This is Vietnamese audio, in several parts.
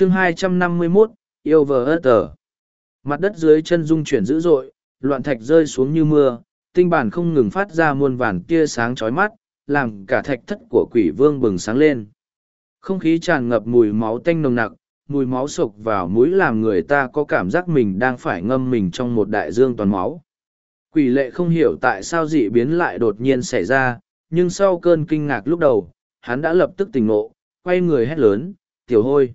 chương 251, yêu vờ ớt tờ. Mặt đất dưới chân rung chuyển dữ dội, loạn thạch rơi xuống như mưa, tinh bản không ngừng phát ra muôn vàn tia sáng chói mắt, làm cả thạch thất của quỷ vương bừng sáng lên. Không khí tràn ngập mùi máu tanh nồng nặc, mùi máu sộc vào mũi làm người ta có cảm giác mình đang phải ngâm mình trong một đại dương toàn máu. Quỷ lệ không hiểu tại sao dị biến lại đột nhiên xảy ra, nhưng sau cơn kinh ngạc lúc đầu, hắn đã lập tức tỉnh ngộ, quay người hét lớn, tiểu hôi.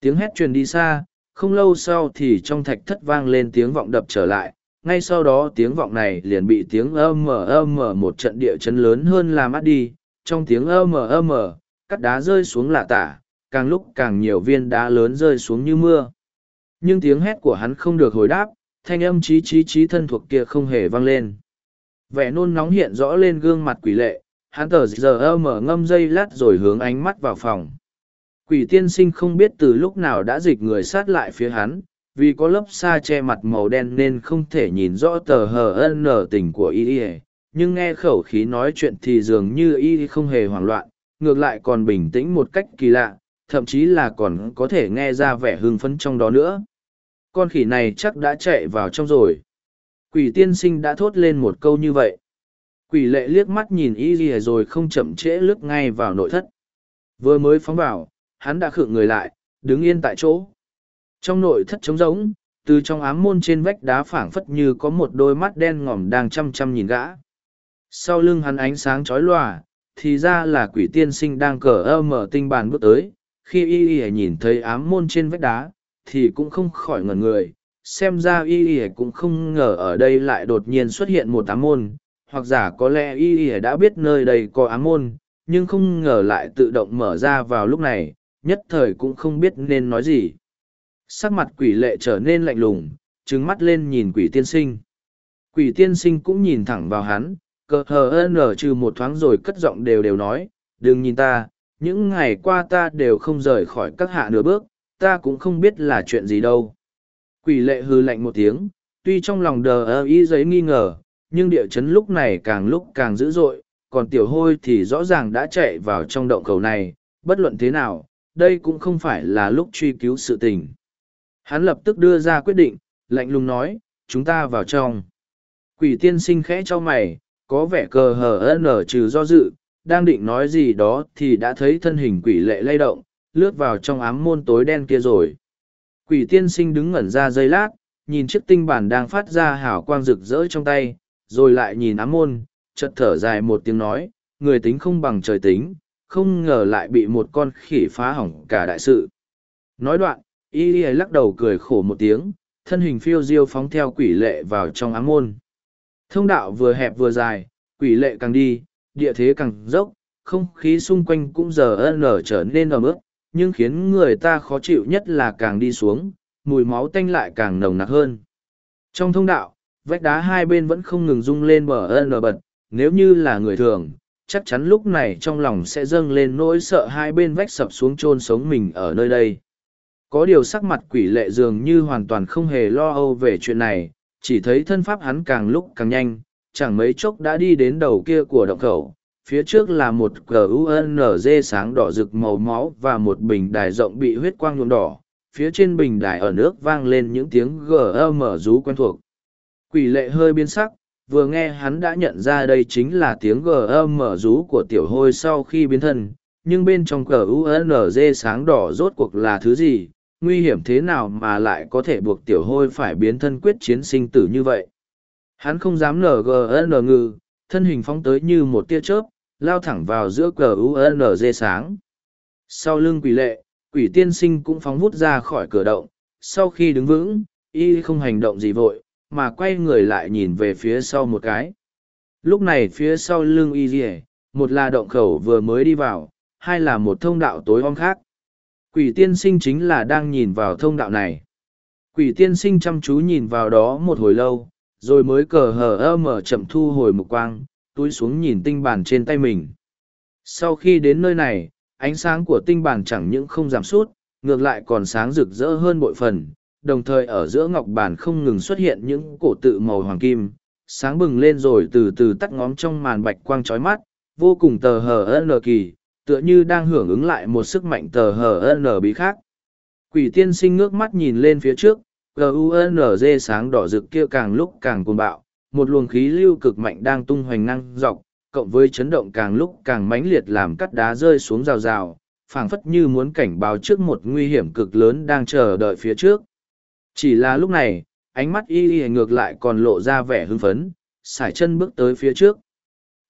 Tiếng hét truyền đi xa, không lâu sau thì trong thạch thất vang lên tiếng vọng đập trở lại, ngay sau đó tiếng vọng này liền bị tiếng âm mờ âm mờ một trận địa chấn lớn hơn làm át đi, trong tiếng âm mờ âm mờ, cắt đá rơi xuống lạ tả, càng lúc càng nhiều viên đá lớn rơi xuống như mưa. Nhưng tiếng hét của hắn không được hồi đáp, thanh âm chí chí chí thân thuộc kia không hề vang lên. Vẻ nôn nóng hiện rõ lên gương mặt quỷ lệ, hắn tờ giờ mở ngâm dây lát rồi hướng ánh mắt vào phòng. Quỷ tiên sinh không biết từ lúc nào đã dịch người sát lại phía hắn, vì có lớp sa che mặt màu đen nên không thể nhìn rõ tờ hờ ân nở tình của y y. Nhưng nghe khẩu khí nói chuyện thì dường như y không hề hoảng loạn ngược lại còn bình tĩnh một cách kỳ lạ thậm chí là còn có thể nghe ra vẻ hưng phấn trong đó nữa. Con khỉ này chắc đã chạy vào trong rồi. Quỷ tiên sinh đã thốt lên một câu như vậy. Quỷ lệ liếc mắt nhìn y ỉa rồi không chậm trễ lướt ngay vào nội thất. Vừa mới phóng vào hắn đã khựng người lại, đứng yên tại chỗ. Trong nội thất trống rỗng, từ trong ám môn trên vách đá phảng phất như có một đôi mắt đen ngòm đang chăm chăm nhìn gã. Sau lưng hắn ánh sáng chói lòa, thì ra là quỷ tiên sinh đang cờ ơ mở tinh bàn bước tới. Khi y y nhìn thấy ám môn trên vách đá, thì cũng không khỏi ngẩn người. Xem ra y y cũng không ngờ ở đây lại đột nhiên xuất hiện một ám môn. Hoặc giả có lẽ y y đã biết nơi đây có ám môn, nhưng không ngờ lại tự động mở ra vào lúc này nhất thời cũng không biết nên nói gì. Sắc mặt quỷ lệ trở nên lạnh lùng, trừng mắt lên nhìn quỷ tiên sinh. Quỷ tiên sinh cũng nhìn thẳng vào hắn, cờ hờ nở trừ một thoáng rồi cất giọng đều đều nói, đừng nhìn ta, những ngày qua ta đều không rời khỏi các hạ nửa bước, ta cũng không biết là chuyện gì đâu. Quỷ lệ hư lạnh một tiếng, tuy trong lòng đờ ơ ý giấy nghi ngờ, nhưng địa chấn lúc này càng lúc càng dữ dội, còn tiểu hôi thì rõ ràng đã chạy vào trong động cầu này, bất luận thế nào đây cũng không phải là lúc truy cứu sự tình. Hắn lập tức đưa ra quyết định, lạnh lùng nói, chúng ta vào trong. Quỷ tiên sinh khẽ cho mày, có vẻ cờ hờ ở trừ do dự, đang định nói gì đó thì đã thấy thân hình quỷ lệ lay động, lướt vào trong ám môn tối đen kia rồi. Quỷ tiên sinh đứng ngẩn ra giây lát, nhìn chiếc tinh bản đang phát ra hào quang rực rỡ trong tay, rồi lại nhìn ám môn, chợt thở dài một tiếng nói, người tính không bằng trời tính không ngờ lại bị một con khỉ phá hỏng cả đại sự. Nói đoạn, y y lắc đầu cười khổ một tiếng, thân hình phiêu diêu phóng theo quỷ lệ vào trong ám môn. Thông đạo vừa hẹp vừa dài, quỷ lệ càng đi, địa thế càng dốc, không khí xung quanh cũng giờ ân nở trở nên ẩm ướt nhưng khiến người ta khó chịu nhất là càng đi xuống, mùi máu tanh lại càng nồng nặc hơn. Trong thông đạo, vách đá hai bên vẫn không ngừng rung lên bờ ân bật, nếu như là người thường chắc chắn lúc này trong lòng sẽ dâng lên nỗi sợ hai bên vách sập xuống chôn sống mình ở nơi đây. Có điều sắc mặt quỷ lệ dường như hoàn toàn không hề lo âu về chuyện này, chỉ thấy thân pháp hắn càng lúc càng nhanh, chẳng mấy chốc đã đi đến đầu kia của động khẩu, phía trước là một gunz sáng đỏ rực màu máu và một bình đài rộng bị huyết quang nhuộm đỏ, phía trên bình đài ở nước vang lên những tiếng gm rú quen thuộc. Quỷ lệ hơi biến sắc vừa nghe hắn đã nhận ra đây chính là tiếng gm rú của tiểu hôi sau khi biến thân, nhưng bên trong cờ unz sáng đỏ rốt cuộc là thứ gì? Nguy hiểm thế nào mà lại có thể buộc tiểu hôi phải biến thân quyết chiến sinh tử như vậy? Hắn không dám ngn ngư thân hình phóng tới như một tia chớp, lao thẳng vào giữa cờ unz sáng. Sau lưng quỷ lệ, quỷ tiên sinh cũng phóng vút ra khỏi cửa động, sau khi đứng vững, y không hành động gì vội mà quay người lại nhìn về phía sau một cái. Lúc này phía sau lưng y dì, một là động khẩu vừa mới đi vào, hai là một thông đạo tối om khác. Quỷ tiên sinh chính là đang nhìn vào thông đạo này. Quỷ tiên sinh chăm chú nhìn vào đó một hồi lâu, rồi mới cờ hờ ơ mở chậm thu hồi mục quang, túi xuống nhìn tinh bản trên tay mình. Sau khi đến nơi này, ánh sáng của tinh bản chẳng những không giảm sút, ngược lại còn sáng rực rỡ hơn bội phần đồng thời ở giữa ngọc bản không ngừng xuất hiện những cổ tự màu hoàng kim sáng bừng lên rồi từ từ tắt ngóm trong màn bạch quang trói mắt vô cùng tờ hờ ân kỳ tựa như đang hưởng ứng lại một sức mạnh tờ hờ ân bí khác Quỷ tiên sinh ngước mắt nhìn lên phía trước, GUNZ sáng đỏ rực kia càng lúc càng cuồng bạo, một luồng khí lưu cực mạnh đang tung hoành năng dọc, cộng với chấn động càng lúc càng mãnh liệt làm cắt đá rơi xuống rào rào, phảng phất như muốn cảnh báo trước một nguy hiểm cực lớn đang chờ đợi phía trước. Chỉ là lúc này, ánh mắt y y ngược lại còn lộ ra vẻ hưng phấn, sải chân bước tới phía trước.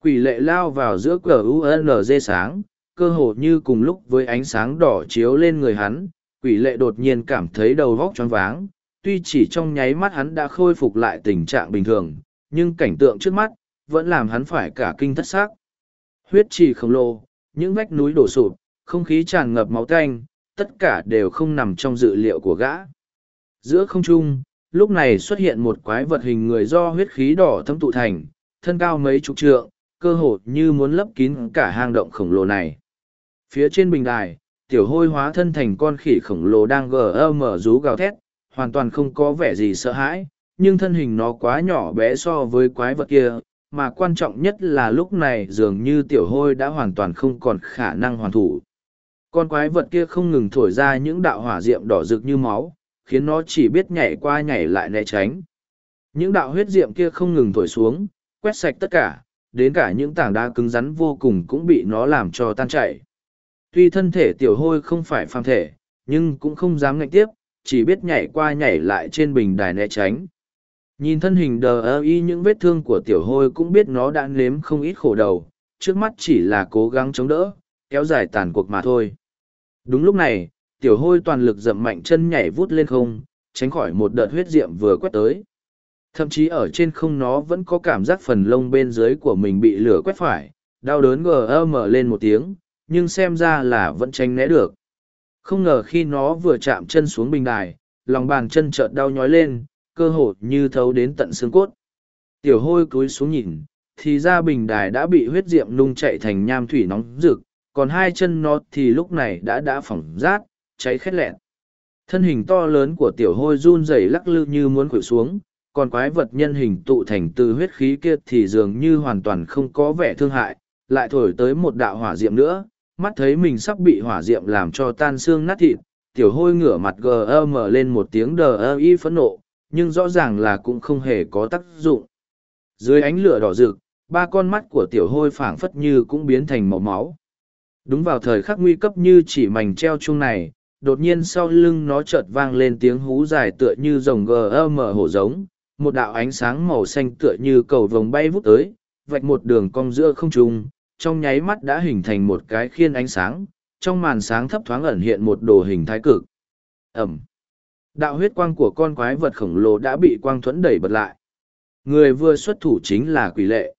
Quỷ lệ lao vào giữa cờ UNZ sáng, cơ hồ như cùng lúc với ánh sáng đỏ chiếu lên người hắn, quỷ lệ đột nhiên cảm thấy đầu vóc choáng váng, tuy chỉ trong nháy mắt hắn đã khôi phục lại tình trạng bình thường, nhưng cảnh tượng trước mắt, vẫn làm hắn phải cả kinh thất xác. Huyết trì khổng lồ, những vách núi đổ sụp, không khí tràn ngập máu tanh, tất cả đều không nằm trong dự liệu của gã. Giữa không trung, lúc này xuất hiện một quái vật hình người do huyết khí đỏ thâm tụ thành, thân cao mấy chục trượng, cơ hồ như muốn lấp kín cả hang động khổng lồ này. Phía trên bình đài, tiểu hôi hóa thân thành con khỉ khổng lồ đang gờ mở rú gào thét, hoàn toàn không có vẻ gì sợ hãi, nhưng thân hình nó quá nhỏ bé so với quái vật kia, mà quan trọng nhất là lúc này dường như tiểu hôi đã hoàn toàn không còn khả năng hoàn thủ. Con quái vật kia không ngừng thổi ra những đạo hỏa diệm đỏ rực như máu, khiến nó chỉ biết nhảy qua nhảy lại né tránh. Những đạo huyết diệm kia không ngừng thổi xuống, quét sạch tất cả, đến cả những tảng đá cứng rắn vô cùng cũng bị nó làm cho tan chảy. Tuy thân thể tiểu hôi không phải phàm thể, nhưng cũng không dám ngạnh tiếp, chỉ biết nhảy qua nhảy lại trên bình đài né tránh. Nhìn thân hình đờ ơ y những vết thương của tiểu hôi cũng biết nó đã nếm không ít khổ đầu, trước mắt chỉ là cố gắng chống đỡ, kéo dài tàn cuộc mà thôi. Đúng lúc này, tiểu hôi toàn lực dậm mạnh chân nhảy vút lên không, tránh khỏi một đợt huyết diệm vừa quét tới. Thậm chí ở trên không nó vẫn có cảm giác phần lông bên dưới của mình bị lửa quét phải, đau đớn gờ mở lên một tiếng, nhưng xem ra là vẫn tránh né được. Không ngờ khi nó vừa chạm chân xuống bình đài, lòng bàn chân chợt đau nhói lên, cơ hồ như thấu đến tận xương cốt. Tiểu hôi cúi xuống nhìn, thì ra bình đài đã bị huyết diệm nung chạy thành nham thủy nóng rực, còn hai chân nó thì lúc này đã đã phỏng rát, cháy khét lẹn. Thân hình to lớn của tiểu hôi run rẩy lắc lư như muốn khuỷu xuống, còn quái vật nhân hình tụ thành từ huyết khí kia thì dường như hoàn toàn không có vẻ thương hại, lại thổi tới một đạo hỏa diệm nữa, mắt thấy mình sắp bị hỏa diệm làm cho tan xương nát thịt, tiểu hôi ngửa mặt gờ mở lên một tiếng đờ ơ y phẫn nộ, nhưng rõ ràng là cũng không hề có tác dụng. Dưới ánh lửa đỏ rực, ba con mắt của tiểu hôi phảng phất như cũng biến thành màu máu. Đúng vào thời khắc nguy cấp như chỉ mảnh treo chung này, đột nhiên sau lưng nó chợt vang lên tiếng hú dài tựa như rồng gm hổ giống, một đạo ánh sáng màu xanh tựa như cầu vồng bay vút tới, vạch một đường cong giữa không trung, trong nháy mắt đã hình thành một cái khiên ánh sáng, trong màn sáng thấp thoáng ẩn hiện một đồ hình thái cực. Ẩm. Đạo huyết quang của con quái vật khổng lồ đã bị quang thuẫn đẩy bật lại. Người vừa xuất thủ chính là quỷ lệ.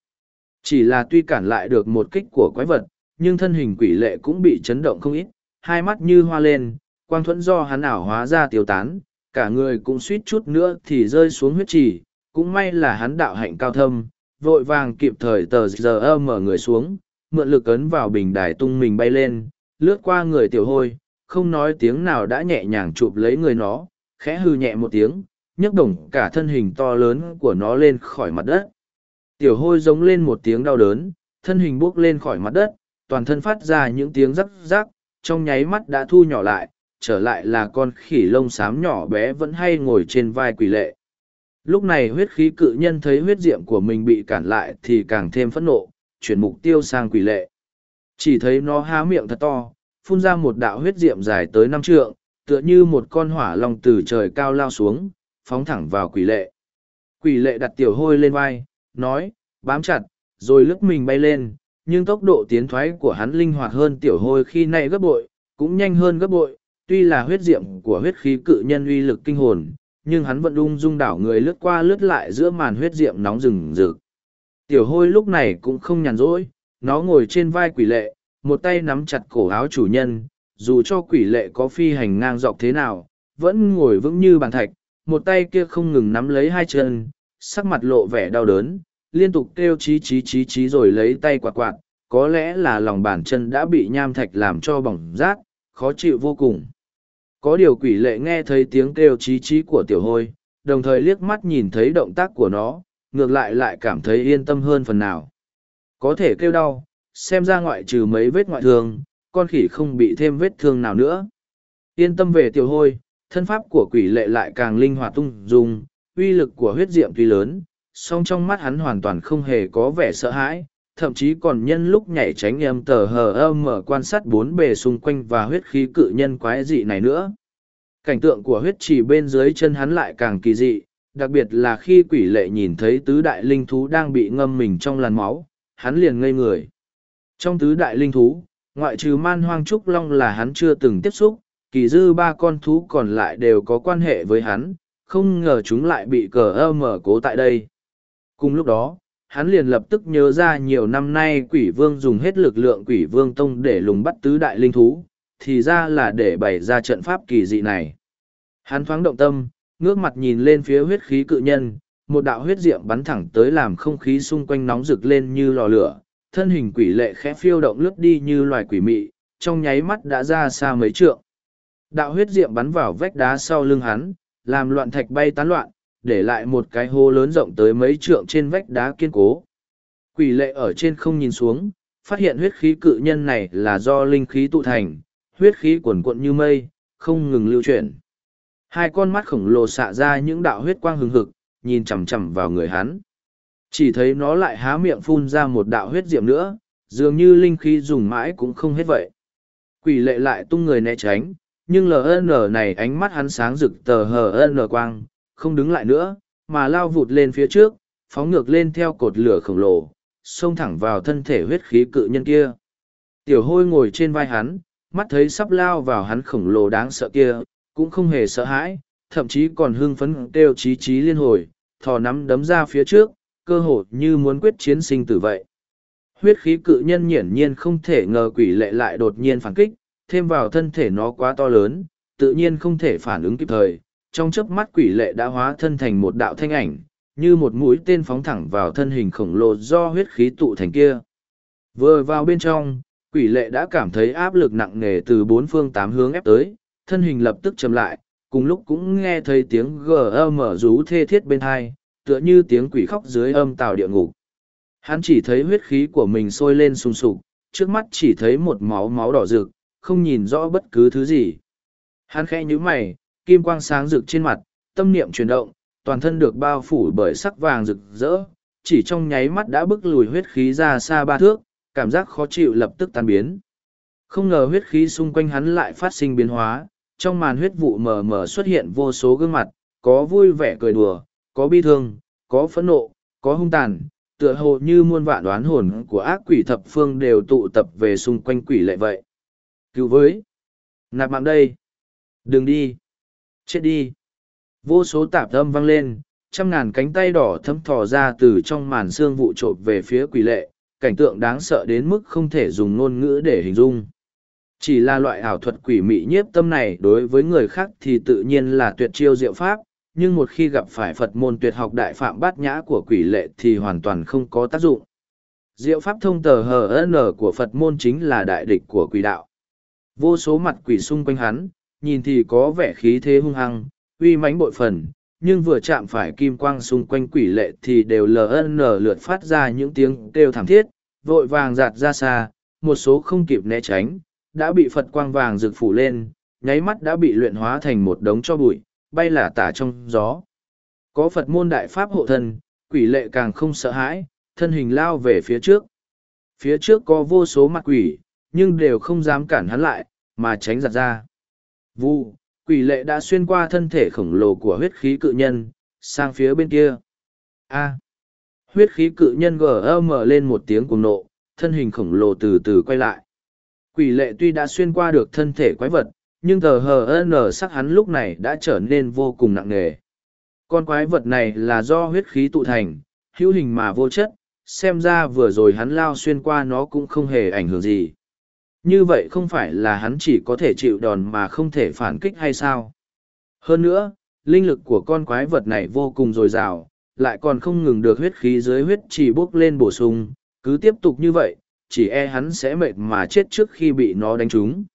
Chỉ là tuy cản lại được một kích của quái vật, nhưng thân hình quỷ lệ cũng bị chấn động không ít, hai mắt như hoa lên, quang thuẫn do hắn ảo hóa ra tiêu tán, cả người cũng suýt chút nữa thì rơi xuống huyết trì, cũng may là hắn đạo hạnh cao thâm, vội vàng kịp thời tờ giờ mở người xuống, mượn lực ấn vào bình đài tung mình bay lên, lướt qua người tiểu hôi, không nói tiếng nào đã nhẹ nhàng chụp lấy người nó, khẽ hư nhẹ một tiếng, nhấc đồng cả thân hình to lớn của nó lên khỏi mặt đất. Tiểu hôi giống lên một tiếng đau đớn, thân hình bước lên khỏi mặt đất, toàn thân phát ra những tiếng rắc rắc, trong nháy mắt đã thu nhỏ lại, trở lại là con khỉ lông xám nhỏ bé vẫn hay ngồi trên vai quỷ lệ. Lúc này huyết khí cự nhân thấy huyết diệm của mình bị cản lại thì càng thêm phẫn nộ, chuyển mục tiêu sang quỷ lệ. Chỉ thấy nó há miệng thật to, phun ra một đạo huyết diệm dài tới năm trượng, tựa như một con hỏa long từ trời cao lao xuống, phóng thẳng vào quỷ lệ. Quỷ lệ đặt tiểu hôi lên vai, nói, bám chặt, rồi lướt mình bay lên, nhưng tốc độ tiến thoái của hắn linh hoạt hơn tiểu hôi khi nay gấp bội, cũng nhanh hơn gấp bội, tuy là huyết diệm của huyết khí cự nhân uy lực kinh hồn, nhưng hắn vẫn ung dung đảo người lướt qua lướt lại giữa màn huyết diệm nóng rừng rực. Tiểu hôi lúc này cũng không nhàn rỗi, nó ngồi trên vai quỷ lệ, một tay nắm chặt cổ áo chủ nhân, dù cho quỷ lệ có phi hành ngang dọc thế nào, vẫn ngồi vững như bàn thạch, một tay kia không ngừng nắm lấy hai chân, sắc mặt lộ vẻ đau đớn, liên tục kêu chí chí chí chí rồi lấy tay quạt quạt, có lẽ là lòng bàn chân đã bị nham thạch làm cho bỏng rát, khó chịu vô cùng. Có điều quỷ lệ nghe thấy tiếng kêu chí chí của tiểu hôi, đồng thời liếc mắt nhìn thấy động tác của nó, ngược lại lại cảm thấy yên tâm hơn phần nào. Có thể kêu đau, xem ra ngoại trừ mấy vết ngoại thương, con khỉ không bị thêm vết thương nào nữa. Yên tâm về tiểu hôi, thân pháp của quỷ lệ lại càng linh hoạt tung dung, uy lực của huyết diệm tuy lớn, song trong mắt hắn hoàn toàn không hề có vẻ sợ hãi, thậm chí còn nhân lúc nhảy tránh em tờ hờ âm mở quan sát bốn bề xung quanh và huyết khí cự nhân quái dị này nữa. Cảnh tượng của huyết trì bên dưới chân hắn lại càng kỳ dị, đặc biệt là khi quỷ lệ nhìn thấy tứ đại linh thú đang bị ngâm mình trong làn máu, hắn liền ngây người. Trong tứ đại linh thú, ngoại trừ man hoang trúc long là hắn chưa từng tiếp xúc, kỳ dư ba con thú còn lại đều có quan hệ với hắn, không ngờ chúng lại bị cờ ơ mở cố tại đây. Cùng lúc đó, hắn liền lập tức nhớ ra nhiều năm nay quỷ vương dùng hết lực lượng quỷ vương tông để lùng bắt tứ đại linh thú, thì ra là để bày ra trận pháp kỳ dị này. Hắn thoáng động tâm, ngước mặt nhìn lên phía huyết khí cự nhân, một đạo huyết diệm bắn thẳng tới làm không khí xung quanh nóng rực lên như lò lửa, thân hình quỷ lệ khẽ phiêu động lướt đi như loài quỷ mị, trong nháy mắt đã ra xa mấy trượng. Đạo huyết diệm bắn vào vách đá sau lưng hắn, làm loạn thạch bay tán loạn, để lại một cái hố lớn rộng tới mấy trượng trên vách đá kiên cố. Quỷ lệ ở trên không nhìn xuống, phát hiện huyết khí cự nhân này là do linh khí tụ thành, huyết khí cuồn cuộn như mây, không ngừng lưu chuyển. Hai con mắt khổng lồ xạ ra những đạo huyết quang hừng hực, nhìn chằm chằm vào người hắn. Chỉ thấy nó lại há miệng phun ra một đạo huyết diệm nữa, dường như linh khí dùng mãi cũng không hết vậy. Quỷ lệ lại tung người né tránh, nhưng LN này ánh mắt hắn sáng rực tờ HN quang, không đứng lại nữa, mà lao vụt lên phía trước, phóng ngược lên theo cột lửa khổng lồ, xông thẳng vào thân thể huyết khí cự nhân kia. Tiểu hôi ngồi trên vai hắn, mắt thấy sắp lao vào hắn khổng lồ đáng sợ kia, cũng không hề sợ hãi, thậm chí còn hưng phấn kêu chí chí liên hồi, thò nắm đấm ra phía trước, cơ hồ như muốn quyết chiến sinh tử vậy. Huyết khí cự nhân hiển nhiên không thể ngờ quỷ lệ lại đột nhiên phản kích, thêm vào thân thể nó quá to lớn, tự nhiên không thể phản ứng kịp thời. Trong chớp mắt quỷ lệ đã hóa thân thành một đạo thanh ảnh, như một mũi tên phóng thẳng vào thân hình khổng lồ do huyết khí tụ thành kia. Vừa vào bên trong, quỷ lệ đã cảm thấy áp lực nặng nề từ bốn phương tám hướng ép tới, thân hình lập tức chậm lại, cùng lúc cũng nghe thấy tiếng gầm mở rú thê thiết bên hai, tựa như tiếng quỷ khóc dưới âm tào địa ngục. Hắn chỉ thấy huyết khí của mình sôi lên sùng sục, trước mắt chỉ thấy một máu máu đỏ rực, không nhìn rõ bất cứ thứ gì. Hắn khẽ nhíu mày, kim quang sáng rực trên mặt, tâm niệm chuyển động, toàn thân được bao phủ bởi sắc vàng rực rỡ, chỉ trong nháy mắt đã bức lùi huyết khí ra xa ba thước, cảm giác khó chịu lập tức tan biến. Không ngờ huyết khí xung quanh hắn lại phát sinh biến hóa, trong màn huyết vụ mờ mờ xuất hiện vô số gương mặt, có vui vẻ cười đùa, có bi thương, có phẫn nộ, có hung tàn, tựa hồ như muôn vạn đoán hồn của ác quỷ thập phương đều tụ tập về xung quanh quỷ lệ vậy. Cứu với! Nạp mạng đây! Đừng đi! Chết đi! Vô số tạp âm vang lên, trăm ngàn cánh tay đỏ thấm thò ra từ trong màn xương vụ trộm về phía quỷ lệ, cảnh tượng đáng sợ đến mức không thể dùng ngôn ngữ để hình dung. Chỉ là loại ảo thuật quỷ mị nhiếp tâm này đối với người khác thì tự nhiên là tuyệt chiêu diệu pháp, nhưng một khi gặp phải Phật môn tuyệt học đại phạm bát nhã của quỷ lệ thì hoàn toàn không có tác dụng. Diệu pháp thông tờ HN của Phật môn chính là đại địch của quỷ đạo. Vô số mặt quỷ xung quanh hắn, nhìn thì có vẻ khí thế hung hăng, uy mãnh bội phần, nhưng vừa chạm phải kim quang xung quanh quỷ lệ thì đều ln lượt phát ra những tiếng kêu thảm thiết, vội vàng giạt ra xa, một số không kịp né tránh, đã bị Phật quang vàng rực phủ lên, nháy mắt đã bị luyện hóa thành một đống cho bụi, bay lả tả trong gió. Có Phật môn đại pháp hộ thân, quỷ lệ càng không sợ hãi, thân hình lao về phía trước. Phía trước có vô số mặt quỷ, nhưng đều không dám cản hắn lại, mà tránh giặt ra. Vu, quỷ lệ đã xuyên qua thân thể khổng lồ của huyết khí cự nhân, sang phía bên kia. A. huyết khí cự nhân gm lên một tiếng cuồng nộ, thân hình khổng lồ từ từ quay lại. Quỷ lệ tuy đã xuyên qua được thân thể quái vật, nhưng tờ nở sắc hắn lúc này đã trở nên vô cùng nặng nề. Con quái vật này là do huyết khí tụ thành, hữu hình mà vô chất, xem ra vừa rồi hắn lao xuyên qua nó cũng không hề ảnh hưởng gì. Như vậy không phải là hắn chỉ có thể chịu đòn mà không thể phản kích hay sao? Hơn nữa, linh lực của con quái vật này vô cùng dồi dào, lại còn không ngừng được huyết khí dưới huyết chỉ bốc lên bổ sung, cứ tiếp tục như vậy, chỉ e hắn sẽ mệt mà chết trước khi bị nó đánh trúng.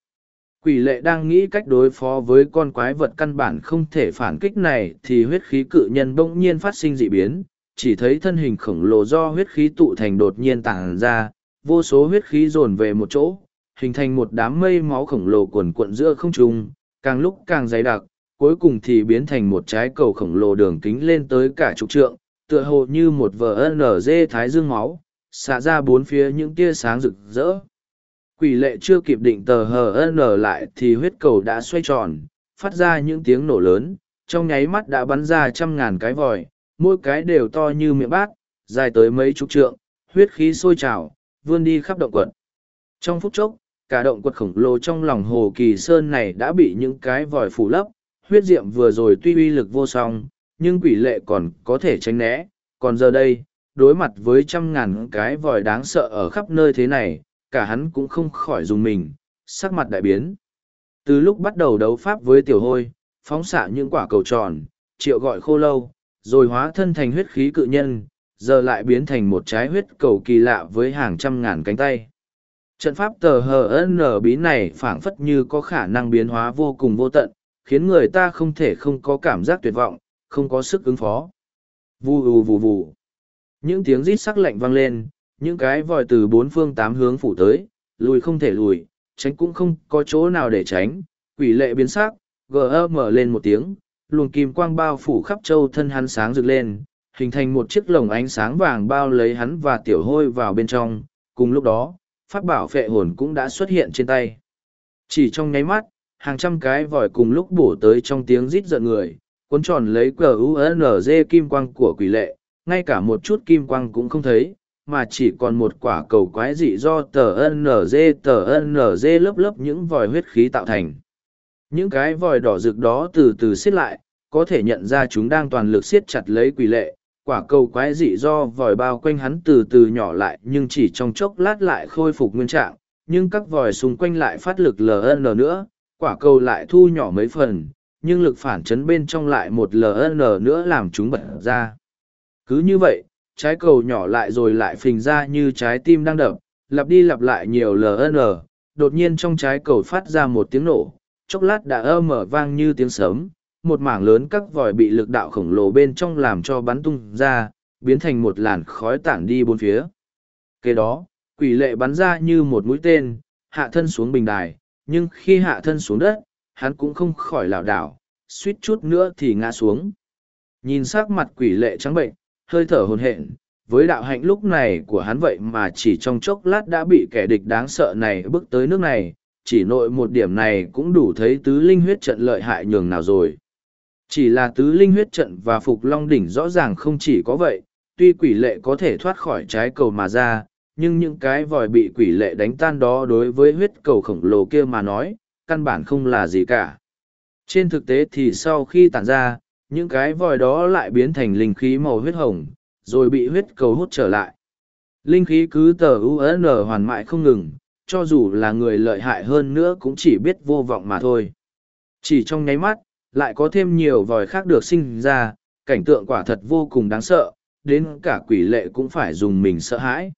Quỷ lệ đang nghĩ cách đối phó với con quái vật căn bản không thể phản kích này thì huyết khí cự nhân bỗng nhiên phát sinh dị biến, chỉ thấy thân hình khổng lồ do huyết khí tụ thành đột nhiên tàng ra, vô số huyết khí dồn về một chỗ, hình thành một đám mây máu khổng lồ cuồn cuộn giữa không trung, càng lúc càng dày đặc, cuối cùng thì biến thành một trái cầu khổng lồ đường kính lên tới cả chục trượng, tựa hồ như một vở NG thái dương máu, xạ ra bốn phía những tia sáng rực rỡ. Quỷ lệ chưa kịp định tờ HN lại thì huyết cầu đã xoay tròn, phát ra những tiếng nổ lớn, trong nháy mắt đã bắn ra trăm ngàn cái vòi, mỗi cái đều to như miệng bát, dài tới mấy chục trượng, huyết khí sôi trào, vươn đi khắp động quật. Trong phút chốc, cả động quật khổng lồ trong lòng hồ kỳ sơn này đã bị những cái vòi phủ lấp, huyết diệm vừa rồi tuy uy lực vô song, nhưng quỷ lệ còn có thể tránh né, còn giờ đây, đối mặt với trăm ngàn cái vòi đáng sợ ở khắp nơi thế này, cả hắn cũng không khỏi dùng mình, sắc mặt đại biến. Từ lúc bắt đầu đấu pháp với tiểu hôi, phóng xạ những quả cầu tròn, triệu gọi khô lâu, rồi hóa thân thành huyết khí cự nhân, giờ lại biến thành một trái huyết cầu kỳ lạ với hàng trăm ngàn cánh tay. Trận pháp tờ HN bí này phảng phất như có khả năng biến hóa vô cùng vô tận, khiến người ta không thể không có cảm giác tuyệt vọng, không có sức ứng phó. Vù vù vù vù. Những tiếng rít sắc lạnh vang lên, những cái vòi từ bốn phương tám hướng phủ tới, lùi không thể lùi, tránh cũng không có chỗ nào để tránh, quỷ lệ biến sắc, gờ mở lên một tiếng, luồng kim quang bao phủ khắp châu thân hắn sáng rực lên, hình thành một chiếc lồng ánh sáng vàng bao lấy hắn và tiểu hôi vào bên trong, cùng lúc đó, pháp bảo phệ hồn cũng đã xuất hiện trên tay. Chỉ trong nháy mắt, hàng trăm cái vòi cùng lúc bổ tới trong tiếng rít giận người, cuốn tròn lấy cờ kim quang của quỷ lệ, ngay cả một chút kim quang cũng không thấy, mà chỉ còn một quả cầu quái dị do tờ NZ tờ NZ lớp lớp những vòi huyết khí tạo thành. Những cái vòi đỏ rực đó từ từ xiết lại, có thể nhận ra chúng đang toàn lực siết chặt lấy quỷ lệ. Quả cầu quái dị do vòi bao quanh hắn từ từ nhỏ lại nhưng chỉ trong chốc lát lại khôi phục nguyên trạng, nhưng các vòi xung quanh lại phát lực LN nữa, quả cầu lại thu nhỏ mấy phần, nhưng lực phản chấn bên trong lại một LN nữa làm chúng bật ra. Cứ như vậy, trái cầu nhỏ lại rồi lại phình ra như trái tim đang đập, lặp đi lặp lại nhiều LN, đột nhiên trong trái cầu phát ra một tiếng nổ, chốc lát đã ơ mở vang như tiếng sấm một mảng lớn các vòi bị lực đạo khổng lồ bên trong làm cho bắn tung ra, biến thành một làn khói tản đi bốn phía. Kế đó, quỷ lệ bắn ra như một mũi tên, hạ thân xuống bình đài, nhưng khi hạ thân xuống đất, hắn cũng không khỏi lảo đảo, suýt chút nữa thì ngã xuống. Nhìn sắc mặt quỷ lệ trắng bệnh, hơi thở hồn hện, với đạo hạnh lúc này của hắn vậy mà chỉ trong chốc lát đã bị kẻ địch đáng sợ này bước tới nước này, chỉ nội một điểm này cũng đủ thấy tứ linh huyết trận lợi hại nhường nào rồi. Chỉ là tứ linh huyết trận và phục long đỉnh rõ ràng không chỉ có vậy, tuy quỷ lệ có thể thoát khỏi trái cầu mà ra, nhưng những cái vòi bị quỷ lệ đánh tan đó đối với huyết cầu khổng lồ kia mà nói, căn bản không là gì cả. Trên thực tế thì sau khi tản ra, những cái vòi đó lại biến thành linh khí màu huyết hồng, rồi bị huyết cầu hút trở lại. Linh khí cứ tờ UN hoàn mại không ngừng, cho dù là người lợi hại hơn nữa cũng chỉ biết vô vọng mà thôi. Chỉ trong nháy mắt, lại có thêm nhiều vòi khác được sinh ra, cảnh tượng quả thật vô cùng đáng sợ, đến cả quỷ lệ cũng phải dùng mình sợ hãi.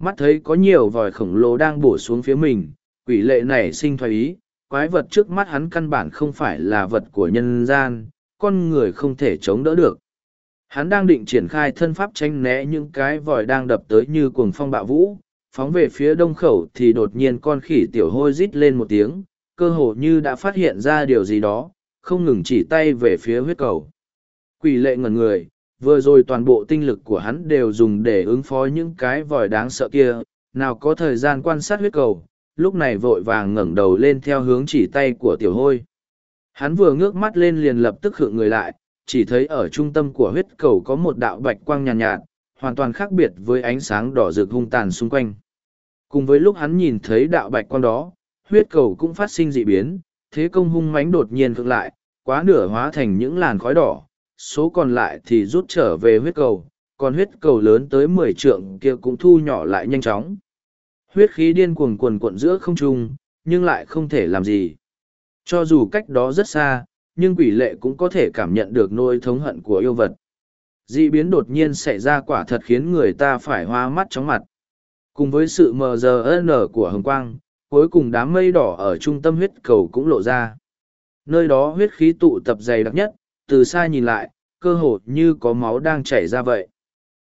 Mắt thấy có nhiều vòi khổng lồ đang bổ xuống phía mình, quỷ lệ này sinh thoái ý, quái vật trước mắt hắn căn bản không phải là vật của nhân gian, con người không thể chống đỡ được. Hắn đang định triển khai thân pháp tranh né những cái vòi đang đập tới như cuồng phong bạo vũ, phóng về phía đông khẩu thì đột nhiên con khỉ tiểu hôi rít lên một tiếng, cơ hồ như đã phát hiện ra điều gì đó, không ngừng chỉ tay về phía huyết cầu. Quỷ lệ ngẩn người, vừa rồi toàn bộ tinh lực của hắn đều dùng để ứng phó những cái vòi đáng sợ kia, nào có thời gian quan sát huyết cầu, lúc này vội vàng ngẩng đầu lên theo hướng chỉ tay của tiểu hôi. Hắn vừa ngước mắt lên liền lập tức khựng người lại, chỉ thấy ở trung tâm của huyết cầu có một đạo bạch quang nhàn nhạt, nhạt, hoàn toàn khác biệt với ánh sáng đỏ rực hung tàn xung quanh. Cùng với lúc hắn nhìn thấy đạo bạch quang đó, huyết cầu cũng phát sinh dị biến, thế công hung mãnh đột nhiên cực lại, quá nửa hóa thành những làn khói đỏ, số còn lại thì rút trở về huyết cầu, còn huyết cầu lớn tới mười trượng kia cũng thu nhỏ lại nhanh chóng. Huyết khí điên cuồng cuồn cuộn giữa không trung, nhưng lại không thể làm gì. Cho dù cách đó rất xa, nhưng quỷ lệ cũng có thể cảm nhận được nỗi thống hận của yêu vật. Dị biến đột nhiên xảy ra quả thật khiến người ta phải hoa mắt chóng mặt. Cùng với sự mờ giờ nở của hồng quang, cuối cùng đám mây đỏ ở trung tâm huyết cầu cũng lộ ra. Nơi đó huyết khí tụ tập dày đặc nhất, từ xa nhìn lại, cơ hồ như có máu đang chảy ra vậy.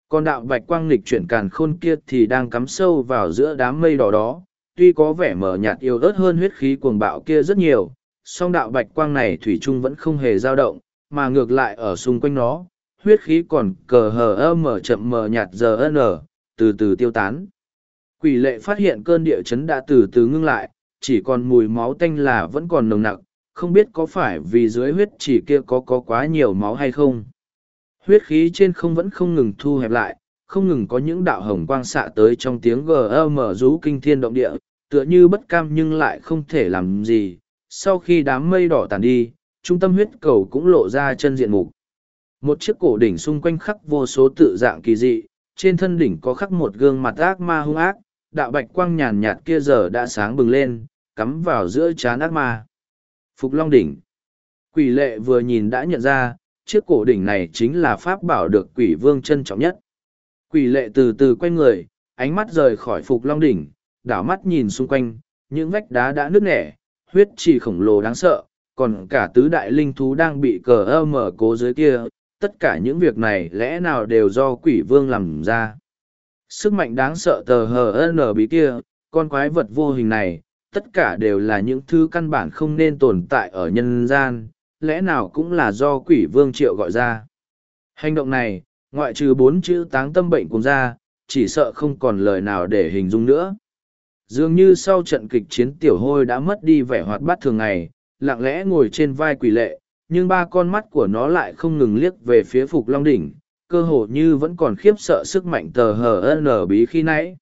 Còn đạo bạch quang lịch chuyển càn khôn kia thì đang cắm sâu vào giữa đám mây đỏ đó, tuy có vẻ mờ nhạt yêu ớt hơn huyết khí cuồng bạo kia rất nhiều, song đạo bạch quang này thủy chung vẫn không hề dao động, mà ngược lại ở xung quanh nó, huyết khí còn cờ hờ ơ mở chậm mờ nhạt giờ n, từ từ tiêu tán. Quỷ lệ phát hiện cơn địa chấn đã từ từ ngưng lại, chỉ còn mùi máu tanh là vẫn còn nồng nặc, không biết có phải vì dưới huyết chỉ kia có có quá nhiều máu hay không. Huyết khí trên không vẫn không ngừng thu hẹp lại, không ngừng có những đạo hồng quang xạ tới trong tiếng gm rú kinh thiên động địa, tựa như bất cam nhưng lại không thể làm gì. Sau khi đám mây đỏ tàn đi, trung tâm huyết cầu cũng lộ ra chân diện mục. Một chiếc cổ đỉnh xung quanh khắc vô số tự dạng kỳ dị, trên thân đỉnh có khắc một gương mặt ác ma hung ác, đạo bạch quang nhàn nhạt kia giờ đã sáng bừng lên, cắm vào giữa chán ác ma. Phục Long Đỉnh Quỷ lệ vừa nhìn đã nhận ra, chiếc cổ đỉnh này chính là pháp bảo được quỷ vương trân trọng nhất. Quỷ lệ từ từ quay người, ánh mắt rời khỏi Phục Long Đỉnh, đảo mắt nhìn xung quanh, những vách đá đã nứt nẻ, huyết trì khổng lồ đáng sợ, còn cả tứ đại linh thú đang bị cờ ơ mở cố dưới kia, tất cả những việc này lẽ nào đều do quỷ vương làm ra. Sức mạnh đáng sợ tờ hờ n bí kia, con quái vật vô hình này, tất cả đều là những thứ căn bản không nên tồn tại ở nhân gian, lẽ nào cũng là do quỷ vương triệu gọi ra. Hành động này, ngoại trừ bốn chữ táng tâm bệnh cùng ra, chỉ sợ không còn lời nào để hình dung nữa. Dường như sau trận kịch chiến tiểu hôi đã mất đi vẻ hoạt bát thường ngày, lặng lẽ ngồi trên vai quỷ lệ, nhưng ba con mắt của nó lại không ngừng liếc về phía Phục Long Đỉnh, cơ hồ như vẫn còn khiếp sợ sức mạnh tờ hờ nở bí khi nãy.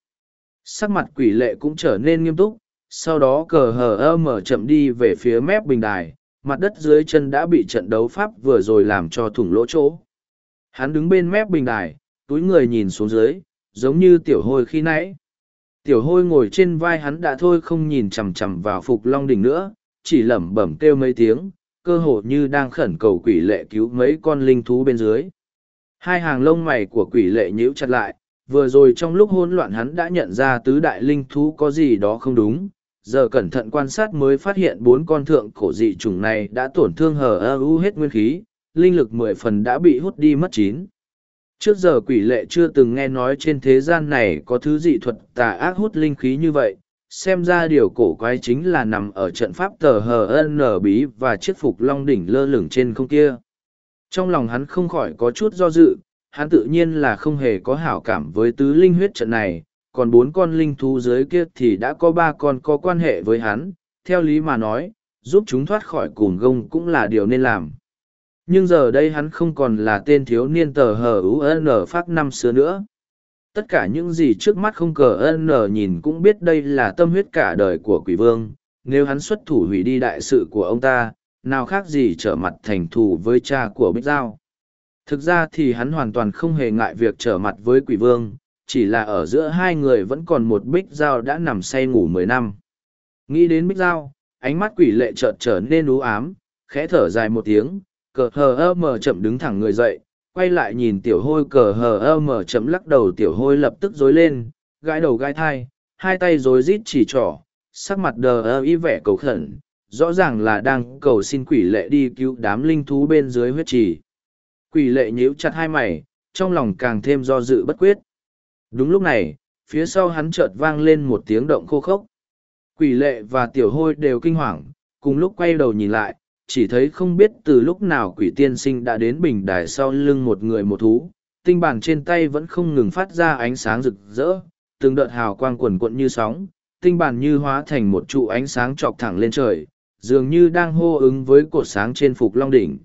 Sắc mặt quỷ lệ cũng trở nên nghiêm túc, sau đó cờ hờ ơ mở chậm đi về phía mép bình đài, mặt đất dưới chân đã bị trận đấu pháp vừa rồi làm cho thủng lỗ chỗ. Hắn đứng bên mép bình đài, túi người nhìn xuống dưới, giống như tiểu hôi khi nãy. Tiểu hôi ngồi trên vai hắn đã thôi không nhìn chằm chằm vào phục long đỉnh nữa, chỉ lẩm bẩm kêu mấy tiếng, cơ hồ như đang khẩn cầu quỷ lệ cứu mấy con linh thú bên dưới. Hai hàng lông mày của quỷ lệ nhíu chặt lại, vừa rồi trong lúc hỗn loạn hắn đã nhận ra tứ đại linh thú có gì đó không đúng, giờ cẩn thận quan sát mới phát hiện bốn con thượng cổ dị chủng này đã tổn thương hờ ơ u hết nguyên khí, linh lực mười phần đã bị hút đi mất chín. Trước giờ quỷ lệ chưa từng nghe nói trên thế gian này có thứ dị thuật tà ác hút linh khí như vậy, xem ra điều cổ quái chính là nằm ở trận pháp tờ hờ nở bí và chiếc phục long đỉnh lơ lửng trên không kia. Trong lòng hắn không khỏi có chút do dự, hắn tự nhiên là không hề có hảo cảm với tứ linh huyết trận này, còn bốn con linh thú dưới kia thì đã có ba con có quan hệ với hắn, theo lý mà nói, giúp chúng thoát khỏi cùn gông cũng là điều nên làm. Nhưng giờ đây hắn không còn là tên thiếu niên tờ hờ UN phát năm xưa nữa. Tất cả những gì trước mắt không cờ N nhìn cũng biết đây là tâm huyết cả đời của quỷ vương, nếu hắn xuất thủ hủy đi đại sự của ông ta, nào khác gì trở mặt thành thù với cha của Bích Giao. Thực ra thì hắn hoàn toàn không hề ngại việc trở mặt với quỷ vương, chỉ là ở giữa hai người vẫn còn một bích dao đã nằm say ngủ mười năm nghĩ đến bích dao ánh mắt quỷ lệ chợt trở nên ú ám khẽ thở dài một tiếng cờ hờ ơ mờ chậm đứng thẳng người dậy quay lại nhìn tiểu hôi cờ hờ ơ mờ chậm lắc đầu tiểu hôi lập tức dối lên gãi đầu gãi thai hai tay rối rít chỉ trỏ sắc mặt đờ ơ y vẻ cầu khẩn rõ ràng là đang cầu xin quỷ lệ đi cứu đám linh thú bên dưới huyết trì. Quỷ lệ nhíu chặt hai mày trong lòng càng thêm do dự bất quyết. Đúng lúc này, phía sau hắn chợt vang lên một tiếng động khô khốc. Quỷ lệ và tiểu hôi đều kinh hoàng, cùng lúc quay đầu nhìn lại, chỉ thấy không biết từ lúc nào quỷ tiên sinh đã đến bình đài sau lưng một người một thú, tinh bản trên tay vẫn không ngừng phát ra ánh sáng rực rỡ, từng đợt hào quang quần quận như sóng, tinh bản như hóa thành một trụ ánh sáng chọc thẳng lên trời, dường như đang hô ứng với cột sáng trên phục long đỉnh.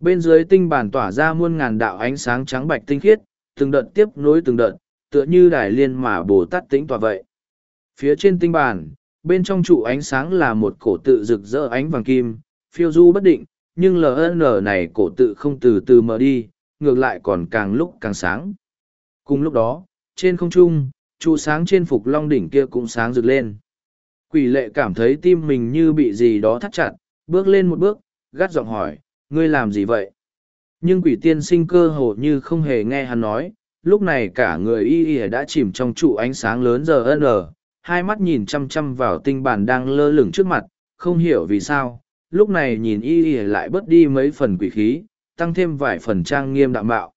Bên dưới tinh bản tỏa ra muôn ngàn đạo ánh sáng trắng bạch tinh khiết, từng đợt tiếp nối từng đợt, tựa như đài liên mà Bồ Tát tĩnh tỏa vậy. Phía trên tinh bản, bên trong trụ ánh sáng là một cổ tự rực rỡ ánh vàng kim, phiêu du bất định, nhưng LN này cổ tự không từ từ mở đi, ngược lại còn càng lúc càng sáng. Cùng lúc đó, trên không trung, trụ sáng trên phục long đỉnh kia cũng sáng rực lên. Quỷ lệ cảm thấy tim mình như bị gì đó thắt chặt, bước lên một bước, gắt giọng hỏi, ngươi làm gì vậy? Nhưng quỷ tiên sinh cơ hồ như không hề nghe hắn nói, lúc này cả người y y đã chìm trong trụ ánh sáng lớn giờ n ờ. hai mắt nhìn chăm chăm vào tinh bản đang lơ lửng trước mặt không hiểu vì sao lúc này nhìn y y lại bớt đi mấy phần quỷ khí tăng thêm vài phần trang nghiêm đạm bạo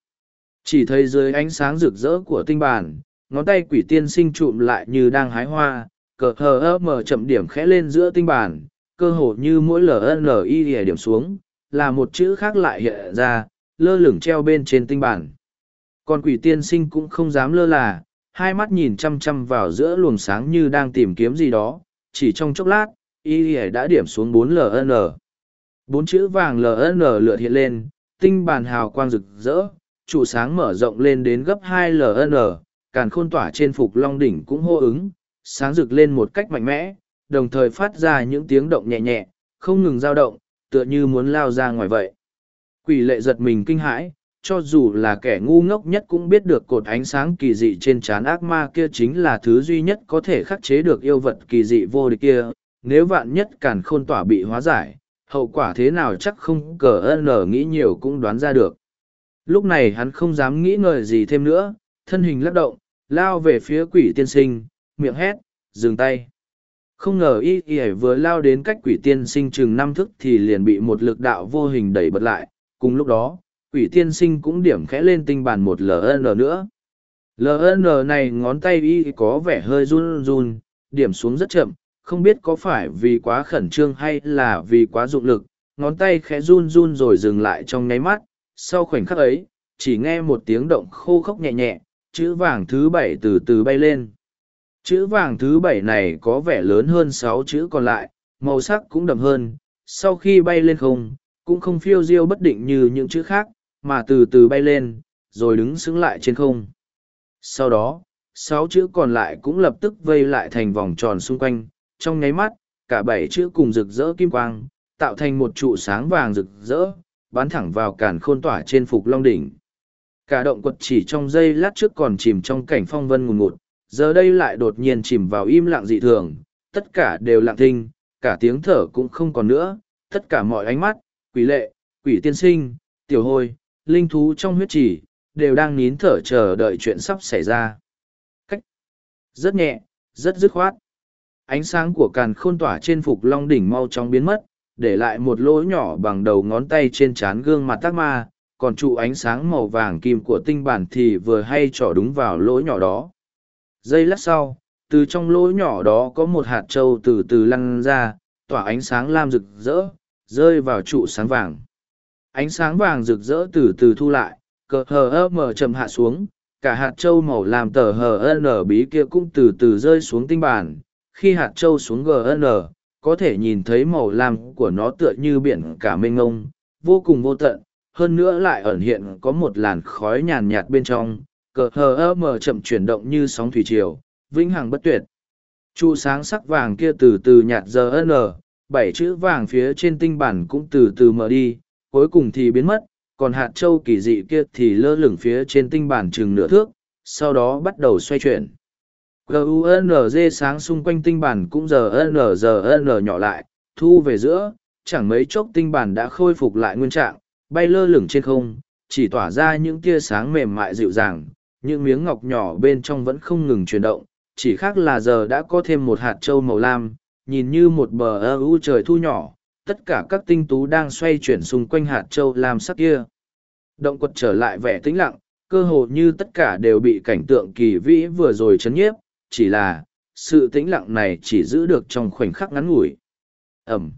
chỉ thấy dưới ánh sáng rực rỡ của tinh bản ngón tay quỷ tiên sinh trụm lại như đang hái hoa cờ hờ ơ mở chậm điểm khẽ lên giữa tinh bản cơ hồ như mỗi LNI ỉa điểm xuống, là một chữ khác lại hiện ra, lơ lửng treo bên trên tinh bản. Còn quỷ tiên sinh cũng không dám lơ là, hai mắt nhìn chăm chăm vào giữa luồng sáng như đang tìm kiếm gì đó, chỉ trong chốc lát, y đã điểm xuống bốn LN. Bốn chữ vàng LN lượt hiện lên, tinh bản hào quang rực rỡ, trụ sáng mở rộng lên đến gấp hai LN, càn khôn tỏa trên phục long đỉnh cũng hô ứng, sáng rực lên một cách mạnh mẽ, đồng thời phát ra những tiếng động nhẹ nhẹ, không ngừng dao động, tựa như muốn lao ra ngoài vậy. Quỷ lệ giật mình kinh hãi, cho dù là kẻ ngu ngốc nhất cũng biết được cột ánh sáng kỳ dị trên trán ác ma kia chính là thứ duy nhất có thể khắc chế được yêu vật kỳ dị vô địch kia. Nếu vạn nhất càn khôn tỏa bị hóa giải, hậu quả thế nào chắc không cờ ơn nở nghĩ nhiều cũng đoán ra được. Lúc này hắn không dám nghĩ ngợi gì thêm nữa, thân hình lắc động, lao về phía quỷ tiên sinh, miệng hét, dừng tay. Không ngờ y y vừa lao đến cách quỷ tiên sinh chừng năm thức thì liền bị một lực đạo vô hình đẩy bật lại, cùng lúc đó, quỷ tiên sinh cũng điểm khẽ lên tinh bàn một LN nữa. LN này ngón tay y có vẻ hơi run run, điểm xuống rất chậm, không biết có phải vì quá khẩn trương hay là vì quá dụng lực, ngón tay khẽ run run rồi dừng lại trong nháy mắt, sau khoảnh khắc ấy, chỉ nghe một tiếng động khô khốc nhẹ nhẹ, chữ vàng thứ bảy từ từ bay lên. Chữ vàng thứ bảy này có vẻ lớn hơn sáu chữ còn lại, màu sắc cũng đậm hơn, sau khi bay lên không, cũng không phiêu diêu bất định như những chữ khác, mà từ từ bay lên, rồi đứng xứng lại trên không. Sau đó, sáu chữ còn lại cũng lập tức vây lại thành vòng tròn xung quanh, trong nháy mắt, cả bảy chữ cùng rực rỡ kim quang, tạo thành một trụ sáng vàng rực rỡ, bắn thẳng vào càn khôn tỏa trên phục long đỉnh. Cả động quật chỉ trong giây lát trước còn chìm trong cảnh phong vân ngùn ngụt, giờ đây lại đột nhiên chìm vào im lặng dị thường, tất cả đều lặng thinh, cả tiếng thở cũng không còn nữa, tất cả mọi ánh mắt, quỷ lệ, quỷ tiên sinh, tiểu hôi, linh thú trong huyết trì đều đang nín thở chờ đợi chuyện sắp xảy ra. Cách rất nhẹ, rất dứt khoát. Ánh sáng của càn khôn tỏa trên phục long đỉnh mau chóng biến mất, để lại một lỗ nhỏ bằng đầu ngón tay trên trán gương mặt tác ma, còn trụ ánh sáng màu vàng kim của tinh bản thì vừa hay trỏ đúng vào lỗ nhỏ đó. Giây lát sau, từ trong lỗ nhỏ đó có một hạt trâu từ từ lăn ra, tỏa ánh sáng lam rực rỡ, rơi vào trụ sáng vàng. Ánh sáng vàng rực rỡ từ từ thu lại, cờ hờ ơ mở chậm hạ xuống, cả hạt trâu màu làm tờ hờ n bí kia cũng từ từ rơi xuống tinh bản. Khi hạt trâu xuống gn, có thể nhìn thấy màu lam của nó tựa như biển cả mênh ngông, vô cùng vô tận, hơn nữa lại ẩn hiện có một làn khói nhàn nhạt bên trong, cờ hờ ơ mở chậm chuyển động như sóng thủy triều, vĩnh hằng bất tuyệt. Trụ sáng sắc vàng kia từ từ nhạt giờ n, ờ, bảy chữ vàng phía trên tinh bản cũng từ từ mở đi, cuối cùng thì biến mất, còn hạt châu kỳ dị kia thì lơ lửng phía trên tinh bản chừng nửa thước, sau đó bắt đầu xoay chuyển. GUNZ sáng xung quanh tinh bản cũng giờ N ờ, giờ N ờ nhỏ lại, thu về giữa, chẳng mấy chốc tinh bản đã khôi phục lại nguyên trạng, bay lơ lửng trên không, chỉ tỏa ra những tia sáng mềm mại dịu dàng, những miếng ngọc nhỏ bên trong vẫn không ngừng chuyển động, chỉ khác là giờ đã có thêm một hạt châu màu lam, nhìn như một bờ ơ u trời thu nhỏ, tất cả các tinh tú đang xoay chuyển xung quanh hạt châu lam sắc kia. Động quật trở lại vẻ tĩnh lặng, cơ hồ như tất cả đều bị cảnh tượng kỳ vĩ vừa rồi chấn nhiếp, chỉ là, sự tĩnh lặng này chỉ giữ được trong khoảnh khắc ngắn ngủi. Ẩm.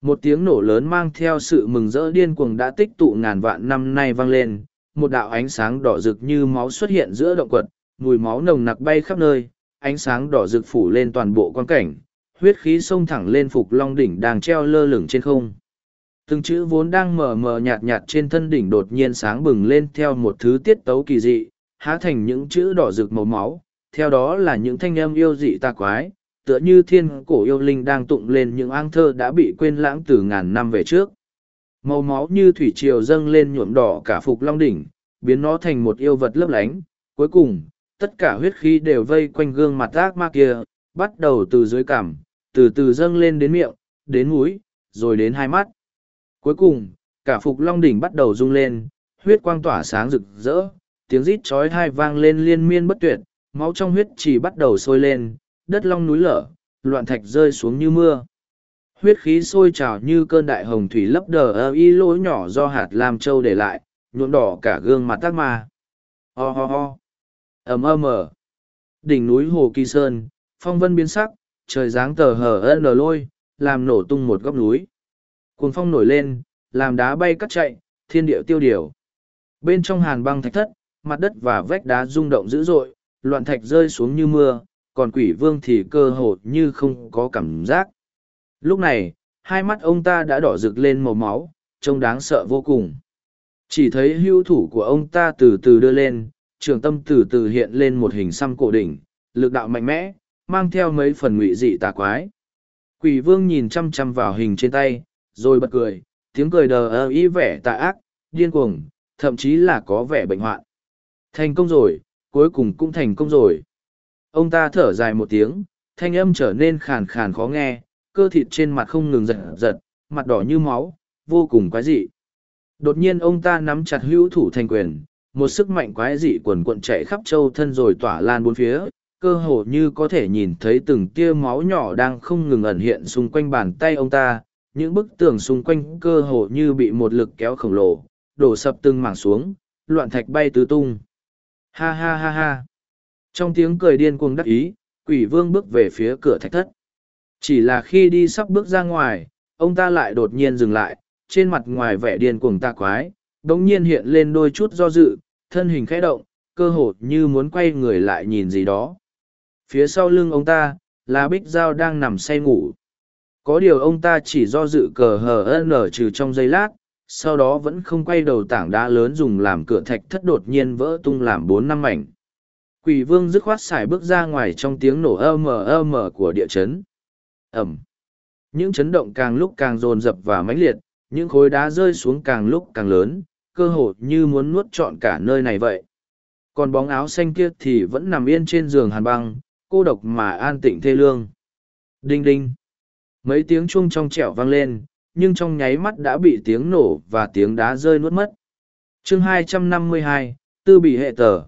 Một tiếng nổ lớn mang theo sự mừng rỡ điên cuồng đã tích tụ ngàn vạn năm nay vang lên, một đạo ánh sáng đỏ rực như máu xuất hiện giữa động quật, mùi máu nồng nặc bay khắp nơi, ánh sáng đỏ rực phủ lên toàn bộ quan cảnh, huyết khí xông thẳng lên phục long đỉnh đang treo lơ lửng trên không. Từng chữ vốn đang mờ mờ nhạt nhạt trên thân đỉnh đột nhiên sáng bừng lên theo một thứ tiết tấu kỳ dị, há thành những chữ đỏ rực màu máu, theo đó là những thanh âm yêu dị ta quái, tựa như thiên cổ yêu linh đang tụng lên những ang thơ đã bị quên lãng từ ngàn năm về trước. Màu máu như thủy triều dâng lên nhuộm đỏ cả phục long đỉnh, biến nó thành một yêu vật lấp lánh. Cuối cùng, tất cả huyết khí đều vây quanh gương mặt ác ma kia, bắt đầu từ dưới cằm, từ từ dâng lên đến miệng, đến mũi, rồi đến hai mắt. Cuối cùng, cả phục long đỉnh bắt đầu rung lên, huyết quang tỏa sáng rực rỡ, tiếng rít chói tai vang lên liên miên bất tuyệt, máu trong huyết chỉ bắt đầu sôi lên, đất long núi lở, loạn thạch rơi xuống như mưa. Huyết khí sôi trào như cơn đại hồng thủy lấp đờ ơ y lỗ nhỏ do hạt lam châu để lại, nhuộm đỏ cả gương mặt tác ma. Ho ho ho. ầm ầm ở. Đỉnh núi Hồ Kỳ Sơn, phong vân biến sắc, trời dáng tờ hờ ân lôi, làm nổ tung một góc núi. Cuồng phong nổi lên, làm đá bay cắt chạy, thiên điệu tiêu điều. Bên trong hàn băng thạch thất, mặt đất và vách đá rung động dữ dội, loạn thạch rơi xuống như mưa, còn quỷ vương thì cơ hồ như không có cảm giác. Lúc này, hai mắt ông ta đã đỏ rực lên màu máu, trông đáng sợ vô cùng. Chỉ thấy hưu thủ của ông ta từ từ đưa lên, trường tâm từ từ hiện lên một hình xăm cổ đỉnh, lực đạo mạnh mẽ, mang theo mấy phần ngụy dị tà quái. Quỷ vương nhìn chăm chăm vào hình trên tay, rồi bật cười, tiếng cười đờ ơ ý vẻ tà ác, điên cuồng, thậm chí là có vẻ bệnh hoạn. Thành công rồi, cuối cùng cũng thành công rồi. Ông ta thở dài một tiếng, thanh âm trở nên khàn khàn khó nghe, cơ thịt trên mặt không ngừng giật giật, mặt đỏ như máu, vô cùng quái dị. Đột nhiên ông ta nắm chặt hữu thủ thành quyền, một sức mạnh quái dị quần cuộn chạy khắp châu thân rồi tỏa lan bốn phía, cơ hồ như có thể nhìn thấy từng tia máu nhỏ đang không ngừng ẩn hiện xung quanh bàn tay ông ta, những bức tường xung quanh cơ hồ như bị một lực kéo khổng lồ, đổ sập từng mảng xuống, loạn thạch bay tứ tung. Ha ha ha ha. Trong tiếng cười điên cuồng đắc ý, quỷ vương bước về phía cửa thạch thất. Chỉ là khi đi sắp bước ra ngoài, ông ta lại đột nhiên dừng lại, trên mặt ngoài vẻ điên cuồng ta quái, đống nhiên hiện lên đôi chút do dự, thân hình khẽ động, cơ hồ như muốn quay người lại nhìn gì đó. Phía sau lưng ông ta, là bích dao đang nằm say ngủ. Có điều ông ta chỉ do dự cờ hờ nở trừ trong giây lát, sau đó vẫn không quay đầu tảng đá lớn dùng làm cửa thạch thất đột nhiên vỡ tung làm bốn năm mảnh. Quỷ vương dứt khoát xài bước ra ngoài trong tiếng nổ ơ mờ ơ mờ của địa chấn. Ẩm. Những chấn động càng lúc càng dồn dập và mãnh liệt, những khối đá rơi xuống càng lúc càng lớn, cơ hồ như muốn nuốt trọn cả nơi này vậy. Còn bóng áo xanh kia thì vẫn nằm yên trên giường hàn băng, cô độc mà an tịnh thê lương. Đinh đinh. Mấy tiếng chuông trong trẻo vang lên, nhưng trong nháy mắt đã bị tiếng nổ và tiếng đá rơi nuốt mất. chương 252, Tư bị hệ tờ.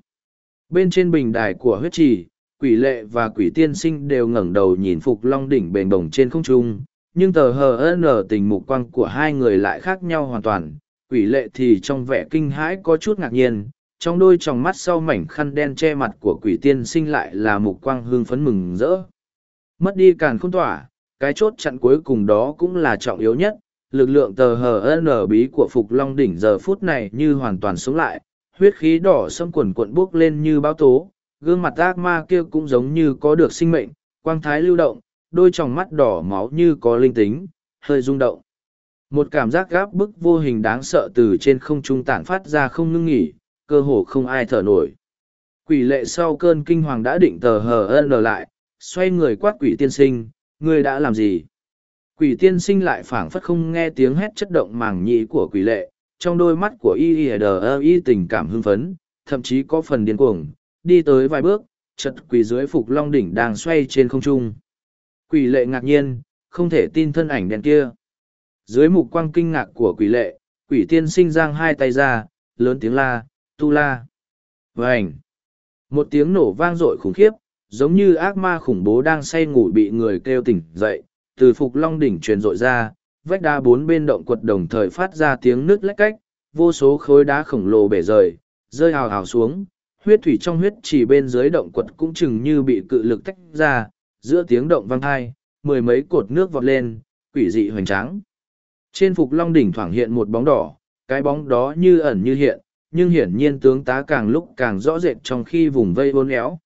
Bên trên bình đài của huyết trì, quỷ lệ và quỷ tiên sinh đều ngẩng đầu nhìn phục long đỉnh bền bồng trên không trung, nhưng tờ hờ nở tình mục quang của hai người lại khác nhau hoàn toàn. Quỷ lệ thì trong vẻ kinh hãi có chút ngạc nhiên, trong đôi tròng mắt sau mảnh khăn đen che mặt của quỷ tiên sinh lại là mục quang hương phấn mừng rỡ. Mất đi càn không tỏa, cái chốt chặn cuối cùng đó cũng là trọng yếu nhất, lực lượng tờ hờ nở bí của phục long đỉnh giờ phút này như hoàn toàn sống lại huyết khí đỏ xâm quần cuộn buốc lên như bão tố gương mặt ác ma kia cũng giống như có được sinh mệnh quang thái lưu động đôi t mắt đỏ máu như có linh tính hơi rung động. Một cảm giác gáp bức vô hình đáng sợ từ trên không trung tản phát ra không ngưng nghỉ cơ hồ không ai thở nổi. Quỷ lệ sau cơn kinh hoàng đã định tờ hờ n lại xoay người quát quỷ tiên sinh ngươi đã làm gì? Quỷ tiên sinh lại phảng phất không nghe tiếng hét chất động màng nhĩ của quỷ lệ, trong đôi mắt của y y y tình cảm hưng phấn, thậm chí có phần điên cuồng, đi tới vài bước, chật quỷ dưới phục long đỉnh đang xoay trên không trung. Quỷ lệ ngạc nhiên, không thể tin thân ảnh đèn kia. Dưới mục quang kinh ngạc của quỷ lệ, quỷ tiên sinh giang hai tay ra, lớn tiếng la, tu la. Vânh! Một tiếng nổ vang dội khủng khiếp, giống như ác ma khủng bố đang say ngủ bị người kêu tỉnh dậy, từ phục long đỉnh truyền rội ra, vách đá bốn bên động quật đồng thời phát ra tiếng nước lách cách, vô số khối đá khổng lồ bể rời, rơi hào hào xuống, huyết thủy trong huyết chỉ bên dưới động quật cũng chừng như bị cự lực tách ra, giữa tiếng động vang thai, mười mấy cột nước vọt lên, quỷ dị hoành tráng. Trên phục long đỉnh thoảng hiện một bóng đỏ, cái bóng đó như ẩn như hiện, nhưng hiển nhiên tướng tá càng lúc càng rõ rệt trong khi vùng vây hôn éo.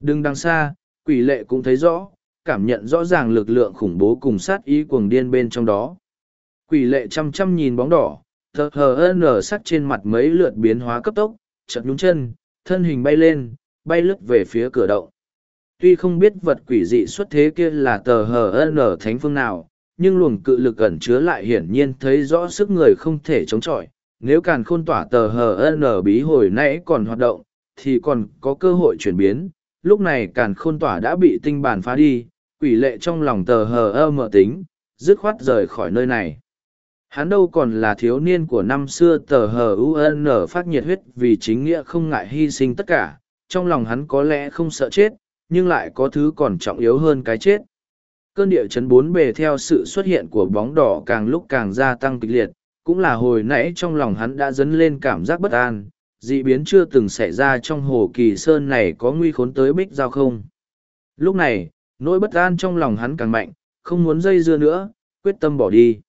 Đừng đằng xa, quỷ lệ cũng thấy rõ, cảm nhận rõ ràng lực lượng khủng bố cùng sát ý cuồng điên bên trong đó. Quỷ lệ chăm chăm nhìn bóng đỏ, thờ hờ nở sắc trên mặt mấy lượt biến hóa cấp tốc, chật nhúng chân, thân hình bay lên, bay lướt về phía cửa động. Tuy không biết vật quỷ dị xuất thế kia là tờ hờ ở thánh phương nào, nhưng luồng cự lực ẩn chứa lại hiển nhiên thấy rõ sức người không thể chống chọi. Nếu càn khôn tỏa tờ hờ nở bí hồi nãy còn hoạt động, thì còn có cơ hội chuyển biến. Lúc này càn khôn tỏa đã bị tinh bản phá đi, quỷ lệ trong lòng tờ hờ ơ mở tính, dứt khoát rời khỏi nơi này. Hắn đâu còn là thiếu niên của năm xưa tờ hờ UN phát nhiệt huyết vì chính nghĩa không ngại hy sinh tất cả, trong lòng hắn có lẽ không sợ chết, nhưng lại có thứ còn trọng yếu hơn cái chết. Cơn địa chấn bốn bề theo sự xuất hiện của bóng đỏ càng lúc càng gia tăng kịch liệt, cũng là hồi nãy trong lòng hắn đã dấn lên cảm giác bất an, dị biến chưa từng xảy ra trong hồ kỳ sơn này có nguy khốn tới bích giao không. Lúc này, nỗi bất an trong lòng hắn càng mạnh không muốn dây dưa nữa, quyết tâm bỏ đi.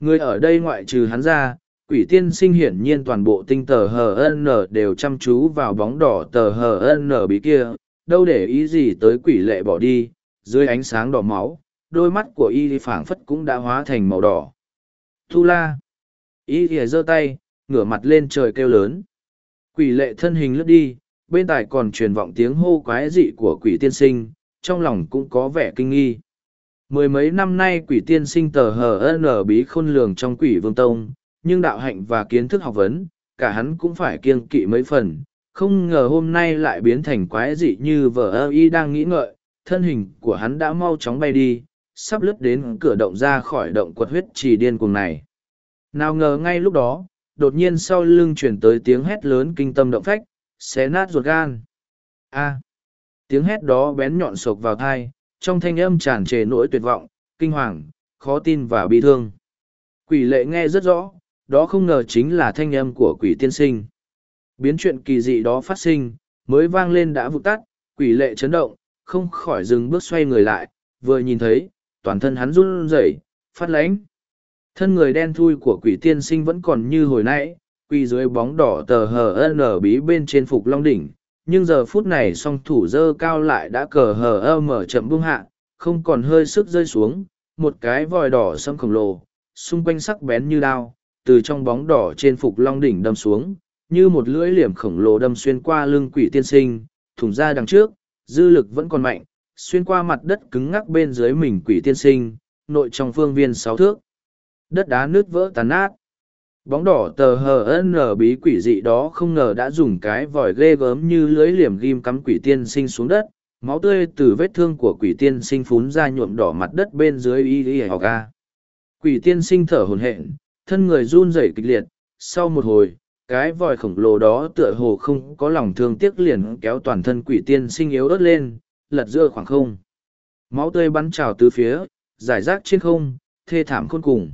Người ở đây ngoại trừ hắn ra, quỷ tiên sinh hiển nhiên toàn bộ tinh tờ hn đều chăm chú vào bóng đỏ tờ hn bí kia, đâu để ý gì tới quỷ lệ bỏ đi, dưới ánh sáng đỏ máu, đôi mắt của y phảng phất cũng đã hóa thành màu đỏ. Thu la! Y thì giơ tay, ngửa mặt lên trời kêu lớn. Quỷ lệ thân hình lướt đi, bên tài còn truyền vọng tiếng hô quái dị của quỷ tiên sinh, trong lòng cũng có vẻ kinh nghi. Mười mấy năm nay quỷ tiên sinh tờ hờ n bí khôn lường trong quỷ vương tông, nhưng đạo hạnh và kiến thức học vấn, cả hắn cũng phải kiêng kỵ mấy phần. Không ngờ hôm nay lại biến thành quái dị như vợ ơ y đang nghĩ ngợi, thân hình của hắn đã mau chóng bay đi, sắp lướt đến cửa động ra khỏi động quật huyết trì điên cuồng này. Nào ngờ ngay lúc đó, đột nhiên sau lưng chuyển tới tiếng hét lớn kinh tâm động phách, xé nát ruột gan. A. tiếng hét đó bén nhọn sộc vào thai, trong thanh âm tràn trề nỗi tuyệt vọng, kinh hoàng, khó tin và bi thương. Quỷ lệ nghe rất rõ, đó không ngờ chính là thanh âm của quỷ tiên sinh. Biến chuyện kỳ dị đó phát sinh, mới vang lên đã vụt tắt, quỷ lệ chấn động, không khỏi dừng bước xoay người lại, vừa nhìn thấy, toàn thân hắn run rẩy, phát lánh. Thân người đen thui của quỷ tiên sinh vẫn còn như hồi nãy, quỳ dưới bóng đỏ tờ hờ n bí bên trên phục long đỉnh, nhưng giờ phút này song thủ dơ cao lại đã cờ hờ ơ mở chậm buông hạ, không còn hơi sức rơi xuống, một cái vòi đỏ sâm khổng lồ, xung quanh sắc bén như đao, từ trong bóng đỏ trên phục long đỉnh đâm xuống, như một lưỡi liềm khổng lồ đâm xuyên qua lưng quỷ tiên sinh, thủng ra đằng trước, dư lực vẫn còn mạnh, xuyên qua mặt đất cứng ngắc bên dưới mình quỷ tiên sinh, nội trong phương viên sáu thước. Đất đá nứt vỡ tàn nát. Bóng đỏ tờ hờ n bí quỷ dị đó không ngờ đã dùng cái vòi ghê gớm như lưới liềm ghim cắm quỷ tiên sinh xuống đất, máu tươi từ vết thương của quỷ tiên sinh phún ra nhuộm đỏ mặt đất bên dưới y y hò ga. Quỷ tiên sinh thở hồn hển, thân người run rẩy kịch liệt, sau một hồi, cái vòi khổng lồ đó tựa hồ không có lòng thương tiếc liền kéo toàn thân quỷ tiên sinh yếu ớt lên, lật giữa khoảng không. Máu tươi bắn trào từ phía, giải rác trên không, thê thảm khôn cùng.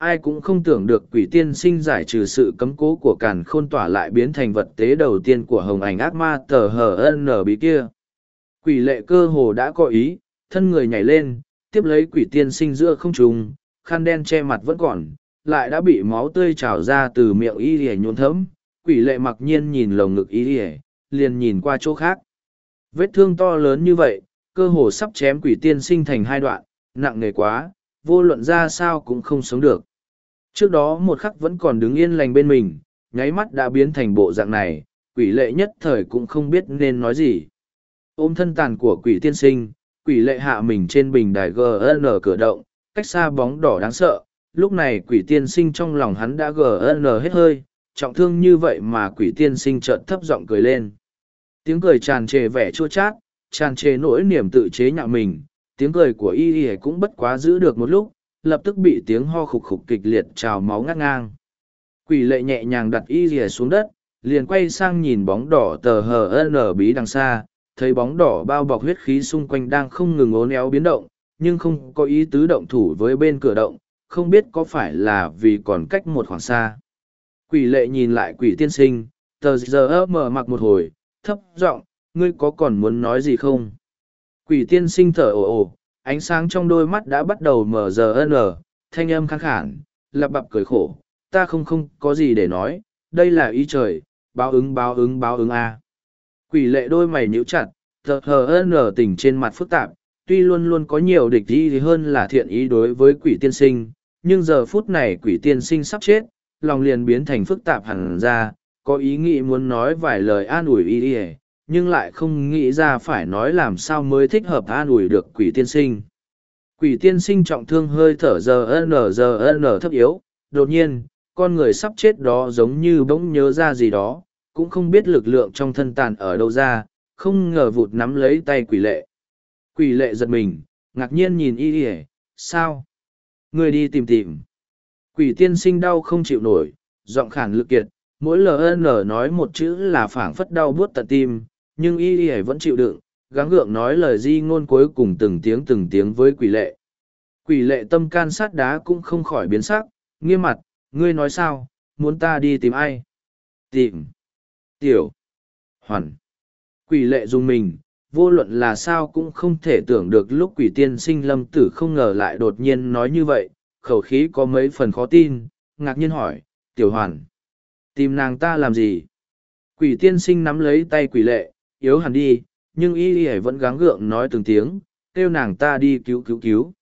Ai cũng không tưởng được quỷ tiên sinh giải trừ sự cấm cố của càn khôn tỏa lại biến thành vật tế đầu tiên của hồng ảnh ác ma tờ hờ n bí kia. Quỷ lệ cơ hồ đã có ý, thân người nhảy lên, tiếp lấy quỷ tiên sinh giữa không trùng, khăn đen che mặt vẫn còn, lại đã bị máu tươi trào ra từ miệng y ỉa nhuộn thấm. Quỷ lệ mặc nhiên nhìn lồng ngực y ỉa liền nhìn qua chỗ khác. Vết thương to lớn như vậy, cơ hồ sắp chém quỷ tiên sinh thành hai đoạn, nặng nề quá, vô luận ra sao cũng không sống được. Trước đó một khắc vẫn còn đứng yên lành bên mình, nháy mắt đã biến thành bộ dạng này, quỷ lệ nhất thời cũng không biết nên nói gì. Ôm thân tàn của quỷ tiên sinh, quỷ lệ hạ mình trên bình đài GN cửa động, cách xa bóng đỏ đáng sợ, lúc này quỷ tiên sinh trong lòng hắn đã GN hết hơi, trọng thương như vậy mà quỷ tiên sinh chợt thấp giọng cười lên. Tiếng cười tràn trề vẻ chua chát, tràn trề nỗi niềm tự chế nhạo mình, tiếng cười của y y cũng bất quá giữ được một lúc, lập tức bị tiếng ho khục khục kịch liệt trào máu ngắt ngang. Quỷ lệ nhẹ nhàng đặt y rìa xuống đất, liền quay sang nhìn bóng đỏ tờ hờ ở bí đằng xa, thấy bóng đỏ bao bọc huyết khí xung quanh đang không ngừng ố néo biến động, nhưng không có ý tứ động thủ với bên cửa động, không biết có phải là vì còn cách một khoảng xa. Quỷ lệ nhìn lại quỷ tiên sinh, tờ giờ mở mặc một hồi, thấp giọng ngươi có còn muốn nói gì không quỷ tiên sinh thở ồ ồ ánh sáng trong đôi mắt đã bắt đầu mở giờ n ờ, thanh âm kháng khản lặp bập cười khổ, ta không không có gì để nói, đây là ý trời, báo ứng báo ứng báo ứng a. Quỷ lệ đôi mày nhíu chặt thờ hờ n ờ tình trên mặt phức tạp, tuy luôn luôn có nhiều địch ý hơn là thiện ý đối với quỷ tiên sinh, nhưng giờ phút này quỷ tiên sinh sắp chết, lòng liền biến thành phức tạp hẳn ra, có ý nghĩ muốn nói vài lời an ủi y ỉa nhưng lại không nghĩ ra phải nói làm sao mới thích hợp an ủi được quỷ tiên sinh. Quỷ tiên sinh trọng thương hơi thở giờ n giờ n thấp yếu, đột nhiên, con người sắp chết đó giống như bỗng nhớ ra gì đó, cũng không biết lực lượng trong thân tàn ở đâu ra, không ngờ vụt nắm lấy tay quỷ lệ. Quỷ lệ giật mình, ngạc nhiên nhìn y y, sao? Người đi tìm tìm. Quỷ tiên sinh đau không chịu nổi, giọng khản lực kiệt, mỗi ln nói một chữ là phảng phất đau buốt tận tim nhưng y y vẫn chịu đựng gắng gượng nói lời di ngôn cuối cùng từng tiếng từng tiếng với quỷ lệ. Quỷ lệ tâm can sát đá cũng không khỏi biến sắc nghiêm mặt ngươi nói sao? Muốn ta đi tìm ai? Tìm. Tiểu. Hoàn. Quỷ lệ dùng mình vô luận là sao cũng không thể tưởng được lúc quỷ tiên sinh lâm tử không ngờ lại đột nhiên nói như vậy, khẩu khí có mấy phần khó tin, ngạc nhiên hỏi, tiểu hoàn, tìm nàng ta làm gì? Quỷ tiên sinh nắm lấy tay quỷ lệ, yếu hẳn đi, nhưng y y vẫn gắng gượng nói từng tiếng, kêu nàng ta đi cứu cứu cứu.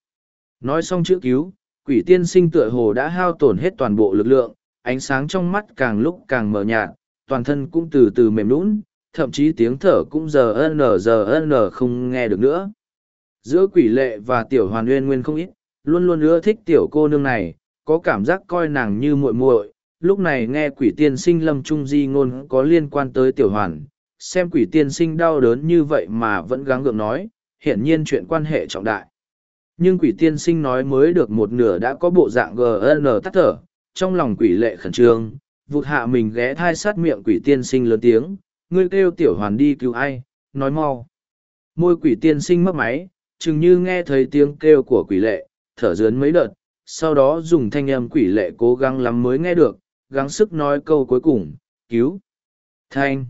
Nói xong chữ cứu, quỷ tiên sinh tựa hồ đã hao tổn hết toàn bộ lực lượng, ánh sáng trong mắt càng lúc càng mờ nhạt, toàn thân cũng từ từ mềm lún, thậm chí tiếng thở cũng giờ n giờ n không nghe được nữa. Giữa quỷ lệ và tiểu hoàn nguyên nguyên không ít, luôn luôn ưa thích tiểu cô nương này, có cảm giác coi nàng như muội muội. lúc này nghe quỷ tiên sinh lâm trung di ngôn có liên quan tới tiểu hoàn, xem quỷ tiên sinh đau đớn như vậy mà vẫn gắng gượng nói, hiển nhiên chuyện quan hệ trọng đại. Nhưng quỷ tiên sinh nói mới được một nửa đã có bộ dạng GN tắt thở, trong lòng quỷ lệ khẩn trương, vụt hạ mình ghé thai sát miệng quỷ tiên sinh lớn tiếng, ngươi kêu tiểu hoàn đi cứu ai, nói mau. Môi quỷ tiên sinh mất máy, chừng như nghe thấy tiếng kêu của quỷ lệ, thở dướn mấy đợt, sau đó dùng thanh âm quỷ lệ cố gắng lắm mới nghe được, gắng sức nói câu cuối cùng, cứu. Thanh.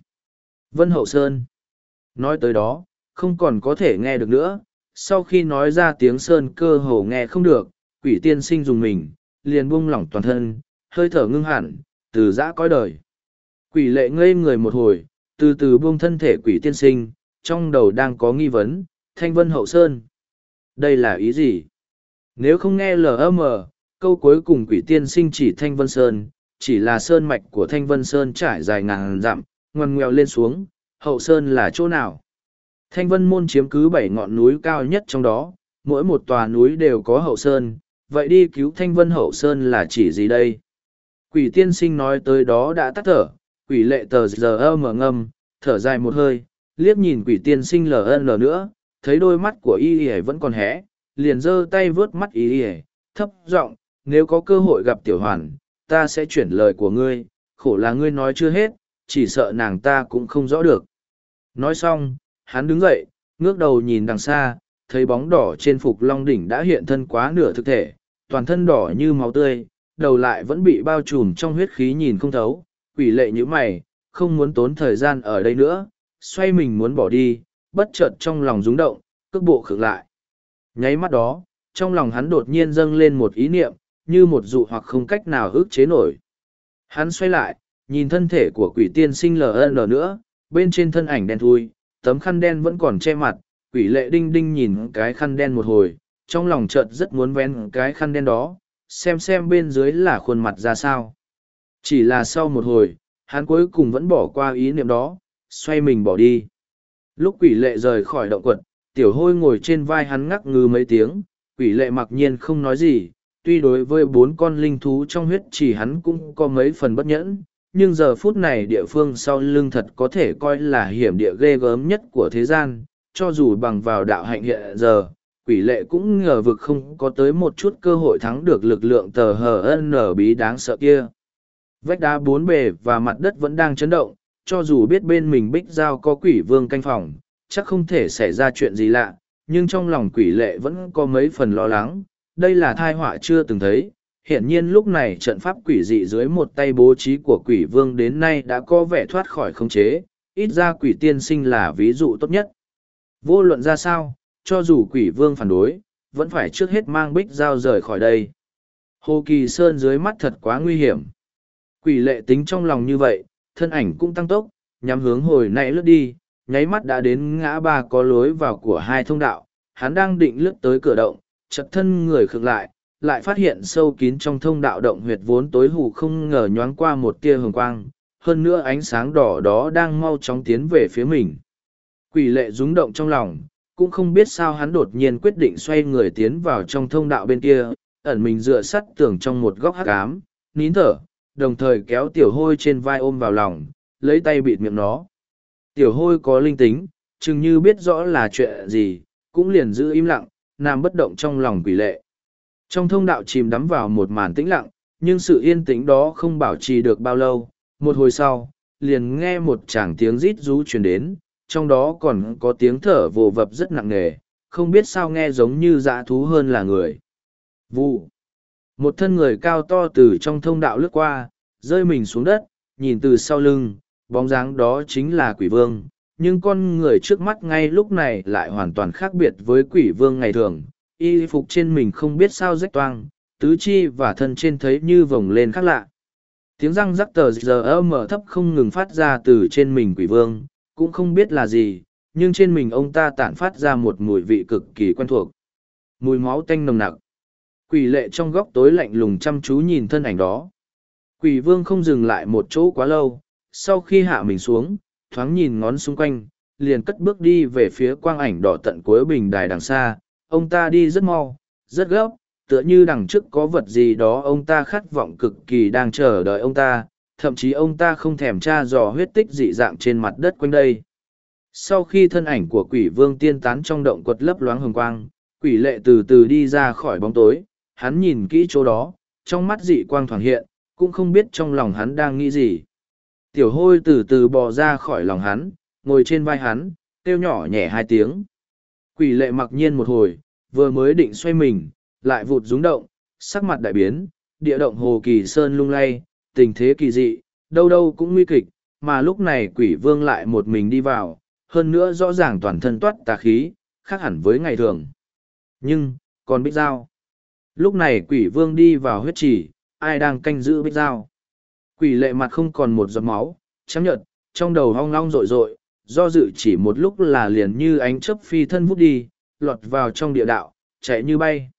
Vân Hậu Sơn. Nói tới đó, không còn có thể nghe được nữa, sau khi nói ra tiếng Sơn cơ hồ nghe không được, quỷ tiên sinh dùng mình, liền buông lỏng toàn thân, hơi thở ngưng hẳn, từ giã cõi đời. Quỷ lệ ngây người một hồi, từ từ buông thân thể quỷ tiên sinh, trong đầu đang có nghi vấn, Thanh Vân Hậu Sơn. Đây là ý gì? Nếu không nghe LM, câu cuối cùng quỷ tiên sinh chỉ Thanh Vân Sơn, chỉ là sơn mạch của Thanh Vân Sơn trải dài ngàn dặm, ngoằn ngoèo lên xuống, hậu sơn là chỗ nào? Thanh Vân Môn chiếm cứ bảy ngọn núi cao nhất trong đó, mỗi một tòa núi đều có hậu sơn, vậy đi cứu Thanh Vân hậu sơn là chỉ gì đây? Quỷ tiên sinh nói tới đó đã tắt thở, quỷ lệ tờ giờ mở ngâm, thở dài một hơi, liếc nhìn quỷ tiên sinh lờ ân lờ nữa, thấy đôi mắt của y y vẫn còn hé, liền giơ tay vớt mắt y y, thấp giọng nếu có cơ hội gặp tiểu hoàn, ta sẽ chuyển lời của ngươi, khổ là ngươi nói chưa hết, chỉ sợ nàng ta cũng không rõ được. Nói xong, hắn đứng dậy, ngước đầu nhìn đằng xa, thấy bóng đỏ trên phục long đỉnh đã hiện thân quá nửa thực thể, toàn thân đỏ như máu tươi, đầu lại vẫn bị bao trùm trong huyết khí nhìn không thấu, quỷ lệ như mày, không muốn tốn thời gian ở đây nữa, xoay mình muốn bỏ đi, bất chợt trong lòng rúng động, cước bộ khựng lại. Nháy mắt đó, trong lòng hắn đột nhiên dâng lên một ý niệm, như một dụ hoặc không cách nào ức chế nổi. Hắn xoay lại, nhìn thân thể của quỷ tiên sinh ln nữa, bên trên thân ảnh đen thui, tấm khăn đen vẫn còn che mặt, quỷ lệ đinh đinh nhìn cái khăn đen một hồi, trong lòng chợt rất muốn vén cái khăn đen đó, xem xem bên dưới là khuôn mặt ra sao. Chỉ là sau một hồi, hắn cuối cùng vẫn bỏ qua ý niệm đó, xoay mình bỏ đi. Lúc quỷ lệ rời khỏi động quật, tiểu hôi ngồi trên vai hắn ngắc ngư mấy tiếng, quỷ lệ mặc nhiên không nói gì, tuy đối với bốn con linh thú trong huyết chỉ hắn cũng có mấy phần bất nhẫn, nhưng giờ phút này địa phương sau lưng thật có thể coi là hiểm địa ghê gớm nhất của thế gian, cho dù bằng vào đạo hạnh hiện giờ, quỷ lệ cũng ngờ vực không có tới một chút cơ hội thắng được lực lượng tờ hờ nở bí đáng sợ kia. Vách đá bốn bề và mặt đất vẫn đang chấn động, cho dù biết bên mình bích giao có quỷ vương canh phòng, chắc không thể xảy ra chuyện gì lạ, nhưng trong lòng quỷ lệ vẫn có mấy phần lo lắng, đây là thai họa chưa từng thấy. Hiển nhiên lúc này trận pháp quỷ dị dưới một tay bố trí của quỷ vương đến nay đã có vẻ thoát khỏi khống chế, ít ra quỷ tiên sinh là ví dụ tốt nhất. Vô luận ra sao, cho dù quỷ vương phản đối, vẫn phải trước hết mang bích giao rời khỏi đây. Hồ Kỳ Sơn dưới mắt thật quá nguy hiểm. Quỷ lệ tính trong lòng như vậy, thân ảnh cũng tăng tốc, nhắm hướng hồi nãy lướt đi, nháy mắt đã đến ngã ba có lối vào của hai thông đạo, hắn đang định lướt tới cửa động, chật thân người khựng lại, lại phát hiện sâu kín trong thông đạo động huyệt vốn tối hù không ngờ nhoáng qua một tia hồng quang, hơn nữa ánh sáng đỏ đó đang mau chóng tiến về phía mình. Quỷ lệ rúng động trong lòng, cũng không biết sao hắn đột nhiên quyết định xoay người tiến vào trong thông đạo bên kia, ẩn mình dựa sắt tường trong một góc hắc ám, nín thở, đồng thời kéo tiểu hôi trên vai ôm vào lòng, lấy tay bịt miệng nó. Tiểu hôi có linh tính, chừng như biết rõ là chuyện gì, cũng liền giữ im lặng, nằm bất động trong lòng quỷ lệ. Trong thông đạo chìm đắm vào một màn tĩnh lặng, nhưng sự yên tĩnh đó không bảo trì được bao lâu. Một hồi sau, liền nghe một chàng tiếng rít rú truyền đến, trong đó còn có tiếng thở vồ vập rất nặng nề, không biết sao nghe giống như dã thú hơn là người. Vụ. Một thân người cao to từ trong thông đạo lướt qua, rơi mình xuống đất, nhìn từ sau lưng, bóng dáng đó chính là quỷ vương, nhưng con người trước mắt ngay lúc này lại hoàn toàn khác biệt với quỷ vương ngày thường y phục trên mình không biết sao rách toang, tứ chi và thân trên thấy như vồng lên khác lạ. Tiếng răng rắc tờ giờ mở thấp không ngừng phát ra từ trên mình quỷ vương, cũng không biết là gì, nhưng trên mình ông ta tản phát ra một mùi vị cực kỳ quen thuộc. Mùi máu tanh nồng nặc. Quỷ lệ trong góc tối lạnh lùng chăm chú nhìn thân ảnh đó. Quỷ vương không dừng lại một chỗ quá lâu, sau khi hạ mình xuống, thoáng nhìn ngón xung quanh, liền cất bước đi về phía quang ảnh đỏ tận cuối bình đài đằng xa ông ta đi rất mau, rất gấp, tựa như đằng trước có vật gì đó ông ta khát vọng cực kỳ đang chờ đợi ông ta, thậm chí ông ta không thèm tra dò huyết tích dị dạng trên mặt đất quanh đây. Sau khi thân ảnh của quỷ vương tiên tán trong động quật lấp loáng hồng quang, quỷ lệ từ từ đi ra khỏi bóng tối, hắn nhìn kỹ chỗ đó, trong mắt dị quang thoảng hiện, cũng không biết trong lòng hắn đang nghĩ gì. Tiểu hôi từ từ bò ra khỏi lòng hắn, ngồi trên vai hắn, kêu nhỏ nhẹ hai tiếng quỷ lệ mặc nhiên một hồi, vừa mới định xoay mình, lại vụt rúng động, sắc mặt đại biến, địa động hồ kỳ sơn lung lay, tình thế kỳ dị, đâu đâu cũng nguy kịch, mà lúc này quỷ vương lại một mình đi vào, hơn nữa rõ ràng toàn thân toát tà khí, khác hẳn với ngày thường. Nhưng, còn bích giao lúc này quỷ vương đi vào huyết trì, ai đang canh giữ bích giao quỷ lệ mặt không còn một giọt máu, chấm nhợt, trong đầu hong long rội rội do dự chỉ một lúc là liền như ánh chớp phi thân vút đi, lọt vào trong địa đạo, chạy như bay.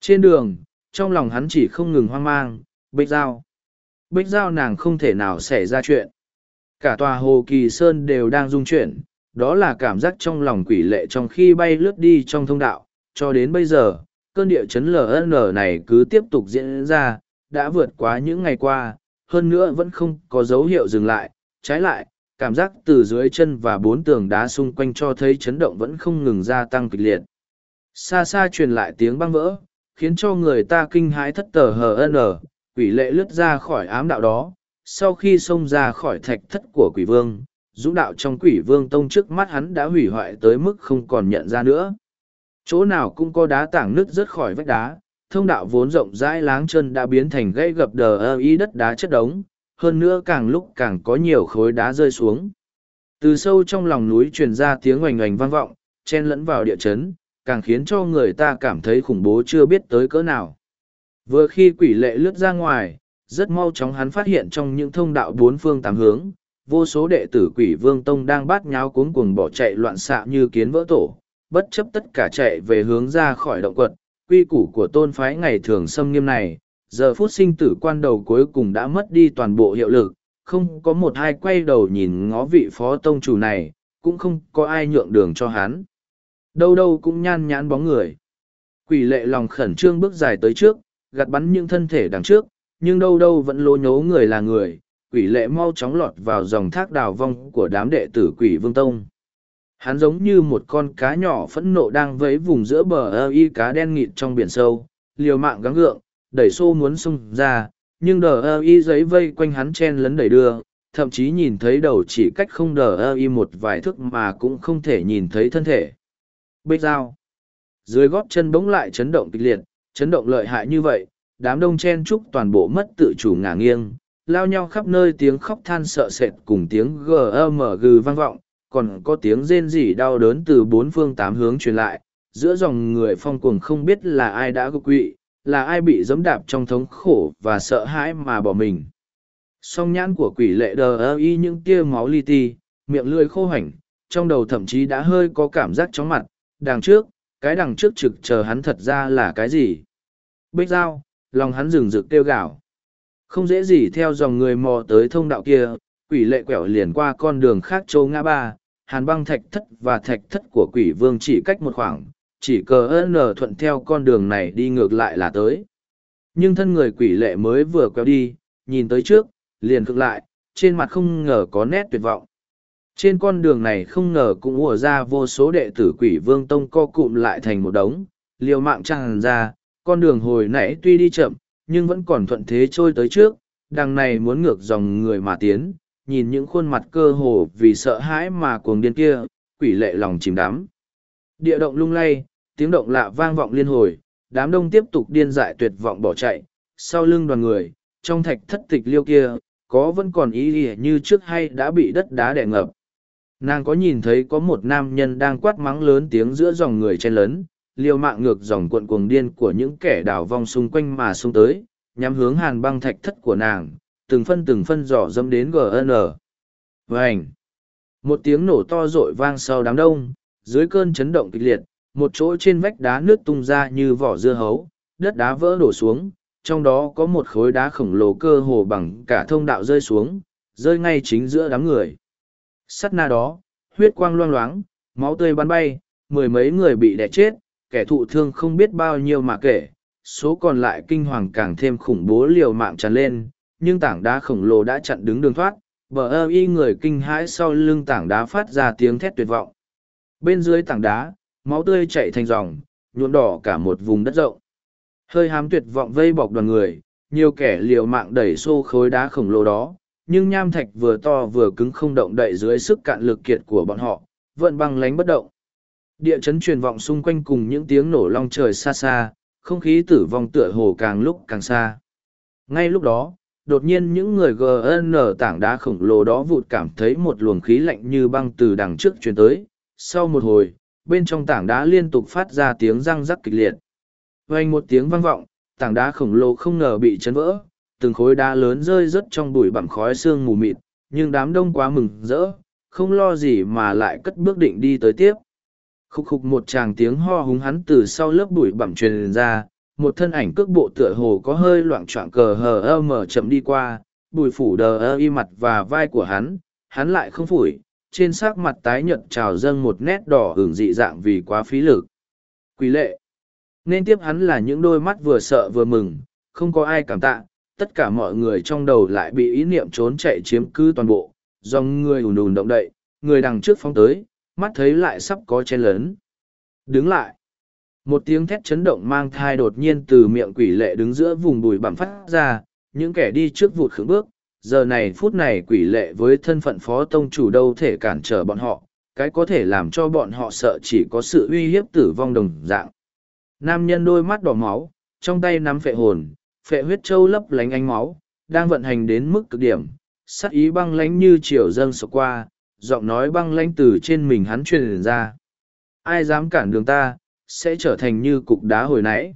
Trên đường, trong lòng hắn chỉ không ngừng hoang mang, bích giao bích giao nàng không thể nào xảy ra chuyện. Cả tòa hồ kỳ sơn đều đang rung chuyển, đó là cảm giác trong lòng quỷ lệ trong khi bay lướt đi trong thông đạo. Cho đến bây giờ, cơn địa chấn ln này cứ tiếp tục diễn ra, đã vượt quá những ngày qua, hơn nữa vẫn không có dấu hiệu dừng lại. Trái lại cảm giác từ dưới chân và bốn tường đá xung quanh cho thấy chấn động vẫn không ngừng gia tăng kịch liệt. Xa xa truyền lại tiếng băng vỡ, khiến cho người ta kinh hãi thất tờ hờ nờ. quỷ lệ lướt ra khỏi ám đạo đó. Sau khi xông ra khỏi thạch thất của quỷ vương, dũng đạo trong quỷ vương tông trước mắt hắn đã hủy hoại tới mức không còn nhận ra nữa. Chỗ nào cũng có đá tảng nứt rớt khỏi vách đá, thông đạo vốn rộng rãi láng chân đã biến thành gãy gập đờ ơ y đất đá chất đống hơn nữa càng lúc càng có nhiều khối đá rơi xuống. Từ sâu trong lòng núi truyền ra tiếng oành oành vang vọng, chen lẫn vào địa chấn, càng khiến cho người ta cảm thấy khủng bố chưa biết tới cỡ nào. Vừa khi quỷ lệ lướt ra ngoài, rất mau chóng hắn phát hiện trong những thông đạo bốn phương tám hướng, vô số đệ tử quỷ vương tông đang bát nháo cuống cuồng bỏ chạy loạn xạ như kiến vỡ tổ, bất chấp tất cả chạy về hướng ra khỏi động quật. Quy củ của tôn phái ngày thường xâm nghiêm này giờ phút sinh tử quan đầu cuối cùng đã mất đi toàn bộ hiệu lực, không có một ai quay đầu nhìn ngó vị phó tông chủ này, cũng không có ai nhượng đường cho hắn. Đâu đâu cũng nhan nhãn bóng người. Quỷ lệ lòng khẩn trương bước dài tới trước, gạt bắn những thân thể đằng trước, nhưng đâu đâu vẫn lố nhố người là người, quỷ lệ mau chóng lọt vào dòng thác đào vong của đám đệ tử quỷ vương tông. Hắn giống như một con cá nhỏ phẫn nộ đang vấy vùng giữa bờ ơ y cá đen nghịt trong biển sâu, liều mạng gắng gượng đẩy xô muốn xông ra, nhưng đờ ơ y giấy vây quanh hắn chen lấn đẩy đưa, thậm chí nhìn thấy đầu chỉ cách không đờ ơ y một vài thước mà cũng không thể nhìn thấy thân thể. Bích dao. Dưới gót chân bỗng lại chấn động kịch liệt, chấn động lợi hại như vậy, đám đông chen trúc toàn bộ mất tự chủ ngả nghiêng, lao nhau khắp nơi tiếng khóc than sợ sệt cùng tiếng gmg vang vọng, còn có tiếng rên rỉ đau đớn từ bốn phương tám hướng truyền lại, giữa dòng người phong cuồng không biết là ai đã gục quỵ là ai bị giẫm đạp trong thống khổ và sợ hãi mà bỏ mình. Song nhãn của quỷ lệ đờ ơ y những tia máu li ti, miệng lưỡi khô hảnh trong đầu thậm chí đã hơi có cảm giác chóng mặt, đằng trước, cái đằng trước trực chờ hắn thật ra là cái gì? Bích dao lòng hắn rừng rực kêu gào. Không dễ gì theo dòng người mò tới thông đạo kia, quỷ lệ quẹo liền qua con đường khác châu ngã ba, hàn băng thạch thất và thạch thất của quỷ vương chỉ cách một khoảng chỉ cờ ơn thuận theo con đường này đi ngược lại là tới. Nhưng thân người quỷ lệ mới vừa quẹo đi, nhìn tới trước, liền cực lại, trên mặt không ngờ có nét tuyệt vọng. Trên con đường này không ngờ cũng ùa ra vô số đệ tử quỷ vương tông co cụm lại thành một đống, liều mạng tràn ra, con đường hồi nãy tuy đi chậm, nhưng vẫn còn thuận thế trôi tới trước, đằng này muốn ngược dòng người mà tiến, nhìn những khuôn mặt cơ hồ vì sợ hãi mà cuồng điên kia, quỷ lệ lòng chìm đắm. Địa động lung lay tiếng động lạ vang vọng liên hồi, đám đông tiếp tục điên dại tuyệt vọng bỏ chạy, sau lưng đoàn người, trong thạch thất tịch liêu kia, có vẫn còn ý ỉa như trước hay đã bị đất đá đè ngập nàng có nhìn thấy có một nam nhân đang quát mắng lớn tiếng giữa dòng người chen lấn, liều mạng ngược dòng cuộn cuồng điên của những kẻ đào vong xung quanh mà xung tới, nhắm hướng hàn băng thạch thất của nàng, từng phân từng phân dò dâm đến gn Vành. một tiếng nổ to rội vang sau đám đông, dưới cơn chấn động kịch liệt một chỗ trên vách đá nước tung ra như vỏ dưa hấu, đất đá vỡ đổ xuống, trong đó có một khối đá khổng lồ cơ hồ bằng cả thông đạo rơi xuống, rơi ngay chính giữa đám người. Sắt na đó, huyết quang loang loáng, máu tươi bắn bay, mười mấy người bị đẻ chết, kẻ thụ thương không biết bao nhiêu mà kể, số còn lại kinh hoàng càng thêm khủng bố liều mạng tràn lên, nhưng tảng đá khổng lồ đã chặn đứng đường thoát, bờ ơ y người kinh hãi sau lưng tảng đá phát ra tiếng thét tuyệt vọng. Bên dưới tảng đá máu tươi chạy thành dòng, nhuộm đỏ cả một vùng đất rộng. Hơi hám tuyệt vọng vây bọc đoàn người, nhiều kẻ liều mạng đẩy xô khối đá khổng lồ đó, nhưng nham thạch vừa to vừa cứng không động đậy dưới sức cạn lực kiệt của bọn họ, vẫn băng lánh bất động. Địa chấn truyền vọng xung quanh cùng những tiếng nổ long trời xa xa, không khí tử vong tựa hồ càng lúc càng xa. Ngay lúc đó, đột nhiên những người gn tảng đá khổng lồ đó vụt cảm thấy một luồng khí lạnh như băng từ đằng trước truyền tới. Sau một hồi bên trong tảng đá liên tục phát ra tiếng răng rắc kịch liệt. Vành một tiếng vang vọng, tảng đá khổng lồ không ngờ bị chấn vỡ, từng khối đá lớn rơi rớt trong bụi bặm khói sương mù mịt, nhưng đám đông quá mừng rỡ, không lo gì mà lại cất bước định đi tới tiếp. Khúc khúc một chàng tiếng ho húng hắn từ sau lớp bụi bặm truyền ra, một thân ảnh cước bộ tựa hồ có hơi loạn choạng cờ hờ ơ mở chậm đi qua bùi phủ đờ ơ y mặt và vai của hắn hắn lại không phủi trên sắc mặt tái nhợt trào dâng một nét đỏ hưởng dị dạng vì quá phí lực. Quỷ lệ. Nên tiếp hắn là những đôi mắt vừa sợ vừa mừng, không có ai cảm tạ, tất cả mọi người trong đầu lại bị ý niệm trốn chạy chiếm cứ toàn bộ, dòng người ùn ùn động đậy, người đằng trước phóng tới, mắt thấy lại sắp có chen lớn đứng lại. Một tiếng thét chấn động mang thai đột nhiên từ miệng quỷ lệ đứng giữa vùng bùi bặm phát ra, những kẻ đi trước vụt khứng bước giờ này phút này quỷ lệ với thân phận phó tông chủ đâu thể cản trở bọn họ, cái có thể làm cho bọn họ sợ chỉ có sự uy hiếp tử vong đồng dạng. Nam nhân đôi mắt đỏ máu, trong tay nắm phệ hồn, phệ huyết châu lấp lánh ánh máu, đang vận hành đến mức cực điểm sắc ý băng lánh như chiều dâng sộc qua, giọng nói băng lánh từ trên mình hắn truyền ra. Ai dám cản đường ta, sẽ trở thành như cục đá hồi nãy.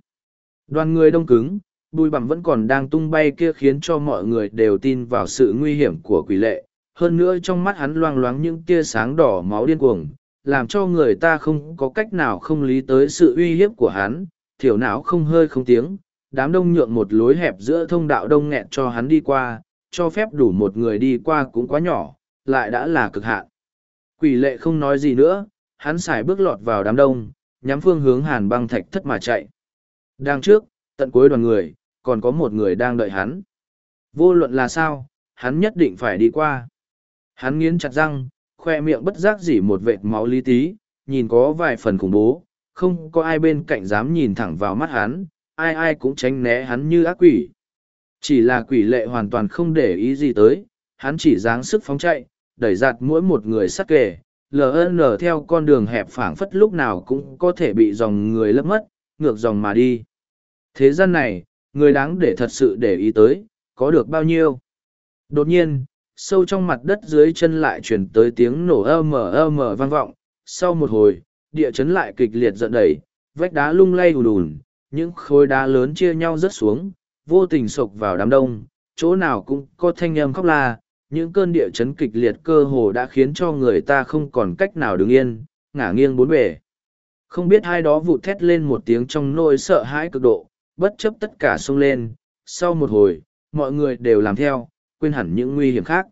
Đoàn người đông cứng bùi bặm vẫn còn đang tung bay kia khiến cho mọi người đều tin vào sự nguy hiểm của quỷ lệ. Hơn nữa trong mắt hắn loang loáng những tia sáng đỏ máu điên cuồng, làm cho người ta không có cách nào không lý tới sự uy hiếp của hắn. Thiểu não không hơi không tiếng, đám đông nhượng một lối hẹp giữa thông đạo đông nghẹn cho hắn đi qua, cho phép đủ một người đi qua cũng quá nhỏ, lại đã là cực hạn. Quỷ lệ không nói gì nữa, hắn xài bước lọt vào đám đông, nhắm phương hướng hàn băng thạch thất mà chạy. Đang trước, tận cuối đoàn người còn có một người đang đợi hắn. Vô luận là sao, hắn nhất định phải đi qua. Hắn nghiến chặt răng, khoe miệng bất giác dỉ một vệt máu lý tí, nhìn có vài phần khủng bố, không có ai bên cạnh dám nhìn thẳng vào mắt hắn, ai ai cũng tránh né hắn như ác quỷ. Chỉ là quỷ lệ hoàn toàn không để ý gì tới, hắn chỉ dáng sức phóng chạy, đẩy giạt mỗi một người sắc kề ln theo con đường hẹp phảng phất lúc nào cũng có thể bị dòng người lấp mất, ngược dòng mà đi. Thế gian này người đáng để thật sự để ý tới, có được bao nhiêu? Đột nhiên, sâu trong mặt đất dưới chân lại chuyển tới tiếng nổ ơ mờ ơ mờ vang vọng. Sau một hồi, địa chấn lại kịch liệt giận đẩy, vách đá lung lay ùn ùn, những khối đá lớn chia nhau rớt xuống, vô tình sộc vào đám đông. Chỗ nào cũng có thanh âm khóc la, những cơn địa chấn kịch liệt cơ hồ đã khiến cho người ta không còn cách nào đứng yên, ngả nghiêng bốn bề. Không biết hai đó vụt thét lên một tiếng trong nỗi sợ hãi cực độ bất chấp tất cả xông lên, sau một hồi, mọi người đều làm theo, quên hẳn những nguy hiểm khác.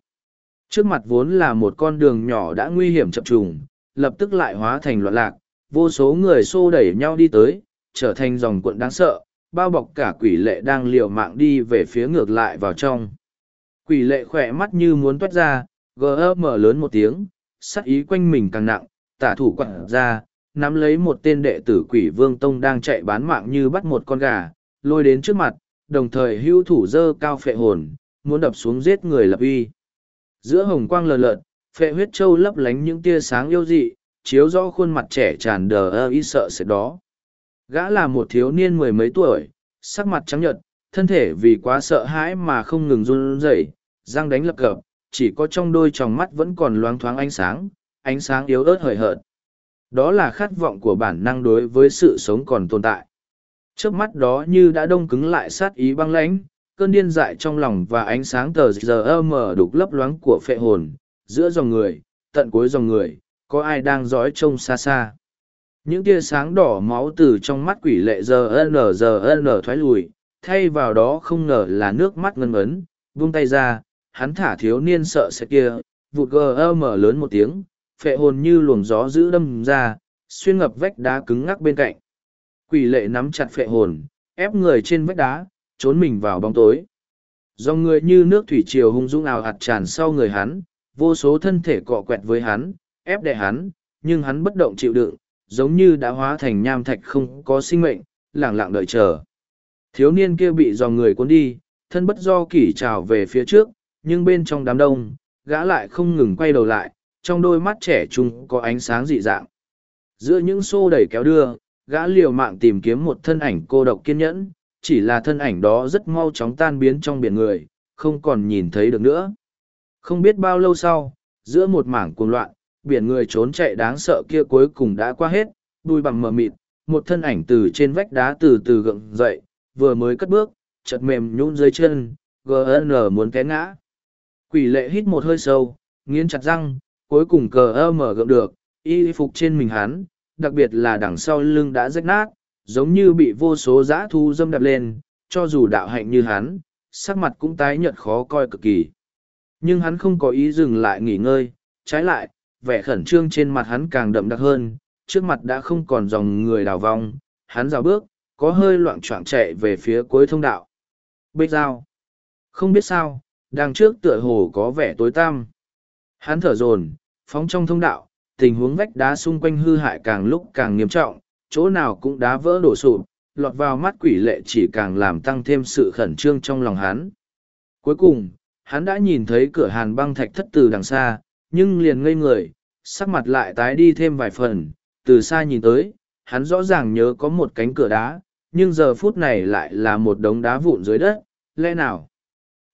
Trước mặt vốn là một con đường nhỏ đã nguy hiểm chập trùng, lập tức lại hóa thành loạn lạc, vô số người xô đẩy nhau đi tới, trở thành dòng cuộn đáng sợ, bao bọc cả quỷ lệ đang liều mạng đi về phía ngược lại vào trong. Quỷ lệ khỏe mắt như muốn toát ra, gờ mở lớn một tiếng sắc ý quanh mình càng nặng, tả thủ quặn ra nắm lấy một tên đệ tử quỷ vương tông đang chạy bán mạng như bắt một con gà, lôi đến trước mặt, đồng thời hưu thủ dơ cao phệ hồn, muốn đập xuống giết người lập uy giữa hồng quang lờ lợn phệ huyết châu lấp lánh những tia sáng yêu dị, chiếu rõ khuôn mặt trẻ tràn đờ ơ y sợ sệt đó gã là một thiếu niên mười mấy tuổi, sắc mặt trắng nhợt, thân thể vì quá sợ hãi mà không ngừng run rẩy, răng đánh lập cập, chỉ có trong đôi tròng mắt vẫn còn loáng thoáng ánh sáng ánh sáng yếu ớt hời hợt. Đó là khát vọng của bản năng đối với sự sống còn tồn tại. Trước mắt đó như đã đông cứng lại sát ý băng lãnh, cơn điên dại trong lòng và ánh sáng tờ giờ mở đục lấp loáng của phệ hồn, giữa dòng người, tận cuối dòng người, có ai đang dõi trông xa xa. Những tia sáng đỏ máu từ trong mắt quỷ lệ giờ n giờ n thoái lùi, thay vào đó không ngờ là nước mắt ngân ấn, vung tay ra, hắn thả thiếu niên sợ sệt kia, vụt gờ mở lớn một tiếng, phệ hồn như luồng gió giữ đâm ra, xuyên ngập vách đá cứng ngắc bên cạnh. Quỷ lệ nắm chặt phệ hồn, ép người trên vách đá, trốn mình vào bóng tối. Dòng người như nước thủy triều hung dũng ào ạt tràn sau người hắn, vô số thân thể cọ quẹt với hắn, ép đè hắn, nhưng hắn bất động chịu đựng, giống như đã hóa thành nham thạch không có sinh mệnh, lẳng lặng đợi chờ. Thiếu niên kia bị dòng người cuốn đi, thân bất do kỷ trào về phía trước, nhưng bên trong đám đông, gã lại không ngừng quay đầu lại, trong đôi mắt trẻ trung có ánh sáng dị dạng. Giữa những xô đẩy kéo đưa, gã liều mạng tìm kiếm một thân ảnh cô độc kiên nhẫn, chỉ là thân ảnh đó rất mau chóng tan biến trong biển người, không còn nhìn thấy được nữa. Không biết bao lâu sau, giữa một mảng cuồng loạn, biển người trốn chạy đáng sợ kia cuối cùng đã qua hết, đuôi bằng mờ mịt, một thân ảnh từ trên vách đá từ từ gượng dậy, vừa mới cất bước, chật mềm nhũn dưới chân, GN muốn té ngã. Quỷ lệ hít một hơi sâu, nghiến chặt răng, cuối cùng cờ ơ mở gượng được, y phục trên mình hắn, đặc biệt là đằng sau lưng đã rách nát, giống như bị vô số dã thu dâm đạp lên, cho dù đạo hạnh như hắn, sắc mặt cũng tái nhợt khó coi cực kỳ. Nhưng hắn không có ý dừng lại nghỉ ngơi, trái lại, vẻ khẩn trương trên mặt hắn càng đậm đặc hơn, trước mặt đã không còn dòng người đào vong, hắn rào bước, có hơi loạn choạng chạy về phía cuối thông đạo. Bích dao Không biết sao, đằng trước tựa hồ có vẻ tối tăm. Hắn thở dồn, phóng trong thông đạo, tình huống vách đá xung quanh hư hại càng lúc càng nghiêm trọng, chỗ nào cũng đá vỡ đổ sụp, lọt vào mắt quỷ lệ chỉ càng làm tăng thêm sự khẩn trương trong lòng hắn. Cuối cùng, hắn đã nhìn thấy cửa hàn băng thạch thất từ đằng xa, nhưng liền ngây người, sắc mặt lại tái đi thêm vài phần, từ xa nhìn tới, hắn rõ ràng nhớ có một cánh cửa đá, nhưng giờ phút này lại là một đống đá vụn dưới đất, lẽ nào?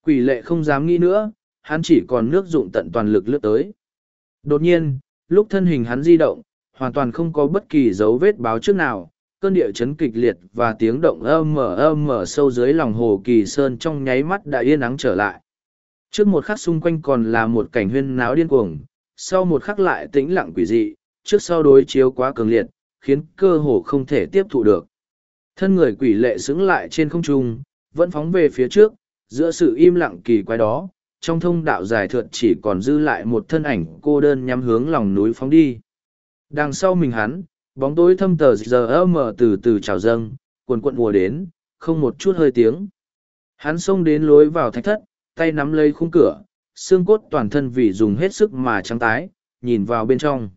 Quỷ lệ không dám nghĩ nữa, hắn chỉ còn nước dụng tận toàn lực lướt tới. Đột nhiên, lúc thân hình hắn di động, hoàn toàn không có bất kỳ dấu vết báo trước nào, cơn địa chấn kịch liệt và tiếng động âm mở âm mở sâu dưới lòng hồ kỳ sơn trong nháy mắt đã yên ắng trở lại. Trước một khắc xung quanh còn là một cảnh huyên náo điên cuồng, sau một khắc lại tĩnh lặng quỷ dị, trước sau đối chiếu quá cường liệt, khiến cơ hồ không thể tiếp thụ được. Thân người quỷ lệ xứng lại trên không trung, vẫn phóng về phía trước, giữa sự im lặng kỳ quái đó, trong thông đạo dài thượt chỉ còn dư lại một thân ảnh cô đơn nhắm hướng lòng núi phóng đi. Đằng sau mình hắn, bóng tối thâm tờ giờ mờ từ từ trào dâng, cuồn cuộn mùa đến, không một chút hơi tiếng. Hắn xông đến lối vào thạch thất, tay nắm lấy khung cửa, xương cốt toàn thân vì dùng hết sức mà trắng tái, nhìn vào bên trong.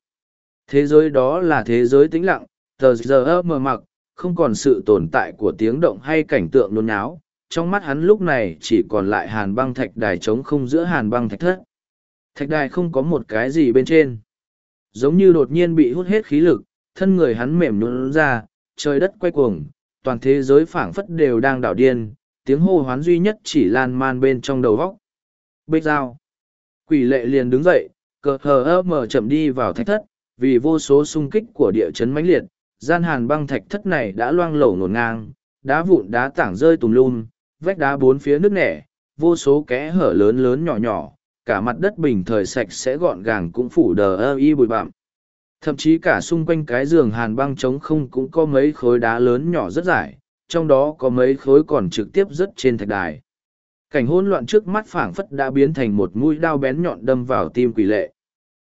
Thế giới đó là thế giới tĩnh lặng, tờ giờ mờ mặc, không còn sự tồn tại của tiếng động hay cảnh tượng nôn náo. Trong mắt hắn lúc này chỉ còn lại hàn băng thạch đài trống không giữa hàn băng thạch thất. Thạch đài không có một cái gì bên trên. Giống như đột nhiên bị hút hết khí lực, thân người hắn mềm nhũn ra, trời đất quay cuồng, toàn thế giới phảng phất đều đang đảo điên, tiếng hô hoán duy nhất chỉ lan man bên trong đầu góc. Bích dao. Quỷ lệ liền đứng dậy, cờ hờ ơ mở chậm đi vào thạch thất, vì vô số xung kích của địa chấn mãnh liệt, gian hàn băng thạch thất này đã loang lổ ngổn ngang, đá vụn đá tảng rơi tùm lum, vách đá bốn phía nước nẻ, vô số kẽ hở lớn lớn nhỏ nhỏ, cả mặt đất bình thời sạch sẽ gọn gàng cũng phủ đờ ơ y bụi bặm. Thậm chí cả xung quanh cái giường hàn băng trống không cũng có mấy khối đá lớn nhỏ rất dài, trong đó có mấy khối còn trực tiếp rớt trên thạch đài. Cảnh hỗn loạn trước mắt phảng phất đã biến thành một mũi đao bén nhọn đâm vào tim quỷ lệ.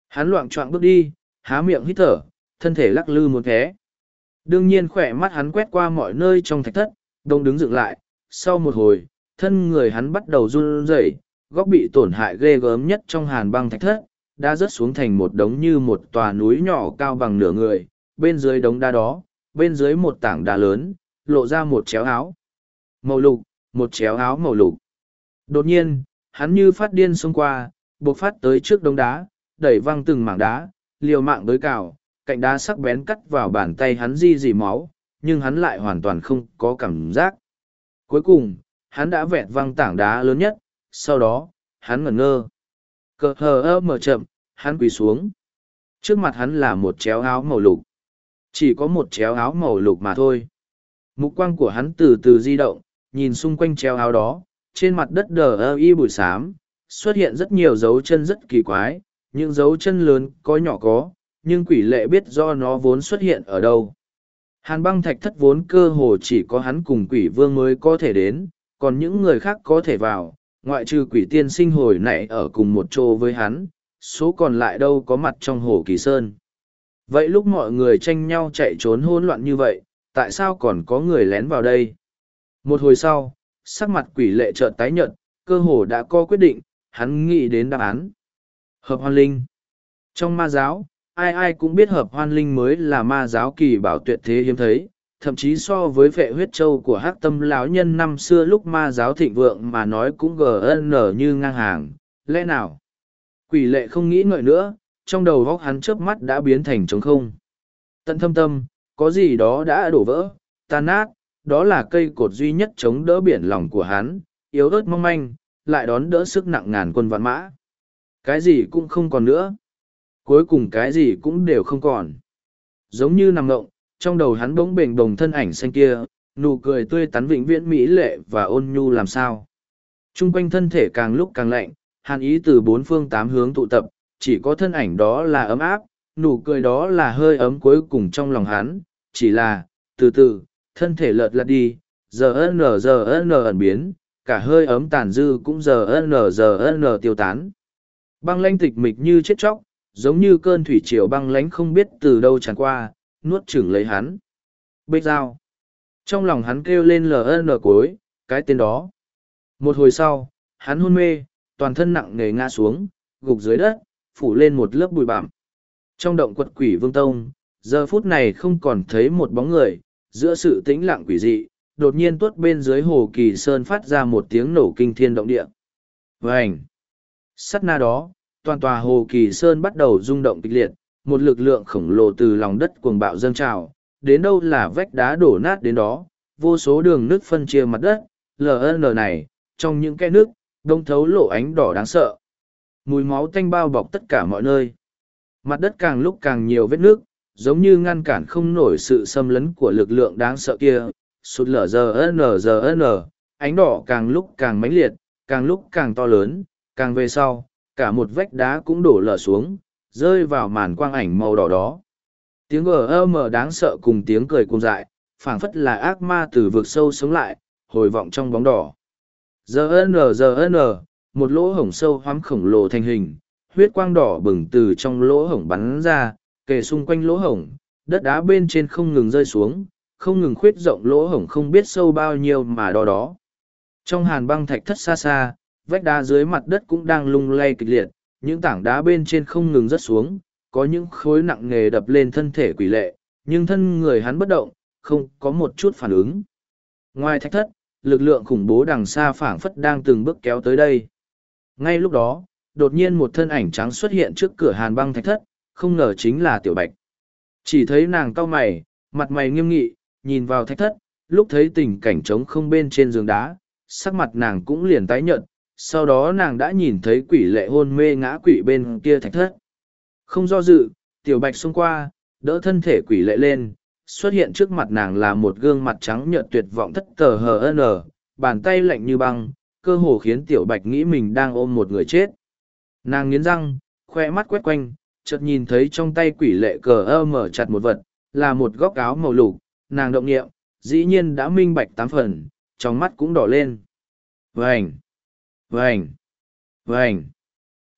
Hắn loạn choạng bước đi, há miệng hít thở, thân thể lắc lư một thế. Đương nhiên khỏe mắt hắn quét qua mọi nơi trong thạch thất, đông đứng dựng lại, sau một hồi, thân người hắn bắt đầu run rẩy, góc bị tổn hại ghê gớm nhất trong hàn băng thạch thất, đã rớt xuống thành một đống như một tòa núi nhỏ cao bằng nửa người, bên dưới đống đá đó, bên dưới một tảng đá lớn, lộ ra một chéo áo. Màu lục, một chéo áo màu lục. Đột nhiên, hắn như phát điên xông qua, buộc phát tới trước đống đá, đẩy văng từng mảng đá, liều mạng đối cào, cạnh đá sắc bén cắt vào bàn tay hắn di dì máu, nhưng hắn lại hoàn toàn không có cảm giác. Cuối cùng, hắn đã vẹt văng tảng đá lớn nhất, sau đó, hắn ngẩn ngơ. Cờ hờ ơ mở chậm, hắn quỳ xuống. Trước mặt hắn là một chéo áo màu lục. Chỉ có một chéo áo màu lục mà thôi. Mục quang của hắn từ từ di động, nhìn xung quanh chéo áo đó, trên mặt đất đờ ơ y bụi xám, xuất hiện rất nhiều dấu chân rất kỳ quái, những dấu chân lớn có nhỏ có, nhưng quỷ lệ biết do nó vốn xuất hiện ở đâu. Hàn băng thạch thất vốn cơ hồ chỉ có hắn cùng quỷ vương mới có thể đến, còn những người khác có thể vào, ngoại trừ quỷ tiên sinh hồi nãy ở cùng một chỗ với hắn, số còn lại đâu có mặt trong hồ kỳ sơn. Vậy lúc mọi người tranh nhau chạy trốn hỗn loạn như vậy, tại sao còn có người lén vào đây? Một hồi sau, sắc mặt quỷ lệ chợt tái nhợt, cơ hồ đã có quyết định, hắn nghĩ đến đáp án. Hợp hoan linh. Trong ma giáo, ai ai cũng biết hợp hoan linh mới là ma giáo kỳ bảo tuyệt thế hiếm thấy, thậm chí so với vệ huyết châu của hắc tâm lão nhân năm xưa lúc ma giáo thịnh vượng mà nói cũng gn như ngang hàng. Lẽ nào? Quỷ lệ không nghĩ ngợi nữa, trong đầu góc hắn chớp mắt đã biến thành trống không. Tận thâm tâm, có gì đó đã đổ vỡ, tan nát, đó là cây cột duy nhất chống đỡ biển lòng của hắn, yếu ớt mong manh, lại đón đỡ sức nặng ngàn quân vạn mã. Cái gì cũng không còn nữa. Cuối cùng cái gì cũng đều không còn. Giống như nằm ngộng, trong đầu hắn bỗng bềnh đồng thân ảnh xanh kia, nụ cười tươi tắn vĩnh viễn mỹ lệ và ôn nhu làm sao. Trung quanh thân thể càng lúc càng lạnh, hàn ý từ bốn phương tám hướng tụ tập, chỉ có thân ảnh đó là ấm áp, nụ cười đó là hơi ấm cuối cùng trong lòng hắn, chỉ là, từ từ, thân thể lợt lật đi, giờ n giờ n ẩn biến, cả hơi ấm tàn dư cũng giờ n giờ n tiêu tán. Băng lanh tịch mịch như chết chóc, giống như cơn thủy triều băng lánh không biết từ đâu tràn qua, nuốt chửng lấy hắn. Bích dao. Trong lòng hắn kêu lên ln cối, cái tên đó. Một hồi sau, hắn hôn mê, toàn thân nặng nề ngã xuống, gục dưới đất, phủ lên một lớp bụi bặm. Trong động quật quỷ vương tông, giờ phút này không còn thấy một bóng người, giữa sự tĩnh lặng quỷ dị, đột nhiên tuốt bên dưới hồ kỳ sơn phát ra một tiếng nổ kinh thiên động địa. Vành! Sắt na đó, toàn tòa hồ kỳ sơn bắt đầu rung động kịch liệt, một lực lượng khổng lồ từ lòng đất cuồng bạo dâng trào, đến đâu là vách đá đổ nát đến đó, vô số đường nước phân chia mặt đất, LN này, trong những kẽ nước, đông thấu lộ ánh đỏ đáng sợ. Mùi máu tanh bao bọc tất cả mọi nơi. Mặt đất càng lúc càng nhiều vết nước, giống như ngăn cản không nổi sự xâm lấn của lực lượng đáng sợ kia. Sụt lở giờ n giờ n, ánh đỏ càng lúc càng mãnh liệt, càng lúc càng to lớn, càng về sau, cả một vách đá cũng đổ lở xuống, rơi vào màn quang ảnh màu đỏ đó. Tiếng gm đáng sợ cùng tiếng cười cuồng dại, phảng phất là ác ma từ vực sâu sống lại, hồi vọng trong bóng đỏ. Giờ n giờ n, một lỗ hổng sâu hoắm khổng lồ thành hình, huyết quang đỏ bừng từ trong lỗ hổng bắn ra, kề xung quanh lỗ hổng, đất đá bên trên không ngừng rơi xuống, không ngừng khuyết rộng lỗ hổng không biết sâu bao nhiêu mà đo đó. Trong hàn băng thạch thất xa xa, vách đá dưới mặt đất cũng đang lung lay kịch liệt, những tảng đá bên trên không ngừng rớt xuống, có những khối nặng nề đập lên thân thể quỷ lệ, nhưng thân người hắn bất động, không có một chút phản ứng. Ngoài thạch thất, lực lượng khủng bố đằng xa phảng phất đang từng bước kéo tới đây. Ngay lúc đó, đột nhiên một thân ảnh trắng xuất hiện trước cửa hàn băng thạch thất, không ngờ chính là tiểu bạch. Chỉ thấy nàng cau mày, mặt mày nghiêm nghị, nhìn vào thạch thất, lúc thấy tình cảnh trống không bên trên giường đá, sắc mặt nàng cũng liền tái nhợt, sau đó nàng đã nhìn thấy quỷ lệ hôn mê ngã quỷ bên kia thạch thất. Không do dự, tiểu bạch xông qua, đỡ thân thể quỷ lệ lên, xuất hiện trước mặt nàng là một gương mặt trắng nhợt tuyệt vọng thất tờ hờ n, bàn tay lạnh như băng, cơ hồ khiến tiểu bạch nghĩ mình đang ôm một người chết. Nàng nghiến răng, khoe mắt quét quanh, chợt nhìn thấy trong tay quỷ lệ cờ ơ mở chặt một vật, là một góc áo màu lục, nàng động nghiệm, dĩ nhiên đã minh bạch tám phần, trong mắt cũng đỏ lên. Vành! Vành! Vành!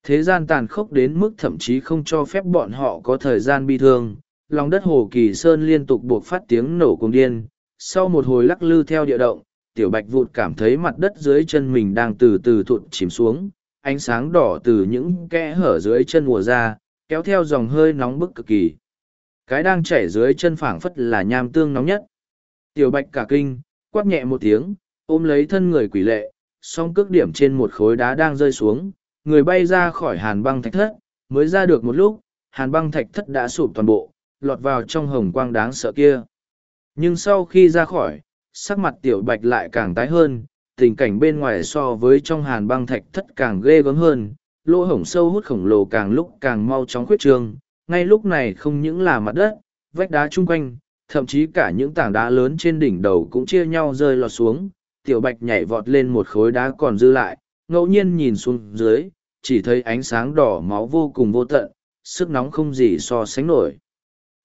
Thế gian tàn khốc đến mức thậm chí không cho phép bọn họ có thời gian bi thương, lòng đất hồ kỳ sơn liên tục buộc phát tiếng nổ cuồng điên, sau một hồi lắc lư theo địa động, tiểu bạch vụt cảm thấy mặt đất dưới chân mình đang từ từ thụt chìm xuống, ánh sáng đỏ từ những kẽ hở dưới chân mùa ra, kéo theo dòng hơi nóng bức cực kỳ. Cái đang chảy dưới chân phảng phất là nham tương nóng nhất. Tiểu bạch cả kinh, quát nhẹ một tiếng, ôm lấy thân người quỷ lệ, song cước điểm trên một khối đá đang rơi xuống, người bay ra khỏi hàn băng thạch thất, mới ra được một lúc, hàn băng thạch thất đã sụp toàn bộ, lọt vào trong hồng quang đáng sợ kia. Nhưng sau khi ra khỏi, sắc mặt tiểu bạch lại càng tái hơn, tình cảnh bên ngoài so với trong hàn băng thạch thất càng ghê gớm hơn, lỗ hổng sâu hút khổng lồ càng lúc càng mau chóng khuyết trương, ngay lúc này không những là mặt đất, vách đá chung quanh, thậm chí cả những tảng đá lớn trên đỉnh đầu cũng chia nhau rơi lọt xuống, tiểu bạch nhảy vọt lên một khối đá còn dư lại, ngẫu nhiên nhìn xuống dưới, chỉ thấy ánh sáng đỏ máu vô cùng vô tận, sức nóng không gì so sánh nổi.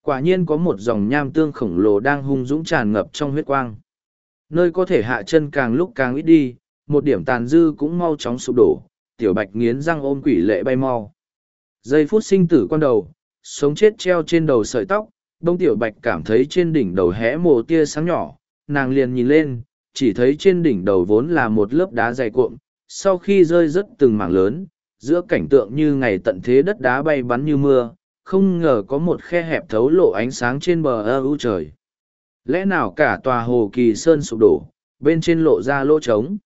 Quả nhiên có một dòng nham tương khổng lồ đang hung dũng tràn ngập trong huyết quang. Nơi có thể hạ chân càng lúc càng ít đi, một điểm tàn dư cũng mau chóng sụp đổ, tiểu bạch nghiến răng ôm quỷ lệ bay mau. Giây phút sinh tử quan đầu, sống chết treo trên đầu sợi tóc, đông tiểu bạch cảm thấy trên đỉnh đầu hé mồ tia sáng nhỏ, nàng liền nhìn lên, chỉ thấy trên đỉnh đầu vốn là một lớp đá dày cuộn, sau khi rơi rất từng mảng lớn, giữa cảnh tượng như ngày tận thế đất đá bay bắn như mưa, không ngờ có một khe hẹp thấu lộ ánh sáng trên bờ ơ u trời. Lẽ nào cả tòa hồ kỳ sơn sụp đổ, bên trên lộ ra lỗ trống.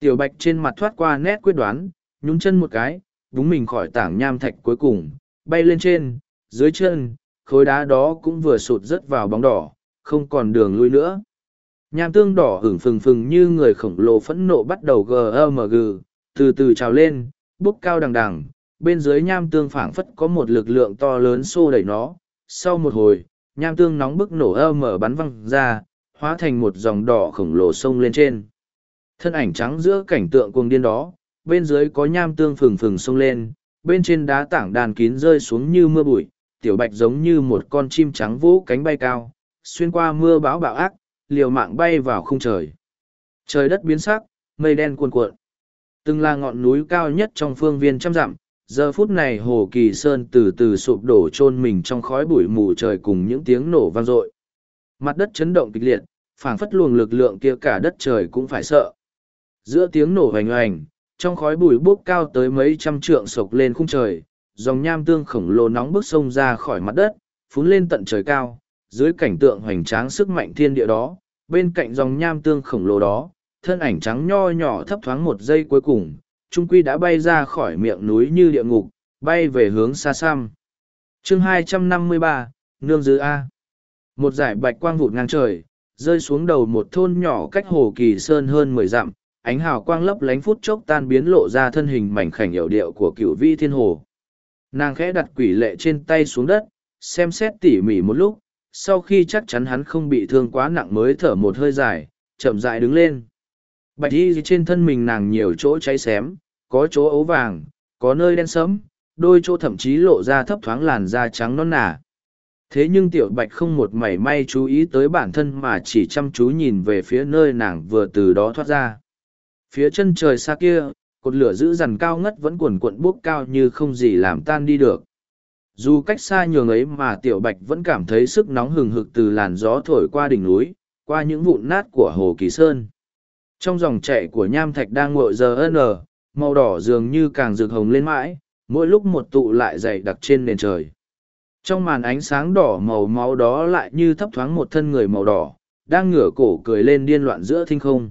Tiểu bạch trên mặt thoát qua nét quyết đoán, nhún chân một cái, đúng mình khỏi tảng nham thạch cuối cùng, bay lên trên, dưới chân, khối đá đó cũng vừa sụt rớt vào bóng đỏ, không còn đường lui nữa. Nham tương đỏ hửng phừng phừng như người khổng lồ phẫn nộ bắt đầu gmg, từ từ trào lên, bốc cao đằng đằng, bên dưới nham tương phảng phất có một lực lượng to lớn xô đẩy nó. Sau một hồi, nham tương nóng bức nổ ơ mở bắn văng ra, hóa thành một dòng đỏ khổng lồ sông lên trên. Thân ảnh trắng giữa cảnh tượng cuồng điên đó, bên dưới có nham tương phừng phừng sông lên, bên trên đá tảng đàn kín rơi xuống như mưa bụi, tiểu bạch giống như một con chim trắng vũ cánh bay cao, xuyên qua mưa bão bạo ác, liều mạng bay vào khung trời. Trời đất biến sắc, mây đen cuồn cuộn. Từng là ngọn núi cao nhất trong phương viên trăm dặm, giờ phút này hồ kỳ sơn từ từ sụp đổ chôn mình trong khói bụi mù trời cùng những tiếng nổ vang dội mặt đất chấn động kịch liệt phảng phất luồng lực lượng kia cả đất trời cũng phải sợ giữa tiếng nổ hoành hoành trong khói bụi bốc cao tới mấy trăm trượng sộc lên khung trời dòng nham tương khổng lồ nóng bức sông ra khỏi mặt đất phún lên tận trời cao dưới cảnh tượng hoành tráng sức mạnh thiên địa đó bên cạnh dòng nham tương khổng lồ đó thân ảnh trắng nho nhỏ thấp thoáng một giây cuối cùng trung quy đã bay ra khỏi miệng núi như địa ngục, bay về hướng xa xăm. chương 253, Nương Dư A. Một giải bạch quang vụt ngang trời, rơi xuống đầu một thôn nhỏ cách hồ kỳ sơn hơn mười dặm, ánh hào quang lấp lánh phút chốc tan biến lộ ra thân hình mảnh khảnh hiệu điệu của cựu vi thiên hồ. Nàng khẽ đặt quỷ lệ trên tay xuống đất, xem xét tỉ mỉ một lúc, sau khi chắc chắn hắn không bị thương quá nặng mới thở một hơi dài, chậm dại đứng lên. Bạch y trên thân mình nàng nhiều chỗ cháy xém, có chỗ ấu vàng, có nơi đen sẫm, đôi chỗ thậm chí lộ ra thấp thoáng làn da trắng non nả. Thế nhưng tiểu bạch không một mảy may chú ý tới bản thân mà chỉ chăm chú nhìn về phía nơi nàng vừa từ đó thoát ra. Phía chân trời xa kia, cột lửa giữ dằn cao ngất vẫn cuồn cuộn bốc cao như không gì làm tan đi được. Dù cách xa nhường ấy mà tiểu bạch vẫn cảm thấy sức nóng hừng hực từ làn gió thổi qua đỉnh núi, qua những vụn nát của hồ kỳ sơn. Trong dòng chạy của nham thạch đang ngội giờ n, màu đỏ dường như càng rực hồng lên mãi, mỗi lúc một tụ lại dày đặc trên nền trời. Trong màn ánh sáng đỏ màu máu đó lại như thấp thoáng một thân người màu đỏ, đang ngửa cổ cười lên điên loạn giữa thinh không.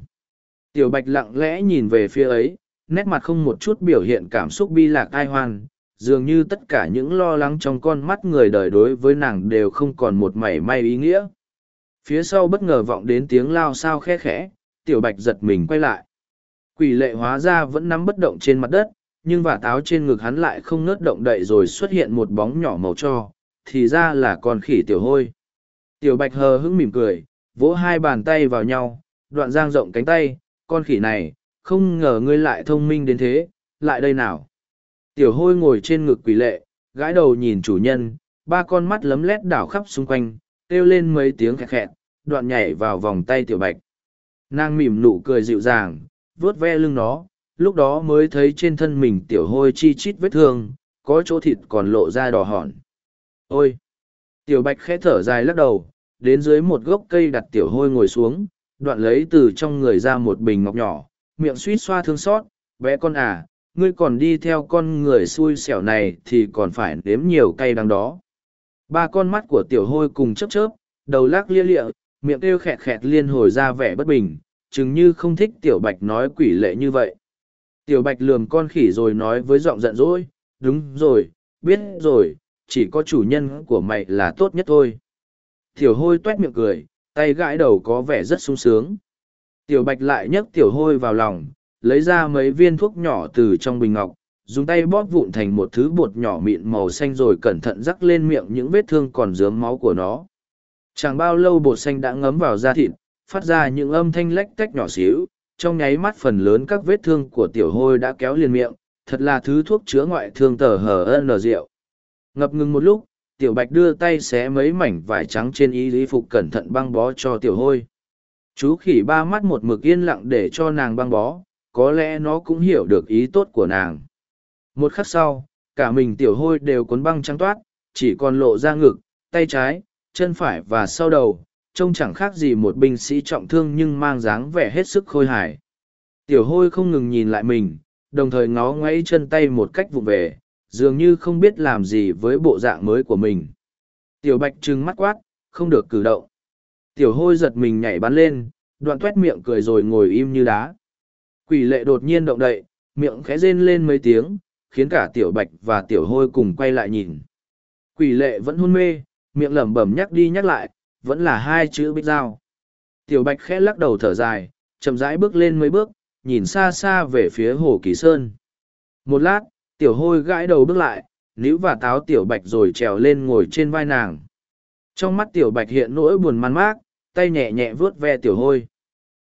Tiểu bạch lặng lẽ nhìn về phía ấy, nét mặt không một chút biểu hiện cảm xúc bi lạc ai hoan, dường như tất cả những lo lắng trong con mắt người đời đối với nàng đều không còn một mảy may ý nghĩa. Phía sau bất ngờ vọng đến tiếng lao sao khe khẽ, tiểu bạch giật mình quay lại. Quỷ lệ hóa ra vẫn nắm bất động trên mặt đất, nhưng vả táo trên ngực hắn lại không ngớt động đậy rồi xuất hiện một bóng nhỏ màu cho, thì ra là con khỉ tiểu hôi. Tiểu bạch hờ hững mỉm cười, vỗ hai bàn tay vào nhau, đoạn giang rộng cánh tay, con khỉ này, không ngờ ngươi lại thông minh đến thế, lại đây nào. Tiểu hôi ngồi trên ngực quỷ lệ, gãi đầu nhìn chủ nhân, ba con mắt lấm lét đảo khắp xung quanh, kêu lên mấy tiếng khẹt khẹt, đoạn nhảy vào vòng tay tiểu bạch. Nàng mỉm nụ cười dịu dàng, vuốt ve lưng nó, lúc đó mới thấy trên thân mình tiểu hôi chi chít vết thương, có chỗ thịt còn lộ ra đỏ hòn. Ôi! Tiểu bạch khẽ thở dài lắc đầu, đến dưới một gốc cây đặt tiểu hôi ngồi xuống, đoạn lấy từ trong người ra một bình ngọc nhỏ, miệng suýt xoa thương xót, bé con à, ngươi còn đi theo con người xui xẻo này thì còn phải nếm nhiều cay đắng đó. Ba con mắt của tiểu hôi cùng chớp chớp, đầu lắc lia lịa, miệng kêu khẹt khẹt liên hồi ra vẻ bất bình, chừng như không thích tiểu bạch nói quỷ lệ như vậy. Tiểu bạch lườm con khỉ rồi nói với giọng giận dỗi, đúng rồi, biết rồi, chỉ có chủ nhân của mày là tốt nhất thôi. Tiểu hôi tuét miệng cười, tay gãi đầu có vẻ rất sung sướng. Tiểu bạch lại nhấc tiểu hôi vào lòng, lấy ra mấy viên thuốc nhỏ từ trong bình ngọc, dùng tay bóp vụn thành một thứ bột nhỏ mịn màu xanh rồi cẩn thận rắc lên miệng những vết thương còn dướng máu của nó. Chẳng bao lâu bột xanh đã ngấm vào da thịt phát ra những âm thanh lách tách nhỏ xíu trong nháy mắt phần lớn các vết thương của tiểu hôi đã kéo liền miệng thật là thứ thuốc chữa ngoại thương tờ hờ n rượu. Ngập ngừng một lúc tiểu bạch đưa tay xé mấy mảnh vải trắng trên y lý phục cẩn thận băng bó cho tiểu hôi. Chú khỉ ba mắt một mực yên lặng để cho nàng băng bó có lẽ nó cũng hiểu được ý tốt của nàng. Một khắc sau, cả mình tiểu hôi đều cuốn băng trắng toát, chỉ còn lộ ra ngực, tay trái, chân phải và sau đầu, trông chẳng khác gì một binh sĩ trọng thương nhưng mang dáng vẻ hết sức khôi hài. Tiểu hôi không ngừng nhìn lại mình, đồng thời ngó ngoáy chân tay một cách vụ về, dường như không biết làm gì với bộ dạng mới của mình. Tiểu bạch trừng mắt quát, không được cử động. Tiểu hôi giật mình nhảy bắn lên, đoạn tuét miệng cười rồi ngồi im như đá quỷ lệ đột nhiên động đậy miệng khẽ rên lên mấy tiếng khiến cả tiểu bạch và tiểu hôi cùng quay lại nhìn quỷ lệ vẫn hôn mê miệng lẩm bẩm nhắc đi nhắc lại vẫn là hai chữ bích dao. Tiểu bạch khẽ lắc đầu thở dài, chậm rãi bước lên mấy bước, nhìn xa xa về phía hồ kỳ sơn. Một lát, tiểu hôi gãi đầu bước lại, níu và táo tiểu bạch rồi trèo lên ngồi trên vai nàng. Trong mắt tiểu bạch hiện nỗi buồn man mác, tay nhẹ nhẹ vuốt ve tiểu hôi.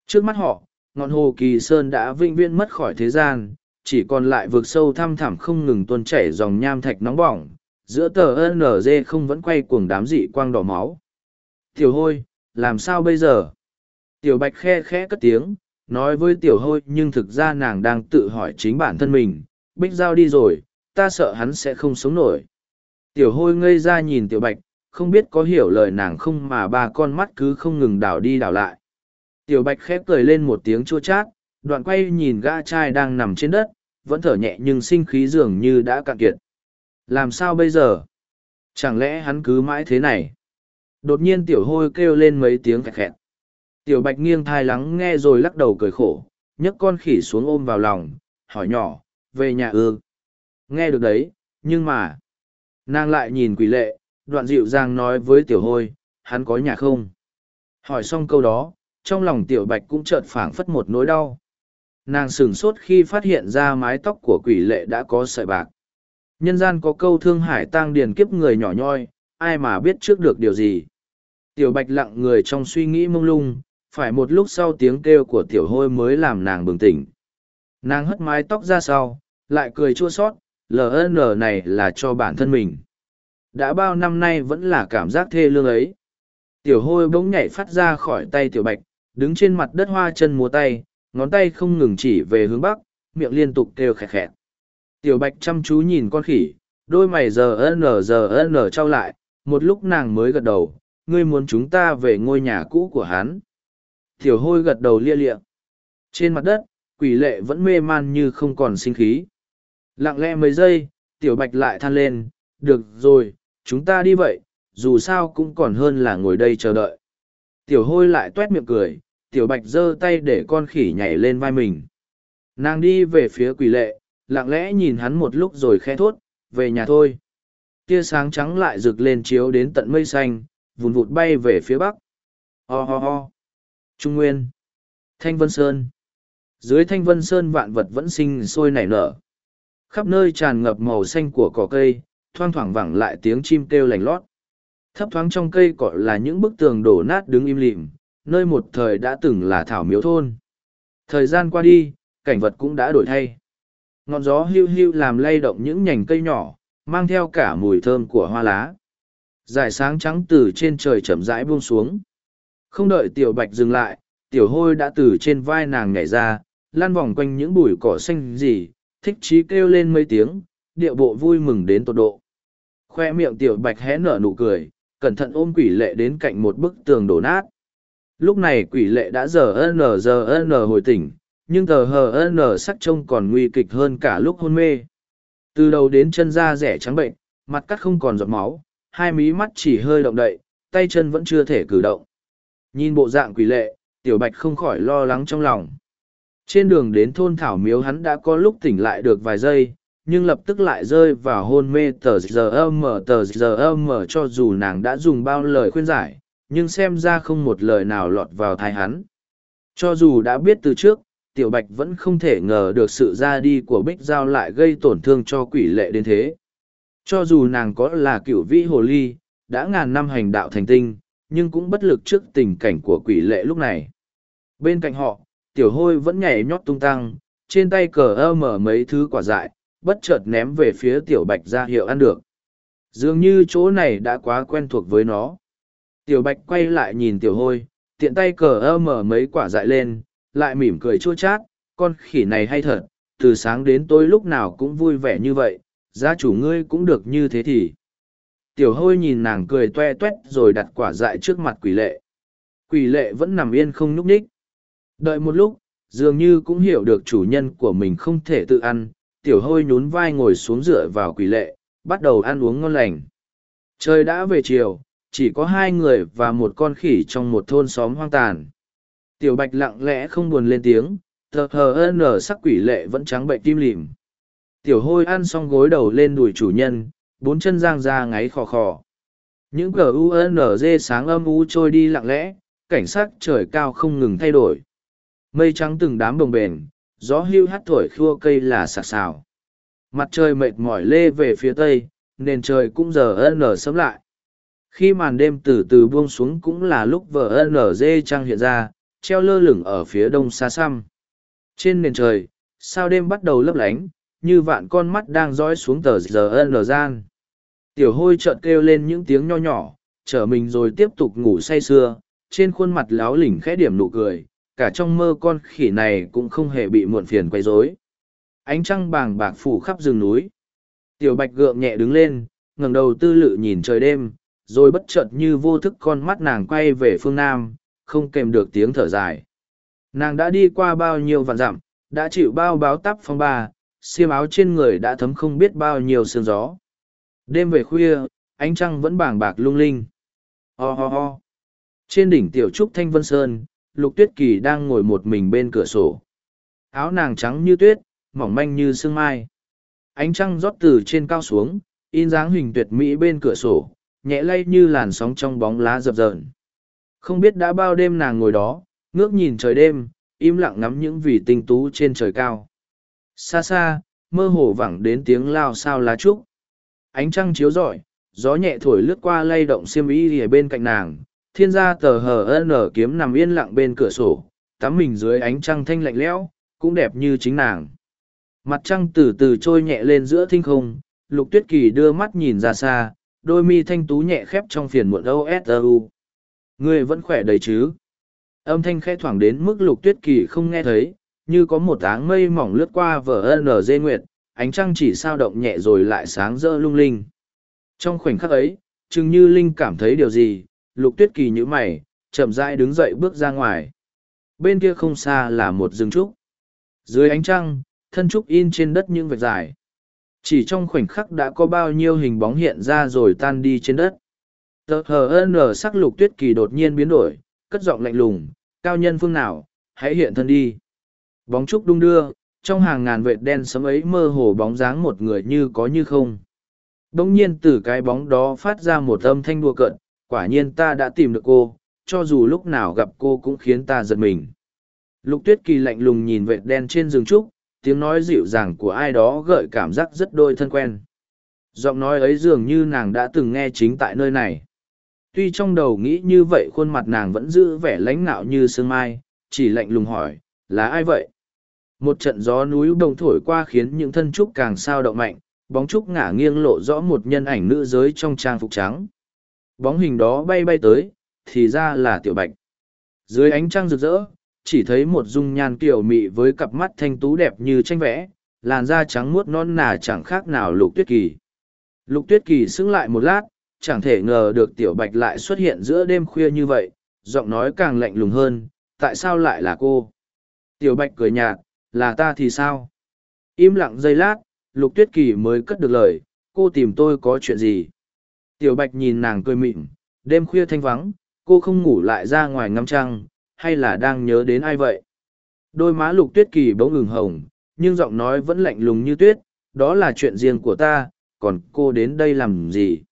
Trước mắt họ, ngọn hồ kỳ sơn đã vĩnh viễn mất khỏi thế gian, chỉ còn lại vực sâu thăm thẳm không ngừng tuôn chảy dòng nham thạch nóng bỏng, giữa tờ NG không vẫn quay cuồng đám dị quang đỏ máu. Tiểu hôi, làm sao bây giờ? Tiểu bạch khe khẽ cất tiếng, nói với tiểu hôi nhưng thực ra nàng đang tự hỏi chính bản thân mình. Bích giao đi rồi, ta sợ hắn sẽ không sống nổi. Tiểu hôi ngây ra nhìn tiểu bạch, không biết có hiểu lời nàng không mà ba con mắt cứ không ngừng đảo đi đảo lại. Tiểu bạch khép cười lên một tiếng chua chát, đoạn quay nhìn gã trai đang nằm trên đất, vẫn thở nhẹ nhưng sinh khí dường như đã cạn kiệt. Làm sao bây giờ? Chẳng lẽ hắn cứ mãi thế này? Đột nhiên tiểu hôi kêu lên mấy tiếng khẹt khẹt. Tiểu bạch nghiêng thai lắng nghe rồi lắc đầu cười khổ, nhấc con khỉ xuống ôm vào lòng, hỏi nhỏ, về nhà ư. Nghe được đấy, nhưng mà... Nàng lại nhìn quỷ lệ, đoạn dịu dàng nói với tiểu hôi, hắn có nhà không? Hỏi xong câu đó, trong lòng tiểu bạch cũng chợt phảng phất một nỗi đau. Nàng sửng sốt khi phát hiện ra mái tóc của quỷ lệ đã có sợi bạc. Nhân gian có câu thương hải tang điền kiếp người nhỏ nhoi, ai mà biết trước được điều gì. Tiểu bạch lặng người trong suy nghĩ mông lung, phải một lúc sau tiếng kêu của tiểu hôi mới làm nàng bừng tỉnh. Nàng hất mái tóc ra sau, lại cười chua sót, LN này là cho bản thân mình. Đã bao năm nay vẫn là cảm giác thê lương ấy. Tiểu hôi bỗng nhảy phát ra khỏi tay tiểu bạch, đứng trên mặt đất hoa chân múa tay, ngón tay không ngừng chỉ về hướng bắc, miệng liên tục kêu khẹt khẹt. Tiểu bạch chăm chú nhìn con khỉ, đôi mày giờ nở giờ nở trao lại, một lúc nàng mới gật đầu, ngươi muốn chúng ta về ngôi nhà cũ của hắn. Tiểu hôi gật đầu lia lịa. Trên mặt đất, quỷ lệ vẫn mê man như không còn sinh khí. Lặng lẽ mấy giây, tiểu bạch lại than lên, được rồi, chúng ta đi vậy, dù sao cũng còn hơn là ngồi đây chờ đợi. Tiểu hôi lại tuét miệng cười, tiểu bạch giơ tay để con khỉ nhảy lên vai mình. Nàng đi về phía quỷ lệ, lặng lẽ nhìn hắn một lúc rồi khe thốt, về nhà thôi tia sáng trắng lại rực lên chiếu đến tận mây xanh, vùn vụt bay về phía bắc. Ho ho ho. Trung Nguyên. Thanh Vân Sơn. Dưới Thanh Vân Sơn vạn vật vẫn sinh sôi nảy nở. Khắp nơi tràn ngập màu xanh của cỏ cây, thoang thoảng vẳng lại tiếng chim kêu lành lót. Thấp thoáng trong cây cỏ là những bức tường đổ nát đứng im lìm, nơi một thời đã từng là thảo miếu thôn. Thời gian qua đi, cảnh vật cũng đã đổi thay. Ngọn gió hưu hưu làm lay động những nhành cây nhỏ, mang theo cả mùi thơm của hoa lá Giải sáng trắng từ trên trời chậm rãi buông xuống không đợi tiểu bạch dừng lại tiểu hôi đã từ trên vai nàng nhảy ra lan vòng quanh những bụi cỏ xanh gì thích chí kêu lên mấy tiếng điệu bộ vui mừng đến tột độ khoe miệng tiểu bạch hé nở nụ cười cẩn thận ôm quỷ lệ đến cạnh một bức tường đổ nát lúc này quỷ lệ đã giờ n giờ n hồi tỉnh, nhưng tờ hờ n sắc trông còn nguy kịch hơn cả lúc hôn mê. Từ đầu đến chân da rẻ trắng bệnh, mặt cắt không còn giọt máu, hai mí mắt chỉ hơi động đậy, tay chân vẫn chưa thể cử động. Nhìn bộ dạng quỷ lệ, tiểu bạch không khỏi lo lắng trong lòng. Trên đường đến thôn thảo miếu hắn đã có lúc tỉnh lại được vài giây, nhưng lập tức lại rơi vào hôn mê tờ giờ âm mở tờ giờ âm mở cho dù nàng đã dùng bao lời khuyên giải nhưng xem ra không một lời nào lọt vào thai hắn. Cho dù đã biết từ trước, tiểu bạch vẫn không thể ngờ được sự ra đi của bích giao lại gây tổn thương cho quỷ lệ đến thế. Cho dù nàng có là cựu vĩ hồ ly, đã ngàn năm hành đạo thành tinh, nhưng cũng bất lực trước tình cảnh của quỷ lệ lúc này. Bên cạnh họ, tiểu hôi vẫn nhảy nhót tung tăng, trên tay cờ ơ mở mấy thứ quả dại, bất chợt ném về phía tiểu bạch ra hiệu ăn được. Dường như chỗ này đã quá quen thuộc với nó tiểu bạch quay lại nhìn tiểu hôi, tiện tay cờ ơ mở mấy quả dại lên, lại mỉm cười chua chát, con khỉ này hay thật, từ sáng đến tối lúc nào cũng vui vẻ như vậy, gia chủ ngươi cũng được như thế thì. Tiểu hôi nhìn nàng cười toe toét rồi đặt quả dại trước mặt quỷ lệ. Quỷ lệ vẫn nằm yên không nhúc nhích. đợi một lúc, dường như cũng hiểu được chủ nhân của mình không thể tự ăn, tiểu hôi nhún vai ngồi xuống dựa vào quỷ lệ, bắt đầu ăn uống ngon lành. Trời đã về chiều chỉ có hai người và một con khỉ trong một thôn xóm hoang tàn. Tiểu bạch lặng lẽ không buồn lên tiếng, thờ hờ nở sắc quỷ lệ vẫn trắng bệnh tim lìm. Tiểu hôi ăn xong gối đầu lên đùi chủ nhân, bốn chân giang ra ngáy khò khò. Những cờ unz sáng âm u trôi đi lặng lẽ, cảnh sắc trời cao không ngừng thay đổi. Mây trắng từng đám bồng bềnh, gió hưu hắt thổi khua cây là sạc sào. Mặt trời mệt mỏi lê về phía tây, nền trời cũng giờ ân nở sớm lại khi màn đêm từ từ buông xuống cũng là lúc vợ N. nở trăng hiện ra, treo lơ lửng ở phía đông xa xăm trên nền trời, sao đêm bắt đầu lấp lánh, như vạn con mắt đang dõi xuống tờ giờ N. gian tiểu hôi chợt kêu lên những tiếng nho nhỏ, trở mình rồi tiếp tục ngủ say sưa, trên khuôn mặt láo lỉnh khẽ điểm nụ cười, cả trong mơ con khỉ này cũng không hề bị muộn phiền quấy rối ánh trăng bàng bạc phủ khắp rừng núi tiểu bạch gượng nhẹ đứng lên, ngẩng đầu tư lự nhìn trời đêm rồi bất chợt như vô thức con mắt nàng quay về phương nam, không kèm được tiếng thở dài. Nàng đã đi qua bao nhiêu vạn dặm, đã chịu bao báo tắp phong ba, xiêm áo trên người đã thấm không biết bao nhiêu sương gió. Đêm về khuya, ánh trăng vẫn bảng bạc lung linh. Ho ho ho. Trên đỉnh tiểu trúc thanh vân sơn, lục tuyết kỳ đang ngồi một mình bên cửa sổ. Áo nàng trắng như tuyết, mỏng manh như sương mai. Ánh trăng rót từ trên cao xuống, in dáng hình tuyệt mỹ bên cửa sổ nhẹ lay như làn sóng trong bóng lá dập dờn. Không biết đã bao đêm nàng ngồi đó, ngước nhìn trời đêm, im lặng ngắm những vì tinh tú trên trời cao. Xa xa, mơ hồ vẳng đến tiếng lao sao lá trúc. Ánh trăng chiếu rọi, gió nhẹ thổi lướt qua lay động xiêm y ở bên cạnh nàng. Thiên gia tờ hờ nở kiếm nằm yên lặng bên cửa sổ, tắm mình dưới ánh trăng thanh lạnh lẽo, cũng đẹp như chính nàng. Mặt trăng từ từ trôi nhẹ lên giữa thinh không, lục tuyết kỳ đưa mắt nhìn ra xa đôi mi thanh tú nhẹ khép trong phiền muộn OSU. Người ngươi vẫn khỏe đầy chứ? Âm thanh khẽ thoảng đến mức lục tuyết kỳ không nghe thấy, như có một áng mây mỏng lướt qua vở ân dê nguyệt, ánh trăng chỉ sao động nhẹ rồi lại sáng rỡ lung linh. Trong khoảnh khắc ấy, chừng như linh cảm thấy điều gì, lục tuyết kỳ như mày, chậm rãi đứng dậy bước ra ngoài. Bên kia không xa là một rừng trúc. Dưới ánh trăng, thân trúc in trên đất những vệt dài chỉ trong khoảnh khắc đã có bao nhiêu hình bóng hiện ra rồi tan đi trên đất. Tờ hờ n sắc lục tuyết kỳ đột nhiên biến đổi, cất giọng lạnh lùng, cao nhân phương nào, hãy hiện thân đi. Bóng trúc đung đưa, trong hàng ngàn vệt đen sấm ấy mơ hồ bóng dáng một người như có như không. Đ ỗ n g nhiên từ cái bóng đó phát ra một âm thanh đua cợt, quả nhiên ta đã tìm được cô, cho dù lúc nào gặp cô cũng khiến ta giật mình. Lục tuyết kỳ lạnh lùng nhìn vệt đen trên rừng trúc tiếng nói dịu dàng của ai đó gợi cảm giác rất đôi thân quen. Giọng nói ấy dường như nàng đã từng nghe chính tại nơi này. Tuy trong đầu nghĩ như vậy khuôn mặt nàng vẫn giữ vẻ lãnh nạo như sương mai, chỉ lạnh lùng hỏi, là ai vậy? Một trận gió núi bồng thổi qua khiến những thân trúc càng sao động mạnh, bóng trúc ngả nghiêng lộ rõ một nhân ảnh nữ giới trong trang phục trắng. Bóng hình đó bay bay tới, thì ra là tiểu bạch. Dưới ánh trăng rực rỡ chỉ thấy một dung nhan kiểu mị với cặp mắt thanh tú đẹp như tranh vẽ, làn da trắng muốt non nà chẳng khác nào lục tuyết kỳ. Lục tuyết kỳ sững lại một lát, chẳng thể ngờ được tiểu bạch lại xuất hiện giữa đêm khuya như vậy, giọng nói càng lạnh lùng hơn, tại sao lại là cô? Tiểu bạch cười nhạt, là ta thì sao? Im lặng giây lát, lục tuyết kỳ mới cất được lời, cô tìm tôi có chuyện gì? Tiểu bạch nhìn nàng cười mịn, đêm khuya thanh vắng, cô không ngủ lại ra ngoài ngắm trăng hay là đang nhớ đến ai vậy đôi má lục tuyết kỳ bỗng ngừng hồng nhưng giọng nói vẫn lạnh lùng như tuyết đó là chuyện riêng của ta còn cô đến đây làm gì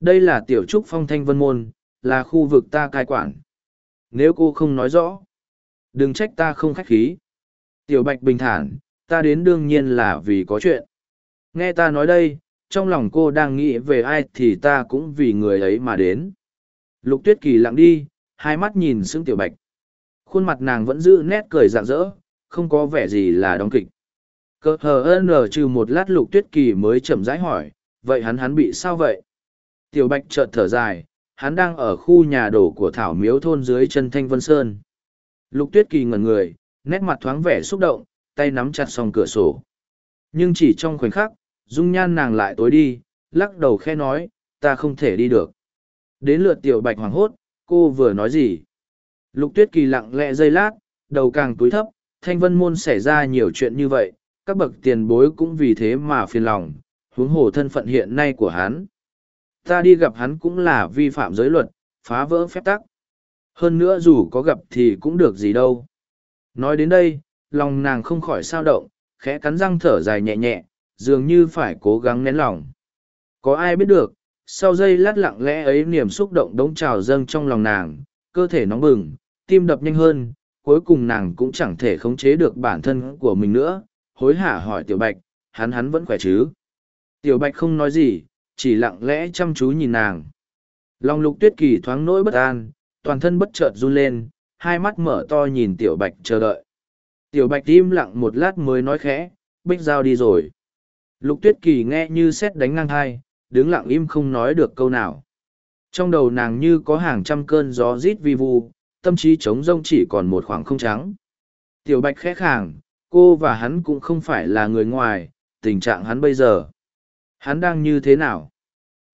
đây là tiểu trúc phong thanh vân môn là khu vực ta cai quản nếu cô không nói rõ đừng trách ta không khách khí Tiểu Bạch bình thản, ta đến đương nhiên là vì có chuyện. Nghe ta nói đây, trong lòng cô đang nghĩ về ai thì ta cũng vì người ấy mà đến. Lục tuyết kỳ lặng đi, hai mắt nhìn xương Tiểu Bạch. Khuôn mặt nàng vẫn giữ nét cười rạng rỡ, không có vẻ gì là đóng kịch. Cơ hờ ơn trừ một lát lục tuyết kỳ mới chậm rãi hỏi, vậy hắn hắn bị sao vậy? Tiểu Bạch chợt thở dài, hắn đang ở khu nhà đổ của Thảo Miếu thôn dưới chân Thanh Vân Sơn. Lục tuyết kỳ ngẩn người, nét mặt thoáng vẻ xúc động, tay nắm chặt song cửa sổ. Nhưng chỉ trong khoảnh khắc, dung nhan nàng lại tối đi, lắc đầu khe nói, ta không thể đi được. Đến lượt tiểu bạch hoảng hốt, cô vừa nói gì? Lục tuyết kỳ lặng lẽ giây lát, đầu càng túi thấp, thanh vân môn xảy ra nhiều chuyện như vậy, các bậc tiền bối cũng vì thế mà phiền lòng, huống hồ thân phận hiện nay của hắn. Ta đi gặp hắn cũng là vi phạm giới luật, phá vỡ phép tắc. Hơn nữa dù có gặp thì cũng được gì đâu. Nói đến đây, lòng nàng không khỏi sao động, khẽ cắn răng thở dài nhẹ nhẹ, dường như phải cố gắng nén lòng. Có ai biết được, sau giây lát lặng lẽ ấy niềm xúc động đống trào dâng trong lòng nàng, cơ thể nóng bừng, tim đập nhanh hơn, cuối cùng nàng cũng chẳng thể khống chế được bản thân của mình nữa, hối hả hỏi Tiểu Bạch, hắn hắn vẫn khỏe chứ. Tiểu Bạch không nói gì, chỉ lặng lẽ chăm chú nhìn nàng. Long lục tuyết kỳ thoáng nỗi bất an, toàn thân bất chợt run lên, hai mắt mở to nhìn Tiểu Bạch chờ đợi. Tiểu Bạch im lặng một lát mới nói khẽ, bích giao đi rồi. Lục tuyết kỳ nghe như xét đánh ngang hai, đứng lặng im không nói được câu nào. Trong đầu nàng như có hàng trăm cơn gió rít vi vu, tâm trí trống rông chỉ còn một khoảng không trắng. Tiểu Bạch khẽ khàng, cô và hắn cũng không phải là người ngoài, tình trạng hắn bây giờ. Hắn đang như thế nào?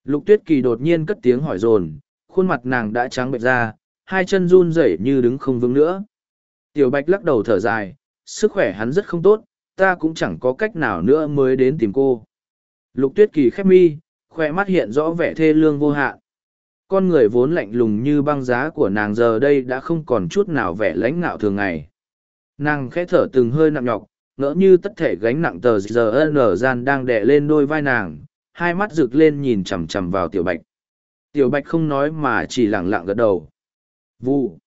Lục tuyết kỳ đột nhiên cất tiếng hỏi dồn khuôn mặt nàng đã trắng bệch ra, hai chân run rẩy như đứng không vững nữa. Tiểu Bạch lắc đầu thở dài, sức khỏe hắn rất không tốt, ta cũng chẳng có cách nào nữa mới đến tìm cô. Lục tuyết kỳ khép mi, khoe mắt hiện rõ vẻ thê lương vô hạn. Con người vốn lạnh lùng như băng giá của nàng giờ đây đã không còn chút nào vẻ lãnh ngạo thường ngày. Nàng khẽ thở từng hơi nặng nhọc, ngỡ như tất thể gánh nặng tờ giờ nở gian đang đè lên đôi vai nàng, hai mắt rực lên nhìn chằm chằm vào tiểu bạch. Tiểu bạch không nói mà chỉ lẳng lặng gật đầu. Vu.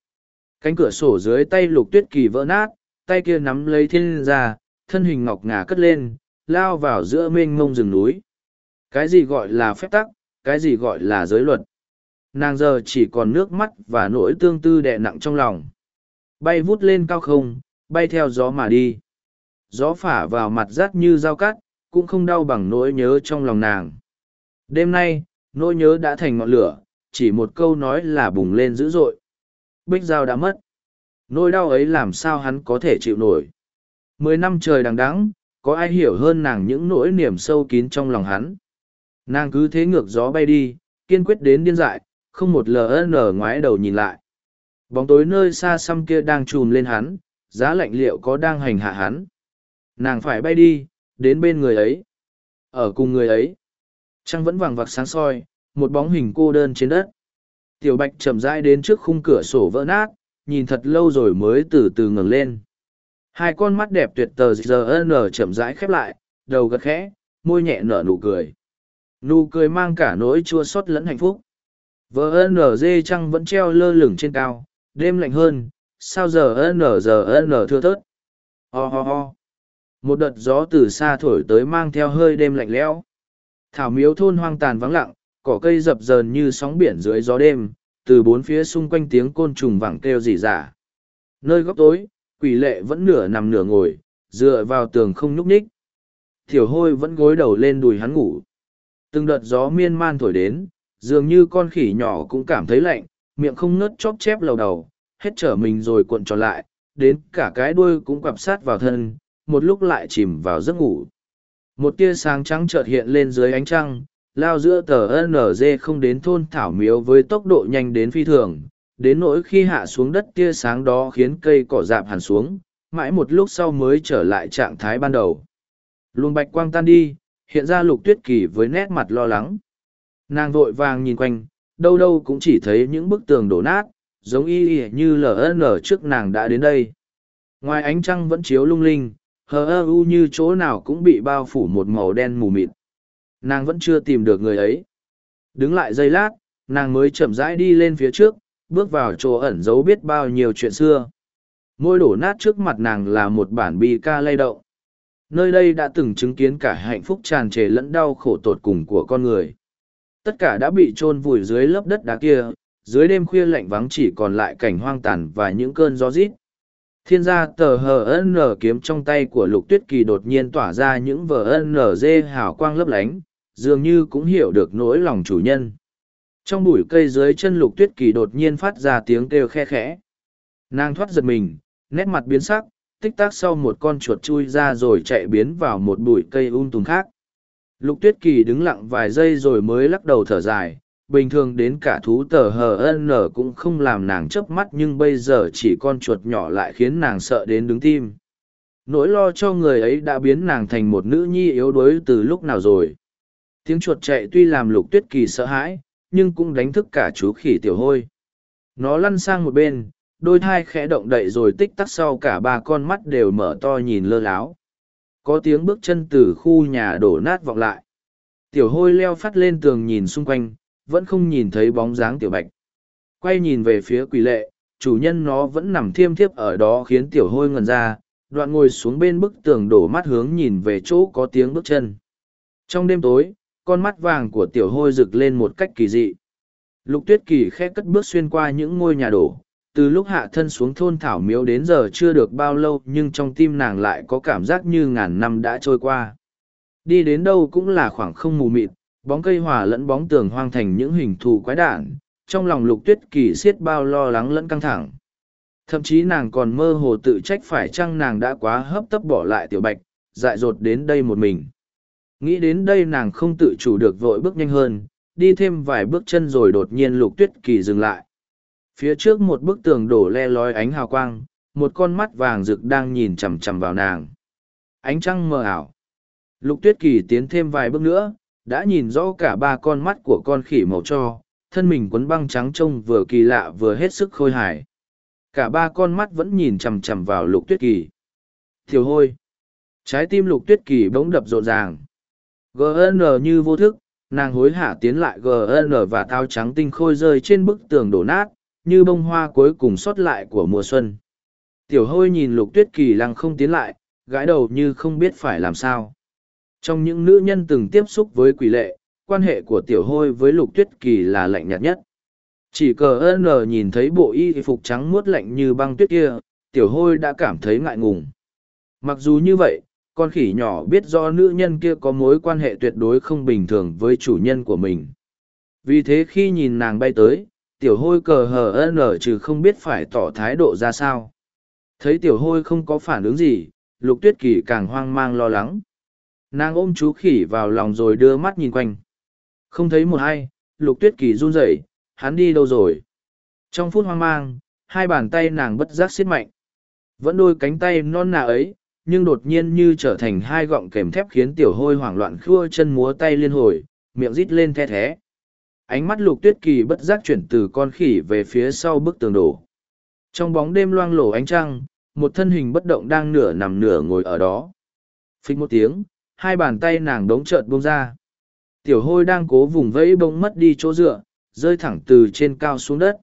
Cánh cửa sổ dưới tay lục tuyết kỳ vỡ nát, tay kia nắm lấy thiên ra, thân hình ngọc ngà cất lên, lao vào giữa mênh mông rừng núi. Cái gì gọi là phép tắc, cái gì gọi là giới luật. Nàng giờ chỉ còn nước mắt và nỗi tương tư đè nặng trong lòng. Bay vút lên cao không, bay theo gió mà đi. Gió phả vào mặt rát như dao cắt, cũng không đau bằng nỗi nhớ trong lòng nàng. Đêm nay, nỗi nhớ đã thành ngọn lửa, chỉ một câu nói là bùng lên dữ dội. Bích Giao đã mất. Nỗi đau ấy làm sao hắn có thể chịu nổi. Mười năm trời đằng đẵng, có ai hiểu hơn nàng những nỗi niềm sâu kín trong lòng hắn. Nàng cứ thế ngược gió bay đi, kiên quyết đến điên dại, không một ln ngoái đầu nhìn lại. Bóng tối nơi xa xăm kia đang chùm lên hắn, giá lạnh liệu có đang hành hạ hắn. Nàng phải bay đi, đến bên người ấy. Ở cùng người ấy. Trăng vẫn vàng vặc sáng soi, một bóng hình cô đơn trên đất. Tiểu Bạch chậm rãi đến trước khung cửa sổ vỡ nát, nhìn thật lâu rồi mới từ từ ngẩng lên. Hai con mắt đẹp tuyệt tờ giờ n chậm rãi khép lại, đầu gật khẽ, môi nhẹ nở nụ cười. Nụ cười mang cả nỗi chua xót lẫn hạnh phúc. Vợ NG trăng vẫn treo lơ lửng trên cao, đêm lạnh hơn, sao giờ N giờ N thưa thớt. Ho ho ho. Một đợt gió từ xa thổi tới mang theo hơi đêm lạnh lẽo. Thảo miếu thôn hoang tàn vắng lặng, cỏ cây dập dờn như sóng biển dưới gió đêm, từ bốn phía xung quanh tiếng côn trùng vẳng kêu rỉ rả. Nơi góc tối, quỷ lệ vẫn nửa nằm nửa ngồi, dựa vào tường không nhúc nhích. Thiểu hôi vẫn gối đầu lên đùi hắn ngủ. Từng đợt gió miên man thổi đến, dường như con khỉ nhỏ cũng cảm thấy lạnh, miệng không ngớt chóp chép lầu đầu, hết trở mình rồi cuộn tròn lại, đến cả cái đuôi cũng quặp sát vào thân, một lúc lại chìm vào giấc ngủ. Một tia sáng trắng chợt hiện lên dưới ánh trăng, lao giữa tờ NG không đến thôn thảo miếu với tốc độ nhanh đến phi thường, đến nỗi khi hạ xuống đất tia sáng đó khiến cây cỏ dạp hẳn xuống, mãi một lúc sau mới trở lại trạng thái ban đầu. Luồng bạch quang tan đi, hiện ra lục tuyết kỳ với nét mặt lo lắng. Nàng vội vàng nhìn quanh, đâu đâu cũng chỉ thấy những bức tường đổ nát, giống y y như ln trước nàng đã đến đây. Ngoài ánh trăng vẫn chiếu lung linh, hờ ơ u như chỗ nào cũng bị bao phủ một màu đen mù mịt. Nàng vẫn chưa tìm được người ấy. Đứng lại giây lát, nàng mới chậm rãi đi lên phía trước, bước vào chỗ ẩn giấu biết bao nhiêu chuyện xưa. Môi đổ nát trước mặt nàng là một bản bi ca lay động. Nơi đây đã từng chứng kiến cả hạnh phúc tràn trề lẫn đau khổ tột cùng của con người. Tất cả đã bị chôn vùi dưới lớp đất đá kia, dưới đêm khuya lạnh vắng chỉ còn lại cảnh hoang tàn và những cơn gió rít. Thiên gia tờ hờ n kiếm trong tay của lục tuyết kỳ đột nhiên tỏa ra những vờ nz hào quang lấp lánh, dường như cũng hiểu được nỗi lòng chủ nhân. Trong bụi cây dưới chân lục tuyết kỳ đột nhiên phát ra tiếng kêu khe khẽ. Nàng thoát giật mình, nét mặt biến sắc, tích tác sau một con chuột chui ra rồi chạy biến vào một bụi cây um tùm khác. Lục tuyết kỳ đứng lặng vài giây rồi mới lắc đầu thở dài, bình thường đến cả thú tờ hờ nở cũng không làm nàng chớp mắt nhưng bây giờ chỉ con chuột nhỏ lại khiến nàng sợ đến đứng tim. Nỗi lo cho người ấy đã biến nàng thành một nữ nhi yếu đuối từ lúc nào rồi. Tiếng chuột chạy tuy làm lục tuyết kỳ sợ hãi nhưng cũng đánh thức cả chú khỉ tiểu hôi. Nó lăn sang một bên đôi thai khẽ động đậy rồi tích tắc sau cả ba con mắt đều mở to nhìn lơ láo có tiếng bước chân từ khu nhà đổ nát vọng lại tiểu hôi leo phát lên tường nhìn xung quanh vẫn không nhìn thấy bóng dáng tiểu bạch. Quay nhìn về phía quỷ lệ, chủ nhân nó vẫn nằm thiêm thiếp ở đó khiến tiểu hôi ngần ra, đoạn ngồi xuống bên bức tường đổ mắt hướng nhìn về chỗ có tiếng bước chân. Trong đêm tối, con mắt vàng của tiểu hôi rực lên một cách kỳ dị. Lục tuyết kỳ khẽ cất bước xuyên qua những ngôi nhà đổ, từ lúc hạ thân xuống thôn thảo miếu đến giờ chưa được bao lâu nhưng trong tim nàng lại có cảm giác như ngàn năm đã trôi qua. Đi đến đâu cũng là khoảng không mù mịt, bóng cây hòa lẫn bóng tường hoang thành những hình thù quái đản trong lòng lục tuyết kỳ siết bao lo lắng lẫn căng thẳng. Thậm chí nàng còn mơ hồ tự trách phải chăng nàng đã quá hấp tấp bỏ lại tiểu bạch dại dột đến đây một mình. Nghĩ đến đây nàng không tự chủ được vội bước nhanh hơn đi thêm vài bước chân rồi đột nhiên lục tuyết kỳ dừng lại phía trước một bức tường đổ le lói ánh hào quang một con mắt vàng rực đang nhìn chằm chằm vào nàng ánh trăng mờ ảo lục tuyết kỳ tiến thêm vài bước nữa đã nhìn rõ cả ba con mắt của con khỉ màu cho, thân mình quấn băng trắng trông vừa kỳ lạ vừa hết sức khôi hài. Cả ba con mắt vẫn nhìn chằm chằm vào lục tuyết kỳ. Thiều hôi. Trái tim lục tuyết kỳ bỗng đập rộn ràng. GN như vô thức, nàng hối hả tiến lại GN và thao trắng tinh khôi rơi trên bức tường đổ nát, như bông hoa cuối cùng sót lại của mùa xuân. Tiểu hôi nhìn lục tuyết kỳ lăng không tiến lại, gãi đầu như không biết phải làm sao. Trong những nữ nhân từng tiếp xúc với quỷ lệ, quan hệ của tiểu hôi với lục tuyết kỳ là lạnh nhạt nhất. Chỉ cờ ơn nhìn thấy bộ y phục trắng muốt lạnh như băng tuyết kia, tiểu hôi đã cảm thấy ngại ngùng. Mặc dù như vậy, con khỉ nhỏ biết do nữ nhân kia có mối quan hệ tuyệt đối không bình thường với chủ nhân của mình. Vì thế khi nhìn nàng bay tới, tiểu hôi cờ hờ ơn trừ không biết phải tỏ thái độ ra sao. Thấy tiểu hôi không có phản ứng gì, lục tuyết kỳ càng hoang mang lo lắng. Nàng ôm chú khỉ vào lòng rồi đưa mắt nhìn quanh. Không thấy một ai lục tuyết kỳ run rẩy hắn đi đâu rồi? Trong phút hoang mang hai bàn tay nàng bất giác xiết mạnh. Vẫn đôi cánh tay non nà ấy nhưng đột nhiên như trở thành hai gọng kềm thép khiến tiểu hôi hoảng loạn khua chân múa tay liên hồi miệng rít lên the thé ánh mắt lục tuyết kỳ bất giác chuyển từ con khỉ về phía sau bức tường đổ trong bóng đêm loang lổ ánh trăng một thân hình bất động đang nửa nằm nửa ngồi ở đó phích một tiếng hai bàn tay nàng đống trợn bông ra. Tiểu hôi đang cố vùng vẫy bông mất đi chỗ dựa, rơi thẳng từ trên cao xuống đất.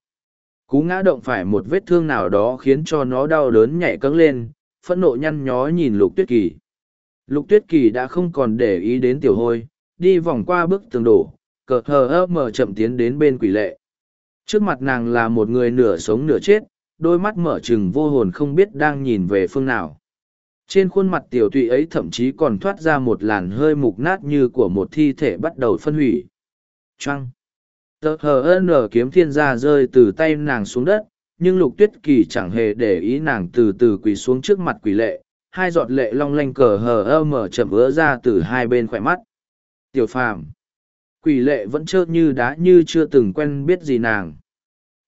Cú ngã động phải một vết thương nào đó khiến cho nó đau đớn nhảy cấng lên, phẫn nộ nhăn nhó nhìn lục tuyết kỳ. Lục tuyết kỳ đã không còn để ý đến tiểu hôi, đi vòng qua bức tường đổ, cờ hờ ấp mở chậm tiến đến bên quỷ lệ. Trước mặt nàng là một người nửa sống nửa chết, đôi mắt mở trừng vô hồn không biết đang nhìn về phương nào. Trên khuôn mặt tiểu tụy ấy thậm chí còn thoát ra một làn hơi mục nát như của một thi thể bắt đầu phân hủy. Trăng tờ hờ n kiếm thiên gia rơi từ tay nàng xuống đất nhưng lục tuyết kỳ chẳng hề để ý nàng từ từ quỳ xuống trước mặt quỷ lệ hai giọt lệ long lanh cờ hờ ơ mở chậm ứa ra từ hai bên khỏe mắt. Tiểu phàm quỷ lệ vẫn trơ như đá như chưa từng quen biết gì nàng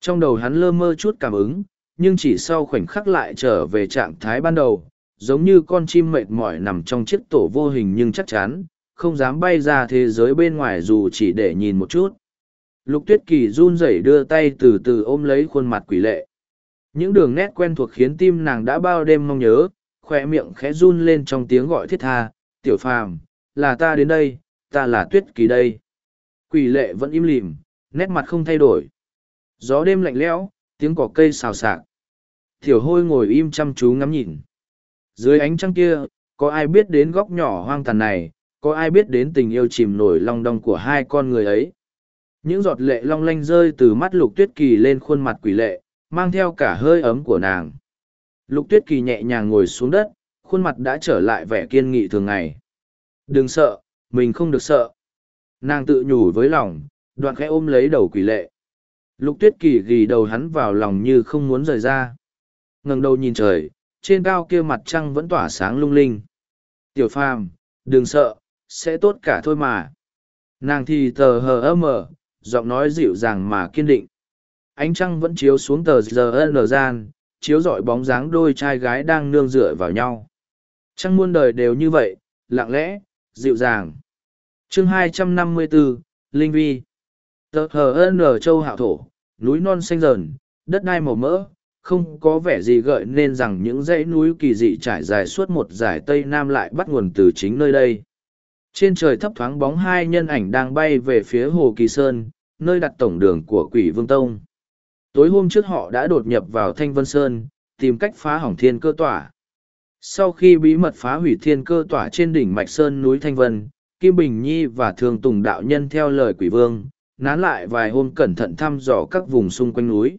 trong đầu hắn lơ mơ chút cảm ứng nhưng chỉ sau khoảnh khắc lại trở về trạng thái ban đầu giống như con chim mệt mỏi nằm trong chiếc tổ vô hình nhưng chắc chắn, không dám bay ra thế giới bên ngoài dù chỉ để nhìn một chút. Lục tuyết kỳ run rẩy đưa tay từ từ ôm lấy khuôn mặt quỷ lệ. Những đường nét quen thuộc khiến tim nàng đã bao đêm mong nhớ, khoe miệng khẽ run lên trong tiếng gọi thiết tha, tiểu phàm, là ta đến đây, ta là tuyết kỳ đây. Quỷ lệ vẫn im lìm, nét mặt không thay đổi. Gió đêm lạnh lẽo, tiếng cỏ cây xào xạc. Thiểu hôi ngồi im chăm chú ngắm nhìn. Dưới ánh trăng kia, có ai biết đến góc nhỏ hoang tàn này, có ai biết đến tình yêu chìm nổi long đong của hai con người ấy. Những giọt lệ long lanh rơi từ mắt lục tuyết kỳ lên khuôn mặt quỷ lệ, mang theo cả hơi ấm của nàng. Lục tuyết kỳ nhẹ nhàng ngồi xuống đất, khuôn mặt đã trở lại vẻ kiên nghị thường ngày. Đừng sợ, mình không được sợ. Nàng tự nhủ với lòng, đoạn khẽ ôm lấy đầu quỷ lệ. Lục tuyết kỳ ghi đầu hắn vào lòng như không muốn rời ra. ngẩng đầu nhìn trời, trên cao kia mặt trăng vẫn tỏa sáng lung linh. Tiểu phàm, đừng sợ, sẽ tốt cả thôi mà. Nàng thì tờ hờ ơ mờ, giọng nói dịu dàng mà kiên định. Ánh trăng vẫn chiếu xuống tờ giờ n gian, chiếu rọi bóng dáng đôi trai gái đang nương dựa vào nhau. Trăng muôn đời đều như vậy, lặng lẽ, dịu dàng chương 254, Linh Vi. Tờ hờ ở châu hạo thổ, núi non xanh dần, đất đai màu mỡ, không có vẻ gì gợi nên rằng những dãy núi kỳ dị trải dài suốt một dải tây nam lại bắt nguồn từ chính nơi đây. Trên trời thấp thoáng bóng hai nhân ảnh đang bay về phía hồ kỳ sơn nơi đặt tổng đường của quỷ vương tông. Tối hôm trước họ đã đột nhập vào thanh vân sơn tìm cách phá hỏng thiên cơ tỏa. Sau khi bí mật phá hủy thiên cơ tỏa trên đỉnh mạch sơn núi thanh vân kim bình nhi và Thương tùng đạo nhân theo lời quỷ vương, nán lại vài hôm cẩn thận thăm dò các vùng xung quanh núi.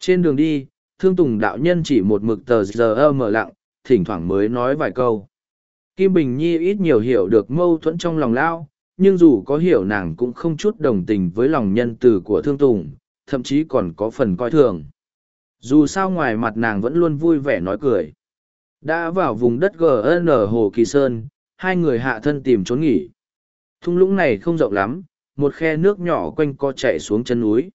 Trên đường đi, thương tùng đạo nhân chỉ một mực tờ giờ mở lặng, thỉnh thoảng mới nói vài câu. Kim bình nhi ít nhiều hiểu được mâu thuẫn trong lòng lao nhưng dù có hiểu nàng cũng không chút đồng tình với lòng nhân từ của thương tùng, thậm chí còn có phần coi thường. Dù sao ngoài mặt nàng vẫn luôn vui vẻ nói cười. Đã vào vùng đất gn hồ kỳ sơn hai người hạ thân tìm trốn nghỉ thung lũng này không rộng lắm một khe nước nhỏ quanh co chạy xuống chân núi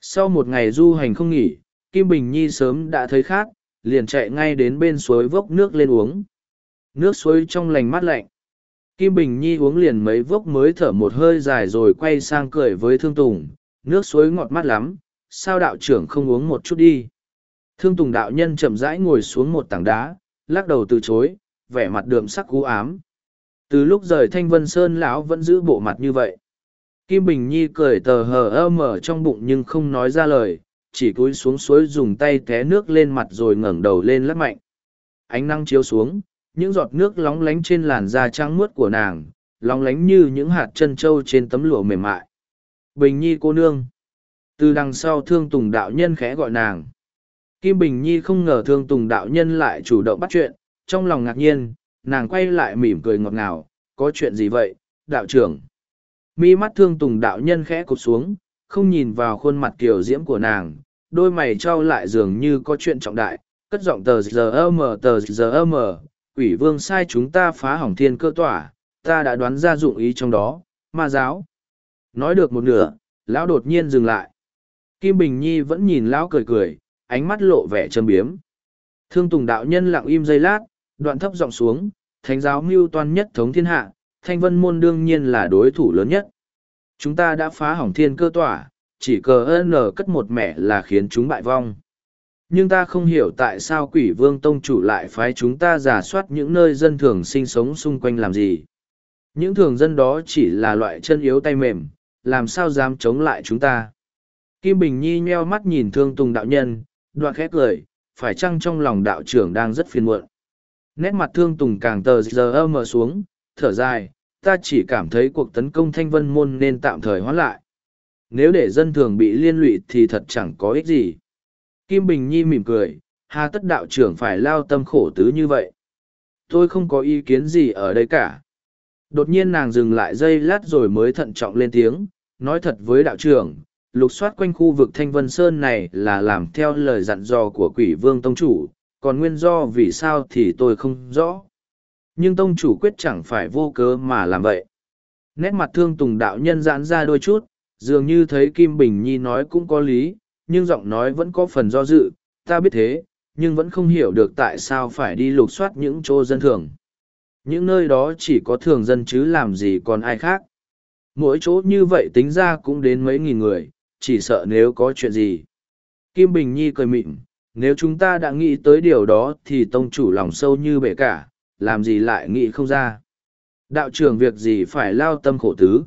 sau một ngày du hành không nghỉ Kim Bình Nhi sớm đã thấy khát, liền chạy ngay đến bên suối vốc nước lên uống. Nước suối trong lành mát lạnh. Kim Bình Nhi uống liền mấy vốc mới thở một hơi dài rồi quay sang cười với Thương Tùng, nước suối ngọt mát lắm, sao đạo trưởng không uống một chút đi. Thương Tùng đạo nhân chậm rãi ngồi xuống một tảng đá, lắc đầu từ chối, vẻ mặt đượm sắc cú ám. Từ lúc rời Thanh Vân Sơn lão vẫn giữ bộ mặt như vậy. Kim Bình Nhi cười tờ hờ ơ mở trong bụng nhưng không nói ra lời, chỉ cúi xuống suối dùng tay té nước lên mặt rồi ngẩng đầu lên lắc mạnh. Ánh nắng chiếu xuống, những giọt nước lóng lánh trên làn da trắng muốt của nàng, lóng lánh như những hạt chân trâu trên tấm lụa mềm mại. Bình Nhi cô nương. Từ đằng sau thương tùng đạo nhân khẽ gọi nàng. Kim Bình Nhi không ngờ thương tùng đạo nhân lại chủ động bắt chuyện, trong lòng ngạc nhiên, nàng quay lại mỉm cười ngọt ngào, có chuyện gì vậy, đạo trưởng. Mi mắt thương tùng đạo nhân khẽ cụp xuống, không nhìn vào khuôn mặt kiều diễm của nàng, đôi mày trao lại dường như có chuyện trọng đại, cất giọng tờ giờ mờ tờ giờ mờ, quỷ vương sai chúng ta phá hỏng thiên cơ tỏa, ta đã đoán ra dụng ý trong đó, ma giáo. Nói được một nửa, lão đột nhiên dừng lại. Kim Bình Nhi vẫn nhìn lão cười cười, ánh mắt lộ vẻ châm biếm. Thương Tùng đạo nhân lặng im giây lát, đoạn thấp giọng xuống, thánh giáo mưu toan nhất thống thiên hạ, thanh vân môn đương nhiên là đối thủ lớn nhất. Chúng ta đã phá hỏng thiên cơ tỏa, chỉ cờ ơn nở cất một mẹ là khiến chúng bại vong. Nhưng ta không hiểu tại sao quỷ vương tông chủ lại phái chúng ta giả soát những nơi dân thường sinh sống xung quanh làm gì. Những thường dân đó chỉ là loại chân yếu tay mềm, làm sao dám chống lại chúng ta. Kim Bình Nhi nheo mắt nhìn thương tùng đạo nhân, đoạn khét cười, phải chăng trong lòng đạo trưởng đang rất phiền muộn. Nét mặt thương tùng càng tờ giờ mờ xuống, thở dài, ta chỉ cảm thấy cuộc tấn công thanh vân môn nên tạm thời hoãn lại. Nếu để dân thường bị liên lụy thì thật chẳng có ích gì. Kim bình nhi mỉm cười hà tất đạo trưởng phải lao tâm khổ tứ như vậy. Tôi không có ý kiến gì ở đây cả. Đột nhiên nàng dừng lại giây lát rồi mới thận trọng lên tiếng nói thật với đạo trưởng lục soát quanh khu vực thanh vân sơn này là làm theo lời dặn dò của quỷ vương tông chủ còn nguyên do vì sao thì tôi không rõ. Nhưng tông chủ quyết chẳng phải vô cớ mà làm vậy. Nét mặt thương tùng đạo nhân giãn ra đôi chút, dường như thấy kim bình nhi nói cũng có lý, nhưng giọng nói vẫn có phần do dự, ta biết thế, nhưng vẫn không hiểu được tại sao phải đi lục soát những chỗ dân thường. Những nơi đó chỉ có thường dân chứ làm gì còn ai khác. Mỗi chỗ như vậy tính ra cũng đến mấy nghìn người, chỉ sợ nếu có chuyện gì. Kim bình nhi cười mịn nếu chúng ta đã nghĩ tới điều đó thì tông chủ lòng sâu như bể cả, làm gì lại nghĩ không ra? Đạo trưởng việc gì phải lao tâm khổ tứ?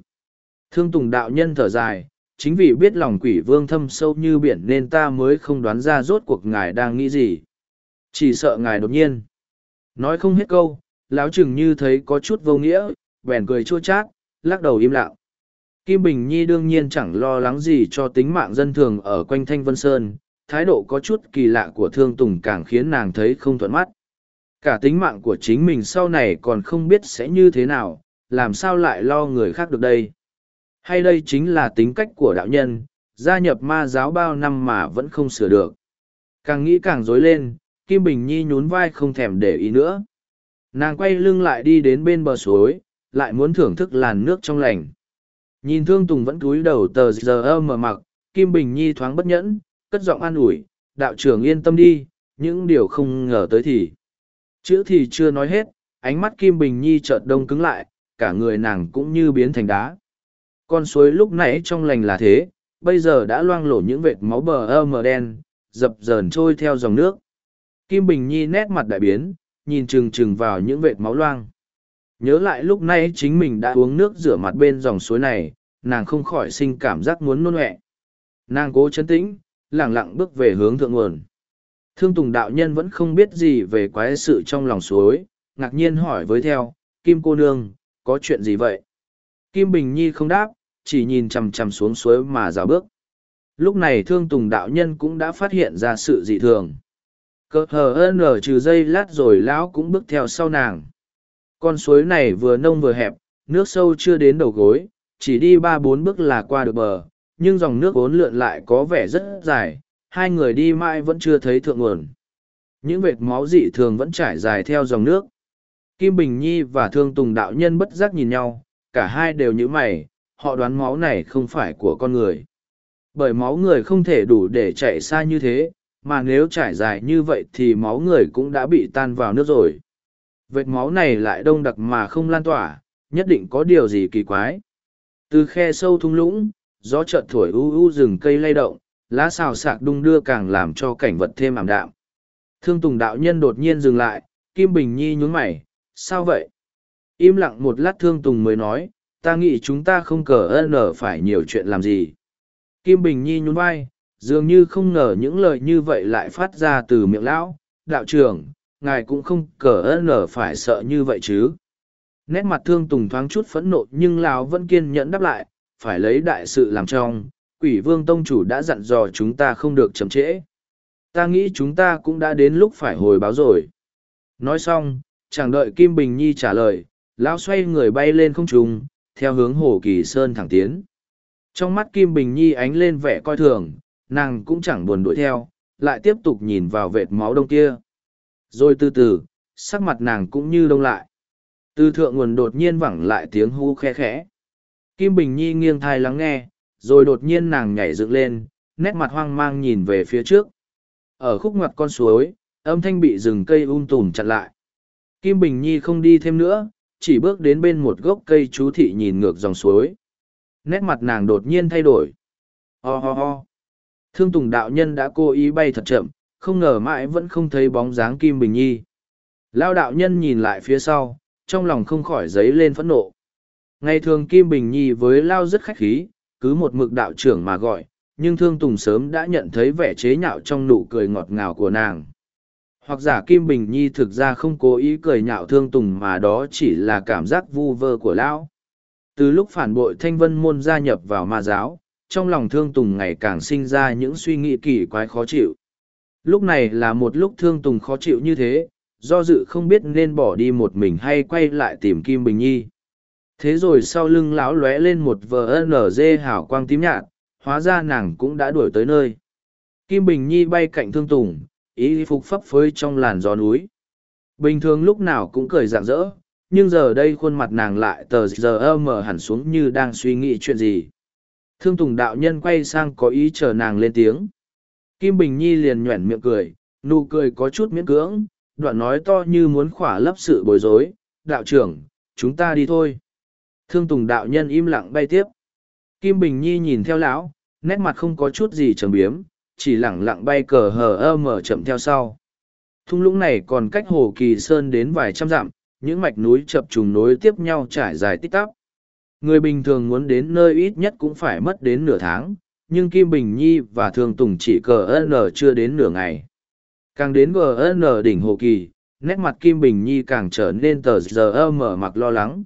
Thương tùng đạo nhân thở dài, chính vì biết lòng quỷ vương thâm sâu như biển nên ta mới không đoán ra rốt cuộc ngài đang nghĩ gì. Chỉ sợ ngài đột nhiên. Nói không hết câu láo chừng như thấy có chút vô nghĩa, bèn cười chua chát, lắc đầu im lặng. Kim bình nhi đương nhiên chẳng lo lắng gì cho tính mạng dân thường ở quanh thanh vân sơn thái độ có chút kỳ lạ của thương tùng càng khiến nàng thấy không thuận mắt. Cả tính mạng của chính mình sau này còn không biết sẽ như thế nào, làm sao lại lo người khác được đây? Hay đây chính là tính cách của đạo nhân, gia nhập ma giáo bao năm mà vẫn không sửa được? Càng nghĩ càng dối lên, kim bình nhi nhún vai không thèm để ý nữa. Nàng quay lưng lại đi đến bên bờ suối, lại muốn thưởng thức làn nước trong lành. Nhìn thương tùng vẫn cúi đầu tờ giờ ơ mờ mặc, kim bình nhi thoáng bất nhẫn cất giọng an ủi, đạo trưởng yên tâm đi, những điều không ngờ tới thì. Chữ thì chưa nói hết, ánh mắt kim bình nhi chợt đông cứng lại, cả người nàng cũng như biến thành đá. Con suối lúc nãy trong lành là thế, bây giờ đã loang lổ những vệt máu bờ ơ mờ đen, dập dờn trôi theo dòng nước. Kim bình nhi nét mặt đại biến, nhìn trừng trừng vào những vệt máu loang. Nhớ lại lúc nay chính mình đã uống nước rửa mặt bên dòng suối này, nàng không khỏi sinh cảm giác muốn nôn ẹ. nàng cố chấn tĩnh lẳng lặng bước về hướng thượng nguồn. Thương tùng đạo nhân vẫn không biết gì về quái sự trong lòng suối, ngạc nhiên hỏi với theo, kim cô nương, có chuyện gì vậy? Kim bình nhi không đáp, chỉ nhìn chằm chằm xuống suối mà rào bước. Lúc này thương tùng đạo nhân cũng đã phát hiện ra sự dị thường. Cơ hờ ơn ở trừ dây lát rồi lão cũng bước theo sau nàng. Con suối này vừa nông vừa hẹp, nước sâu chưa đến đầu gối, chỉ đi ba bốn bước là qua được bờ nhưng dòng nước ốn lượn lại có vẻ rất dài, hai người đi mãi vẫn chưa thấy thượng nguồn. Những vệt máu dị thường vẫn trải dài theo dòng nước. Kim bình nhi và thương tùng đạo nhân bất giác nhìn nhau, cả hai đều nhíu mày, họ đoán máu này không phải của con người. Bởi máu người không thể đủ để chạy xa như thế, mà nếu trải dài như vậy thì máu người cũng đã bị tan vào nước rồi. Vệt máu này lại đông đặc mà không lan tỏa, nhất định có điều gì kỳ quái. Từ khe sâu thung lũng gió chợt thổi u u rừng cây lay động, lá xào sạc đung đưa càng làm cho cảnh vật thêm ảm đạm. Thương tùng đạo nhân đột nhiên dừng lại, kim bình nhi nhún mày, sao vậy? Im lặng một lát thương tùng mới nói, ta nghĩ chúng ta không cờ ơn ở phải nhiều chuyện làm gì. Kim bình nhi nhún vai, dường như không ngờ những lời như vậy lại phát ra từ miệng lão, đạo trưởng, ngài cũng không cờ ơn ở phải sợ như vậy chứ? Nét mặt thương tùng thoáng chút phẫn nộ nhưng lão vẫn kiên nhẫn đáp lại phải lấy đại sự làm trong, quỷ vương tông chủ đã dặn dò chúng ta không được chậm trễ. Ta nghĩ chúng ta cũng đã đến lúc phải hồi báo rồi. Nói xong chẳng đợi kim bình nhi trả lời, lão xoay người bay lên không trung, theo hướng hồ kỳ sơn thẳng tiến. Trong mắt kim bình nhi ánh lên vẻ coi thường, nàng cũng chẳng buồn đuổi theo, lại tiếp tục nhìn vào vệt máu đông kia. Rồi từ từ, sắc mặt nàng cũng như đông lại. Từ thượng nguồn đột nhiên vẳng lại tiếng hú khe khẽ kim bình nhi nghiêng thai lắng nghe, rồi đột nhiên nàng nhảy dựng lên, nét mặt hoang mang nhìn về phía trước. Ở khúc ngoặt con suối, âm thanh bị rừng cây um tùm chặn lại. Kim bình nhi không đi thêm nữa, chỉ bước đến bên một gốc cây chú thị nhìn ngược dòng suối. Nét mặt nàng đột nhiên thay đổi. Ho ho ho. Thương tùng đạo nhân đã cố ý bay thật chậm, không ngờ mãi vẫn không thấy bóng dáng kim bình nhi. Lao đạo nhân nhìn lại phía sau, trong lòng không khỏi dấy lên phẫn nộ ngày thường kim bình nhi với lao rất khách khí, cứ một mực đạo trưởng mà gọi, nhưng thương tùng sớm đã nhận thấy vẻ chế nhạo trong nụ cười ngọt ngào của nàng. Hoặc giả kim bình nhi thực ra không cố ý cười nhạo thương tùng mà đó chỉ là cảm giác vu vơ của lão từ lúc phản bội thanh vân môn gia nhập vào ma giáo, trong lòng thương tùng ngày càng sinh ra những suy nghĩ kỳ quái khó chịu. Lúc này là một lúc thương tùng khó chịu như thế, do dự không biết nên bỏ đi một mình hay quay lại tìm kim bình nhi thế rồi sau lưng lão lóe lên một vờ nz hảo quang tím nhạt, hóa ra nàng cũng đã đuổi tới nơi. Kim bình nhi bay cạnh thương tùng, ý phục phấp phới trong làn gió núi. Bình thường lúc nào cũng cười rạng rỡ, nhưng giờ đây khuôn mặt nàng lại tờ giờ mờ hẳn xuống như đang suy nghĩ chuyện gì. Thương tùng đạo nhân quay sang có ý chờ nàng lên tiếng. Kim bình nhi liền nhoẻn miệng cười, nụ cười có chút miễn cưỡng, đoạn nói to như muốn khỏa lấp sự bối rối. Đạo trưởng, chúng ta đi thôi thương tùng đạo nhân im lặng bay tiếp kim bình nhi nhìn theo lão nét mặt không có chút gì trầm biếm chỉ lẳng lặng bay cờ hờ ơ mở chậm theo sau thung lũng này còn cách hồ kỳ sơn đến vài trăm dặm những mạch núi chập trùng nối tiếp nhau trải dài tích tắp Người bình thường muốn đến nơi ít nhất cũng phải mất đến nửa tháng, nhưng Kim Bình Nhi và Thương Tùng chỉ cờ N chưa đến nửa ngày. Càng đến GN đỉnh Hồ Kỳ, nét mặt Kim Bình Nhi càng trở nên tờ giờ mở mặc lo lắng.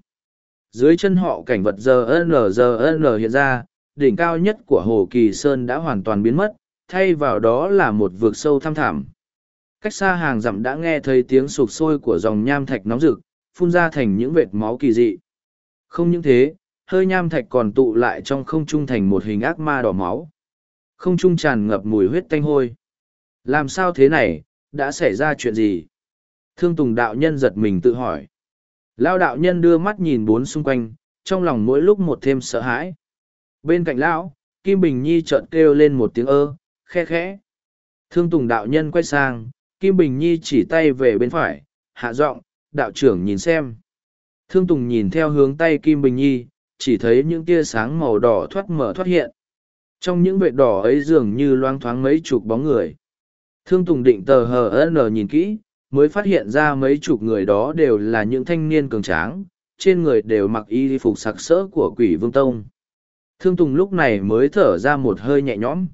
Dưới chân họ cảnh vật giờ N giờ N hiện ra, đỉnh cao nhất của Hồ Kỳ Sơn đã hoàn toàn biến mất, thay vào đó là một vực sâu thăm thẳm. Cách xa hàng dặm đã nghe thấy tiếng sụp sôi của dòng nham thạch nóng rực, phun ra thành những vệt máu kỳ dị. Không những thế, hơi nham thạch còn tụ lại trong không trung thành một hình ác ma đỏ máu. Không trung tràn ngập mùi huyết tanh hôi. Làm sao thế này, đã xảy ra chuyện gì? Thương Tùng đạo nhân giật mình tự hỏi. Lao đạo nhân đưa mắt nhìn bốn xung quanh, trong lòng mỗi lúc một thêm sợ hãi. Bên cạnh lão, Kim Bình Nhi chợt kêu lên một tiếng ơ, khe khẽ. Thương Tùng đạo nhân quay sang, Kim Bình Nhi chỉ tay về bên phải, hạ giọng, đạo trưởng nhìn xem. Thương Tùng nhìn theo hướng tay Kim Bình Nhi, chỉ thấy những tia sáng màu đỏ thoát mở thoát hiện. Trong những vệt đỏ ấy dường như loang thoáng mấy chục bóng người. Thương Tùng định tờ hờ n nhìn kỹ, mới phát hiện ra mấy chục người đó đều là những thanh niên cường tráng, trên người đều mặc y phục sặc sỡ của quỷ vương tông. Thương Tùng lúc này mới thở ra một hơi nhẹ nhõm.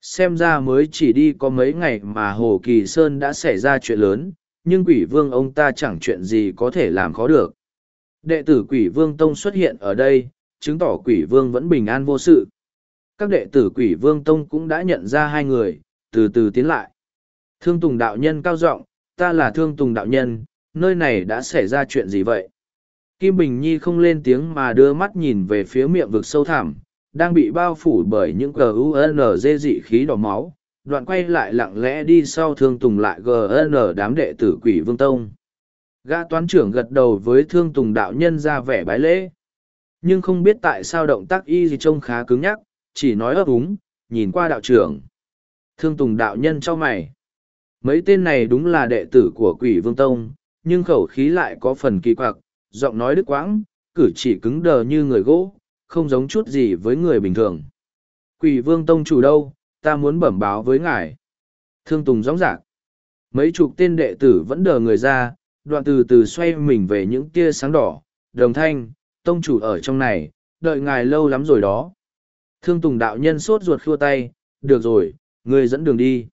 Xem ra mới chỉ đi có mấy ngày mà Hồ Kỳ Sơn đã xảy ra chuyện lớn, nhưng quỷ vương ông ta chẳng chuyện gì có thể làm khó được. Đệ tử quỷ vương Tông xuất hiện ở đây, chứng tỏ quỷ vương vẫn bình an vô sự. Các đệ tử quỷ vương Tông cũng đã nhận ra hai người, từ từ tiến lại. Thương Tùng đạo nhân cao giọng, ta là Thương Tùng đạo nhân, nơi này đã xảy ra chuyện gì vậy? Kim Bình Nhi không lên tiếng mà đưa mắt nhìn về phía miệng vực sâu thẳm, đang bị bao phủ bởi những GUN dị khí đỏ máu, đoạn quay lại lặng lẽ đi sau Thương Tùng lại GN đám đệ tử quỷ vương tông. Gã toán trưởng gật đầu với Thương Tùng đạo nhân ra vẻ bái lễ. Nhưng không biết tại sao động tác y gì trông khá cứng nhắc, chỉ nói ấp úng, nhìn qua đạo trưởng. Thương Tùng đạo nhân cho mày. Mấy tên này đúng là đệ tử của quỷ vương tông, nhưng khẩu khí lại có phần kỳ quặc, giọng nói đứt quãng, cử chỉ cứng đờ như người gỗ, không giống chút gì với người bình thường. Quỷ vương tông chủ đâu, ta muốn bẩm báo với ngài. Thương Tùng rõ rạc. Mấy chục tên đệ tử vẫn đờ người ra, đoạn từ từ xoay mình về những tia sáng đỏ. Đồng thanh, tông chủ ở trong này, đợi ngài lâu lắm rồi đó. Thương Tùng đạo nhân sốt ruột khua tay, được rồi, người dẫn đường đi.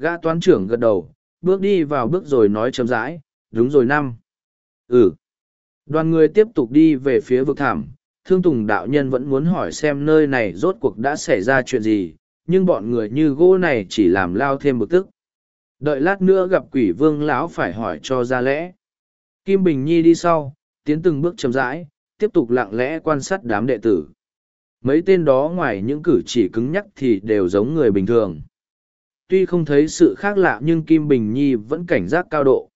Gã toán trưởng gật đầu, bước đi vào bước rồi nói chấm rãi, đúng rồi năm. Ừ. Đoàn người tiếp tục đi về phía vực thảm, thương tùng đạo nhân vẫn muốn hỏi xem nơi này rốt cuộc đã xảy ra chuyện gì, nhưng bọn người như gỗ này chỉ làm lao thêm bực tức. Đợi lát nữa gặp quỷ vương lão phải hỏi cho ra lẽ. Kim Bình Nhi đi sau, tiến từng bước chậm rãi, tiếp tục lặng lẽ quan sát đám đệ tử. Mấy tên đó ngoài những cử chỉ cứng nhắc thì đều giống người bình thường tuy không thấy sự khác lạ nhưng Kim Bình Nhi vẫn cảnh giác cao độ.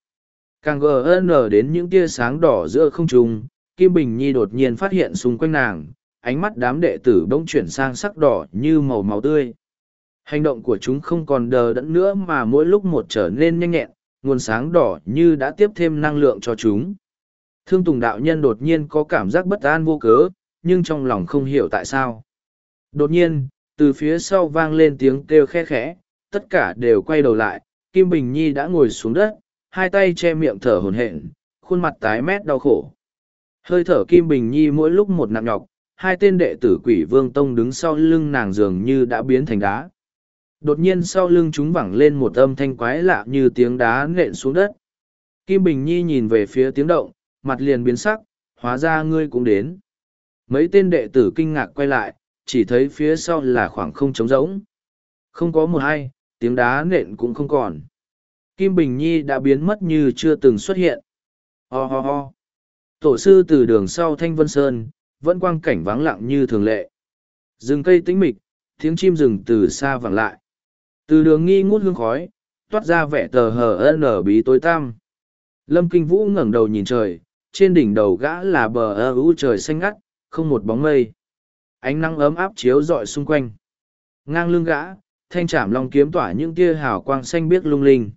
Càng gn đến những tia sáng đỏ giữa không trung, Kim Bình Nhi đột nhiên phát hiện xung quanh nàng, ánh mắt đám đệ tử bỗng chuyển sang sắc đỏ như màu máu tươi. Hành động của chúng không còn đờ đẫn nữa mà mỗi lúc một trở nên nhanh nhẹn, nguồn sáng đỏ như đã tiếp thêm năng lượng cho chúng. Thương Tùng đạo nhân đột nhiên có cảm giác bất an vô cớ, nhưng trong lòng không hiểu tại sao. Đột nhiên, từ phía sau vang lên tiếng kêu khe khẽ, tất cả đều quay đầu lại, Kim Bình Nhi đã ngồi xuống đất, hai tay che miệng thở hổn hển, khuôn mặt tái mét đau khổ. Hơi thở Kim Bình Nhi mỗi lúc một nặng nhọc, hai tên đệ tử quỷ vương tông đứng sau lưng nàng dường như đã biến thành đá. Đột nhiên sau lưng chúng vẳng lên một âm thanh quái lạ như tiếng đá nện xuống đất. Kim Bình Nhi nhìn về phía tiếng động, mặt liền biến sắc, hóa ra ngươi cũng đến. Mấy tên đệ tử kinh ngạc quay lại, chỉ thấy phía sau là khoảng không trống rỗng. Không có một ai, tiếng đá nện cũng không còn. Kim Bình Nhi đã biến mất như chưa từng xuất hiện. Ho ho ho. Tổ sư từ đường sau Thanh Vân Sơn, vẫn quang cảnh vắng lặng như thường lệ. Rừng cây tĩnh mịch, tiếng chim rừng từ xa vẳng lại. Từ đường nghi ngút hương khói, toát ra vẻ tờ hờ nở bí tối tăm. Lâm Kinh Vũ ngẩng đầu nhìn trời, trên đỉnh đầu gã là bờ ơ u trời xanh ngắt, không một bóng mây. Ánh nắng ấm áp chiếu rọi xung quanh. Ngang lưng gã, thanh trảm long kiếm tỏa những tia hào quang xanh biếc lung linh.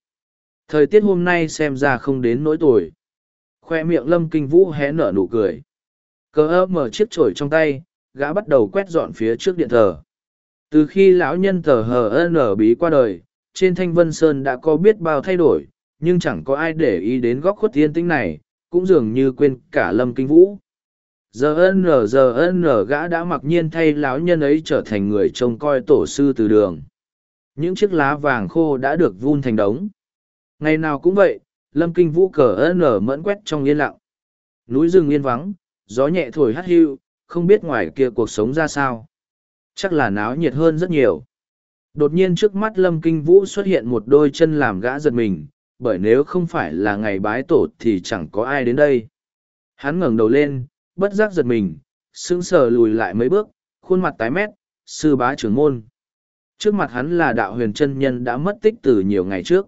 Thời tiết hôm nay xem ra không đến nỗi tuổi. Khoe miệng lâm kinh vũ hé nở nụ cười. Cờ ơ mở chiếc chổi trong tay, gã bắt đầu quét dọn phía trước điện thờ. Từ khi lão nhân thờ hờ nở bí qua đời, trên thanh vân sơn đã có biết bao thay đổi, nhưng chẳng có ai để ý đến góc khuất tiên tĩnh này, cũng dường như quên cả lâm kinh vũ. giờ nở giờ nở, gã đã mặc nhiên thay lão nhân ấy trở thành người trông coi tổ sư từ đường những chiếc lá vàng khô đã được vun thành đống. Ngày nào cũng vậy, lâm kinh vũ cờ n mẫn quét trong yên lặng. Núi rừng yên vắng, gió nhẹ thổi hắt hiu, không biết ngoài kia cuộc sống ra sao. Chắc là náo nhiệt hơn rất nhiều. Đột nhiên trước mắt lâm kinh vũ xuất hiện một đôi chân làm gã giật mình, bởi nếu không phải là ngày bái tổ thì chẳng có ai đến đây. Hắn ngẩng đầu lên, bất giác giật mình, sững sờ lùi lại mấy bước, khuôn mặt tái mét, sư bá trưởng môn trước mặt hắn là đạo huyền chân nhân đã mất tích từ nhiều ngày trước.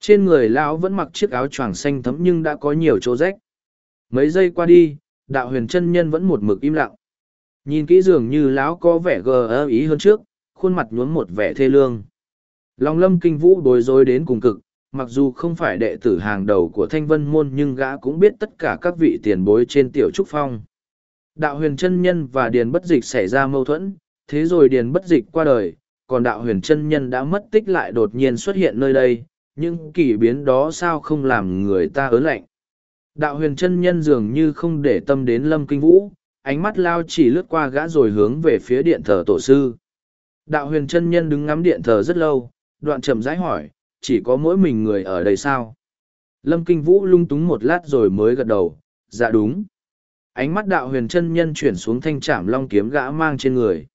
Trên người lão vẫn mặc chiếc áo choàng xanh thấm nhưng đã có nhiều chỗ rách. Mấy giây qua đi, đạo huyền chân nhân vẫn một mực im lặng. Nhìn kỹ dường như lão có vẻ gờ ơ ý hơn trước, khuôn mặt nhuốm một vẻ thê lương. Lòng lâm kinh vũ bối rối đến cùng cực, mặc dù không phải đệ tử hàng đầu của thanh vân môn nhưng gã cũng biết tất cả các vị tiền bối trên tiểu trúc phong. Đạo huyền chân nhân và điền bất dịch xảy ra mâu thuẫn, thế rồi điền bất dịch qua đời còn đạo huyền chân nhân đã mất tích lại đột nhiên xuất hiện nơi đây nhưng kỳ biến đó sao không làm người ta ớn lạnh? Đạo huyền chân nhân dường như không để tâm đến lâm kinh vũ, ánh mắt lao chỉ lướt qua gã rồi hướng về phía điện thờ tổ sư. Đạo huyền chân nhân đứng ngắm điện thờ rất lâu, đoạn chậm rãi hỏi, chỉ có mỗi mình người ở đây sao? Lâm kinh vũ lung túng một lát rồi mới gật đầu dạ đúng. Ánh mắt đạo huyền chân nhân chuyển xuống thanh trảm long kiếm gã mang trên người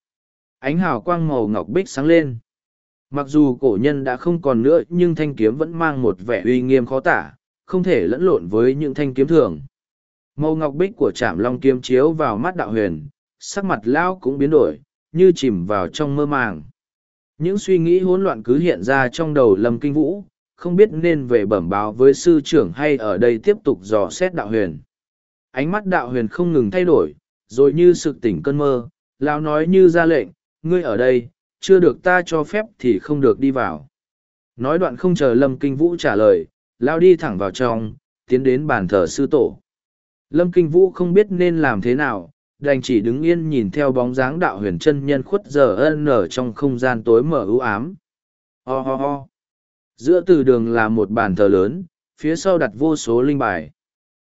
ánh hào quang màu ngọc bích sáng lên. Mặc dù cổ nhân đã không còn nữa, nhưng thanh kiếm vẫn mang một vẻ uy nghiêm khó tả, không thể lẫn lộn với những thanh kiếm thường. Màu ngọc bích của trảm long kiếm chiếu vào mắt đạo huyền, sắc mặt lão cũng biến đổi, như chìm vào trong mơ màng. Những suy nghĩ hỗn loạn cứ hiện ra trong đầu lâm kinh vũ, không biết nên về bẩm báo với sư trưởng hay ở đây tiếp tục dò xét đạo huyền. Ánh mắt đạo huyền không ngừng thay đổi, rồi như sực tỉnh cơn mơ, lão nói như ra lệnh ngươi ở đây, chưa được ta cho phép thì không được đi vào. Nói đoạn không chờ lâm kinh vũ trả lời, lao đi thẳng vào trong, tiến đến bàn thờ sư tổ. Lâm kinh vũ không biết nên làm thế nào, đành chỉ đứng yên nhìn theo bóng dáng đạo huyền chân nhân khuất giờ ân nở trong không gian tối mở ưu ám. Ho ho ho. Giữa từ đường là một bàn thờ lớn, phía sau đặt vô số linh bài.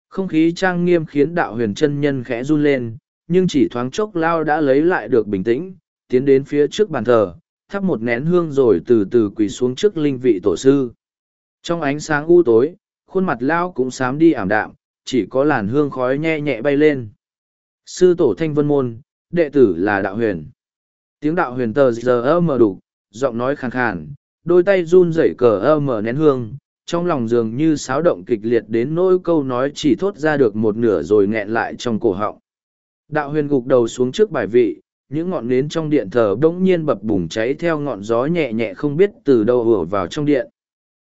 Không khí trang nghiêm khiến đạo huyền chân nhân khẽ run lên, nhưng chỉ thoáng chốc lao đã lấy lại được bình tĩnh tiến đến phía trước bàn thờ, thắp một nén hương rồi từ từ quỳ xuống trước linh vị tổ sư. Trong ánh sáng u tối, khuôn mặt lao cũng xám đi ảm đạm, chỉ có làn hương khói nhẹ nhẹ bay lên. Sư tổ thanh vân môn, đệ tử là đạo huyền. Tiếng đạo huyền tờ giờ ơ mờ đục, giọng nói khàn khàn, đôi tay run rẩy cờ ơ mờ nén hương, trong lòng dường như xáo động kịch liệt đến nỗi câu nói chỉ thốt ra được một nửa rồi nghẹn lại trong cổ họng. Đạo huyền gục đầu xuống trước bài vị những ngọn nến trong điện thờ bỗng nhiên bập bùng cháy theo ngọn gió nhẹ nhẹ không biết từ đâu ùa vào trong điện.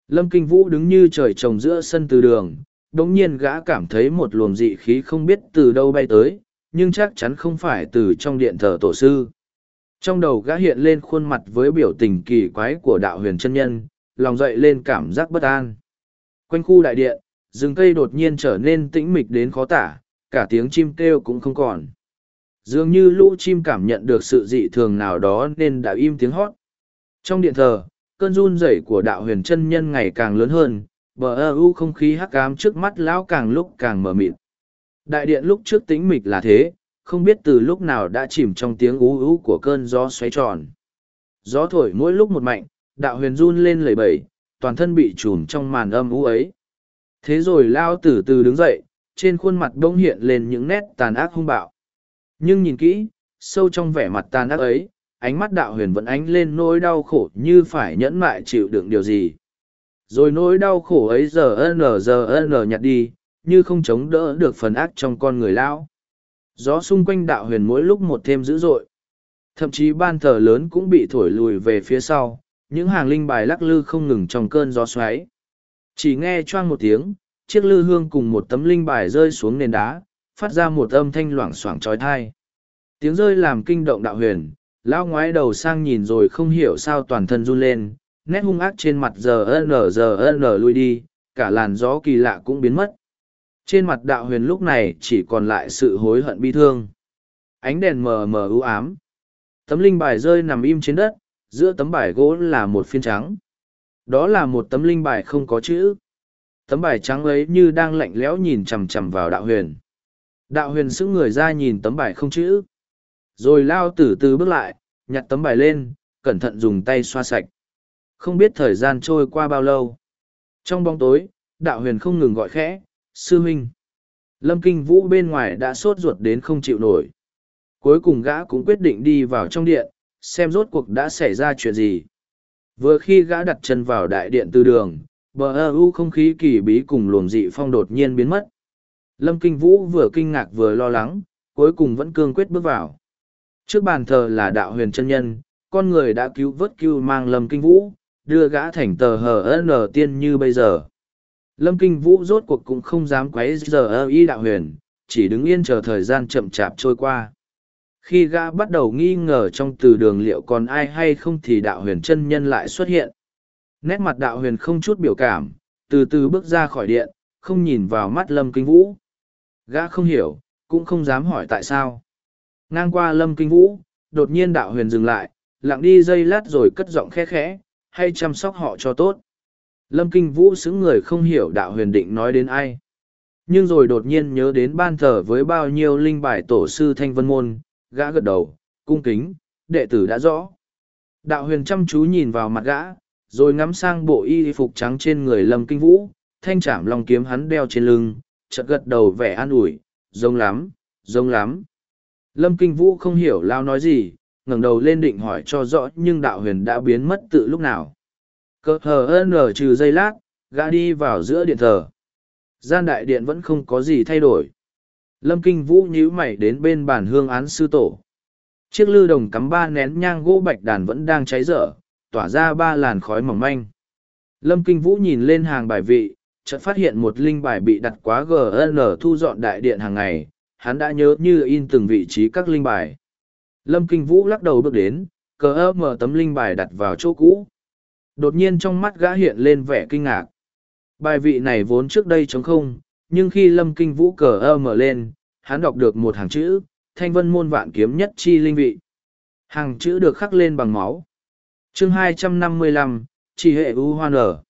Lâm kinh vũ đứng như trời trồng giữa sân từ đường, bỗng nhiên gã cảm thấy một luồng dị khí không biết từ đâu bay tới, nhưng chắc chắn không phải từ trong điện thờ tổ sư. Trong đầu gã hiện lên khuôn mặt với biểu tình kỳ quái của đạo huyền chân nhân, lòng dậy lên cảm giác bất an. Quanh khu đại điện, rừng cây đột nhiên trở nên tĩnh mịch đến khó tả, cả tiếng chim kêu cũng không còn dường như lũ chim cảm nhận được sự dị thường nào đó nên đã im tiếng hót. Trong điện thờ, cơn run rẩy của đạo huyền chân nhân ngày càng lớn hơn, bờ ơ u không khí hắc cám trước mắt lão càng lúc càng mờ mịt. Đại điện lúc trước tĩnh mịch là thế, không biết từ lúc nào đã chìm trong tiếng ú ú của cơn gió xoáy tròn. Gió thổi mỗi lúc một mạnh, đạo huyền run lên lầy bẩy, toàn thân bị trùm trong màn âm ú ấy. Thế rồi lao từ từ đứng dậy, trên khuôn mặt bỗng hiện lên những nét tàn ác hung bạo nhưng nhìn kỹ, sâu trong vẻ mặt tàn ác ấy, ánh mắt đạo huyền vẫn ánh lên nỗi đau khổ như phải nhẫn mại chịu đựng điều gì. Rồi nỗi đau khổ ấy giờ n giờ n nhặt đi, như không chống đỡ được phần ác trong con người lão. Gió xung quanh đạo huyền mỗi lúc một thêm dữ dội. Thậm chí ban thờ lớn cũng bị thổi lùi về phía sau, những hàng linh bài lắc lư không ngừng trong cơn gió xoáy. Chỉ nghe choang một tiếng, chiếc lư hương cùng một tấm linh bài rơi xuống nền đá phát ra một âm thanh loảng xoảng trói thai tiếng rơi làm kinh động đạo huyền, lão ngoái đầu sang nhìn rồi không hiểu sao toàn thân run lên, nét hung ác trên mặt giờ n giờ n lui đi, cả làn gió kỳ lạ cũng biến mất. Trên mặt đạo huyền lúc này chỉ còn lại sự hối hận bi thương. Ánh đèn mờ mờ ưu ám. Tấm linh bài rơi nằm im trên đất, giữa tấm bài gỗ là một phiên trắng. Đó là một tấm linh bài không có chữ. Tấm bài trắng ấy như đang lạnh lẽo nhìn chằm chằm vào đạo huyền. Đạo huyền sững người ra nhìn tấm bài không chữ. Rồi lao từ từ bước lại, nhặt tấm bài lên, cẩn thận dùng tay xoa sạch. Không biết thời gian trôi qua bao lâu. Trong bóng tối, đạo huyền không ngừng gọi khẽ, sư huynh. Lâm Kinh Vũ bên ngoài đã sốt ruột đến không chịu nổi. Cuối cùng gã cũng quyết định đi vào trong điện, xem rốt cuộc đã xảy ra chuyện gì. Vừa khi gã đặt chân vào đại điện từ đường, bờ ơ u không khí kỳ bí cùng luồng dị phong đột nhiên biến mất. Lâm Kinh Vũ vừa kinh ngạc vừa lo lắng, cuối cùng vẫn cương quyết bước vào. Trước bàn thờ là đạo huyền chân nhân, con người đã cứu vớt cứu mang Lâm Kinh Vũ, đưa gã thành tờ hờ nở tiên như bây giờ. Lâm Kinh Vũ rốt cuộc cũng không dám quấy giờ y đạo huyền, chỉ đứng yên chờ thời gian chậm chạp trôi qua. Khi gã bắt đầu nghi ngờ trong từ đường liệu còn ai hay không thì đạo huyền chân nhân lại xuất hiện. Nét mặt đạo huyền không chút biểu cảm, từ từ bước ra khỏi điện, không nhìn vào mắt Lâm Kinh Vũ. Gã không hiểu, cũng không dám hỏi tại sao. Ngang qua Lâm Kinh Vũ, đột nhiên đạo huyền dừng lại, lặng đi dây lát rồi cất giọng khẽ khẽ, hay chăm sóc họ cho tốt. Lâm Kinh Vũ xứng người không hiểu đạo huyền định nói đến ai. Nhưng rồi đột nhiên nhớ đến ban thờ với bao nhiêu linh bài tổ sư Thanh Vân Môn, gã gật đầu, cung kính, đệ tử đã rõ. Đạo huyền chăm chú nhìn vào mặt gã, rồi ngắm sang bộ y phục trắng trên người Lâm Kinh Vũ, thanh trảm lòng kiếm hắn đeo trên lưng, chợt gật đầu vẻ an ủi, giống lắm, giống lắm. Lâm Kinh Vũ không hiểu lao nói gì, ngẩng đầu lên định hỏi cho rõ nhưng đạo huyền đã biến mất từ lúc nào. Cơ hờ nở trừ giây lát, gã đi vào giữa điện thờ. Gian đại điện vẫn không có gì thay đổi. Lâm Kinh Vũ nhíu mày đến bên bàn hương án sư tổ. Chiếc lư đồng cắm ba nén nhang gỗ bạch đàn vẫn đang cháy dở, tỏa ra ba làn khói mỏng manh. Lâm Kinh Vũ nhìn lên hàng bài vị, chợt phát hiện một linh bài bị đặt quá GN thu dọn đại điện hàng ngày, hắn đã nhớ như in từng vị trí các linh bài. Lâm Kinh Vũ lắc đầu bước đến, cờ mở tấm linh bài đặt vào chỗ cũ. Đột nhiên trong mắt gã hiện lên vẻ kinh ngạc. Bài vị này vốn trước đây trống không, nhưng khi Lâm Kinh Vũ cờ mở lên, hắn đọc được một hàng chữ, thanh vân môn vạn kiếm nhất chi linh vị. Hàng chữ được khắc lên bằng máu. chương 255, chỉ hệ u hoan ở.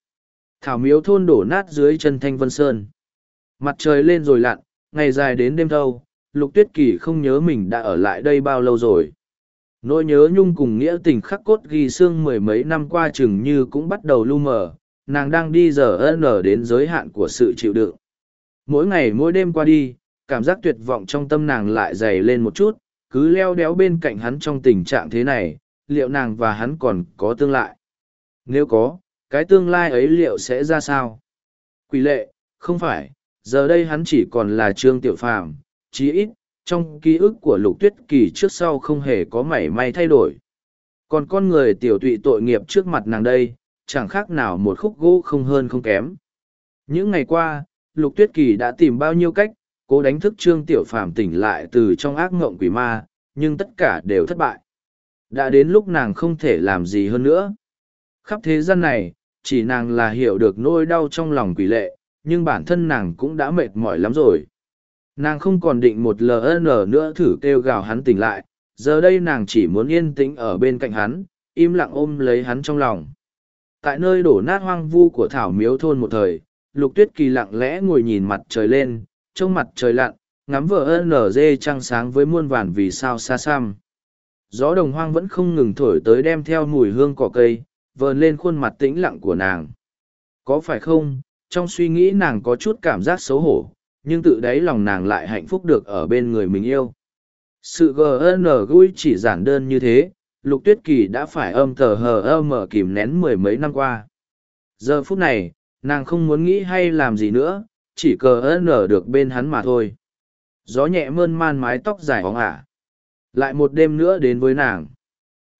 Thảo miếu thôn đổ nát dưới chân thanh vân sơn. Mặt trời lên rồi lặn, ngày dài đến đêm thâu, lục tuyết kỳ không nhớ mình đã ở lại đây bao lâu rồi nỗi nhớ nhung cùng nghĩa tình khắc cốt ghi xương mười mấy năm qua chừng như cũng bắt đầu lu mờ nàng đang đi giờ ân ở đến giới hạn của sự chịu đựng mỗi ngày mỗi đêm qua đi cảm giác tuyệt vọng trong tâm nàng lại dày lên một chút cứ leo đéo bên cạnh hắn trong tình trạng thế này liệu nàng và hắn còn có tương lại? nếu có cái tương lai ấy liệu sẽ ra sao quỷ lệ không phải giờ đây hắn chỉ còn là trương tiểu phàm chí ít, trong ký ức của lục tuyết kỳ trước sau không hề có mảy may thay đổi. Còn con người tiểu tụy tội nghiệp trước mặt nàng đây, chẳng khác nào một khúc gỗ không hơn không kém. Những ngày qua, lục tuyết kỳ đã tìm bao nhiêu cách, cố đánh thức trương tiểu phàm tỉnh lại từ trong ác ngộng quỷ ma, nhưng tất cả đều thất bại. Đã đến lúc nàng không thể làm gì hơn nữa. Khắp thế gian này, chỉ nàng là hiểu được nỗi đau trong lòng quỷ lệ, nhưng bản thân nàng cũng đã mệt mỏi lắm rồi. Nàng không còn định một ln nữa thử kêu gào hắn tỉnh lại giờ đây nàng chỉ muốn yên tĩnh ở bên cạnh hắn im lặng ôm lấy hắn trong lòng. Tại nơi đổ nát hoang vu của thảo miếu thôn một thời lục tuyết kỳ lặng lẽ ngồi nhìn mặt trời lên trông mặt trời lặn ngắm vợ NG trăng sáng với muôn vàn vì sao xa xăm. Gió đồng hoang vẫn không ngừng thổi tới đem theo mùi hương cỏ cây vờn lên khuôn mặt tĩnh lặng của nàng có phải không trong suy nghĩ nàng có chút cảm giác xấu hổ nhưng tự đáy lòng nàng lại hạnh phúc được ở bên người mình yêu. Sự gn gui chỉ giản đơn như thế, lục tuyết kỳ đã phải âm tờ hờ âm mở kìm nén mười mấy năm qua. Giờ phút này, nàng không muốn nghĩ hay làm gì nữa, chỉ cờ nở được bên hắn mà thôi. Gió nhẹ mơn man mái tóc dài hóng ả. Lại một đêm nữa đến với nàng.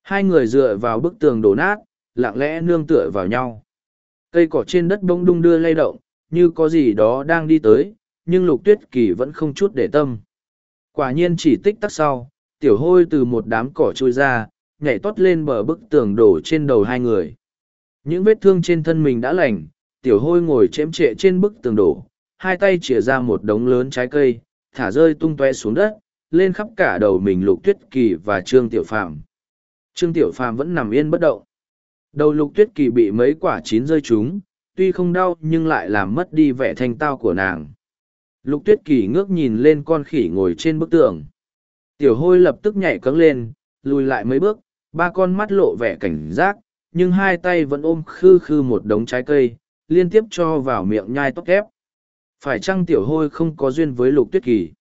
Hai người dựa vào bức tường đổ nát, lặng lẽ nương tựa vào nhau. Cây cỏ trên đất bông đung đưa lay động, như có gì đó đang đi tới, nhưng lục tuyết kỳ vẫn không chút để tâm. Quả nhiên chỉ tích tắc sau, tiểu hôi từ một đám cỏ trôi ra, nhảy tót lên bờ bức tường đổ trên đầu hai người. Những vết thương trên thân mình đã lành, tiểu hôi ngồi chém trệ trên bức tường đổ, hai tay chìa ra một đống lớn trái cây, thả rơi tung toe xuống đất, lên khắp cả đầu mình lục tuyết kỳ và trương tiểu phàm. Trương tiểu phàm vẫn nằm yên bất động. Đầu lục tuyết kỳ bị mấy quả chín rơi trúng, tuy không đau nhưng lại làm mất đi vẻ thanh tao của nàng Lục tuyết kỳ ngước nhìn lên con khỉ ngồi trên bức tường. Tiểu hôi lập tức nhảy cấng lên, lùi lại mấy bước, ba con mắt lộ vẻ cảnh giác, nhưng hai tay vẫn ôm khư khư một đống trái cây, liên tiếp cho vào miệng nhai tóc kép. Phải chăng tiểu hôi không có duyên với lục tuyết kỳ?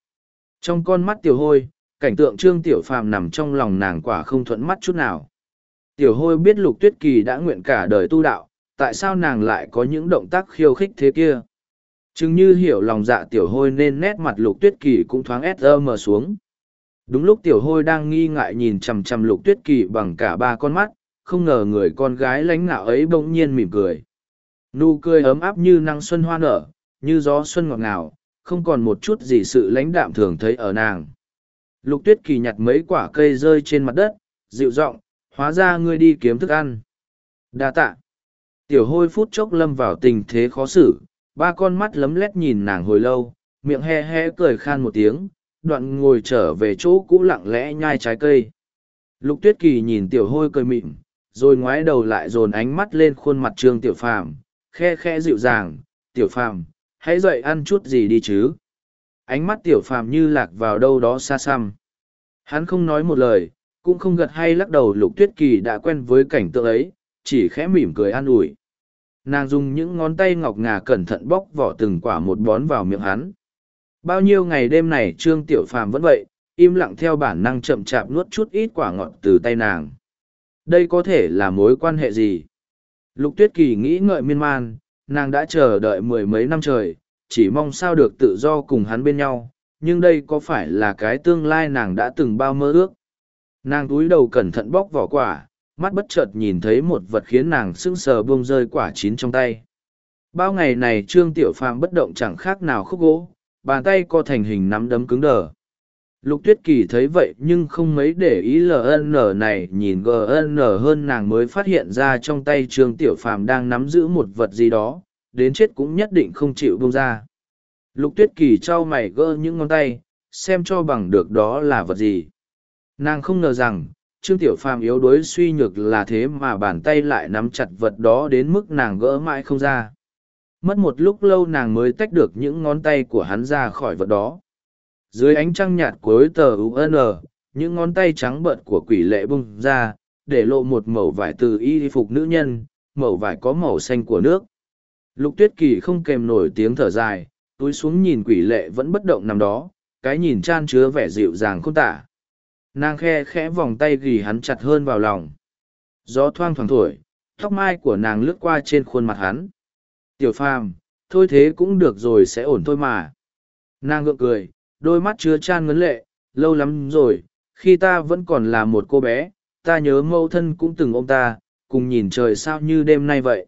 Trong con mắt tiểu hôi, cảnh tượng trương tiểu phàm nằm trong lòng nàng quả không thuận mắt chút nào. Tiểu hôi biết lục tuyết kỳ đã nguyện cả đời tu đạo, tại sao nàng lại có những động tác khiêu khích thế kia? Chừng như hiểu lòng dạ tiểu hôi nên nét mặt lục tuyết kỳ cũng thoáng ép mờ xuống. Đúng lúc tiểu hôi đang nghi ngại nhìn chằm chằm lục tuyết kỳ bằng cả ba con mắt, không ngờ người con gái lánh ngạo ấy bỗng nhiên mỉm cười. Nụ cười ấm áp như năng xuân hoa nở, như gió xuân ngọt ngào, không còn một chút gì sự lãnh đạm thường thấy ở nàng. Lục tuyết kỳ nhặt mấy quả cây rơi trên mặt đất, dịu giọng hóa ra ngươi đi kiếm thức ăn. đa tạ. Tiểu hôi phút chốc lâm vào tình thế khó xử, ba con mắt lấm lét nhìn nàng hồi lâu, miệng he he cười khan một tiếng, đoạn ngồi trở về chỗ cũ lặng lẽ nhai trái cây. Lục tuyết kỳ nhìn tiểu hôi cười mịn, rồi ngoái đầu lại dồn ánh mắt lên khuôn mặt trương tiểu phàm, khe khe dịu dàng, tiểu phàm, hãy dậy ăn chút gì đi chứ. Ánh mắt tiểu phàm như lạc vào đâu đó xa xăm. Hắn không nói một lời, cũng không gật hay lắc đầu lục tuyết kỳ đã quen với cảnh tượng ấy, chỉ khẽ mỉm cười an ủi. Nàng dùng những ngón tay ngọc ngà cẩn thận bóc vỏ từng quả một bón vào miệng hắn. Bao nhiêu ngày đêm này Trương Tiểu Phàm vẫn vậy, im lặng theo bản năng chậm chạp nuốt chút ít quả ngọt từ tay nàng. Đây có thể là mối quan hệ gì? Lục Tuyết Kỳ nghĩ ngợi miên man, nàng đã chờ đợi mười mấy năm trời, chỉ mong sao được tự do cùng hắn bên nhau, nhưng đây có phải là cái tương lai nàng đã từng bao mơ ước? Nàng túi đầu cẩn thận bóc vỏ quả, mắt bất chợt nhìn thấy một vật khiến nàng sững sờ buông rơi quả chín trong tay. Bao ngày này Trương Tiểu Phàm bất động chẳng khác nào khúc gỗ, bàn tay co thành hình nắm đấm cứng đờ. Lục tuyết kỳ thấy vậy nhưng không mấy để ý LN này nhìn GN hơn nàng mới phát hiện ra trong tay Trương Tiểu Phàm đang nắm giữ một vật gì đó, đến chết cũng nhất định không chịu buông ra. Lục tuyết kỳ trao mày gỡ những ngón tay, xem cho bằng được đó là vật gì. Nàng không ngờ rằng, Trương Tiểu Phàm yếu đuối suy nhược là thế mà bàn tay lại nắm chặt vật đó đến mức nàng gỡ mãi không ra. Mất một lúc lâu nàng mới tách được những ngón tay của hắn ra khỏi vật đó. Dưới ánh trăng nhạt cuối tờ UN, những ngón tay trắng bợn của quỷ lệ bung ra, để lộ một mẩu vải từ y phục nữ nhân, mẩu vải có màu xanh của nước. Lục tuyết kỳ không kèm nổi tiếng thở dài, túi xuống nhìn quỷ lệ vẫn bất động nằm đó, cái nhìn chan chứa vẻ dịu dàng không tả nàng khe khẽ vòng tay gỉ hắn chặt hơn vào lòng. Gió thoang thoảng thổi, tóc mai của nàng lướt qua trên khuôn mặt hắn. Tiểu phàm, thôi thế cũng được rồi sẽ ổn thôi mà. Nàng gượng cười, đôi mắt chứa chan ngấn lệ, lâu lắm rồi, khi ta vẫn còn là một cô bé, ta nhớ mâu thân cũng từng ôm ta, cùng nhìn trời sao như đêm nay vậy.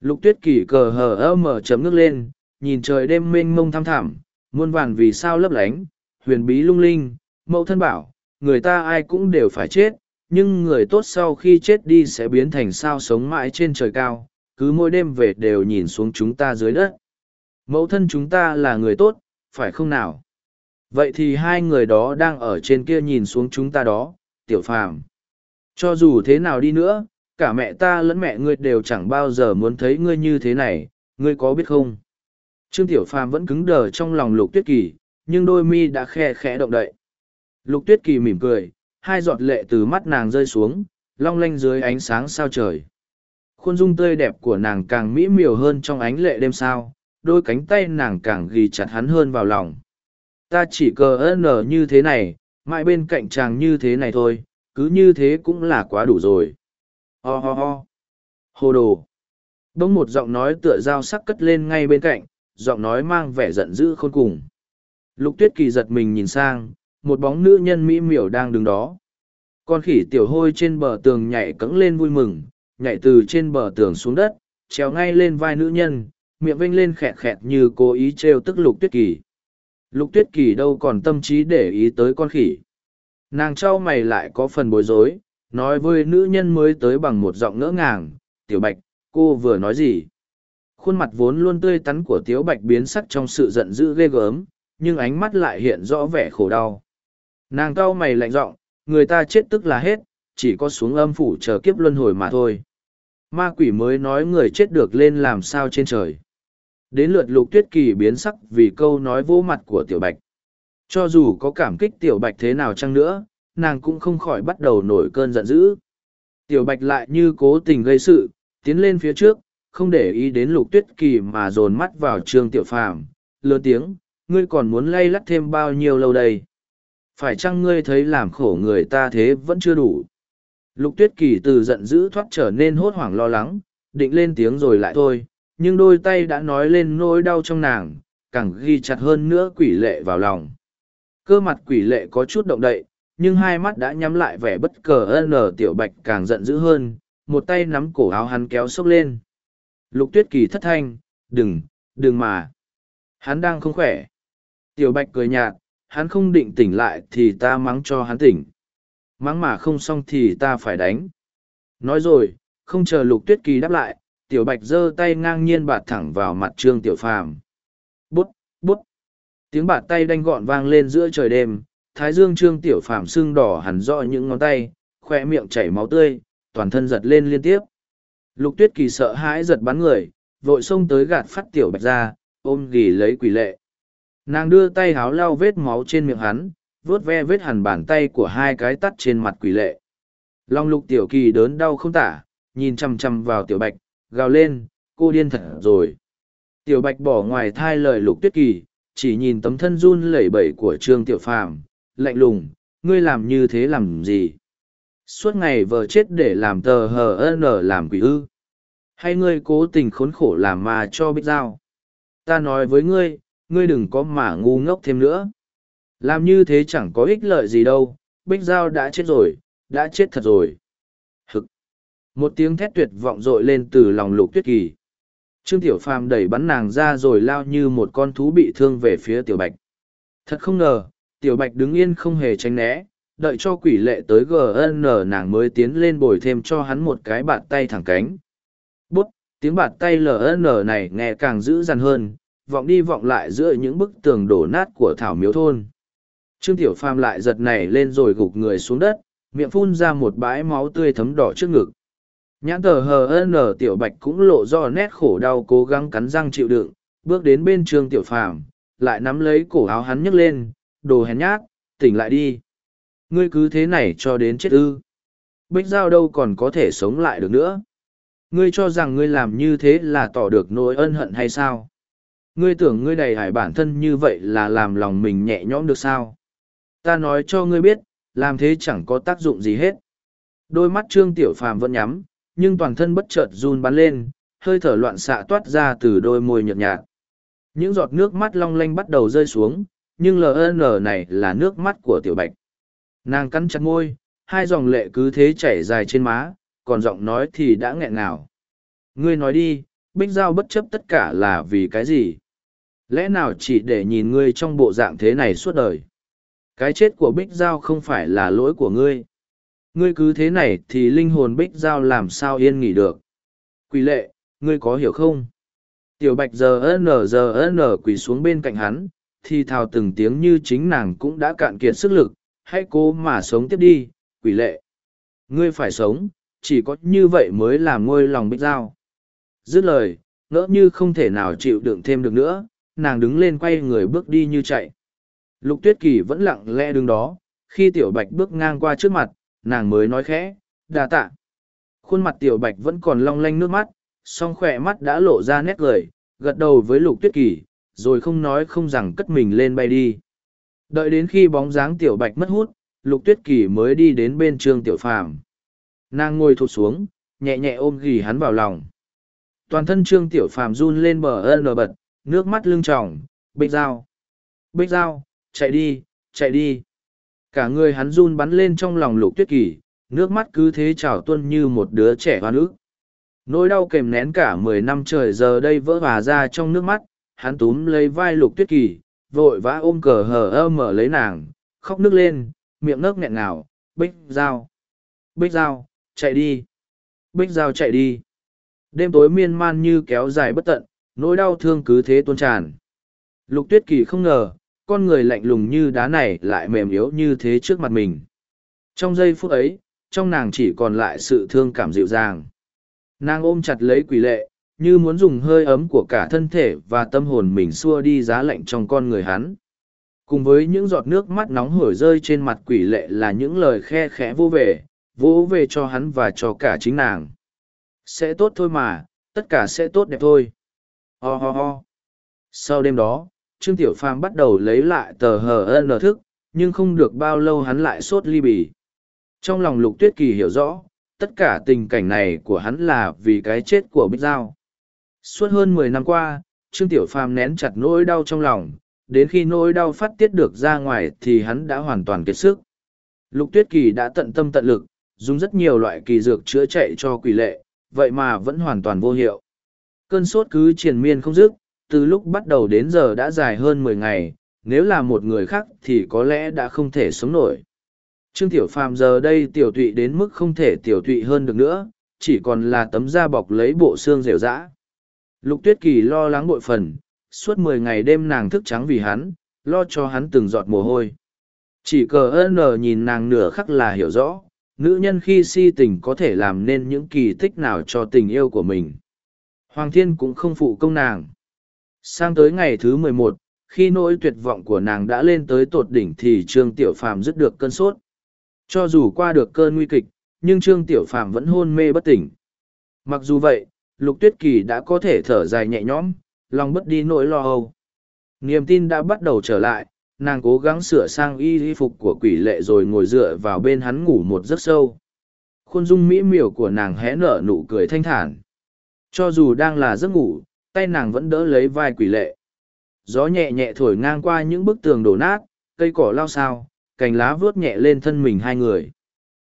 Lục tuyết kỷ cờ hờ ơ mở chấm nước lên, nhìn trời đêm mênh mông thăm thẳm, muôn vàn vì sao lấp lánh, huyền bí lung linh, mẫu thân bảo người ta ai cũng đều phải chết, nhưng người tốt sau khi chết đi sẽ biến thành sao sống mãi trên trời cao, cứ mỗi đêm về đều nhìn xuống chúng ta dưới đất. Mẫu thân chúng ta là người tốt, phải không nào? Vậy thì hai người đó đang ở trên kia nhìn xuống chúng ta đó, tiểu phàm. Cho dù thế nào đi nữa, cả mẹ ta lẫn mẹ ngươi đều chẳng bao giờ muốn thấy ngươi như thế này, ngươi có biết không? Trương tiểu phàm vẫn cứng đờ trong lòng lục tuyết kỳ, nhưng đôi mi đã khe khẽ động đậy. Lục tuyết kỳ mỉm cười, hai giọt lệ từ mắt nàng rơi xuống, long lanh dưới ánh sáng sao trời. Khuôn dung tươi đẹp của nàng càng mỹ miều hơn trong ánh lệ đêm sao, đôi cánh tay nàng càng ghi chặt hắn hơn vào lòng. Ta chỉ cờ ơn nở như thế này, mãi bên cạnh chàng như thế này thôi, cứ như thế cũng là quá đủ rồi. Ho ho ho. Hồ đồ. Đông một giọng nói tựa dao sắc cất lên ngay bên cạnh, giọng nói mang vẻ giận dữ khôn cùng. Lục tuyết kỳ giật mình nhìn sang, một bóng nữ nhân mỹ miều đang đứng đó. Con khỉ tiểu hôi trên bờ tường nhảy cẫng lên vui mừng, nhảy từ trên bờ tường xuống đất, trèo ngay lên vai nữ nhân, miệng vênh lên khẹt khẹt như cố ý trêu tức lục tuyết kỳ. Lục tuyết kỳ đâu còn tâm trí để ý tới con khỉ. Nàng trao mày lại có phần bối rối, nói với nữ nhân mới tới bằng một giọng ngỡ ngàng, tiểu bạch, cô vừa nói gì? Khuôn mặt vốn luôn tươi tắn của tiếu bạch biến sắc trong sự giận dữ ghê gớm, nhưng ánh mắt lại hiện rõ vẻ khổ đau. Nàng cao mày lạnh giọng, người ta chết tức là hết, chỉ có xuống âm phủ chờ kiếp luân hồi mà thôi. Ma quỷ mới nói người chết được lên làm sao trên trời. Đến lượt lục tuyết kỳ biến sắc vì câu nói vô mặt của tiểu bạch. Cho dù có cảm kích tiểu bạch thế nào chăng nữa, nàng cũng không khỏi bắt đầu nổi cơn giận dữ. Tiểu bạch lại như cố tình gây sự, tiến lên phía trước, không để ý đến lục tuyết kỳ mà dồn mắt vào trương tiểu phàm, lớn tiếng, ngươi còn muốn lay lắt thêm bao nhiêu lâu đây? Phải chăng ngươi thấy làm khổ người ta thế vẫn chưa đủ? Lục tuyết kỳ từ giận dữ thoát trở nên hốt hoảng lo lắng, định lên tiếng rồi lại thôi, nhưng đôi tay đã nói lên nỗi đau trong nàng, càng ghi chặt hơn nữa quỷ lệ vào lòng. Cơ mặt quỷ lệ có chút động đậy, nhưng hai mắt đã nhắm lại vẻ bất cờ ân lờ tiểu bạch càng giận dữ hơn, một tay nắm cổ áo hắn kéo sốc lên. Lục tuyết kỳ thất thanh, đừng, đừng mà. Hắn đang không khỏe. Tiểu bạch cười nhạt, hắn không định tỉnh lại thì ta mắng cho hắn tỉnh. Mắng mà không xong thì ta phải đánh. Nói rồi, không chờ lục tuyết kỳ đáp lại, tiểu bạch giơ tay ngang nhiên bạt thẳng vào mặt trương tiểu phàm. Bút, bút. Tiếng bạt tay đanh gọn vang lên giữa trời đêm, thái dương trương tiểu phàm sưng đỏ hẳn rõ những ngón tay, khoe miệng chảy máu tươi, toàn thân giật lên liên tiếp. Lục tuyết kỳ sợ hãi giật bắn người, vội xông tới gạt phát tiểu bạch ra, ôm ghì lấy quỷ lệ. Nàng đưa tay háo lau vết máu trên miệng hắn, vuốt ve vết hẳn bàn tay của hai cái tắt trên mặt quỷ lệ. Long lục tiểu kỳ đớn đau không tả, nhìn chằm chằm vào tiểu bạch, gào lên, cô điên thật rồi. Tiểu bạch bỏ ngoài thai lời lục tuyết kỳ, chỉ nhìn tấm thân run lẩy bẩy của trương tiểu phàm, lạnh lùng, ngươi làm như thế làm gì? Suốt ngày vợ chết để làm tờ hờ n làm quỷ ư. Hay ngươi cố tình khốn khổ làm mà cho bích giao? Ta nói với ngươi, ngươi đừng có mà ngu ngốc thêm nữa. Làm như thế chẳng có ích lợi gì đâu, bích giao đã chết rồi, đã chết thật rồi. Hực! Một tiếng thét tuyệt vọng dội lên từ lòng lục tuyết kỳ. Trương Tiểu Phàm đẩy bắn nàng ra rồi lao như một con thú bị thương về phía Tiểu Bạch. Thật không ngờ, Tiểu Bạch đứng yên không hề tránh né, đợi cho quỷ lệ tới GN nàng mới tiến lên bồi thêm cho hắn một cái bạt tay thẳng cánh. Bút, tiếng bạt tay LN này nghe càng dữ dằn hơn, vọng đi vọng lại giữa những bức tường đổ nát của thảo miếu thôn. Trương Tiểu Phàm lại giật nảy lên rồi gục người xuống đất, miệng phun ra một bãi máu tươi thấm đỏ trước ngực. Nhãn tờ hờ nở Tiểu Bạch cũng lộ do nét khổ đau cố gắng cắn răng chịu đựng, bước đến bên Trương Tiểu Phàm, lại nắm lấy cổ áo hắn nhấc lên, đồ hèn nhát, tỉnh lại đi. Ngươi cứ thế này cho đến chết ư. Bích Giao đâu còn có thể sống lại được nữa. Ngươi cho rằng ngươi làm như thế là tỏ được nỗi ân hận hay sao? Ngươi tưởng ngươi đầy hải bản thân như vậy là làm lòng mình nhẹ nhõm được sao? Ta nói cho ngươi biết, làm thế chẳng có tác dụng gì hết. Đôi mắt Trương Tiểu Phàm vẫn nhắm, nhưng toàn thân bất chợt run bắn lên, hơi thở loạn xạ toát ra từ đôi môi nhợt nhạt. Những giọt nước mắt long lanh bắt đầu rơi xuống, nhưng LN này là nước mắt của Tiểu Bạch. Nàng cắn chặt môi, hai dòng lệ cứ thế chảy dài trên má, còn giọng nói thì đã nghẹn ngào. Ngươi nói đi, Bích Giao bất chấp tất cả là vì cái gì? Lẽ nào chỉ để nhìn ngươi trong bộ dạng thế này suốt đời? Cái chết của Bích Giao không phải là lỗi của ngươi. Ngươi cứ thế này thì linh hồn Bích Giao làm sao yên nghỉ được? Quỷ lệ, ngươi có hiểu không? Tiểu Bạch giờ n giờ n quỳ xuống bên cạnh hắn, thì thào từng tiếng như chính nàng cũng đã cạn kiệt sức lực, hãy cố mà sống tiếp đi, quỷ lệ. Ngươi phải sống, chỉ có như vậy mới làm ngôi lòng bích giao. Dứt lời, ngỡ như không thể nào chịu đựng thêm được nữa, nàng đứng lên quay người bước đi như chạy. Lục tuyết kỳ vẫn lặng lẽ đứng đó, khi tiểu bạch bước ngang qua trước mặt, nàng mới nói khẽ, đà tạ. Khuôn mặt tiểu bạch vẫn còn long lanh nước mắt, song khỏe mắt đã lộ ra nét cười, gật đầu với lục tuyết kỳ, rồi không nói không rằng cất mình lên bay đi. Đợi đến khi bóng dáng tiểu bạch mất hút, lục tuyết kỳ mới đi đến bên trương tiểu phàm. Nàng ngồi thụt xuống, nhẹ nhẹ ôm ghi hắn vào lòng. Toàn thân trương tiểu phàm run lên bờ ơn nở bật, nước mắt lưng tròng, bích dao. Bích dao, chạy đi, chạy đi. Cả người hắn run bắn lên trong lòng lục tuyết kỳ, nước mắt cứ thế trào tuân như một đứa trẻ hoa nước. Nỗi đau kèm nén cả mười năm trời giờ đây vỡ hòa ra trong nước mắt, hắn túm lấy vai lục tuyết kỳ, vội vã ôm cờ hờ ơ mở lấy nàng, khóc nước lên, miệng nấc nghẹn ngào, bích dao. Bích dao, chạy đi. Bích dao chạy đi. Đêm tối miên man như kéo dài bất tận, nỗi đau thương cứ thế tuôn tràn. Lục tuyết kỳ không ngờ, con người lạnh lùng như đá này lại mềm yếu như thế trước mặt mình. Trong giây phút ấy, trong nàng chỉ còn lại sự thương cảm dịu dàng. Nàng ôm chặt lấy quỷ lệ, như muốn dùng hơi ấm của cả thân thể và tâm hồn mình xua đi giá lạnh trong con người hắn. Cùng với những giọt nước mắt nóng hổi rơi trên mặt quỷ lệ là những lời khe khẽ vô về, vô về cho hắn và cho cả chính nàng. Sẽ tốt thôi mà, tất cả sẽ tốt đẹp thôi. Ho ho ho. Sau đêm đó, Trương Tiểu Phàm bắt đầu lấy lại tờ hờ n thức, nhưng không được bao lâu hắn lại sốt ly bì. Trong lòng Lục Tuyết Kỳ hiểu rõ, tất cả tình cảnh này của hắn là vì cái chết của Bích Giao. Suốt hơn mười năm qua, Trương Tiểu Phàm nén chặt nỗi đau trong lòng, đến khi nỗi đau phát tiết được ra ngoài thì hắn đã hoàn toàn kiệt sức. Lục Tuyết Kỳ đã tận tâm tận lực, dùng rất nhiều loại kỳ dược chữa chạy cho quỷ lệ, vậy mà vẫn hoàn toàn vô hiệu. Cơn sốt cứ triền miên không dứt, từ lúc bắt đầu đến giờ đã dài hơn mười ngày, nếu là một người khác thì có lẽ đã không thể sống nổi. Trương Tiểu Phàm giờ đây tiểu tụy đến mức không thể tiểu tụy hơn được nữa, chỉ còn là tấm da bọc lấy bộ xương rều rã. Lục Tuyết Kỳ lo lắng bội phần, suốt mười ngày đêm nàng thức trắng vì hắn, lo cho hắn từng giọt mồ hôi. Chỉ cờ ơn nhìn nàng nửa khắc là hiểu rõ, nữ nhân khi si tình có thể làm nên những kỳ tích nào cho tình yêu của mình. Hoàng thiên cũng không phụ công nàng. Sang tới ngày thứ mười một, khi nỗi tuyệt vọng của nàng đã lên tới tột đỉnh thì Trương Tiểu Phàm dứt được cơn sốt. Cho dù qua được cơn nguy kịch, nhưng Trương Tiểu Phàm vẫn hôn mê bất tỉnh. Mặc dù vậy, Lục Tuyết Kỳ đã có thể thở dài nhẹ nhõm, lòng bất đi nỗi lo âu. Niềm tin đã bắt đầu trở lại, nàng cố gắng sửa sang y y phục của quỷ lệ rồi ngồi dựa vào bên hắn ngủ một giấc sâu. Khuôn dung mỹ miều của nàng hé nở nụ cười thanh thản. Cho dù đang là giấc ngủ, tay nàng vẫn đỡ lấy vai quỷ lệ. Gió nhẹ nhẹ thổi ngang qua những bức tường đổ nát, cây cỏ lao sao, cành lá vướt nhẹ lên thân mình hai người.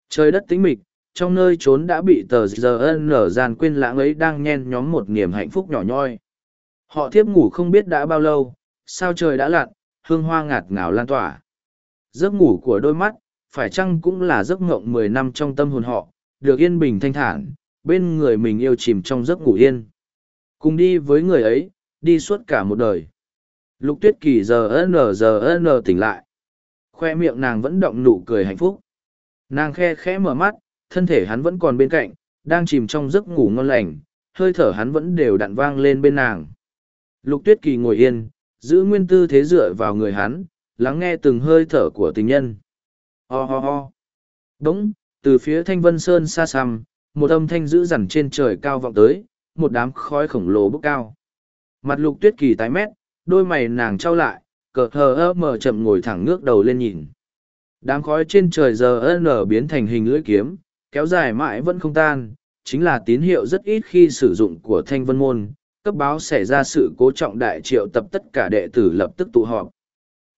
Trời đất tĩnh mịch, trong nơi trốn đã bị tờ giờ nở dàn quên lãng ấy đang nhen nhóm một niềm hạnh phúc nhỏ nhoi. Họ thiếp ngủ không biết đã bao lâu, sao trời đã lặn, hương hoa ngạt ngào lan tỏa. Giấc ngủ của đôi mắt, phải chăng cũng là giấc ngộng mười năm trong tâm hồn họ, được yên bình thanh thản, bên người mình yêu chìm trong giấc ngủ yên. Cùng đi với người ấy, đi suốt cả một đời. Lục tuyết kỳ giờ n giờ n tỉnh lại. Khoe miệng nàng vẫn động nụ cười hạnh phúc. Nàng khe khẽ mở mắt, thân thể hắn vẫn còn bên cạnh, đang chìm trong giấc ngủ ngon lành, hơi thở hắn vẫn đều đặn vang lên bên nàng. Lục tuyết kỳ ngồi yên, giữ nguyên tư thế dựa vào người hắn, lắng nghe từng hơi thở của tình nhân. Ho ho ho. đúng, từ phía thanh vân sơn xa xăm, một âm thanh dữ dằn trên trời cao vọng tới, một đám khói khổng lồ bốc cao. Mặt lục tuyết kỳ tái mét, đôi mày nàng trao lại, cờ hờ ơ mở chậm ngồi thẳng ngước đầu lên nhìn. Đám khói trên trời giờ nở biến thành hình lưỡi kiếm, kéo dài mãi vẫn không tan, chính là tín hiệu rất ít khi sử dụng của thanh vân môn, cấp báo xảy ra sự cố trọng đại triệu tập tất cả đệ tử lập tức tụ họp.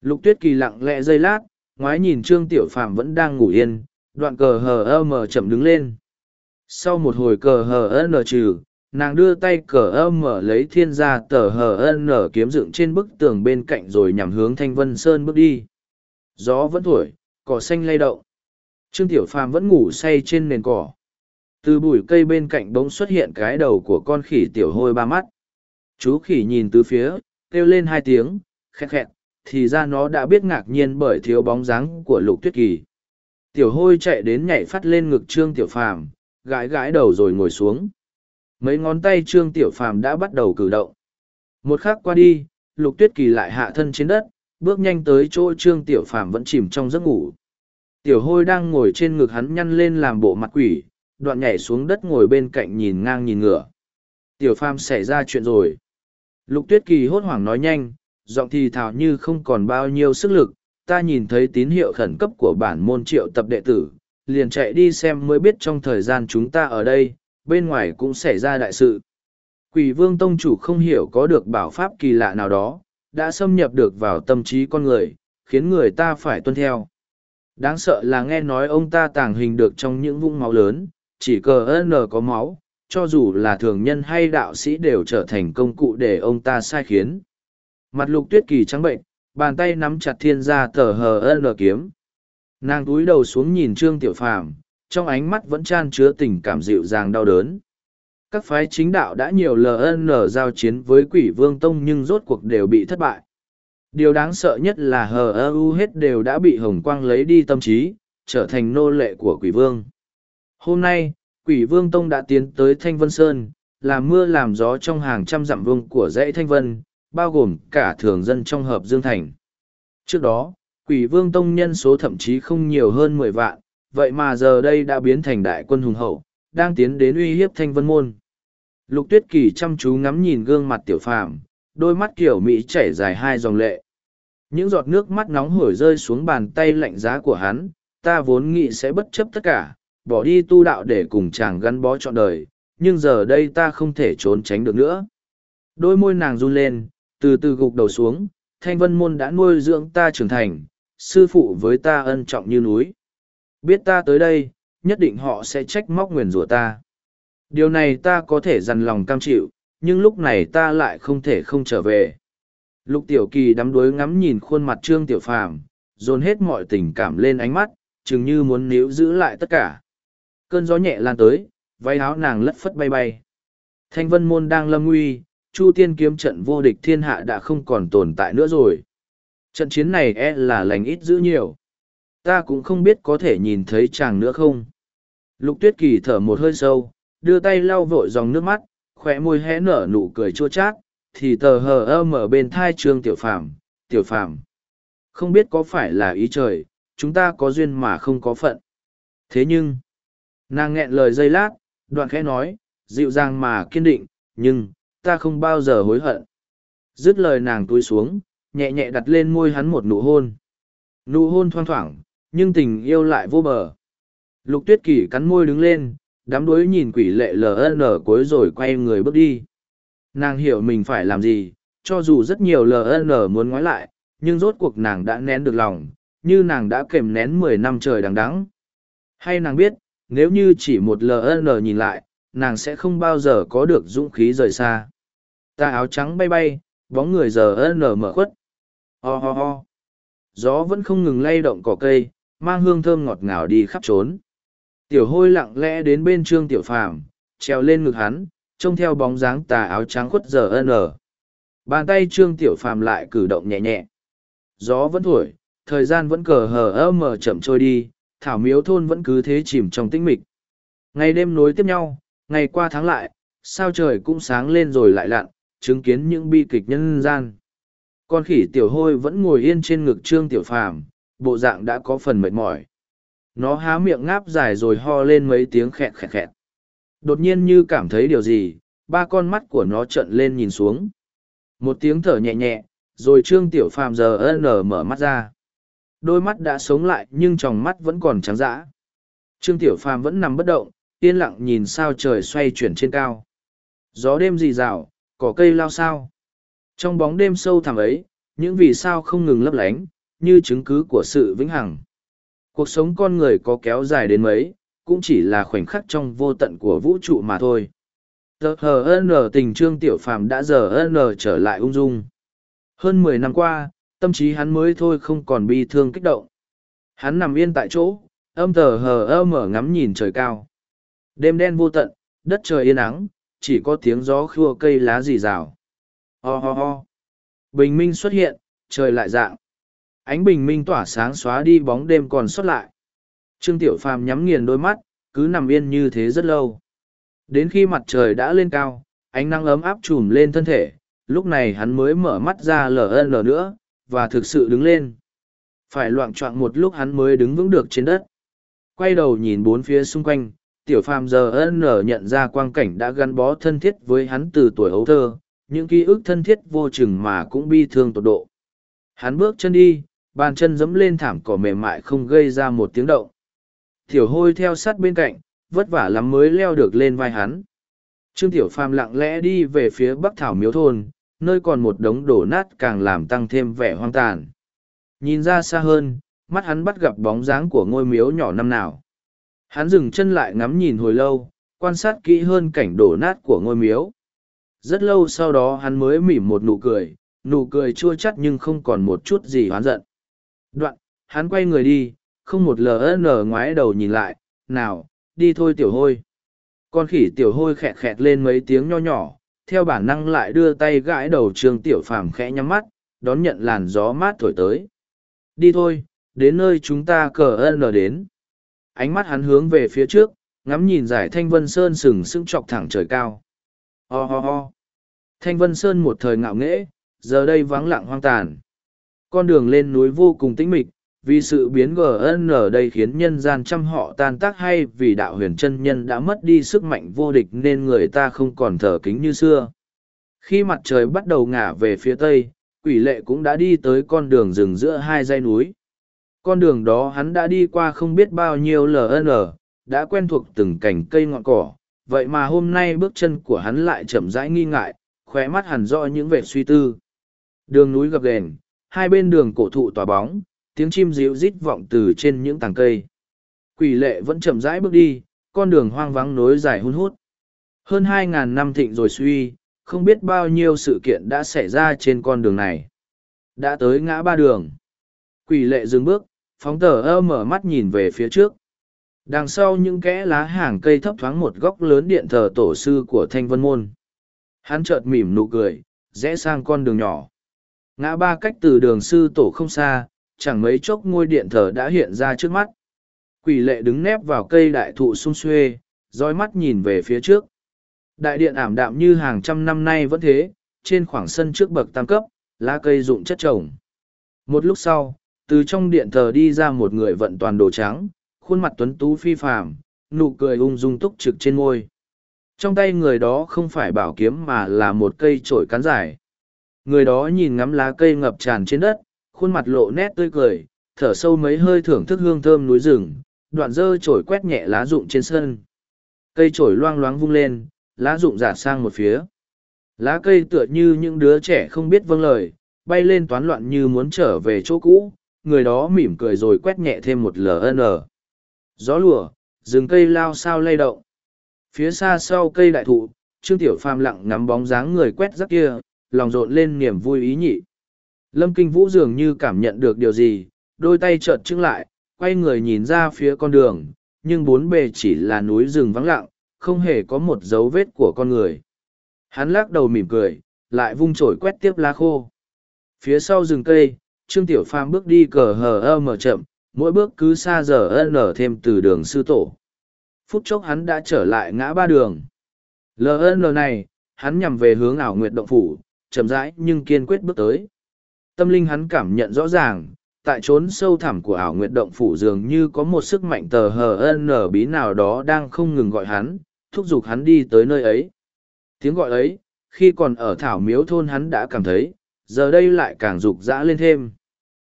Lục tuyết kỳ lặng lẽ giây lát, ngoái nhìn Trương Tiểu Phàm vẫn đang ngủ yên, đoạn cờ hờ ơ mờ chậm đứng lên. Sau một hồi cờ hờ ơ nở trừ, nàng đưa tay cờ ơ mở lấy thiên gia tờ hờ ơ nở kiếm dựng trên bức tường bên cạnh rồi nhằm hướng thanh vân sơn bước đi. Gió vẫn thổi, cỏ xanh lay động. Trương Tiểu Phàm vẫn ngủ say trên nền cỏ. Từ bụi cây bên cạnh bỗng xuất hiện cái đầu của con khỉ tiểu hôi ba mắt. Chú khỉ nhìn từ phía, kêu lên hai tiếng, khẹt khẹt, thì ra nó đã biết ngạc nhiên bởi thiếu bóng dáng của lục tuyết kỳ. Tiểu hôi chạy đến nhảy phát lên ngực trương tiểu phàm, gãi gãi đầu rồi ngồi xuống. Mấy ngón tay trương tiểu phàm đã bắt đầu cử động. Một khắc qua đi, lục tuyết kỳ lại hạ thân trên đất, bước nhanh tới chỗ trương tiểu phàm vẫn chìm trong giấc ngủ. Tiểu hôi đang ngồi trên ngực hắn nhăn lên làm bộ mặt quỷ, đoạn nhảy xuống đất ngồi bên cạnh nhìn ngang nhìn ngửa. Tiểu phàm xảy ra chuyện rồi. Lục tuyết kỳ hốt hoảng nói nhanh, giọng thì thào như không còn bao nhiêu sức lực, ta nhìn thấy tín hiệu khẩn cấp của bản môn triệu tập đệ tử, liền chạy đi xem mới biết trong thời gian chúng ta ở đây, bên ngoài cũng xảy ra đại sự. Quỷ vương tông chủ không hiểu có được bảo pháp kỳ lạ nào đó, đã xâm nhập được vào tâm trí con người, khiến người ta phải tuân theo. Đáng sợ là nghe nói ông ta tàng hình được trong những vũng máu lớn, chỉ cờ n có máu, cho dù là thường nhân hay đạo sĩ đều trở thành công cụ để ông ta sai khiến. Mặt lục tuyết kỳ trắng bệnh, bàn tay nắm chặt thiên gia tờ hờ n kiếm. Nàng túi đầu xuống nhìn Trương Tiểu Phàm, trong ánh mắt vẫn chan chứa tình cảm dịu dàng đau đớn. Các phái chính đạo đã nhiều LN giao chiến với quỷ vương tông nhưng rốt cuộc đều bị thất bại. Điều đáng sợ nhất là hờ ơ hết đều đã bị hồng quang lấy đi tâm trí, trở thành nô lệ của quỷ vương. Hôm nay, quỷ vương tông đã tiến tới Thanh Vân Sơn, làm mưa làm gió trong hàng trăm dặm vương của dãy Thanh Vân, bao gồm cả thường dân trong hợp Dương Thành. Trước đó, quỷ vương tông nhân số thậm chí không nhiều hơn mười vạn, vậy mà giờ đây đã biến thành đại quân hùng hậu, đang tiến đến uy hiếp Thanh Vân Môn. Lục tuyết kỳ chăm chú ngắm nhìn gương mặt tiểu phàm, đôi mắt kiểu Mỹ chảy dài hai dòng lệ. Những giọt nước mắt nóng hổi rơi xuống bàn tay lạnh giá của hắn, ta vốn nghĩ sẽ bất chấp tất cả, bỏ đi tu đạo để cùng chàng gắn bó trọn đời, nhưng giờ đây ta không thể trốn tránh được nữa. Đôi môi nàng run lên, từ từ gục đầu xuống, thanh vân môn đã nuôi dưỡng ta trưởng thành, sư phụ với ta ân trọng như núi. Biết ta tới đây, nhất định họ sẽ trách móc nguyền rủa ta. Điều này ta có thể dằn lòng cam chịu, nhưng lúc này ta lại không thể không trở về. Lục tiểu kỳ đắm đuối ngắm nhìn khuôn mặt trương tiểu phàm, dồn hết mọi tình cảm lên ánh mắt, chừng như muốn níu giữ lại tất cả. Cơn gió nhẹ lan tới, váy áo nàng lất phất bay bay. Thanh vân môn đang lâm nguy, Chu tiên kiếm trận vô địch thiên hạ đã không còn tồn tại nữa rồi. Trận chiến này e là lành ít dữ nhiều. Ta cũng không biết có thể nhìn thấy chàng nữa không. Lục tuyết kỳ thở một hơi sâu, đưa tay lau vội dòng nước mắt, khỏe môi hé nở nụ cười chua chát, thì tờ hờ ơ mở bên thai trương tiểu phàm, tiểu phàm. Không biết có phải là ý trời, chúng ta có duyên mà không có phận. Thế nhưng, nàng nghẹn lời dây lát, đoạn khẽ nói, dịu dàng mà kiên định, nhưng, ta không bao giờ hối hận. Dứt lời nàng túi xuống, nhẹ nhẹ đặt lên môi hắn một nụ hôn. Nụ hôn thoang thoảng, nhưng tình yêu lại vô bờ. Lục tuyết kỷ cắn môi đứng lên, đám đuối nhìn quỷ lệ ln cuối rồi quay người bước đi. Nàng hiểu mình phải làm gì, cho dù rất nhiều ln muốn ngoái lại, nhưng rốt cuộc nàng đã nén được lòng, như nàng đã kèm nén mười năm trời đằng đắng. Hay nàng biết, nếu như chỉ một ln nhìn lại, nàng sẽ không bao giờ có được dũng khí rời xa. Ta áo trắng bay bay, bóng người giờ LN mở khuất. Ho ho ho. Gió vẫn không ngừng lay động cỏ cây, mang hương thơm ngọt ngào đi khắp trốn. Tiểu hôi lặng lẽ đến bên trương tiểu phàm, treo lên ngực hắn, trông theo bóng dáng tà áo trắng khuất giờ ở. Bàn tay trương tiểu phàm lại cử động nhẹ nhẹ. Gió vẫn thổi, thời gian vẫn cờ hờ ơ mờ chậm trôi đi, thảo miếu thôn vẫn cứ thế chìm trong tĩnh mịch. Ngày đêm nối tiếp nhau, ngày qua tháng lại, sao trời cũng sáng lên rồi lại lặn, chứng kiến những bi kịch nhân gian. Con khỉ tiểu hôi vẫn ngồi yên trên ngực trương tiểu phàm, bộ dạng đã có phần mệt mỏi. Nó há miệng ngáp dài rồi ho lên mấy tiếng khẹt khẹt khẹt. Đột nhiên như cảm thấy điều gì, ba con mắt của nó trợn lên nhìn xuống. Một tiếng thở nhẹ nhẹ, rồi trương tiểu phàm giờ ân mở mắt ra. Đôi mắt đã sống lại nhưng tròng mắt vẫn còn trắng dã. Trương tiểu phàm vẫn nằm bất động, yên lặng nhìn sao trời xoay chuyển trên cao. Gió đêm rì rào, cỏ cây lao sao. Trong bóng đêm sâu thẳm ấy, những vì sao không ngừng lấp lánh, như chứng cứ của sự vĩnh hằng. Cuộc sống con người có kéo dài đến mấy, cũng chỉ là khoảnh khắc trong vô tận của vũ trụ mà thôi. Tờ hờ tình trương tiểu phàm đã giờ HN trở lại ung dung. Hơn mười năm qua, tâm trí hắn mới thôi không còn bi thương kích động. Hắn nằm yên tại chỗ, âm tờ hờ mở ngắm nhìn trời cao. Đêm đen vô tận, đất trời yên ắng, chỉ có tiếng gió khua cây lá rì rào. Ho ho ho. Bình minh xuất hiện, trời lại dạng. Ánh bình minh tỏa sáng xóa đi bóng đêm còn xuất lại. Trương Tiểu Phàm nhắm nghiền đôi mắt, cứ nằm yên như thế rất lâu. Đến khi mặt trời đã lên cao, ánh nắng ấm áp trùm lên thân thể, lúc này hắn mới mở mắt ra lờ ân lờ nữa, và thực sự đứng lên. Phải loạng choạng một lúc hắn mới đứng vững được trên đất. Quay đầu nhìn bốn phía xung quanh, tiểu phàm giờ ân lờ nhận ra quang cảnh đã gắn bó thân thiết với hắn từ tuổi ấu thơ những ký ức thân thiết vô chừng mà cũng bi thương tột độ. Hắn bước chân đi bàn chân dẫm lên thảm cỏ mềm mại không gây ra một tiếng động. Tiểu hôi theo sát bên cạnh vất vả lắm mới leo được lên vai hắn. Trương tiểu phàm lặng lẽ đi về phía bắc thảo miếu thôn nơi còn một đống đổ nát càng làm tăng thêm vẻ hoang tàn. Nhìn ra xa hơn mắt hắn bắt gặp bóng dáng của ngôi miếu nhỏ năm nào. Hắn dừng chân lại ngắm nhìn hồi lâu, quan sát kỹ hơn cảnh đổ nát của ngôi miếu. Rất lâu sau đó hắn mới mỉm một nụ cười, nụ cười chua chắt nhưng không còn một chút gì hoán giận. Đoạn, hắn quay người đi, không một ln ngoái đầu nhìn lại, nào, đi thôi tiểu hôi. Con khỉ tiểu hôi khẹt khẹt lên mấy tiếng nho nhỏ, theo bản năng lại đưa tay gãi đầu trường tiểu phàm khẽ nhắm mắt, đón nhận làn gió mát thổi tới. Đi thôi, đến nơi chúng ta cờ ân đến ánh mắt hắn hướng về phía trước, ngắm nhìn giải thanh vân sơn sừng sững chọc thẳng trời cao. Ho ho ho. Thanh Vân Sơn một thời ngạo nghễ, giờ đây vắng lặng hoang tàn. Con đường lên núi vô cùng tĩnh mịch, vì sự biến gn ở đây khiến nhân gian trăm họ tan tác hay vì đạo huyền chân nhân đã mất đi sức mạnh vô địch nên người ta không còn thờ kính như xưa. Khi mặt trời bắt đầu ngả về phía tây, quỷ lệ cũng đã đi tới con đường rừng giữa hai dãy núi. Con đường đó hắn đã đi qua không biết bao nhiêu LN, đã quen thuộc từng cành cây ngọn cỏ, vậy mà hôm nay bước chân của hắn lại chậm rãi nghi ngại, khóe mắt hẳn rõ những vẻ suy tư. Đường núi gập ghềnh, hai bên đường cổ thụ tỏa bóng, tiếng chim ríu rít vọng từ trên những tàng cây. Quỷ lệ vẫn chậm rãi bước đi, con đường hoang vắng nối dài hun hút. Hơn hai ngàn năm thịnh rồi suy, không biết bao nhiêu sự kiện đã xảy ra trên con đường này. Đã tới ngã ba đường. Quỷ lệ dừng bước, phóng tờ ơ mở mắt nhìn về phía trước. Đằng sau những kẽ lá hàng cây thấp thoáng một góc lớn điện thờ tổ sư của Thanh Vân Môn. Hắn chợt mỉm nụ cười, rẽ sang con đường nhỏ. Ngã ba cách từ đường sư tổ không xa, chẳng mấy chốc ngôi điện thờ đã hiện ra trước mắt. Quỷ lệ đứng nép vào cây đại thụ sung xuê, dõi mắt nhìn về phía trước. Đại điện ảm đạm như hàng trăm năm nay vẫn thế, trên khoảng sân trước bậc tam cấp, lá cây rụng chất trồng. Một lúc sau, từ trong điện thờ đi ra một người vận toàn đồ trắng, khuôn mặt tuấn tú phi phàm, nụ cười ung dung túc trực trên môi. Trong tay người đó không phải bảo kiếm mà là một cây trổi cán dài. Người đó nhìn ngắm lá cây ngập tràn trên đất, khuôn mặt lộ nét tươi cười, thở sâu mấy hơi thưởng thức hương thơm núi rừng, đoạn dơ trổi quét nhẹ lá rụng trên sân. Cây trổi loang loáng vung lên, lá rụng giả sang một phía. Lá cây tựa như những đứa trẻ không biết vâng lời, bay lên toán loạn như muốn trở về chỗ cũ, người đó mỉm cười rồi quét nhẹ thêm một ln. Gió lùa, rừng cây lao sao lay động. Phía xa sau cây đại thụ, Trương Tiểu Phàm lặng ngắm bóng dáng người quét rắc kia, lòng rộn lên niềm vui ý nhị. Lâm Kinh Vũ dường như cảm nhận được điều gì, đôi tay chợt trưng lại, quay người nhìn ra phía con đường, nhưng bốn bề chỉ là núi rừng vắng lặng, không hề có một dấu vết của con người. Hắn lắc đầu mỉm cười, lại vung chổi quét tiếp lá khô. Phía sau rừng cây, Trương Tiểu Phàm bước đi cờ hờ ơ mở chậm, mỗi bước cứ xa giờ ân nở thêm từ đường sư tổ. Phút chốc hắn đã trở lại ngã ba đường. LN này, hắn nhằm về hướng ảo nguyệt động phủ, chậm rãi nhưng kiên quyết bước tới. Tâm linh hắn cảm nhận rõ ràng, tại trốn sâu thẳm của ảo nguyệt động phủ dường như có một sức mạnh tờ hờ n bí nào đó đang không ngừng gọi hắn, thúc giục hắn đi tới nơi ấy. Tiếng gọi ấy, khi còn ở thảo miếu thôn hắn đã cảm thấy, giờ đây lại càng rục rã lên thêm.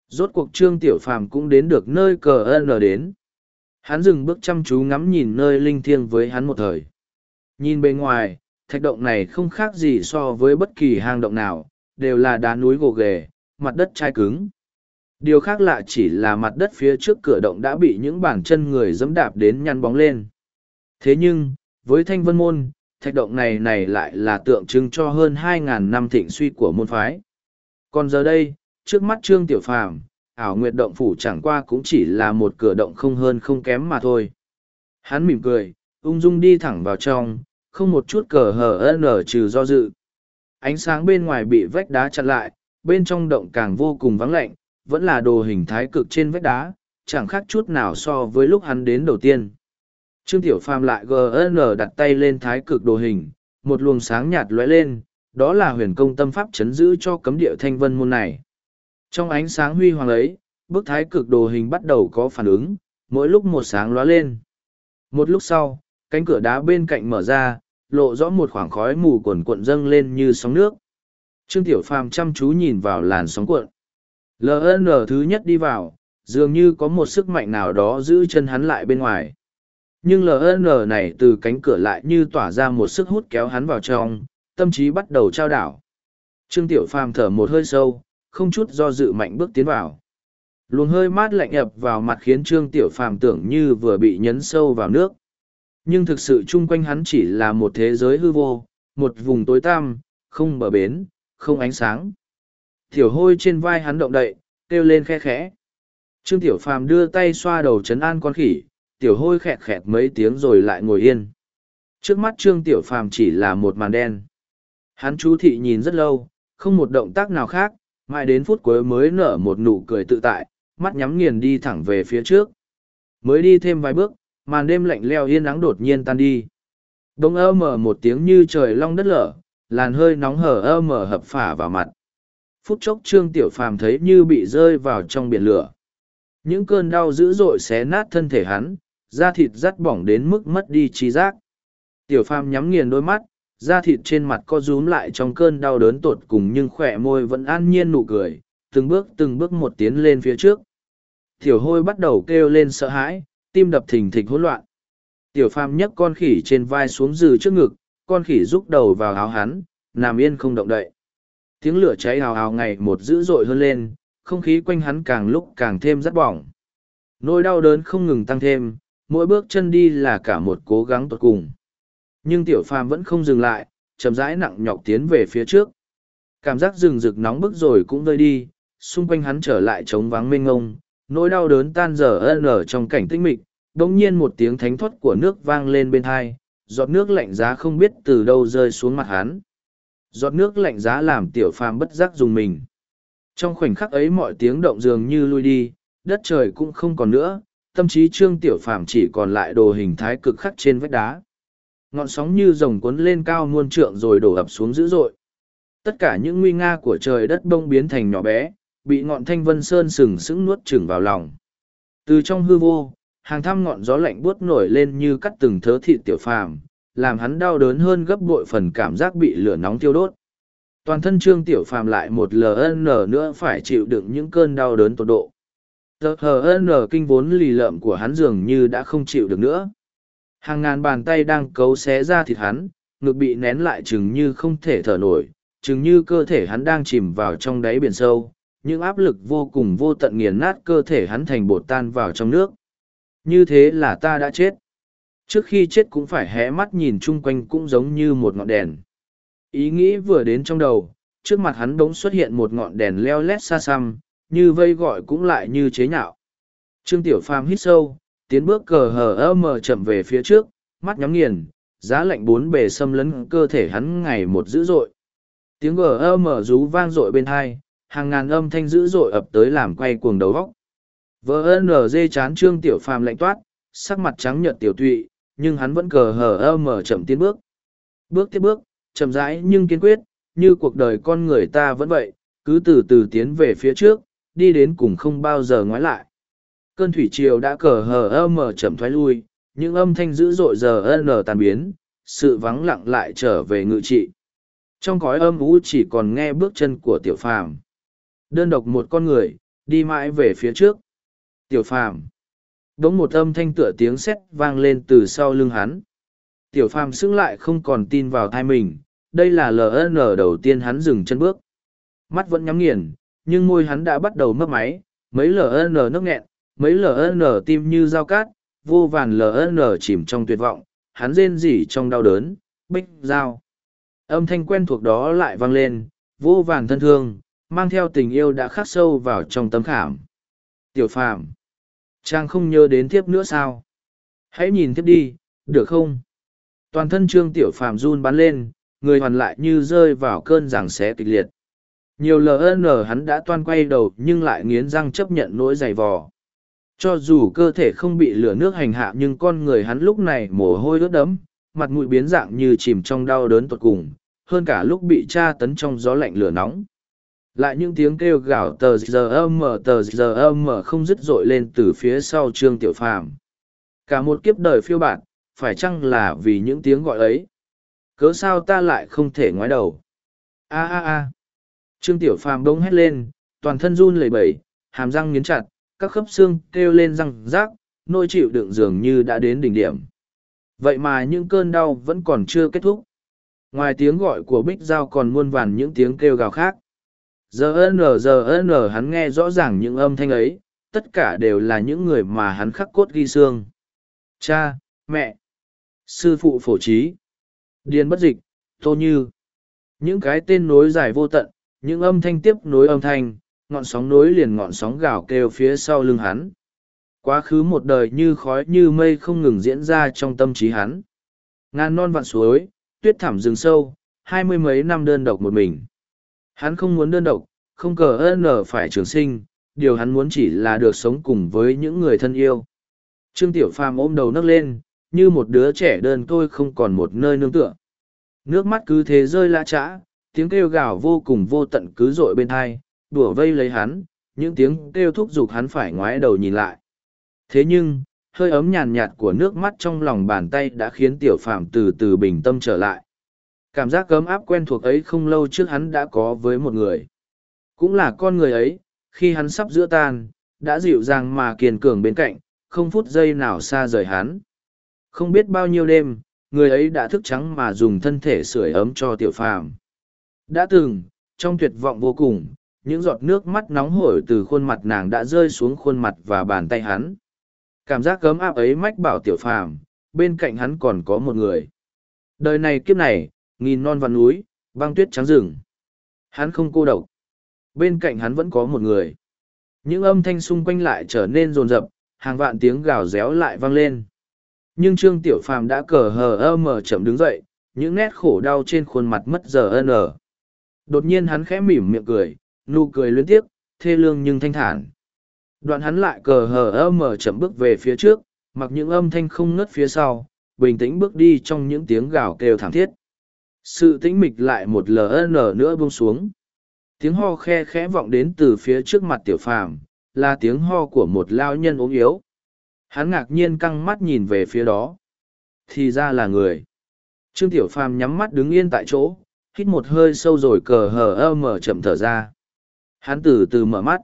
Rốt cuộc trương tiểu phàm cũng đến được nơi cờ n đến. Hắn dừng bước chăm chú ngắm nhìn nơi linh thiêng với hắn một thời. Nhìn bên ngoài, thạch động này không khác gì so với bất kỳ hang động nào, đều là đá núi gồ ghề, mặt đất chai cứng. Điều khác lạ chỉ là mặt đất phía trước cửa động đã bị những bàn chân người dẫm đạp đến nhăn bóng lên. Thế nhưng, với thanh vân môn, thạch động này này lại là tượng trưng cho hơn 2.000 năm thịnh suy của môn phái. Còn giờ đây, trước mắt Trương Tiểu Phàm, ảo nguyệt động phủ chẳng qua cũng chỉ là một cửa động không hơn không kém mà thôi. Hắn mỉm cười, ung dung đi thẳng vào trong, không một chút cờ hở nở trừ do dự. Ánh sáng bên ngoài bị vách đá chặn lại, bên trong động càng vô cùng vắng lạnh, vẫn là đồ hình thái cực trên vách đá, chẳng khác chút nào so với lúc hắn đến đầu tiên. Trương Tiểu Phàm lại GN đặt tay lên thái cực đồ hình, một luồng sáng nhạt lóe lên, đó là huyền công tâm pháp chấn giữ cho cấm địa thanh vân môn này. Trong ánh sáng huy hoàng ấy, bức thái cực đồ hình bắt đầu có phản ứng, mỗi lúc một sáng lóa lên. Một lúc sau, cánh cửa đá bên cạnh mở ra, lộ rõ một khoảng khói mù cuồn cuộn dâng lên như sóng nước. Trương Tiểu Phàm chăm chú nhìn vào làn sóng cuộn. LN thứ nhất đi vào, dường như có một sức mạnh nào đó giữ chân hắn lại bên ngoài. Nhưng LN này từ cánh cửa lại như tỏa ra một sức hút kéo hắn vào trong, tâm trí bắt đầu trao đảo. Trương Tiểu Phàm thở một hơi sâu, không chút do dự mạnh bước tiến vào. Luồng hơi mát lạnh ập vào mặt khiến Trương Tiểu Phàm tưởng như vừa bị nhấn sâu vào nước. Nhưng thực sự chung quanh hắn chỉ là một thế giới hư vô, một vùng tối tăm, không bờ bến, không ánh sáng. Tiểu hôi trên vai hắn động đậy, kêu lên khe khẽ. Trương Tiểu Phàm đưa tay xoa đầu chấn an con khỉ, tiểu hôi khẹt khẹt mấy tiếng rồi lại ngồi yên. Trước mắt Trương Tiểu Phàm chỉ là một màn đen. Hắn chú thị nhìn rất lâu, không một động tác nào khác, mãi đến phút cuối mới nở một nụ cười tự tại, mắt nhắm nghiền đi thẳng về phía trước. Mới đi thêm vài bước, màn đêm lạnh leo yên nắng đột nhiên tan đi. Đông ơ mở một tiếng như trời long đất lở, làn hơi nóng hở ơ mở hập phả vào mặt. Phút chốc Trương Tiểu Phàm thấy như bị rơi vào trong biển lửa. Những cơn đau dữ dội xé nát thân thể hắn, da thịt rắt bỏng đến mức mất đi trí giác. Tiểu Phàm nhắm nghiền đôi mắt, da thịt trên mặt co rúm lại trong cơn đau đớn tột cùng nhưng khỏe môi vẫn an nhiên nụ cười, từng bước từng bước một tiến lên phía trước. Tiểu hôi bắt đầu kêu lên sợ hãi, tim đập thình thịch hỗn loạn. Tiểu phàm nhấc con khỉ trên vai xuống dừ trước ngực, con khỉ rúc đầu vào áo hắn, nằm yên không động đậy. Tiếng lửa cháy hào hào ngày một dữ dội hơn lên, không khí quanh hắn càng lúc càng thêm rất bỏng. Nỗi đau đớn không ngừng tăng thêm, mỗi bước chân đi là cả một cố gắng tột cùng. Nhưng tiểu phàm vẫn không dừng lại, chậm rãi nặng nhọc tiến về phía trước. Cảm giác rừng rực nóng bức rồi cũng vơi đi, xung quanh hắn trở lại trống vắng mênh ngông, nỗi đau đớn tan dở ân ở trong cảnh tĩnh mịch, bỗng nhiên một tiếng thánh thoát của nước vang lên bên thai, giọt nước lạnh giá không biết từ đâu rơi xuống mặt hắn. Giọt nước lạnh giá làm tiểu phàm bất giác dùng mình. Trong khoảnh khắc ấy mọi tiếng động dường như lui đi, đất trời cũng không còn nữa, tâm trí trương tiểu phàm chỉ còn lại đồ hình thái cực khắc trên vách đá. Ngọn sóng như rồng cuốn lên cao muôn trượng rồi đổ ập xuống dữ dội. Tất cả những nguy nga của trời đất bông biến thành nhỏ bé, bị ngọn thanh vân sơn sừng sững nuốt chửng vào lòng. Từ trong hư vô, hàng thăm ngọn gió lạnh buốt nổi lên như cắt từng thớ thịt tiểu phàm, làm hắn đau đớn hơn gấp bội phần cảm giác bị lửa nóng tiêu đốt. Toàn thân trương tiểu phàm lại một LN nữa phải chịu đựng những cơn đau đớn tột độ. LN kinh vốn lì lợm của hắn dường như đã không chịu được nữa. Hàng ngàn bàn tay đang cấu xé ra thịt hắn, ngực bị nén lại chừng như không thể thở nổi, chừng như cơ thể hắn đang chìm vào trong đáy biển sâu, những áp lực vô cùng vô tận nghiền nát cơ thể hắn thành bột tan vào trong nước. Như thế là ta đã chết. Trước khi chết cũng phải hé mắt nhìn chung quanh cũng giống như một ngọn đèn. Ý nghĩ vừa đến trong đầu, trước mặt hắn bỗng xuất hiện một ngọn đèn leo lét xa xăm, như vây gọi cũng lại như chế nhạo. Trương Tiểu Phàm hít sâu, tiến bước cờ hờ ơ mờ chậm về phía trước, mắt nhắm nghiền, giá lạnh bốn bề xâm lấn cơ thể hắn ngày một dữ dội. Tiếng gờ ơ mờ rú vang dội bên hai, hàng ngàn âm thanh dữ dội ập tới làm quay cuồng đầu góc. Vợ dê chán trương tiểu phàm lạnh toát, sắc mặt trắng nhợt tiểu tụy, nhưng hắn vẫn cờ hờ ơ mở chậm tiến bước. Bước tiếp bước, chậm rãi nhưng kiên quyết, như cuộc đời con người ta vẫn vậy, cứ từ từ tiến về phía trước, đi đến cùng không bao giờ ngoái lại. Cơn thủy triều đã cờ hờ ơ mờ chậm thoái lui, những âm thanh dữ dội giờ lờ tàn biến, sự vắng lặng lại trở về ngự trị. Trong cõi âm ú chỉ còn nghe bước chân của tiểu phàm. Đơn độc một con người, đi mãi về phía trước. Tiểu phàm. Đống một âm thanh tựa tiếng sét vang lên từ sau lưng hắn. Tiểu phàm sững lại không còn tin vào thai mình, đây là LN đầu tiên hắn dừng chân bước. Mắt vẫn nhắm nghiền, nhưng môi hắn đã bắt đầu mất máy, mấy LN nước nghẹn, mấy LN tim như dao cát, vô vàn LN chìm trong tuyệt vọng, hắn rên rỉ trong đau đớn, bích dao. Âm thanh quen thuộc đó lại vang lên, vô vàn thân thương, mang theo tình yêu đã khắc sâu vào trong tấm khảm. Tiểu phàm. Trang không nhớ đến tiếp nữa sao? Hãy nhìn tiếp đi, được không? Toàn thân trương tiểu phàm run bắn lên, người hoàn lại như rơi vào cơn giằng xé kịch liệt. Nhiều LN hắn đã toan quay đầu nhưng lại nghiến răng chấp nhận nỗi dày vò. Cho dù cơ thể không bị lửa nước hành hạ nhưng con người hắn lúc này mồ hôi ướt đẫm, mặt mũi biến dạng như chìm trong đau đớn tột cùng, hơn cả lúc bị tra tấn trong gió lạnh lửa nóng. Lại những tiếng kêu gào tờ giờ âm mở tờ giờ âm mở không dứt dội lên từ phía sau trương tiểu phàm. Cả một kiếp đời phiêu bạt phải chăng là vì những tiếng gọi ấy? Cớ sao ta lại không thể ngoái đầu? A a a. Trương tiểu phàm bỗng hét lên toàn thân run lẩy bẩy hàm răng nghiến chặt các khớp xương kêu lên răng rác, nỗi chịu đựng dường như đã đến đỉnh điểm. Vậy mà những cơn đau vẫn còn chưa kết thúc. Ngoài tiếng gọi của bích giao còn muôn vàn những tiếng kêu gào khác. Giờ n giờ n, hắn nghe rõ ràng những âm thanh ấy, tất cả đều là những người mà hắn khắc cốt ghi xương. Cha, mẹ, sư phụ phổ trí, điền bất dịch, tô như. Những cái tên nối dài vô tận, những âm thanh tiếp nối âm thanh ngọn sóng nối liền ngọn sóng gào kêu phía sau lưng hắn quá khứ một đời như khói như mây không ngừng diễn ra trong tâm trí hắn ngàn non vạn suối tuyết thảm rừng sâu hai mươi mấy năm đơn độc một mình Hắn không muốn đơn độc, không cờ ơn ở phải trường sinh, điều hắn muốn chỉ là được sống cùng với những người thân yêu. Trương Tiểu Phàm ôm đầu nấc lên, như một đứa trẻ đơn tôi không còn một nơi nương tựa. Nước mắt cứ thế rơi lã trã, tiếng kêu gào vô cùng vô tận cứ dội bên thai, đùa vây lấy hắn, những tiếng kêu thúc giục hắn phải ngoái đầu nhìn lại. Thế nhưng, hơi ấm nhàn nhạt của nước mắt trong lòng bàn tay đã khiến tiểu phạm từ từ bình tâm trở lại. Cảm giác cấm áp quen thuộc ấy không lâu trước hắn đã có với một người. Cũng là con người ấy, khi hắn sắp giữa tan, đã dịu dàng mà kiên cường bên cạnh, không phút giây nào xa rời hắn. Không biết bao nhiêu đêm, người ấy đã thức trắng mà dùng thân thể sưởi ấm cho tiểu phàm. Đã từng, trong tuyệt vọng vô cùng, những giọt nước mắt nóng hổi từ khuôn mặt nàng đã rơi xuống khuôn mặt và bàn tay hắn. Cảm giác cấm áp ấy mách bảo tiểu phàm, bên cạnh hắn còn có một người. Đời này kiếp này, nghìn non văn núi, băng tuyết trắng rừng. Hắn không cô độc. Bên cạnh hắn vẫn có một người. Những âm thanh xung quanh lại trở nên rồn rập, hàng vạn tiếng gào réo lại vang lên. Nhưng Trương Tiểu Phàm đã cờ hờ ơ mở chậm đứng dậy, những nét khổ đau trên khuôn mặt mất giờ ân ở. Đột nhiên hắn khẽ mỉm miệng cười, nụ cười luyến tiếc, thê lương nhưng thanh thản. Đoạn hắn lại cờ hờ ơ mở chậm bước về phía trước, mặc những âm thanh không ngớt phía sau, bình tĩnh bước đi trong những tiếng gào kêu thảm thiết. Sự tĩnh mịch lại một ln nữa buông xuống. Tiếng ho khe khẽ vọng đến từ phía trước mặt tiểu phàm, là tiếng ho của một lao nhân ốm yếu. Hắn ngạc nhiên căng mắt nhìn về phía đó. Thì ra là người. Trương Tiểu Phàm nhắm mắt đứng yên tại chỗ, hít một hơi sâu rồi cờ hờ ơ mở chậm thở ra. Hắn từ từ mở mắt.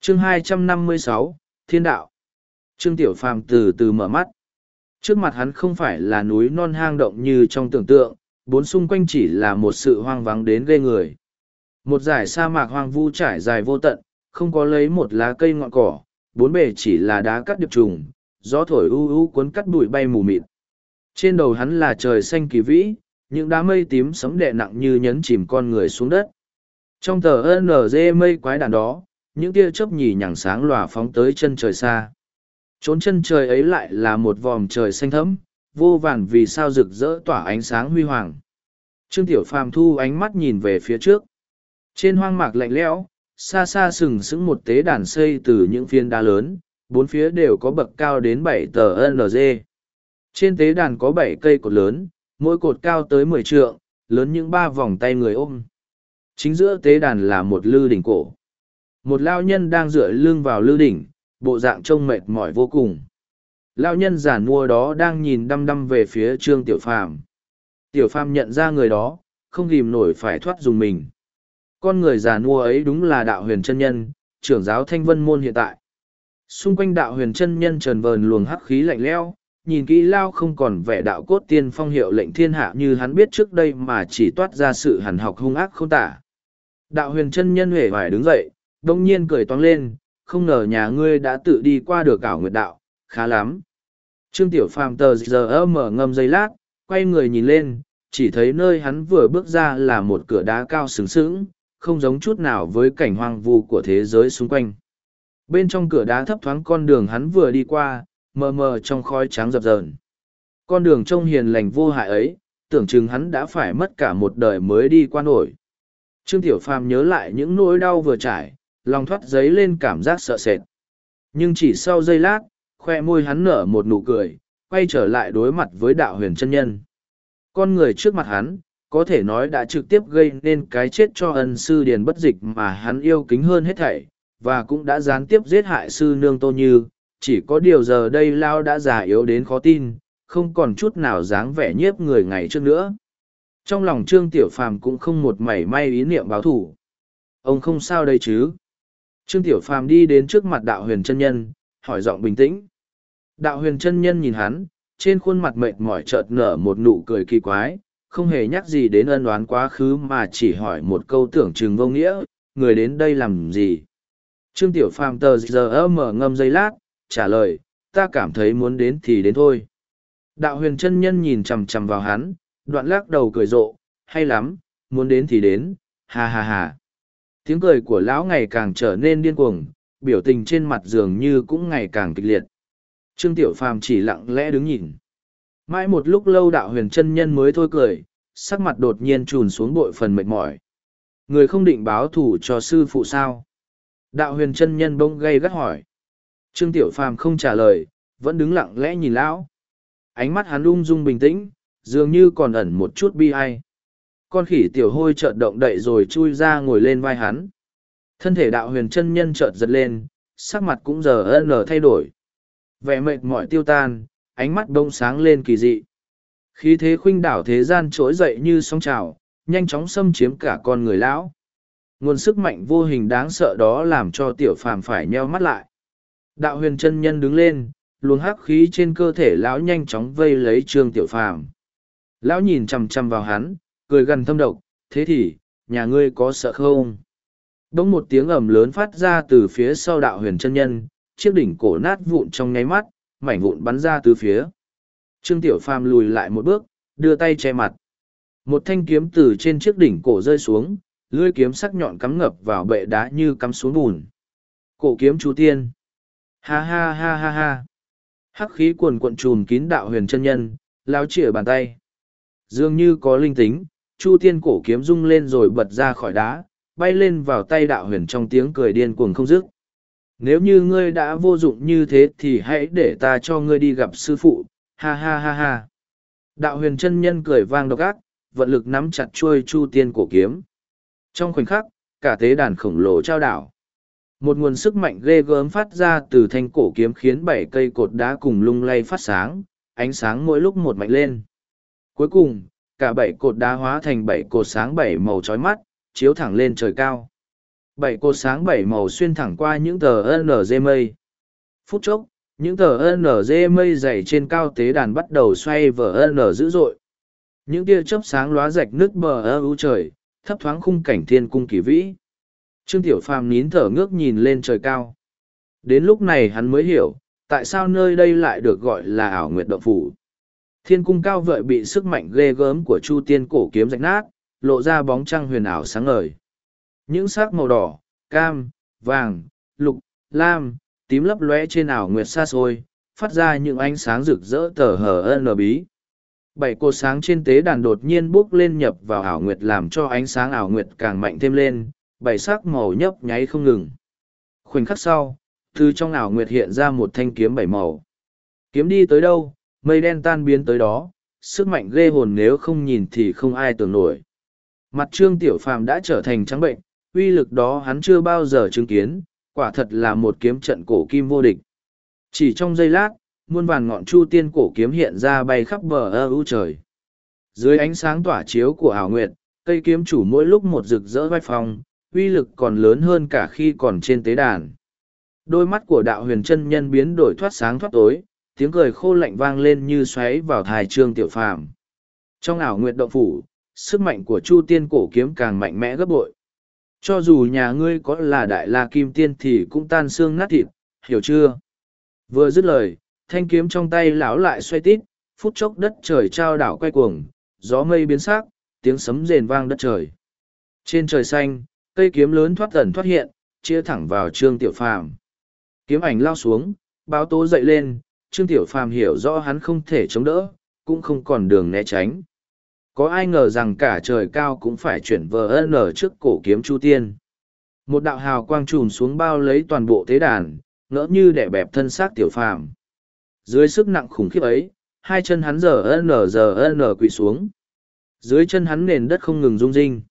Chương 256, Thiên Đạo. Trương Tiểu Phàm từ từ mở mắt. Trước mặt hắn không phải là núi non hang động như trong tưởng tượng, bốn xung quanh chỉ là một sự hoang vắng đến ghê người. Một dải sa mạc hoang vu trải dài vô tận, không có lấy một lá cây ngọn cỏ, bốn bề chỉ là đá cắt điệp trùng, gió thổi u u cuốn cắt bụi bay mù mịt. Trên đầu hắn là trời xanh kỳ vĩ, những đám mây tím sấm đè nặng như nhấn chìm con người xuống đất. Trong tờ NG mây quái đàn đó, những tia chớp nhì nhẳng sáng lòa phóng tới chân trời xa. Trốn chân trời ấy lại là một vòm trời xanh thẫm, vô vàn vì sao rực rỡ tỏa ánh sáng huy hoàng. Trương Tiểu Phàm thu ánh mắt nhìn về phía trước. Trên hoang mạc lạnh lẽo, xa xa sừng sững một tế đàn xây từ những phiên đá lớn, bốn phía đều có bậc cao đến bảy tờ nlg Trên tế đàn có bảy cây cột lớn, mỗi cột cao tới mười trượng, lớn những ba vòng tay người ôm. Chính giữa tế đàn là một lư đỉnh cổ. Một lao nhân đang dựa lưng vào lư đỉnh, bộ dạng trông mệt mỏi vô cùng. Lao nhân giản mua đó đang nhìn đăm đăm về phía trương tiểu phàm. Tiểu phàm nhận ra người đó, không ghìm nổi phải thoát dùng mình con người già nua ấy đúng là đạo huyền chân nhân, trưởng giáo thanh vân môn hiện tại. Xung quanh đạo huyền chân nhân trần vờn luồng hắc khí lạnh leo, nhìn kỹ lao không còn vẻ đạo cốt tiên phong hiệu lệnh thiên hạ như hắn biết trước đây mà chỉ toát ra sự hẳn học hung ác không tả. Đạo huyền chân nhân huệ vải đứng dậy, đông nhiên cười toang lên, không ngờ nhà ngươi đã tự đi qua được ảo nguyệt đạo, khá lắm. Trương Tiểu Phàm tờ giờ mở ngâm giây lát, quay người nhìn lên, chỉ thấy nơi hắn vừa bước ra là một cửa đá cao sừng sững, không giống chút nào với cảnh hoang vu của thế giới xung quanh. Bên trong cửa đá thấp thoáng con đường hắn vừa đi qua, mờ mờ trong khói trắng dập dờn. Con đường trông hiền lành vô hại ấy, tưởng chừng hắn đã phải mất cả một đời mới đi qua nổi. Trương Tiểu Phàm nhớ lại những nỗi đau vừa trải, lòng thoát giấy lên cảm giác sợ sệt. Nhưng chỉ sau giây lát, khoe môi hắn nở một nụ cười, quay trở lại đối mặt với đạo huyền chân nhân. Con người trước mặt hắn, có thể nói đã trực tiếp gây nên cái chết cho ân sư điền bất dịch mà hắn yêu kính hơn hết thảy và cũng đã gián tiếp giết hại sư nương tô như chỉ có điều giờ đây lao đã già yếu đến khó tin không còn chút nào dáng vẻ nhiếp người ngày trước nữa trong lòng trương tiểu phàm cũng không một mảy may ý niệm báo thủ ông không sao đây chứ trương tiểu phàm đi đến trước mặt đạo huyền chân nhân hỏi giọng bình tĩnh đạo huyền chân nhân nhìn hắn trên khuôn mặt mệt mỏi chợt nở một nụ cười kỳ quái không hề nhắc gì đến ân oán quá khứ mà chỉ hỏi một câu tưởng chừng vô nghĩa, người đến đây làm gì. Trương Tiểu Phàm tờ giờ mở ngâm giây lát, trả lời, ta cảm thấy muốn đến thì đến thôi. Đạo huyền chân nhân nhìn chằm chằm vào hắn, đoạn lắc đầu cười rộ, hay lắm, muốn đến thì đến, ha ha ha. Tiếng cười của lão ngày càng trở nên điên cuồng, biểu tình trên mặt dường như cũng ngày càng kịch liệt. Trương Tiểu Phàm chỉ lặng lẽ đứng nhìn. Mãi một lúc lâu đạo huyền chân nhân mới thôi cười, sắc mặt đột nhiên trùn xuống bội phần mệt mỏi. Người không định báo thủ cho sư phụ sao? Đạo huyền chân nhân bỗng gây gắt hỏi. Trương Tiểu Phàm không trả lời, vẫn đứng lặng lẽ nhìn lão. ánh mắt hắn ung dung bình tĩnh, dường như còn ẩn một chút bi ai. Con khỉ tiểu hôi chợt động đậy rồi chui ra ngồi lên vai hắn. Thân thể đạo huyền chân nhân chợt giật lên, sắc mặt cũng giờ ân thay đổi. Vẻ mệt mỏi tiêu tan, ánh mắt bông sáng lên kỳ dị. Khí thế khuynh đảo thế gian trỗi dậy như sóng trào, nhanh chóng xâm chiếm cả con người lão. Nguồn sức mạnh vô hình đáng sợ đó làm cho tiểu phàm phải nheo mắt lại. Đạo huyền chân nhân đứng lên, luồng hắc khí trên cơ thể lão nhanh chóng vây lấy trương tiểu phàm. Lão nhìn chằm chằm vào hắn, cười gần thâm độc, thế thì, nhà ngươi có sợ không? Đống một tiếng ầm lớn phát ra từ phía sau đạo huyền chân nhân, chiếc đỉnh cổ nát vụn trong nháy mắt, mảnh vụn bắn ra từ phía. Trương Tiểu Phàm lùi lại một bước, đưa tay che mặt. Một thanh kiếm từ trên chiếc đỉnh cổ rơi xuống, lưỡi kiếm sắc nhọn cắm ngập vào bệ đá như cắm xuống bùn. Cổ kiếm chú tiên. Ha ha ha ha ha. Hắc khí cuồn cuộn trùm kín đạo huyền chân nhân, lao chĩa bàn tay. Dường như có linh tính, chu tiên cổ kiếm rung lên rồi bật ra khỏi đá, bay lên vào tay đạo huyền trong tiếng cười điên cuồng không dứt. Nếu như ngươi đã vô dụng như thế thì hãy để ta cho ngươi đi gặp sư phụ, ha ha ha ha. Đạo huyền chân nhân cười vang độc ác, vận lực nắm chặt chuôi chu tiên cổ kiếm. Trong khoảnh khắc, cả tế đàn khổng lồ trao đảo. Một nguồn sức mạnh ghê gớm phát ra từ thanh cổ kiếm khiến bảy cây cột đá cùng lung lay phát sáng, ánh sáng mỗi lúc một mạnh lên. Cuối cùng, cả bảy cột đá hóa thành bảy cột sáng bảy màu chói mắt, chiếu thẳng lên trời cao. Bảy cột sáng bảy màu xuyên thẳng qua những tờ NG mây. Phút chốc, những tờ NG mây dày trên cao tế đàn bắt đầu xoay vở N dữ dội. Những tia chớp sáng lóa rạch nước bờ ơ u trời, thấp thoáng khung cảnh thiên cung kỳ vĩ. Trương Tiểu Phàm nín thở ngước nhìn lên trời cao. Đến lúc này hắn mới hiểu, tại sao nơi đây lại được gọi là ảo nguyệt động phủ. Thiên cung cao vợi bị sức mạnh ghê gớm của Chu Tiên cổ kiếm rạch nát, lộ ra bóng trăng huyền ảo sáng ngời. Những sắc màu đỏ, cam, vàng, lục, lam, tím lấp lóe trên ảo nguyệt xa xôi, phát ra những ánh sáng rực rỡ tờ hờ n bí. Bảy cột sáng trên tế đàn đột nhiên bốc lên nhập vào ảo nguyệt làm cho ánh sáng ảo nguyệt càng mạnh thêm lên, bảy sắc màu nhấp nháy không ngừng. Khoảnh khắc sau, từ trong ảo nguyệt hiện ra một thanh kiếm bảy màu. Kiếm đi tới đâu, mây đen tan biến tới đó, sức mạnh ghê hồn nếu không nhìn thì không ai tưởng nổi. Mặt trương tiểu phàm đã trở thành trắng bệnh, uy lực đó hắn chưa bao giờ chứng kiến, quả thật là một kiếm trận cổ kim vô địch. Chỉ trong giây lát, muôn vàn ngọn chu tiên cổ kiếm hiện ra bay khắp bờ ơ ưu trời. Dưới ánh sáng tỏa chiếu của ảo nguyệt, cây kiếm chủ mỗi lúc một rực rỡ vai phong, uy lực còn lớn hơn cả khi còn trên tế đàn. Đôi mắt của đạo huyền chân nhân biến đổi thoát sáng thoát tối, tiếng cười khô lạnh vang lên như xoáy vào thai trương tiểu phàm. Trong ảo nguyệt động phủ, sức mạnh của chu tiên cổ kiếm càng mạnh mẽ gấp bội. Cho dù nhà ngươi có là đại la kim tiên thì cũng tan xương nát thịt, hiểu chưa? Vừa dứt lời, thanh kiếm trong tay lão lại xoay tít, phút chốc đất trời trao đảo quay cuồng, gió mây biến sắc, tiếng sấm rền vang đất trời. Trên trời xanh, cây kiếm lớn thoát tần thoát hiện, chia thẳng vào Trương Tiểu Phàm. Kiếm ảnh lao xuống, báo tố dậy lên, Trương Tiểu Phàm hiểu rõ hắn không thể chống đỡ, cũng không còn đường né tránh. Có ai ngờ rằng cả trời cao cũng phải chuyển vờ nở trước cổ kiếm Chu Tiên. Một đạo hào quang trùm xuống bao lấy toàn bộ tế đàn, ngỡ như đẻ bẹp thân xác Tiểu Phàm. Dưới sức nặng khủng khiếp ấy, hai chân hắn giờ nở giờ nở quỳ xuống. Dưới chân hắn nền đất không ngừng rung rinh.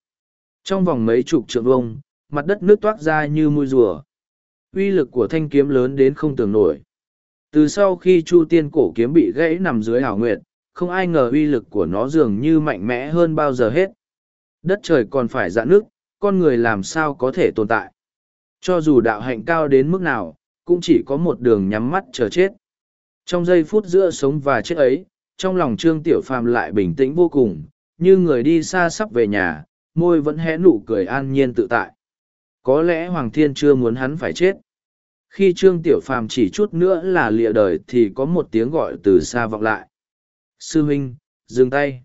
Trong vòng mấy chục trượng vông, mặt đất nước toát ra như mùi rùa. Uy lực của thanh kiếm lớn đến không tưởng nổi. Từ sau khi Chu Tiên cổ kiếm bị gãy nằm dưới hảo nguyệt, không ai ngờ uy lực của nó dường như mạnh mẽ hơn bao giờ hết. Đất trời còn phải dạn nước, con người làm sao có thể tồn tại. Cho dù đạo hạnh cao đến mức nào, cũng chỉ có một đường nhắm mắt chờ chết. Trong giây phút giữa sống và chết ấy, trong lòng Trương Tiểu Phàm lại bình tĩnh vô cùng, như người đi xa sắp về nhà, môi vẫn hé nụ cười an nhiên tự tại. Có lẽ Hoàng Thiên chưa muốn hắn phải chết. Khi Trương Tiểu Phàm chỉ chút nữa là lịa đời thì có một tiếng gọi từ xa vọng lại. Sư huynh, dừng tay.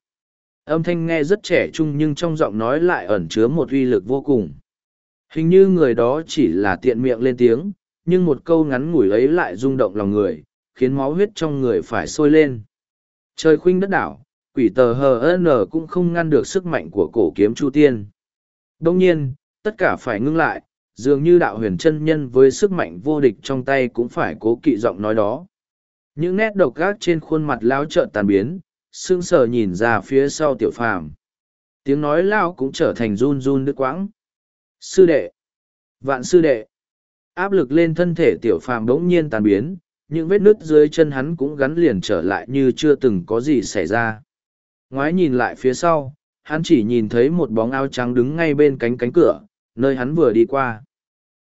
Âm thanh nghe rất trẻ trung nhưng trong giọng nói lại ẩn chứa một uy lực vô cùng. Hình như người đó chỉ là tiện miệng lên tiếng, nhưng một câu ngắn ngủi ấy lại rung động lòng người, khiến máu huyết trong người phải sôi lên. Trời khuynh đất đảo, quỷ tờ hờ n cũng không ngăn được sức mạnh của cổ kiếm chu tiên đông nhiên tất cả phải ngưng lại dường như đạo huyền chân nhân với sức mạnh vô địch trong tay cũng phải cố kỵ giọng nói đó. Những nét độc gác trên khuôn mặt lão trợn tàn biến, sững sờ nhìn ra phía sau tiểu phàm. Tiếng nói lao cũng trở thành run run đứt quãng. Sư đệ! Vạn sư đệ! Áp lực lên thân thể tiểu phàm bỗng nhiên tàn biến, những vết nứt dưới chân hắn cũng gắn liền trở lại như chưa từng có gì xảy ra. Ngoái nhìn lại phía sau, hắn chỉ nhìn thấy một bóng áo trắng đứng ngay bên cánh cánh cửa, nơi hắn vừa đi qua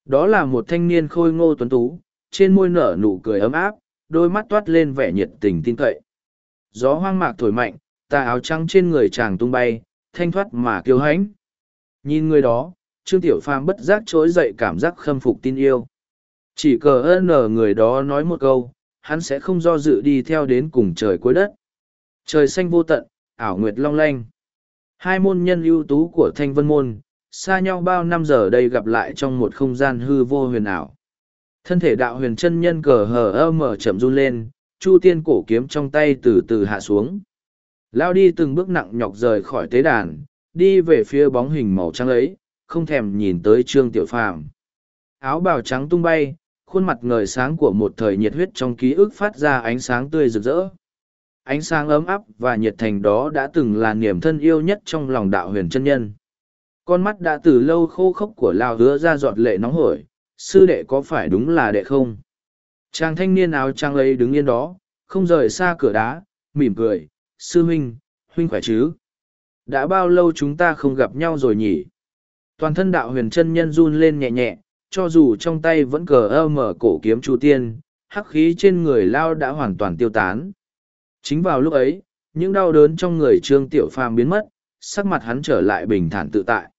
đó là một thanh niên khôi ngô tuấn tú, trên môi nở nụ cười ấm áp, đôi mắt toát lên vẻ nhiệt tình tin cậy. Gió hoang mạc thổi mạnh, tà áo trắng trên người chàng tung bay, thanh thoát mà kiêu hãnh. Nhìn người đó, trương tiểu phàm bất giác trỗi dậy cảm giác khâm phục tin yêu. Chỉ cờ ơn người đó nói một câu, hắn sẽ không do dự đi theo đến cùng trời cuối đất. Trời xanh vô tận, ảo nguyệt long lanh. Hai môn nhân ưu tú của thanh vân môn xa nhau bao năm giờ đây gặp lại trong một không gian hư vô huyền ảo. Thân thể đạo huyền chân nhân cờ hờ ơ mở chậm run lên, chu tiên cổ kiếm trong tay từ từ hạ xuống. Lao đi từng bước nặng nhọc rời khỏi tế đàn, đi về phía bóng hình màu trắng ấy, không thèm nhìn tới trương tiểu phàm. Áo bào trắng tung bay, khuôn mặt ngời sáng của một thời nhiệt huyết trong ký ức phát ra ánh sáng tươi rực rỡ. Ánh sáng ấm áp và nhiệt thành đó đã từng là niềm thân yêu nhất trong lòng đạo huyền chân nhân con mắt đã từ lâu khô khốc của lao hứa ra giọt lệ nóng hổi, sư đệ có phải đúng là đệ không? Chàng thanh niên áo trang ấy đứng yên đó, không rời xa cửa đá, mỉm cười, sư huynh huynh khỏe chứ? Đã bao lâu chúng ta không gặp nhau rồi nhỉ? Toàn thân đạo huyền chân nhân run lên nhẹ nhẹ, cho dù trong tay vẫn cờ ơ mở cổ kiếm chu tiên, hắc khí trên người lao đã hoàn toàn tiêu tán. Chính vào lúc ấy, những đau đớn trong người trương tiểu phàm biến mất sắc mặt hắn trở lại bình thản tự tại.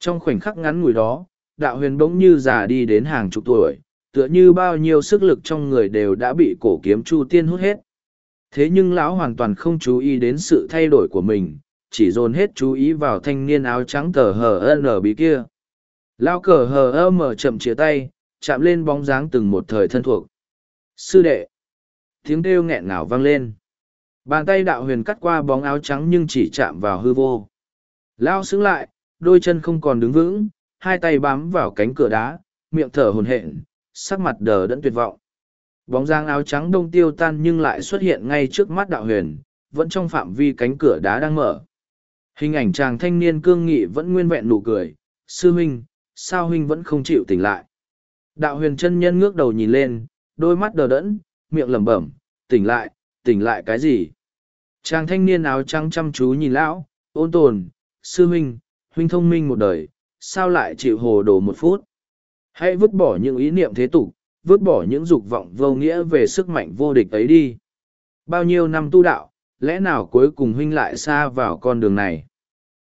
Trong khoảnh khắc ngắn ngủi đó, đạo huyền bỗng như già đi đến hàng chục tuổi, tựa như bao nhiêu sức lực trong người đều đã bị cổ kiếm chu tiên hút hết. Thế nhưng lão hoàn toàn không chú ý đến sự thay đổi của mình, chỉ dồn hết chú ý vào thanh niên áo trắng tờ hờ ở bí kia. Lão cờ hờ ơ mở chậm chia tay, chạm lên bóng dáng từng một thời thân thuộc. Sư đệ! Tiếng kêu nghẹn ngào vang lên bàn tay đạo huyền cắt qua bóng áo trắng nhưng chỉ chạm vào hư vô. Lao xứng lại, đôi chân không còn đứng vững, hai tay bám vào cánh cửa đá, miệng thở hồn hển, sắc mặt đờ đẫn tuyệt vọng. Bóng dáng áo trắng đông tiêu tan nhưng lại xuất hiện ngay trước mắt đạo huyền, vẫn trong phạm vi cánh cửa đá đang mở. Hình ảnh chàng thanh niên cương nghị vẫn nguyên vẹn nụ cười, sư huynh, sao huynh vẫn không chịu tỉnh lại? Đạo huyền chân nhân ngước đầu nhìn lên, đôi mắt đờ đẫn, miệng lẩm bẩm, tỉnh lại tỉnh lại cái gì? Chàng thanh niên áo trắng chăm chú nhìn lão, ôn tồn, sư huynh huynh thông minh một đời, sao lại chịu hồ đồ một phút? Hãy vứt bỏ những ý niệm thế tục, vứt bỏ những dục vọng vô nghĩa về sức mạnh vô địch ấy đi. Bao nhiêu năm tu đạo, lẽ nào cuối cùng huynh lại xa vào con đường này?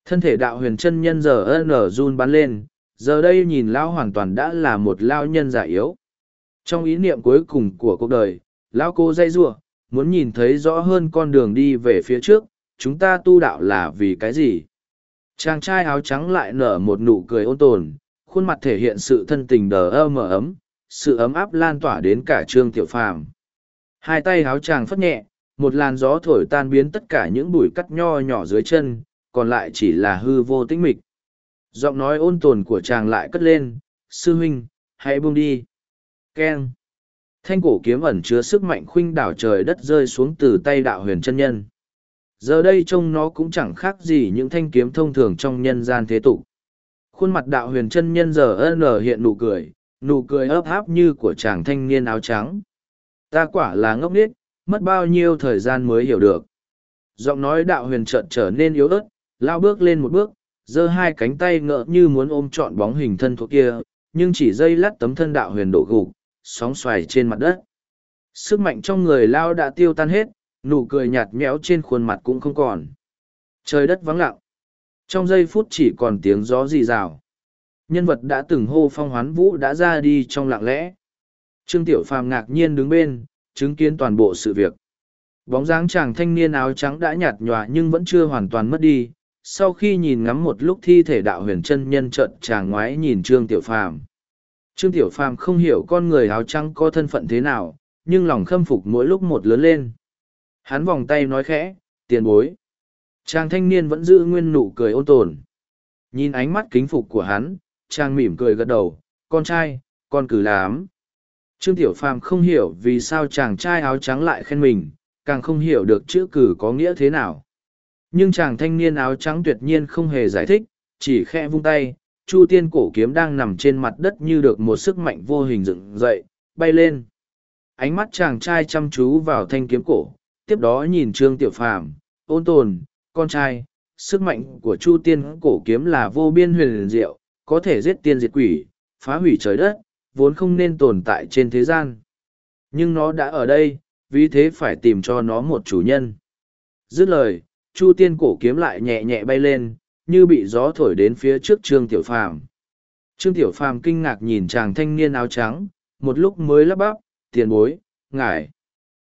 Thân thể đạo huyền chân nhân giờ nở run bắn lên, giờ đây nhìn lão hoàn toàn đã là một lao nhân già yếu. Trong ý niệm cuối cùng của cuộc đời, lão cô dây giụa muốn nhìn thấy rõ hơn con đường đi về phía trước, chúng ta tu đạo là vì cái gì? Chàng trai áo trắng lại nở một nụ cười ôn tồn, khuôn mặt thể hiện sự thân tình đờ ơ mờ ấm, sự ấm áp lan tỏa đến cả trương tiểu phàm. Hai tay áo chàng phất nhẹ, một làn gió thổi tan biến tất cả những bụi cắt nho nhỏ dưới chân, còn lại chỉ là hư vô tĩnh mịch. Giọng nói ôn tồn của chàng lại cất lên, sư huynh, hãy buông đi. Keng thanh cổ kiếm ẩn chứa sức mạnh khuynh đảo trời đất rơi xuống từ tay đạo huyền chân nhân. Giờ đây trông nó cũng chẳng khác gì những thanh kiếm thông thường trong nhân gian thế tục. Khuôn mặt đạo huyền chân nhân giờ ân hiện nụ cười nụ cười ấp áp như của chàng thanh niên áo trắng. Ta quả là ngốc nghếch, mất bao nhiêu thời gian mới hiểu được. Giọng nói đạo huyền trợn trở nên yếu ớt, lao bước lên một bước, giơ hai cánh tay ngỡ như muốn ôm trọn bóng hình thân thuộc kia, nhưng chỉ dây lát tấm thân đạo huyền đổ gục sóng xoài trên mặt đất. Sức mạnh trong người lao đã tiêu tan hết, nụ cười nhạt nhẽo trên khuôn mặt cũng không còn. Trời đất vắng lặng. Trong giây phút chỉ còn tiếng gió rì rào. Nhân vật đã từng hô phong hoán vũ đã ra đi trong lặng lẽ. Trương tiểu phàm ngạc nhiên đứng bên, chứng kiến toàn bộ sự việc. Bóng dáng chàng thanh niên áo trắng đã nhạt nhòa nhưng vẫn chưa hoàn toàn mất đi. Sau khi nhìn ngắm một lúc thi thể đạo huyền chân nhân trận chàng ngoái nhìn trương tiểu phàm trương tiểu phàm không hiểu con người áo trắng có thân phận thế nào nhưng lòng khâm phục mỗi lúc một lớn lên. Hắn vòng tay nói khẽ tiền bối. Chàng thanh niên vẫn giữ nguyên nụ cười ôn tồn. Nhìn ánh mắt kính phục của hắn chàng mỉm cười gật đầu con trai con cử lám Trương Tiểu Phàm không hiểu vì sao chàng trai áo trắng lại khen mình, càng không hiểu được chữ cử có nghĩa thế nào. Nhưng chàng thanh niên áo trắng tuyệt nhiên không hề giải thích, chỉ khẽ vung tay, Chu Tiên cổ kiếm đang nằm trên mặt đất như được một sức mạnh vô hình dựng dậy, bay lên. Ánh mắt chàng trai chăm chú vào thanh kiếm cổ, tiếp đó nhìn Trương Tiểu Phàm, ôn tồn, con trai, sức mạnh của Chu Tiên cổ kiếm là vô biên huyền diệu, có thể giết tiên diệt quỷ, phá hủy trời đất, vốn không nên tồn tại trên thế gian. Nhưng nó đã ở đây, vì thế phải tìm cho nó một chủ nhân. Dứt lời, Chu Tiên cổ kiếm lại nhẹ nhẹ bay lên, như bị gió thổi đến phía trước Trương Tiểu Phàm. Trương Tiểu Phàm kinh ngạc nhìn chàng thanh niên áo trắng, một lúc mới lắp bắp, tiền bối, ngài.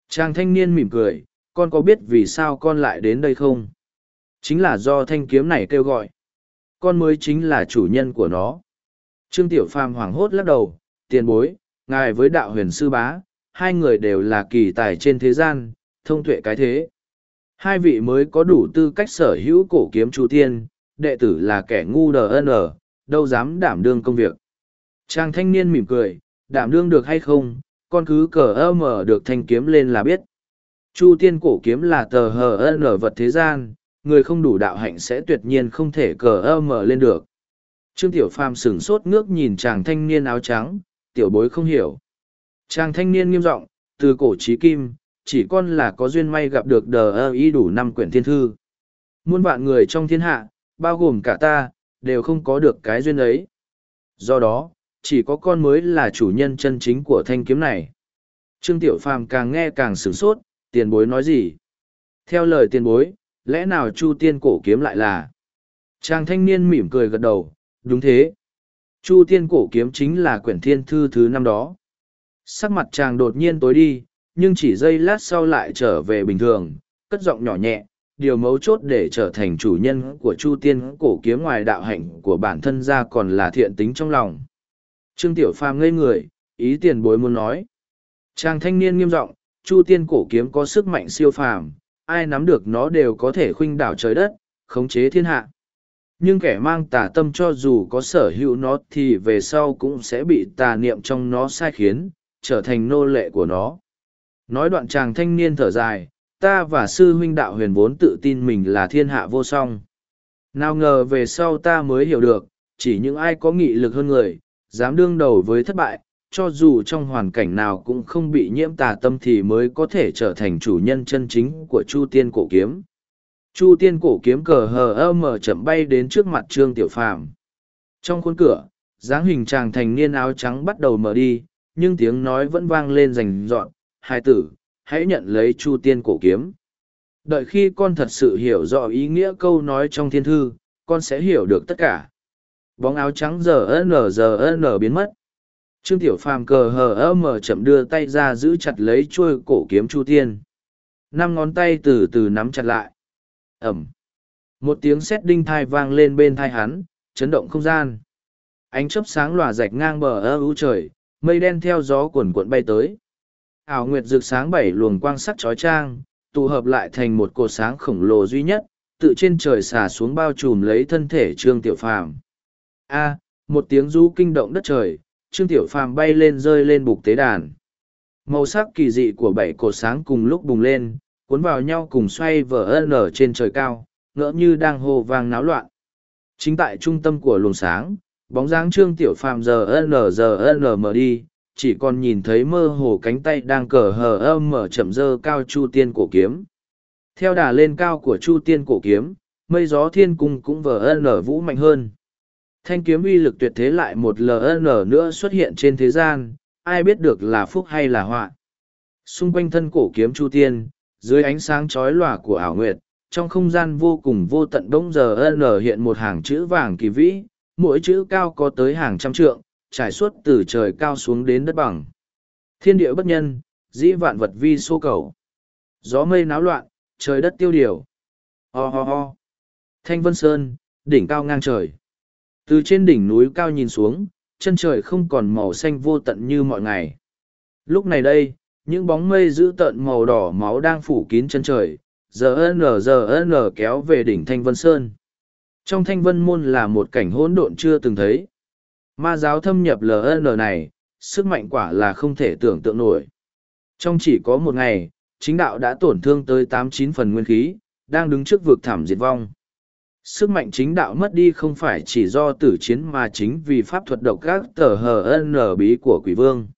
Chàng thanh niên mỉm cười, con có biết vì sao con lại đến đây không? Chính là do thanh kiếm này kêu gọi. Con mới chính là chủ nhân của nó. Trương Tiểu Phàm hoảng hốt lắc đầu, tiền bối, ngài với đạo huyền sư bá, hai người đều là kỳ tài trên thế gian, thông tuệ cái thế. Hai vị mới có đủ tư cách sở hữu cổ kiếm chu tiên, đệ tử là kẻ ngu đờ đn, đâu dám đảm đương công việc. Chàng thanh niên mỉm cười, đảm đương được hay không, con cứ cờ ơ mở được thanh kiếm lên là biết. Chu tiên cổ kiếm là tờ hờ ân vật thế gian, người không đủ đạo hạnh sẽ tuyệt nhiên không thể cờ ơ mở lên được. Trương Tiểu Phàm sửng sốt ngước nhìn chàng thanh niên áo trắng, tiểu bối không hiểu. Chàng thanh niên nghiêm giọng từ cổ trí kim, chỉ con là có duyên may gặp được đờ ơ y đủ năm quyển thiên thư. Muôn vạn người trong thiên hạ, bao gồm cả ta, đều không có được cái duyên ấy. Do đó, chỉ có con mới là chủ nhân chân chính của thanh kiếm này. Trương Tiểu Phàm càng nghe càng sửng sốt, tiền bối nói gì? Theo lời tiền bối, lẽ nào Chu Tiên cổ kiếm lại là? Chàng thanh niên mỉm cười gật đầu, đúng thế. Chu Tiên cổ kiếm chính là quyển thiên thư thứ năm đó. Sắc mặt chàng đột nhiên tối đi, nhưng chỉ giây lát sau lại trở về bình thường, cất giọng nhỏ nhẹ, điều mấu chốt để trở thành chủ nhân của Chu Tiên cổ kiếm ngoài đạo hạnh của bản thân ra còn là thiện tính trong lòng. Trương Tiểu Phàm ngây người, ý tiền bối muốn nói. Chàng thanh niên nghiêm giọng, Chu Tiên cổ kiếm có sức mạnh siêu phàm, ai nắm được nó đều có thể khuynh đảo trời đất, khống chế thiên hạ. Nhưng kẻ mang tà tâm cho dù có sở hữu nó thì về sau cũng sẽ bị tà niệm trong nó sai khiến, trở thành nô lệ của nó. Nói đoạn chàng thanh niên thở dài, ta và sư huynh đạo huyền vốn tự tin mình là thiên hạ vô song. Nào ngờ về sau ta mới hiểu được, chỉ những ai có nghị lực hơn người, dám đương đầu với thất bại, cho dù trong hoàn cảnh nào cũng không bị nhiễm tà tâm thì mới có thể trở thành chủ nhân chân chính của Chu Tiên Cổ Kiếm. Chu Tiên Cổ Kiếm cờ hờ ơ mở chậm bay đến trước mặt Trương Tiểu Phàm. Trong khuôn cửa, dáng hình chàng thành niên áo trắng bắt đầu mở đi, nhưng tiếng nói vẫn vang lên rành rọn, hai tử, hãy nhận lấy Chu Tiên Cổ Kiếm. Đợi khi con thật sự hiểu rõ ý nghĩa câu nói trong thiên thư, con sẽ hiểu được tất cả. Bóng áo trắng giờ n giờ n biến mất Trương Tiểu Phàm cờ hờ ơ mở chậm đưa tay ra giữ chặt lấy chuôi cổ kiếm Chu Tiên. Năm ngón tay từ từ nắm chặt lại. Ẩm. Một tiếng sét đinh thai vang lên bên thai hắn, chấn động không gian. Ánh chớp sáng lòa rạch ngang bờ ơ ưu trời, mây đen theo gió cuộn cuộn bay tới. Ảo nguyệt rực sáng bảy luồng quang sắc chói trang, tụ hợp lại thành một cột sáng khổng lồ duy nhất, tự trên trời xả xuống bao trùm lấy thân thể Trương Tiểu Phàm. A, một tiếng rú kinh động đất trời, Trương Tiểu Phàm bay lên rơi lên bục tế đàn. Màu sắc kỳ dị của bảy cột sáng cùng lúc bùng lên, cuốn vào nhau cùng xoay vở ân ở trên trời cao, ngỡ như đang hồ vang náo loạn. Chính tại trung tâm của luồng sáng, bóng dáng Trương Tiểu Phàm giờ ân giờ ân mở đi, chỉ còn nhìn thấy mơ hồ cánh tay đang cờ hờ âm mở chậm dơ cao chu tiên cổ kiếm. Theo đà lên cao của chu tiên cổ kiếm, mây gió thiên cung cũng vờ ân vũ mạnh hơn. Thanh kiếm uy lực tuyệt thế lại một LN nữa xuất hiện trên thế gian, ai biết được là phúc hay là họa. Xung quanh thân cổ kiếm Chu Tiên, dưới ánh sáng chói lòa của ảo nguyệt, trong không gian vô cùng vô tận bỗng giờ N hiện một hàng chữ vàng kỳ vĩ, mỗi chữ cao có tới hàng trăm trượng, trải suốt từ trời cao xuống đến đất bằng. Thiên địa bất nhân, dĩ vạn vật vi số cầu. Gió mây náo loạn, trời đất tiêu điều. Ho ho ho. Thanh Vân Sơn, đỉnh cao ngang trời. Từ trên đỉnh núi cao nhìn xuống, chân trời không còn màu xanh vô tận như mọi ngày. Lúc này đây, những bóng mây giữ tận màu đỏ máu đang phủ kín chân trời, giờ n giờ n kéo về đỉnh Thanh Vân Sơn. Trong Thanh Vân Môn là một cảnh hỗn độn chưa từng thấy. Ma giáo thâm nhập LN này, sức mạnh quả là không thể tưởng tượng nổi. Trong chỉ có một ngày, chính đạo đã tổn thương tới tám chín phần nguyên khí, đang đứng trước vực thảm diệt vong. Sức mạnh chính đạo mất đi không phải chỉ do tử chiến mà chính vì pháp thuật độc các tờ hờ n bí của quỷ vương.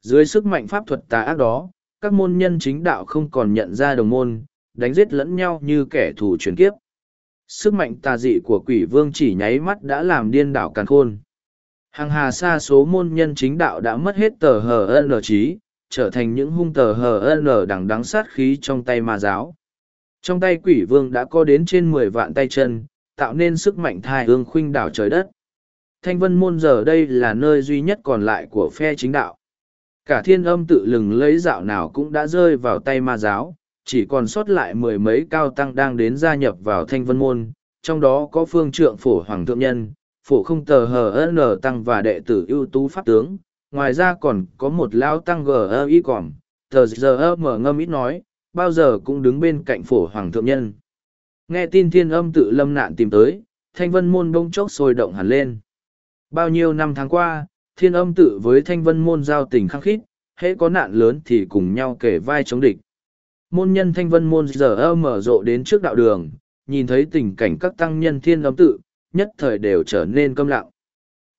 Dưới sức mạnh pháp thuật tà ác đó, các môn nhân chính đạo không còn nhận ra đồng môn, đánh giết lẫn nhau như kẻ thù truyền kiếp. Sức mạnh tà dị của quỷ vương chỉ nháy mắt đã làm điên đảo càn khôn. Hàng hà xa số môn nhân chính đạo đã mất hết tờ hờ n trí, trở thành những hung tờ hờ n đằng đắng sát khí trong tay ma giáo. Trong tay quỷ vương đã có đến trên mười vạn tay chân, tạo nên sức mạnh thai hương khuynh đảo trời đất. Thanh vân môn giờ đây là nơi duy nhất còn lại của phe chính đạo. Cả thiên âm tự lừng lấy dạo nào cũng đã rơi vào tay ma giáo, chỉ còn sót lại mười mấy cao tăng đang đến gia nhập vào thanh vân môn, trong đó có phương trượng phổ hoàng thượng nhân, phổ không tờ hờ n tăng và đệ tử ưu tú pháp tướng, ngoài ra còn có một lao tăng g ơ y còm, tờ giờ mở ngâm ít nói, bao giờ cũng đứng bên cạnh phổ hoàng thượng nhân. Nghe tin thiên âm tự lâm nạn tìm tới, thanh vân môn bông chốc sôi động hẳn lên. Bao nhiêu năm tháng qua, thiên âm tự với thanh vân môn giao tình khăng khít, hễ có nạn lớn thì cùng nhau kể vai chống địch. Môn nhân thanh vân môn giờ mở rộ đến trước đạo đường, nhìn thấy tình cảnh các tăng nhân thiên âm tự, nhất thời đều trở nên câm lặng.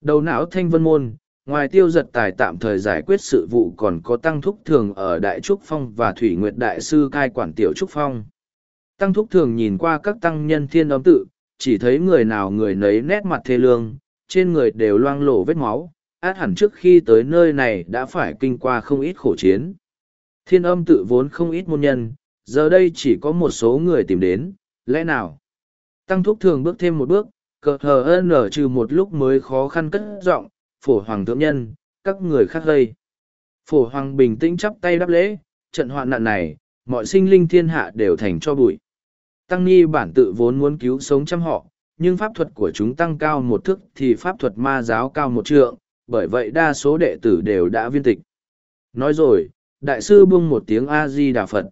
Đầu não thanh vân môn, ngoài tiêu giật tài tạm thời giải quyết sự vụ còn có tăng thúc thường ở Đại Trúc Phong và Thủy Nguyệt Đại Sư cai quản Tiểu Trúc Phong. Tăng thúc thường nhìn qua các tăng nhân thiên âm tự, chỉ thấy người nào người nấy nét mặt thê lương, trên người đều loang lổ vết máu, át hẳn trước khi tới nơi này đã phải kinh qua không ít khổ chiến. Thiên âm tự vốn không ít môn nhân, giờ đây chỉ có một số người tìm đến, lẽ nào? Tăng thúc thường bước thêm một bước, cờ hờ nở trừ một lúc mới khó khăn cất giọng phổ hoàng thượng nhân, các người khác gây. Phổ hoàng bình tĩnh chắp tay đáp lễ, trận hoạn nạn này, mọi sinh linh thiên hạ đều thành cho bụi. Tăng ni bản tự vốn muốn cứu sống trăm họ, nhưng pháp thuật của chúng tăng cao một thức thì pháp thuật ma giáo cao một trượng, bởi vậy đa số đệ tử đều đã viên tịch. Nói rồi, đại sư buông một tiếng A-di-đà Phật.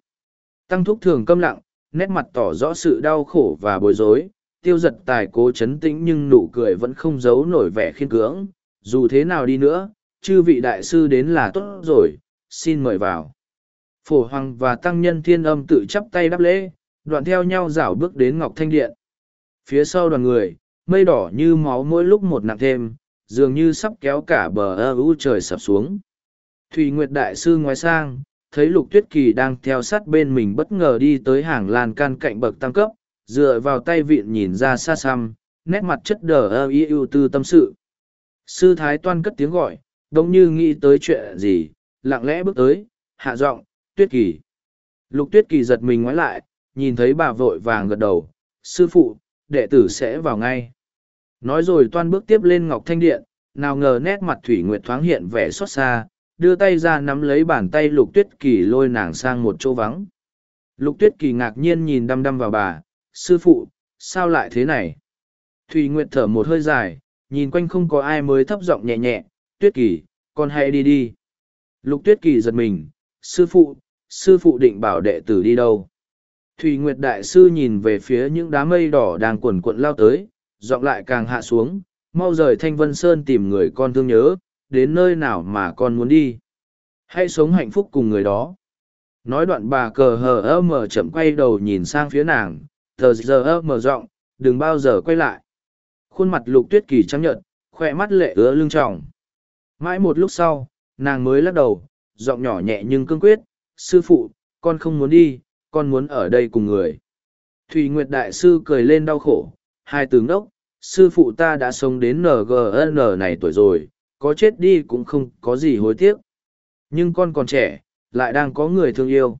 Tăng thúc thường câm lặng, nét mặt tỏ rõ sự đau khổ và bối rối, tiêu giật tài cố chấn tĩnh nhưng nụ cười vẫn không giấu nổi vẻ khiên cưỡng, dù thế nào đi nữa, chư vị đại sư đến là tốt rồi, xin mời vào. Phổ Hoàng và Tăng Nhân Thiên Âm tự chắp tay đáp lễ, đoạn theo nhau rảo bước đến Ngọc Thanh Điện. Phía sau đoàn người, mây đỏ như máu mỗi lúc một nặng thêm, dường như sắp kéo cả bờ ơ u trời sập xuống. Thùy Nguyệt Đại Sư ngoái sang, thấy Lục Tuyết Kỳ đang theo sát bên mình bất ngờ đi tới hàng lan can cạnh bậc tăng cấp, dựa vào tay vịn nhìn ra xa xăm, nét mặt chất đờ ơ y ưu tư tâm sự. Sư Thái Toan cất tiếng gọi, đông như nghĩ tới chuyện gì, lặng lẽ bước tới, hạ giọng, Tuyết Kỳ. Lục Tuyết Kỳ giật mình ngoái lại, nhìn thấy bà vội vàng gật đầu, sư phụ, đệ tử sẽ vào ngay. Nói rồi Toan bước tiếp lên Ngọc Thanh Điện, nào ngờ nét mặt Thủy Nguyệt thoáng hiện vẻ xót xa, đưa tay ra nắm lấy bàn tay Lục Tuyết Kỳ lôi nàng sang một chỗ vắng. Lục Tuyết Kỳ ngạc nhiên nhìn đăm đăm vào bà, sư phụ, sao lại thế này? Thùy Nguyệt thở một hơi dài, nhìn quanh không có ai mới thấp giọng nhẹ nhẹ, tuyết kỳ, con hãy đi đi. Lục tuyết kỳ giật mình, sư phụ, sư phụ định bảo đệ tử đi đâu. Thùy Nguyệt Đại Sư nhìn về phía những đám mây đỏ đang quần cuộn lao tới, giọng lại càng hạ xuống, mau rời Thanh Vân Sơn tìm người con thương nhớ, đến nơi nào mà con muốn đi. Hãy sống hạnh phúc cùng người đó. Nói đoạn bà cờ hờ ơ mở chậm quay đầu nhìn sang phía nàng, tờ giờ ơ mở rộng, đừng bao giờ quay lại. Khuôn mặt lục tuyết kỳ trắng nhợt khoe mắt lệ ứa lưng tròng. Mãi một lúc sau nàng mới lắc đầu giọng nhỏ nhẹ nhưng cương quyết sư phụ con không muốn đi con muốn ở đây cùng người. Thùy nguyệt đại sư cười lên đau khổ hai tướng đốc sư phụ ta đã sống đến ngn này tuổi rồi có chết đi cũng không có gì hối tiếc. Nhưng con còn trẻ lại đang có người thương yêu.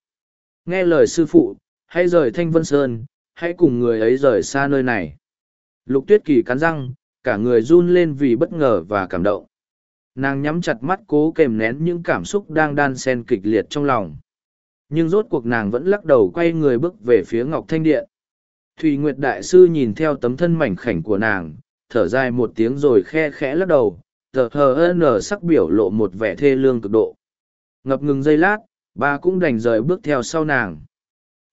Nghe lời sư phụ hãy rời thanh vân sơn hãy cùng người ấy rời xa nơi này Lục tuyết kỳ cắn răng, cả người run lên vì bất ngờ và cảm động. Nàng nhắm chặt mắt cố kềm nén những cảm xúc đang đan xen kịch liệt trong lòng. Nhưng rốt cuộc nàng vẫn lắc đầu quay người bước về phía Ngọc Thanh Điện. Thùy Nguyệt Đại Sư nhìn theo tấm thân mảnh khảnh của nàng, thở dài một tiếng rồi khe khẽ lắc đầu, tờ hờ nở sắc biểu lộ một vẻ thê lương cực độ. Ngập ngừng giây lát, bà cũng đành rời bước theo sau nàng.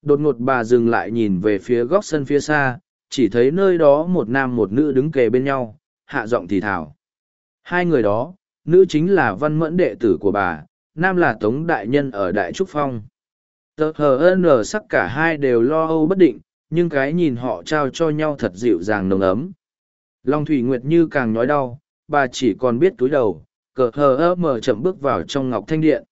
Đột ngột bà dừng lại nhìn về phía góc sân phía xa, chỉ thấy nơi đó một nam một nữ đứng kề bên nhau, hạ giọng thì thảo. Hai người đó, nữ chính là văn mẫn đệ tử của bà, nam là Tống Đại Nhân ở Đại Trúc Phong. Tờ hờ sắc cả hai đều lo âu bất định, nhưng cái nhìn họ trao cho nhau thật dịu dàng nồng ấm. Long Thủy Nguyệt như càng nói đau, bà chỉ còn biết túi đầu, cờ hờ ơ mở chậm bước vào trong ngọc thanh điện.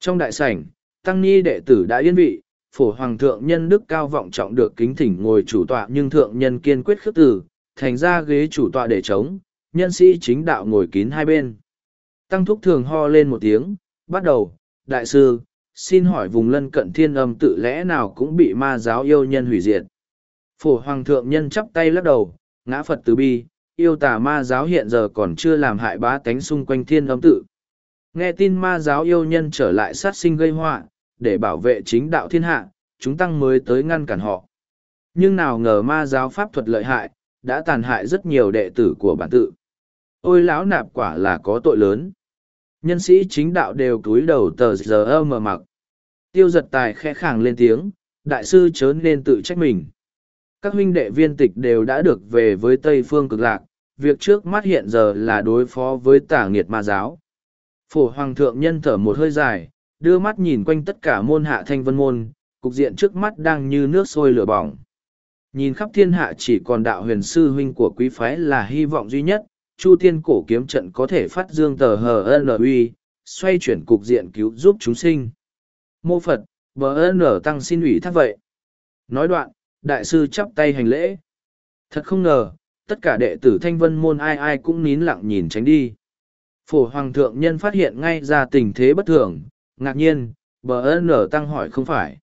Trong đại sảnh, Tăng Ni đệ tử đã yên vị, phổ hoàng thượng nhân đức cao vọng trọng được kính thỉnh ngồi chủ tọa nhưng thượng nhân kiên quyết khước từ, thành ra ghế chủ tọa để trống, nhân sĩ chính đạo ngồi kín hai bên. Tăng thúc thường ho lên một tiếng, bắt đầu, đại sư, xin hỏi vùng lân cận thiên âm tự lẽ nào cũng bị ma giáo yêu nhân hủy diệt. Phổ hoàng thượng nhân chắp tay lắc đầu, ngã Phật từ bi, yêu tà ma giáo hiện giờ còn chưa làm hại bá tánh xung quanh thiên âm tự. Nghe tin ma giáo yêu nhân trở lại sát sinh gây họa để bảo vệ chính đạo thiên hạ, chúng tăng mới tới ngăn cản họ. Nhưng nào ngờ ma giáo pháp thuật lợi hại, đã tàn hại rất nhiều đệ tử của bản tự. Ôi lão nạp quả là có tội lớn. Nhân sĩ chính đạo đều cúi đầu tờ giờ mờ mặc. Tiêu giật tài khẽ khàng lên tiếng, đại sư chớ nên tự trách mình. Các huynh đệ viên tịch đều đã được về với Tây Phương cực lạc, việc trước mắt hiện giờ là đối phó với tả nghiệt ma giáo. Phổ Hoàng thượng nhân thở một hơi dài, đưa mắt nhìn quanh tất cả môn hạ thanh vân môn, cục diện trước mắt đang như nước sôi lửa bỏng. Nhìn khắp thiên hạ chỉ còn đạo huyền sư huynh của quý phái là hy vọng duy nhất, Chu Tiên cổ kiếm trận có thể phát dương tờ hờ uy, xoay chuyển cục diện cứu giúp chúng sinh. Mô Phật, bờ tăng xin ủy thác vậy. Nói đoạn, đại sư chắp tay hành lễ. Thật không ngờ, tất cả đệ tử thanh vân môn ai ai cũng nín lặng nhìn tránh đi. Phổ Hoàng thượng nhân phát hiện ngay ra tình thế bất thường, ngạc nhiên, bờ Nở tăng hỏi không phải.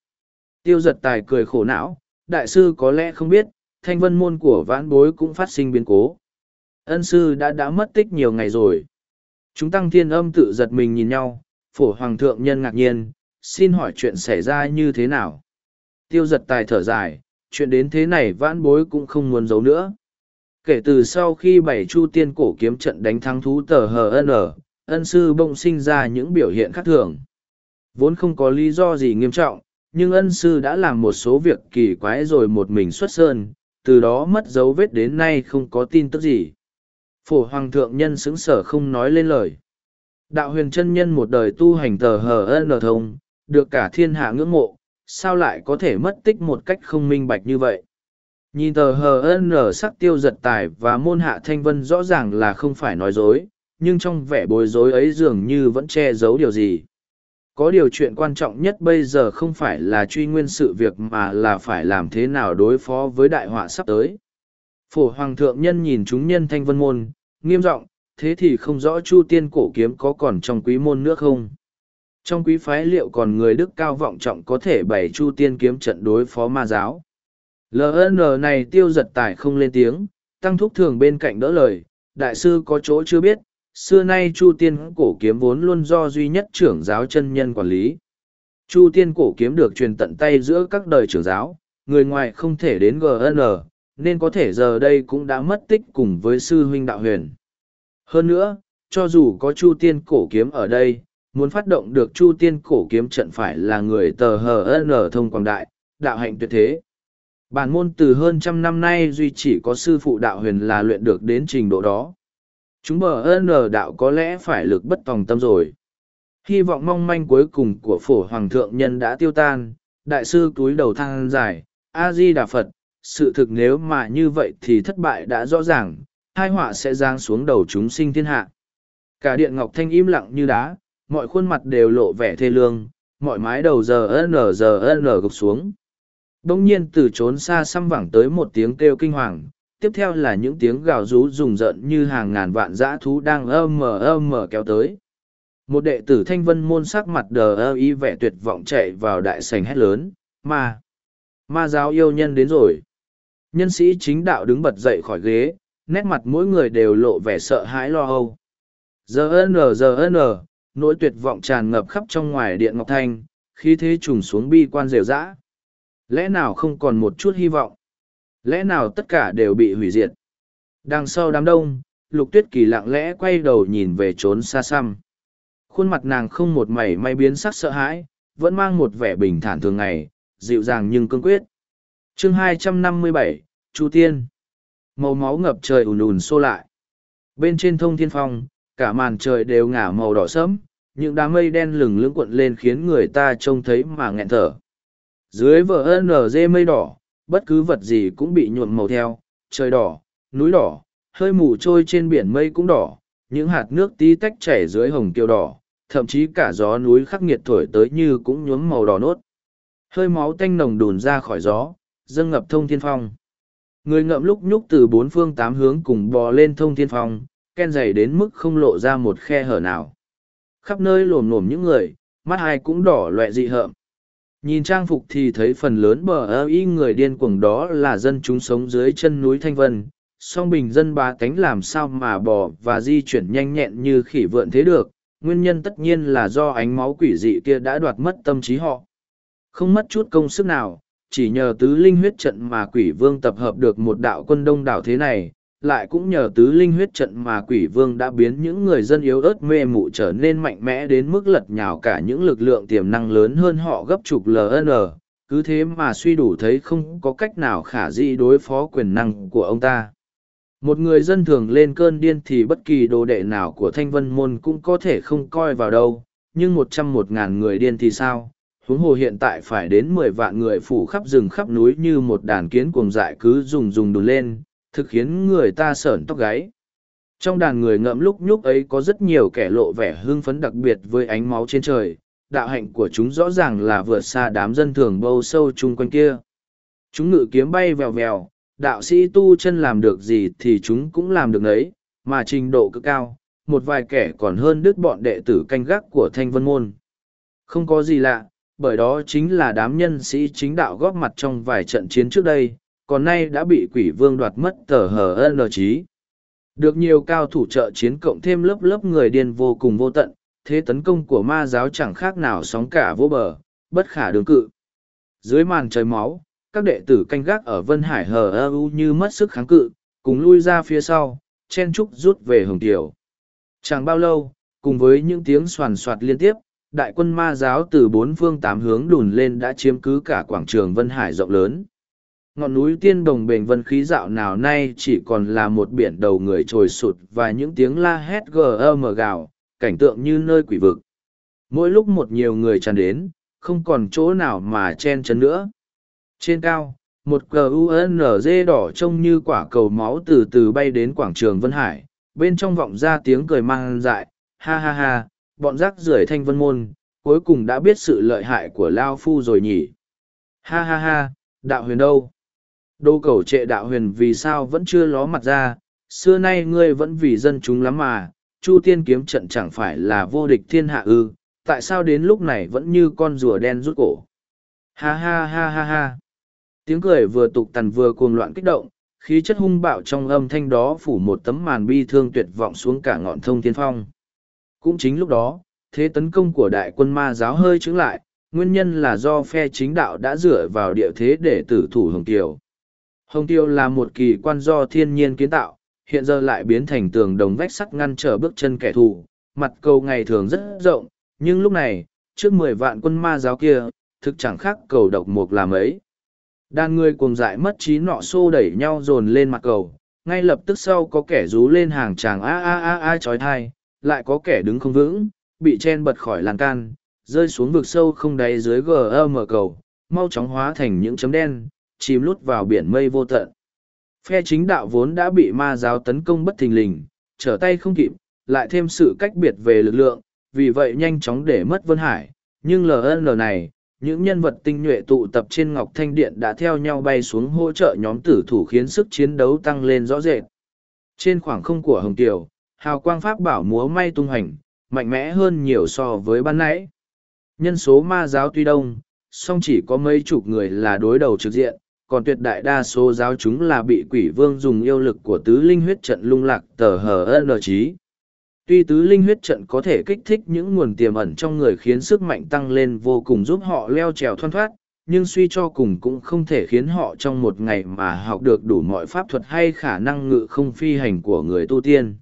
Tiêu giật tài cười khổ não, đại sư có lẽ không biết, thanh vân môn của vãn bối cũng phát sinh biến cố. Ân sư đã đã mất tích nhiều ngày rồi. Chúng tăng thiên âm tự giật mình nhìn nhau, phổ hoàng thượng nhân ngạc nhiên, xin hỏi chuyện xảy ra như thế nào. Tiêu giật tài thở dài, chuyện đến thế này vãn bối cũng không muốn giấu nữa. Kể từ sau khi bảy chu tiên cổ kiếm trận đánh thắng thú tờ HN, ân sư bỗng sinh ra những biểu hiện khác thường. Vốn không có lý do gì nghiêm trọng, nhưng ân sư đã làm một số việc kỳ quái rồi một mình xuất sơn, từ đó mất dấu vết đến nay không có tin tức gì. Phổ Hoàng thượng nhân xứng sở không nói lên lời. Đạo huyền chân nhân một đời tu hành tờ hờ n thông, được cả thiên hạ ngưỡng mộ, sao lại có thể mất tích một cách không minh bạch như vậy? Nhìn tờ hờ n sắc tiêu giật tài và môn hạ thanh vân rõ ràng là không phải nói dối, nhưng trong vẻ bối rối ấy dường như vẫn che giấu điều gì có điều chuyện quan trọng nhất bây giờ không phải là truy nguyên sự việc mà là phải làm thế nào đối phó với đại họa sắp tới. Phổ Hoàng thượng nhân nhìn chúng nhân thanh vân môn, nghiêm giọng thế thì không rõ chu tiên cổ kiếm có còn trong quý môn nữa không? Trong quý phái liệu còn người đức cao vọng trọng có thể bày chu tiên kiếm trận đối phó ma giáo? LN này tiêu giật tài không lên tiếng, tăng thúc thường bên cạnh đỡ lời, đại sư có chỗ chưa biết, xưa nay chu tiên cổ kiếm vốn luôn do duy nhất trưởng giáo chân nhân quản lý. Chu tiên cổ kiếm được truyền tận tay giữa các đời trưởng giáo, người ngoài không thể đến gn nên có thể giờ đây cũng đã mất tích cùng với sư huynh đạo huyền. Hơn nữa, cho dù có chu tiên cổ kiếm ở đây, muốn phát động được chu tiên cổ kiếm trận phải là người tờ hờ n thông quảng đại, đạo hạnh tuyệt thế. Bản môn từ hơn trăm năm nay duy chỉ có sư phụ đạo huyền là luyện được đến trình độ đó. Chúng bờ N đạo có lẽ phải lực bất tòng tâm rồi. Hy vọng mong manh cuối cùng của phổ hoàng thượng nhân đã tiêu tan, đại sư túi đầu thang dài, A-di Đà Phật, sự thực nếu mà như vậy thì thất bại đã rõ ràng, hai họa sẽ giáng xuống đầu chúng sinh thiên hạ. Cả điện ngọc thanh im lặng như đá, mọi khuôn mặt đều lộ vẻ thê lương, mọi mái đầu giờ n giờ n gục xuống. Đông nhiên từ trốn xa xăm vẳng tới một tiếng kêu kinh hoàng, tiếp theo là những tiếng gào rú rùng rợn như hàng ngàn vạn dã thú đang ơ mờ ơ mờ kéo tới. Một đệ tử thanh vân môn sắc mặt đờ ơ y vẻ tuyệt vọng chạy vào đại sành hét lớn, ma, ma giáo yêu nhân đến rồi. Nhân sĩ chính đạo đứng bật dậy khỏi ghế, nét mặt mỗi người đều lộ vẻ sợ hãi lo âu. Giờ n giờ n, nỗi tuyệt vọng tràn ngập khắp trong ngoài điện ngọc thanh, khi thế trùng xuống bi quan rều rã. Lẽ nào không còn một chút hy vọng? Lẽ nào tất cả đều bị hủy diệt? Đằng sau đám đông, lục tuyết kỳ lặng lẽ quay đầu nhìn về trốn xa xăm. Khuôn mặt nàng không một mảy may biến sắc sợ hãi, vẫn mang một vẻ bình thản thường ngày, dịu dàng nhưng cương quyết. chương 257, Chu Tiên. Màu máu ngập trời ùn ùn xô lại. Bên trên thông thiên phong, cả màn trời đều ngả màu đỏ sẫm những đám mây đen lừng lững cuộn lên khiến người ta trông thấy mà nghẹn thở dưới vở nz mây đỏ bất cứ vật gì cũng bị nhuộm màu theo, trời đỏ, núi đỏ, hơi mù trôi trên biển mây cũng đỏ, những hạt nước tí tách chảy dưới hồng kiều đỏ, thậm chí cả gió núi khắc nghiệt thổi tới như cũng nhuốm màu đỏ nốt. Hơi máu tanh nồng đùn ra khỏi gió, dâng ngập thông thiên phong. Người ngậm lúc nhúc từ bốn phương tám hướng cùng bò lên thông thiên phong, ken dày đến mức không lộ ra một khe hở nào. Khắp nơi lồm lồm những người, mắt ai cũng đỏ loẹ dị hợm nhìn trang phục thì thấy phần lớn bờ ơ y người điên cuồng đó là dân chúng sống dưới chân núi thanh vân. Song bình dân ba cánh làm sao mà bò và di chuyển nhanh nhẹn như khỉ vượn thế được. Nguyên nhân tất nhiên là do ánh máu quỷ dị kia đã đoạt mất tâm trí họ. Không mất chút công sức nào, chỉ nhờ tứ linh huyết trận mà quỷ vương tập hợp được một đạo quân đông đảo thế này lại cũng nhờ tứ linh huyết trận mà quỷ vương đã biến những người dân yếu ớt mê mụ trở nên mạnh mẽ đến mức lật nhào cả những lực lượng tiềm năng lớn hơn họ gấp chục ln cứ thế mà suy đủ thấy không có cách nào khả dĩ đối phó quyền năng của ông ta. Một người dân thường lên cơn điên thì bất kỳ đồ đệ nào của thanh vân môn cũng có thể không coi vào đâu, nhưng một trăm một ngàn người điên thì sao? Huống hồ hiện tại phải đến mười vạn người phủ khắp rừng khắp núi như một đàn kiến cuồng dại cứ dùng dùng đùn lên thực khiến người ta sởn tóc gáy. Trong đàn người ngậm lúc nhúc ấy có rất nhiều kẻ lộ vẻ hưng phấn đặc biệt với ánh máu trên trời. Đạo hạnh của chúng rõ ràng là vượt xa đám dân thường bâu sâu chung quanh kia. Chúng ngự kiếm bay vèo vèo, đạo sĩ tu chân làm được gì thì chúng cũng làm được đấy mà trình độ cực cao, một vài kẻ còn hơn đứt bọn đệ tử canh gác của thanh vân môn. Không có gì lạ, bởi đó chính là đám nhân sĩ chính đạo góp mặt trong vài trận chiến trước đây còn nay đã bị quỷ vương đoạt mất tờ hờ n trí. Được nhiều cao thủ trợ chiến cộng thêm lớp lớp người điên vô cùng vô tận, thế tấn công của ma giáo chẳng khác nào sóng cả vô bờ, bất khả đường cự. Dưới màn trời máu, các đệ tử canh gác ở vân hải hờ ơ u như mất sức kháng cự, cùng lui ra phía sau, chen trúc rút về hồng tiểu chẳng bao lâu, cùng với những tiếng soàn soạt liên tiếp, đại quân ma giáo từ bốn phương tám hướng đùn lên đã chiếm cứ cả quảng trường vân hải rộng lớn ngọn núi tiên đồng bền vân khí dạo nào nay chỉ còn là một biển đầu người trồi sụt và những tiếng la hét gm gào, cảnh tượng như nơi quỷ vực. Mỗi lúc một nhiều người tràn đến, không còn chỗ nào mà chen chấn nữa. Trên cao, một gunz đỏ trông như quả cầu máu từ từ bay đến quảng trường vân hải, bên trong vọng ra tiếng cười mang dại, ha ha ha, bọn rác rưởi thanh vân môn, cuối cùng đã biết sự lợi hại của lao phu rồi nhỉ. Ha ha ha, đạo huyền đâu? Đô cầu trệ đạo huyền vì sao vẫn chưa ló mặt ra, xưa nay ngươi vẫn vì dân chúng lắm mà, Chu tiên kiếm trận chẳng phải là vô địch thiên hạ ư, tại sao đến lúc này vẫn như con rùa đen rút cổ. Ha ha ha ha ha. Tiếng cười vừa tục tằn vừa cuồng loạn kích động, khí chất hung bạo trong âm thanh đó phủ một tấm màn bi thương tuyệt vọng xuống cả ngọn thông thiên phong. Cũng chính lúc đó, thế tấn công của đại quân ma giáo hơi trứng lại, nguyên nhân là do phe chính đạo đã dựa vào địa thế để tử thủ Hồng Kiều. Hồng Tiêu là một kỳ quan do thiên nhiên kiến tạo, hiện giờ lại biến thành tường đồng vách sắt ngăn trở bước chân kẻ thù, mặt cầu ngày thường rất rộng, nhưng lúc này, trước mười vạn quân ma giáo kia, thực chẳng khác cầu độc mục làm ấy. Đàn người cuồng dại mất trí nọ xô đẩy nhau dồn lên mặt cầu, ngay lập tức sau có kẻ rú lên hàng tràng a a a a chói thai, lại có kẻ đứng không vững, bị chen bật khỏi làn can, rơi xuống vực sâu không đáy dưới gm cầu, mau chóng hóa thành những chấm đen, chìm lút vào biển mây vô tận. Phe chính đạo vốn đã bị ma giáo tấn công bất thình lình, trở tay không kịp, lại thêm sự cách biệt về lực lượng, vì vậy nhanh chóng để mất Vân Hải. Nhưng LN này, những nhân vật tinh nhuệ tụ tập trên Ngọc Thanh Điện đã theo nhau bay xuống hỗ trợ nhóm tử thủ khiến sức chiến đấu tăng lên rõ rệt. Trên khoảng không của Hồng Tiểu, hào quang pháp bảo múa may tung hành, mạnh mẽ hơn nhiều so với ban nãy. Nhân số ma giáo tuy đông, song chỉ có mấy chục người là đối đầu trực diện, còn tuyệt đại đa số giáo chúng là bị quỷ vương dùng yêu lực của tứ linh huyết trận lung lạc tờ hờ n trí. Tuy tứ linh huyết trận có thể kích thích những nguồn tiềm ẩn trong người khiến sức mạnh tăng lên vô cùng giúp họ leo trèo thoăn thoát, nhưng suy cho cùng cũng không thể khiến họ trong một ngày mà học được đủ mọi pháp thuật hay khả năng ngự không phi hành của người tu tiên.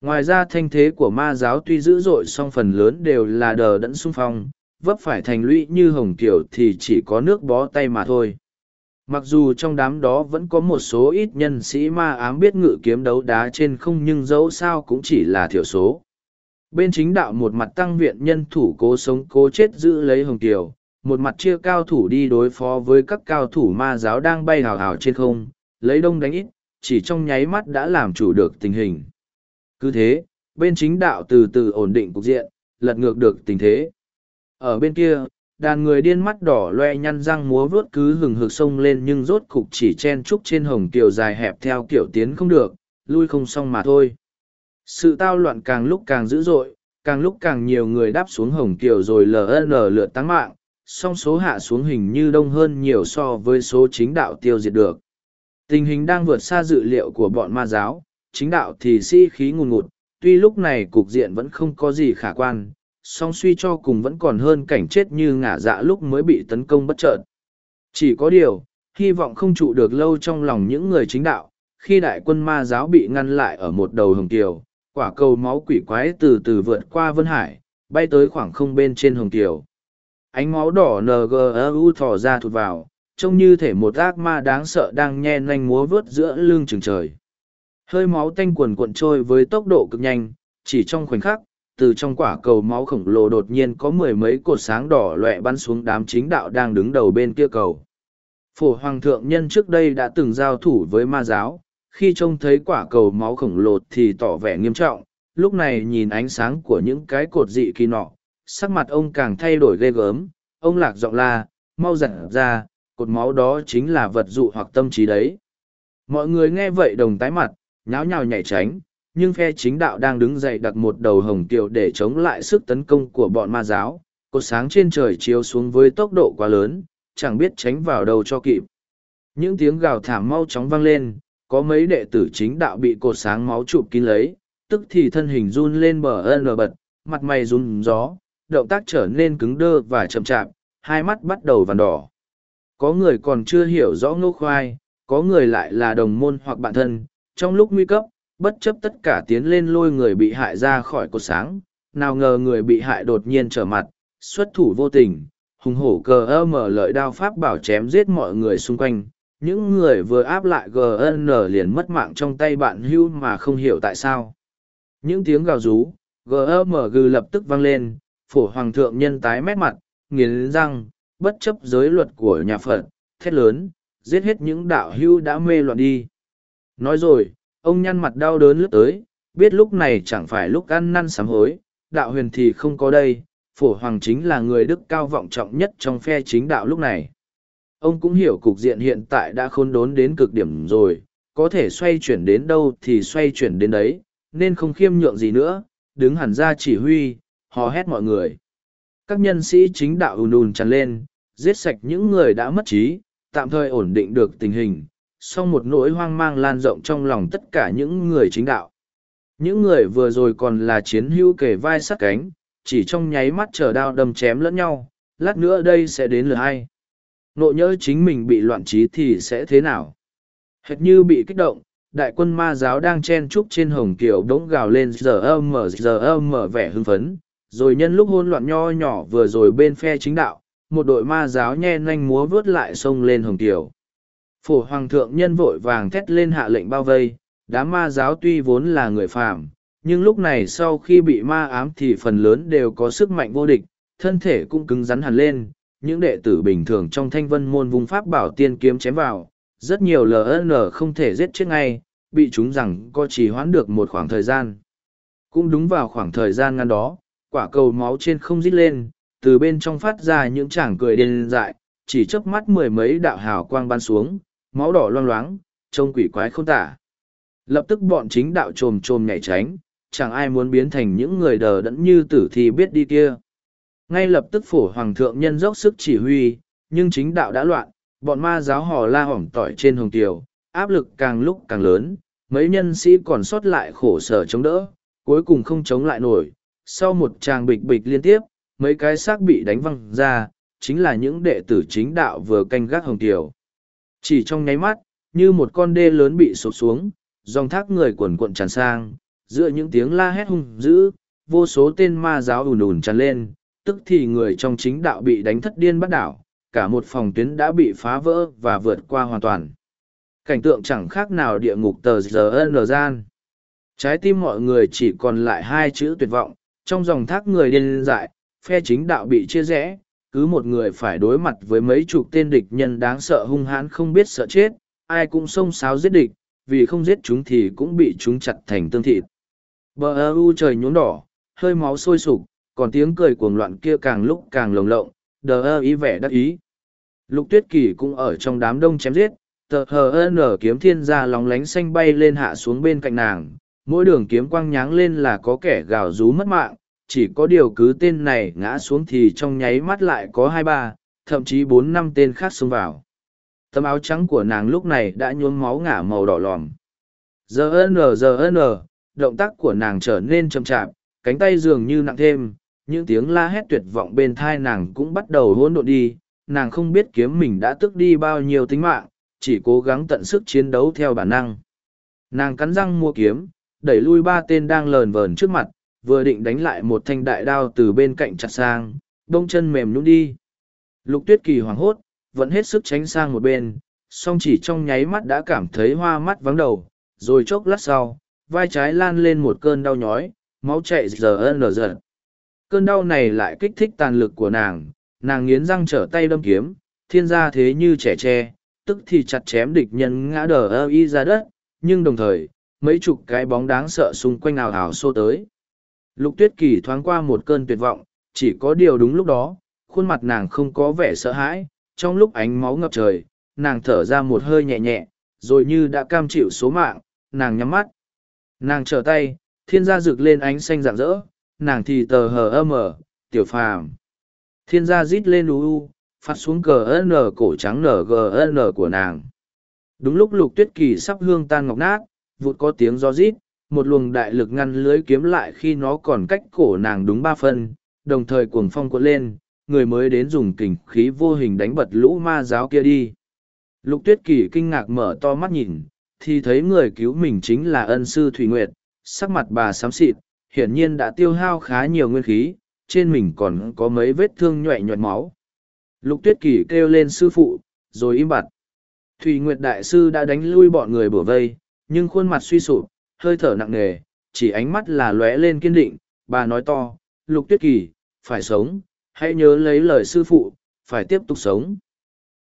Ngoài ra thanh thế của ma giáo tuy dữ dội song phần lớn đều là đờ đẫn sung phong, vấp phải thành lũy như hồng kiều thì chỉ có nước bó tay mà thôi mặc dù trong đám đó vẫn có một số ít nhân sĩ ma ám biết ngự kiếm đấu đá trên không nhưng dẫu sao cũng chỉ là thiểu số. Bên chính đạo một mặt tăng viện nhân thủ cố sống cố chết giữ lấy hồng kiều, một mặt chia cao thủ đi đối phó với các cao thủ ma giáo đang bay hào hào trên không, lấy đông đánh ít, chỉ trong nháy mắt đã làm chủ được tình hình. Cứ thế, bên chính đạo từ từ ổn định cục diện, lật ngược được tình thế. Ở bên kia đàn người điên mắt đỏ loe nhăn răng múa vuốt cứ hừng hực sông lên nhưng rốt cục chỉ chen trúc trên hồng kiều dài hẹp theo kiểu tiến không được, lui không xong mà thôi. Sự tao loạn càng lúc càng dữ dội, càng lúc càng nhiều người đáp xuống hồng kiều rồi ln lượt tăng mạng, song số hạ xuống hình như đông hơn nhiều so với số chính đạo tiêu diệt được. Tình hình đang vượt xa dự liệu của bọn ma giáo, chính đạo thì sĩ khí ngùn ngụt, tuy lúc này cục diện vẫn không có gì khả quan song suy cho cùng vẫn còn hơn cảnh chết như ngả dạ lúc mới bị tấn công bất chợt. Chỉ có điều, hy vọng không trụ được lâu trong lòng những người chính đạo, khi đại quân ma giáo bị ngăn lại ở một đầu hồng kiều, quả cầu máu quỷ quái từ từ vượt qua vân hải, bay tới khoảng không bên trên hồng kiều. Ánh máu đỏ ngu thò ra thụt vào, trông như thể một ác ma đáng sợ đang nhe nanh múa vớt giữa lưng chừng trời. Hơi máu tanh quần cuộn trôi với tốc độ cực nhanh, chỉ trong khoảnh khắc từ trong quả cầu máu khổng lồ đột nhiên có mười mấy cột sáng đỏ loẹ bắn xuống đám chính đạo đang đứng đầu bên kia cầu. Phổ hoàng thượng nhân trước đây đã từng giao thủ với ma giáo, khi trông thấy quả cầu máu khổng lồ thì tỏ vẻ nghiêm trọng, lúc này nhìn ánh sáng của những cái cột dị kỳ nọ, sắc mặt ông càng thay đổi ghê gớm, ông lạc giọng la, mau giặt ra, cột máu đó chính là vật dụ hoặc tâm trí đấy. Mọi người nghe vậy đồng tái mặt, nháo nhào nhảy tránh nhưng phe chính đạo đang đứng dậy đặt một đầu hồng kiều để chống lại sức tấn công của bọn ma giáo. Cột sáng trên trời chiếu xuống với tốc độ quá lớn, chẳng biết tránh vào đâu cho kịp. Những tiếng gào thảm mau chóng vang lên, có mấy đệ tử chính đạo bị cột sáng máu chụp kín lấy, tức thì thân hình run lên bờ ân bật, mặt mày run gió, động tác trở nên cứng đơ và chậm chạp, hai mắt bắt đầu vằn đỏ. Có người còn chưa hiểu rõ ngô khoai, có người lại là đồng môn hoặc bạn thân, trong lúc nguy cấp bất chấp tất cả tiến lên lôi người bị hại ra khỏi cột sáng, nào ngờ người bị hại đột nhiên trở mặt, xuất thủ vô tình, hùng hổ cờ ơ mở lợi đao pháp bảo chém giết mọi người xung quanh, những người vừa áp lại gn liền mất mạng trong tay bạn hưu mà không hiểu tại sao. Những tiếng gào rú gmg lập tức vang lên, phổ hoàng thượng nhân tái mét mặt, nghiến răng, bất chấp giới luật của nhà phật, thét lớn, giết hết những đạo hưu đã mê loạn đi. Nói rồi ông nhăn mặt đau đớn lướt tới, biết lúc này chẳng phải lúc ăn năn sám hối, đạo huyền thì không có đây, phổ hoàng chính là người đức cao vọng trọng nhất trong phe chính đạo lúc này. Ông cũng hiểu cục diện hiện tại đã khôn đốn đến cực điểm rồi, có thể xoay chuyển đến đâu thì xoay chuyển đến đấy, nên không khiêm nhượng gì nữa, đứng hẳn ra chỉ huy, hò hét mọi người. Các nhân sĩ chính đạo ùn ùn tràn lên, giết sạch những người đã mất trí, tạm thời ổn định được tình hình song một nỗi hoang mang lan rộng trong lòng tất cả những người chính đạo. Những người vừa rồi còn là chiến hữu kề vai sát cánh, chỉ trong nháy mắt chờ đao đâm chém lẫn nhau, lát nữa đây sẽ đến lượt ai? nộ nhỡ chính mình bị loạn trí thì sẽ thế nào? Hệt như bị kích động, đại quân ma giáo đang chen trúc trên hồng kiều đống gào lên giờ âm mở giờ âm mở vẻ hưng phấn. Rồi nhân lúc hôn loạn nho nhỏ vừa rồi bên phe chính đạo, một đội ma giáo nhe nanh múa vớt lại sông lên hồng kiều phổ hoàng thượng nhân vội vàng thét lên hạ lệnh bao vây, đám ma giáo tuy vốn là người phàm, nhưng lúc này sau khi bị ma ám thì phần lớn đều có sức mạnh vô địch, thân thể cũng cứng rắn hẳn lên, những đệ tử bình thường trong thanh vân môn vùng pháp bảo tiên kiếm chém vào, rất nhiều ln không thể giết chết ngay, bị chúng rằng có chỉ hoãn được một khoảng thời gian. Cũng đúng vào khoảng thời gian ngăn đó, quả cầu máu trên không rít lên, từ bên trong phát ra những chàng cười điên dại, chỉ chớp mắt mười mấy đạo hào quang ban xuống máu đỏ loang loáng, trông quỷ quái không tả. Lập tức bọn chính đạo trồm trồm nhảy tránh, chẳng ai muốn biến thành những người đờ đẫn như tử thì biết đi kia. Ngay lập tức phổ hoàng thượng nhân dốc sức chỉ huy, nhưng chính đạo đã loạn, bọn ma giáo hò la hỏng tỏi trên hồng tiều, áp lực càng lúc càng lớn, mấy nhân sĩ còn sót lại khổ sở chống đỡ, cuối cùng không chống lại nổi. Sau một tràng bịch bịch liên tiếp, mấy cái xác bị đánh văng ra, chính là những đệ tử chính đạo vừa canh gác hồng tiều chỉ trong nháy mắt như một con đê lớn bị sụp xuống dòng thác người quần quận tràn sang giữa những tiếng la hét hung dữ vô số tên ma giáo ùn ùn tràn lên tức thì người trong chính đạo bị đánh thất điên bắt đảo cả một phòng tuyến đã bị phá vỡ và vượt qua hoàn toàn. Cảnh tượng chẳng khác nào địa ngục tờ giờ n gian. Trái tim mọi người chỉ còn lại hai chữ tuyệt vọng, trong dòng thác người điên dại, phe chính đạo bị chia rẽ, cứ một người phải đối mặt với mấy chục tên địch nhân đáng sợ hung hãn không biết sợ chết, ai cũng xông xáo giết địch, vì không giết chúng thì cũng bị chúng chặt thành tương thịt. Bờ ơ u trời nhuốm đỏ, hơi máu sôi sục, còn tiếng cười cuồng loạn kia càng lúc càng lồng lộng, đờ ơ ý vẻ đắc ý. Lục tuyết kỳ cũng ở trong đám đông chém giết, tờ hờ nở kiếm thiên ra lóng lánh xanh bay lên hạ xuống bên cạnh nàng, mỗi đường kiếm quang nháng lên là có kẻ gào rú mất mạng, chỉ có điều cứ tên này ngã xuống thì trong nháy mắt lại có hai ba, thậm chí bốn năm tên khác xông vào. Tấm áo trắng của nàng lúc này đã nhuốm máu ngả màu đỏ lòm. Giờ n giờ n, động tác của nàng trở nên chậm chạp, cánh tay dường như nặng thêm, những tiếng la hét tuyệt vọng bên thai nàng cũng bắt đầu hỗn độn đi, nàng không biết kiếm mình đã tước đi bao nhiêu tính mạng, chỉ cố gắng tận sức chiến đấu theo bản năng. Nàng cắn răng mua kiếm, đẩy lui ba tên đang lờn vờn trước mặt, vừa định đánh lại một thanh đại đao từ bên cạnh chặt sang, bông chân mềm nhũn đi. Lục tuyết kỳ hoảng hốt, vẫn hết sức tránh sang một bên, song chỉ trong nháy mắt đã cảm thấy hoa mắt vắng đầu, rồi chốc lát sau, vai trái lan lên một cơn đau nhói, máu chạy giờ ơn lờ giật. Cơn đau này lại kích thích tàn lực của nàng, nàng nghiến răng trở tay đâm kiếm, thiên gia thế như trẻ tre, tức thì chặt chém địch nhân ngã đờ ơ y ra đất, nhưng đồng thời, mấy chục cái bóng đáng sợ xung quanh ảo ảo xô tới. Lục tuyết kỳ thoáng qua một cơn tuyệt vọng, chỉ có điều đúng lúc đó, khuôn mặt nàng không có vẻ sợ hãi, trong lúc ánh máu ngập trời, nàng thở ra một hơi nhẹ nhẹ, rồi như đã cam chịu số mạng, nàng nhắm mắt. Nàng trở tay, thiên gia rực lên ánh xanh rạng rỡ, nàng thì tờ hờ âm ở, tiểu phàm. Thiên gia rít lên u u, phát xuống cờ n cổ trắng nở gn của nàng. Đúng lúc lục tuyết kỳ sắp hương tan ngọc nát, vụt có tiếng gió rít, một luồng đại lực ngăn lưới kiếm lại khi nó còn cách cổ nàng đúng ba phân, đồng thời cuồng phong cuộn lên, người mới đến dùng kình khí vô hình đánh bật lũ ma giáo kia đi. Lục tuyết kỳ kinh ngạc mở to mắt nhìn, thì thấy người cứu mình chính là ân sư Thủy Nguyệt, sắc mặt bà xám xịt, hiển nhiên đã tiêu hao khá nhiều nguyên khí, trên mình còn có mấy vết thương nhọe nhọt máu. Lục tuyết kỳ kêu lên sư phụ, rồi im bặt. Thủy Nguyệt Đại Sư đã đánh lui bọn người bổ vây, nhưng khuôn mặt suy sụp, hơi thở nặng nề, chỉ ánh mắt là lóe lên kiên định, bà nói to, Lục Tuyết Kỳ, phải sống, hãy nhớ lấy lời sư phụ, phải tiếp tục sống.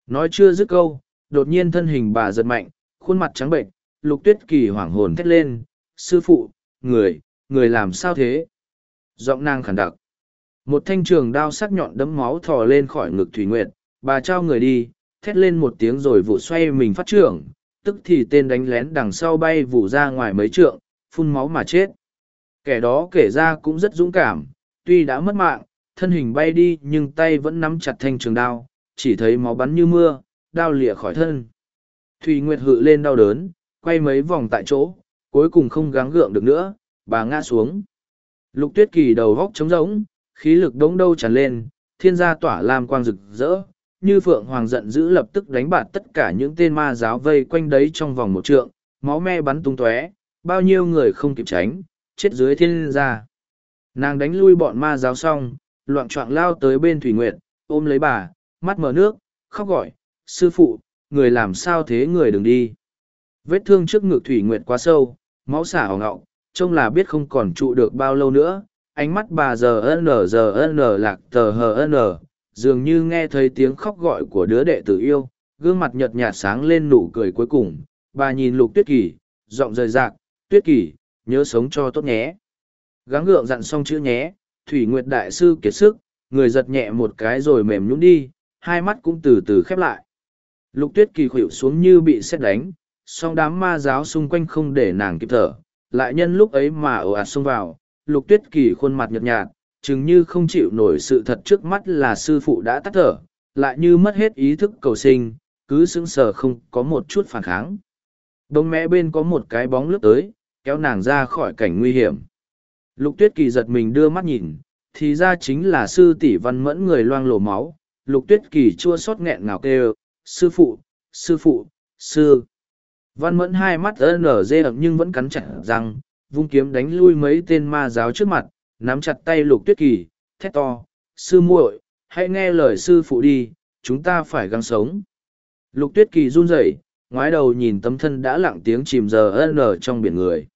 Nói chưa dứt câu, đột nhiên thân hình bà giật mạnh, khuôn mặt trắng bệnh, Lục Tuyết Kỳ hoảng hồn thét lên, sư phụ, người, người làm sao thế? Giọng nàng khẳng đặc. Một thanh trường đao sắc nhọn đấm máu thò lên khỏi ngực Thủy Nguyệt, bà trao người đi, thét lên một tiếng rồi vụ xoay mình phát trưởng, tức thì tên đánh lén đằng sau bay vù ra ngoài mấy trượng, phun máu mà chết. Kẻ đó kể ra cũng rất dũng cảm, tuy đã mất mạng, thân hình bay đi nhưng tay vẫn nắm chặt thanh trường đao, chỉ thấy máu bắn như mưa, đao lìa khỏi thân. Thùy Nguyệt hự lên đau đớn, quay mấy vòng tại chỗ, cuối cùng không gắng gượng được nữa, bà ngã xuống. Lục tuyết kỳ đầu góc trống rỗng, khí lực đống đâu tràn lên, thiên gia tỏa lam quang rực rỡ, như phượng hoàng giận dữ lập tức đánh bạt tất cả những tên ma giáo vây quanh đấy trong vòng một trượng, máu me bắn tung tóe, bao nhiêu người không kịp tránh, chết dưới thiên ra. Nàng đánh lui bọn ma giáo xong, loạn trọng lao tới bên Thủy Nguyệt, ôm lấy bà, mắt mở nước, khóc gọi, sư phụ, người làm sao thế người đừng đi. Vết thương trước ngực Thủy Nguyệt quá sâu, máu xả hỏng ngọng, trông là biết không còn trụ được bao lâu nữa, ánh mắt bà giờ n giờ n lạc tờ hờ n, dường như nghe thấy tiếng khóc gọi của đứa đệ tử yêu, gương mặt nhợt nhạt sáng lên nụ cười cuối cùng, bà nhìn lục tuyết kỳ, giọng rời rạc, tuyết kỳ, nhớ sống cho tốt nhé. Gắng gượng dặn xong chữ nhé, Thủy Nguyệt Đại Sư kiệt sức, người giật nhẹ một cái rồi mềm nhũng đi, hai mắt cũng từ từ khép lại. Lục tuyết kỳ khuỵu xuống như bị xét đánh, song đám ma giáo xung quanh không để nàng kịp thở, lại nhân lúc ấy mà ồ ạt xông vào, lục tuyết kỳ khuôn mặt nhợt nhạt, chừng như không chịu nổi sự thật trước mắt là sư phụ đã tắt thở, lại như mất hết ý thức cầu sinh, cứ sững sờ không có một chút phản kháng. Đông mẹ bên có một cái bóng lướt tới, kéo nàng ra khỏi cảnh nguy hiểm. Lục tuyết kỳ giật mình đưa mắt nhìn, thì ra chính là sư tỷ văn mẫn người loang lổ máu. Lục tuyết kỳ chua xót nghẹn ngào kêu, sư phụ, sư phụ, sư. Văn mẫn hai mắt nở dê ẩm nhưng vẫn cắn chặt răng, vung kiếm đánh lui mấy tên ma giáo trước mặt, nắm chặt tay lục tuyết kỳ, thét to, sư muội, hãy nghe lời sư phụ đi, chúng ta phải gắng sống. Lục tuyết kỳ run rẩy, ngoái đầu nhìn tấm thân đã lặng tiếng chìm giờ ân ở trong biển người.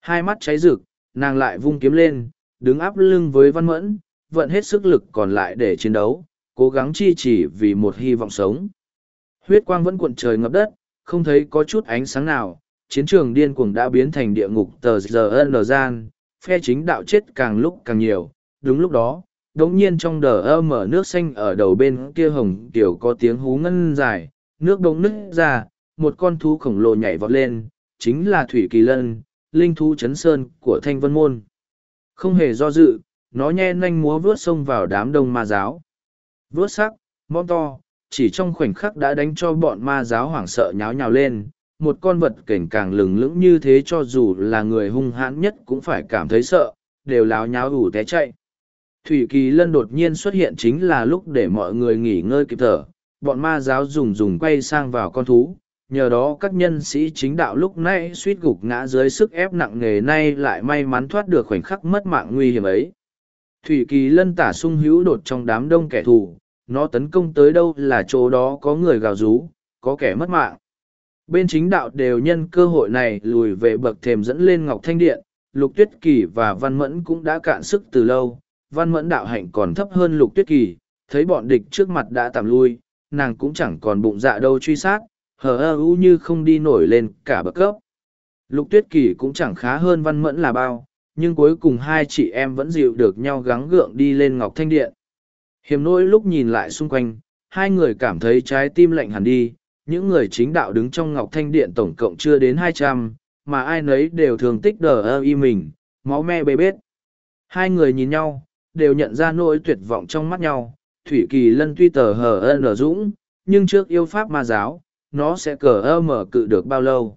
Hai mắt cháy rực, nàng lại vung kiếm lên, đứng áp lưng với văn mẫn, vận hết sức lực còn lại để chiến đấu, cố gắng chi chỉ vì một hy vọng sống. Huyết quang vẫn cuộn trời ngập đất, không thấy có chút ánh sáng nào, chiến trường điên cuồng đã biến thành địa ngục tờ giờ ân gian, phe chính đạo chết càng lúc càng nhiều. Đúng lúc đó, đống nhiên trong đờ ơ mở nước xanh ở đầu bên kia hồng tiểu có tiếng hú ngân dài, nước đông nứt ra, một con thú khổng lồ nhảy vọt lên, chính là Thủy Kỳ Lân, linh thú chấn sơn của Thanh Vân Môn. Không hề do dự, nó nhe nanh múa vướt xông vào đám đông ma giáo. Vướt sắc, mõm to, chỉ trong khoảnh khắc đã đánh cho bọn ma giáo hoảng sợ nháo nhào lên. Một con vật cảnh càng lừng lững như thế cho dù là người hung hãn nhất cũng phải cảm thấy sợ, đều láo nháo ủ té chạy. Thủy Kỳ Lân đột nhiên xuất hiện chính là lúc để mọi người nghỉ ngơi kịp thở, bọn ma giáo dùng dùng quay sang vào con thú, nhờ đó các nhân sĩ chính đạo lúc nãy suýt gục ngã dưới sức ép nặng nề nay lại may mắn thoát được khoảnh khắc mất mạng nguy hiểm ấy. Thủy Kỳ Lân tả sung hữu đột trong đám đông kẻ thù, nó tấn công tới đâu là chỗ đó có người gào rú, có kẻ mất mạng. Bên chính đạo đều nhân cơ hội này lùi về bậc thềm dẫn lên Ngọc Thanh Điện, Lục Tuyết Kỳ và Văn Mẫn cũng đã cạn sức từ lâu, Văn Mẫn đạo hạnh còn thấp hơn Lục Tuyết Kỳ, thấy bọn địch trước mặt đã tạm lui, nàng cũng chẳng còn bụng dạ đâu truy sát, hờ ơ u như không đi nổi lên cả bậc cấp. Lục Tuyết Kỳ cũng chẳng khá hơn Văn Mẫn là bao, nhưng cuối cùng hai chị em vẫn dịu được nhau gắng gượng đi lên Ngọc Thanh Điện. Hiểm nỗi lúc nhìn lại xung quanh, hai người cảm thấy trái tim lạnh hẳn đi, những người chính đạo đứng trong Ngọc Thanh Điện tổng cộng chưa đến hai trăm, mà ai nấy đều thường tích đờ ơ y mình, máu me bê bết. Hai người nhìn nhau, đều nhận ra nỗi tuyệt vọng trong mắt nhau, Thủy Kỳ Lân tuy tờ hờ ơn ở dũng, nhưng trước yêu pháp ma giáo, nó sẽ cờ ơ mở cự được bao lâu.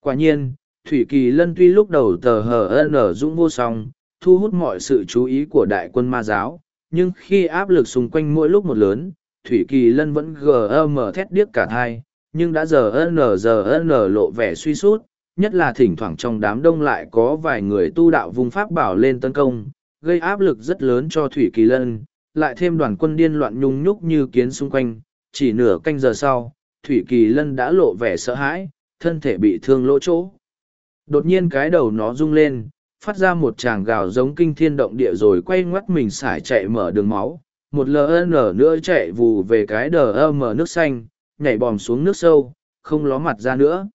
Quả nhiên, Thủy Kỳ Lân tuy lúc đầu tờ hờ ơn ở dũng vô song, thu hút mọi sự chú ý của đại quân ma giáo, nhưng khi áp lực xung quanh mỗi lúc một lớn, Thủy Kỳ Lân vẫn gm thét điếc cả hai, nhưng đã giờ n giờ n lộ vẻ suy sút, nhất là thỉnh thoảng trong đám đông lại có vài người tu đạo vùng pháp bảo lên tấn công, gây áp lực rất lớn cho Thủy Kỳ Lân, lại thêm đoàn quân điên loạn nhung nhúc như kiến xung quanh, chỉ nửa canh giờ sau, Thủy Kỳ Lân đã lộ vẻ sợ hãi, thân thể bị thương lỗ chỗ. Đột nhiên cái đầu nó rung lên, phát ra một tràng gào giống kinh thiên động địa rồi quay ngoắt mình xải chạy mở đường máu. Một ln nữa chạy vù về cái đờ ơ mở nước xanh, nhảy bòm xuống nước sâu, không ló mặt ra nữa.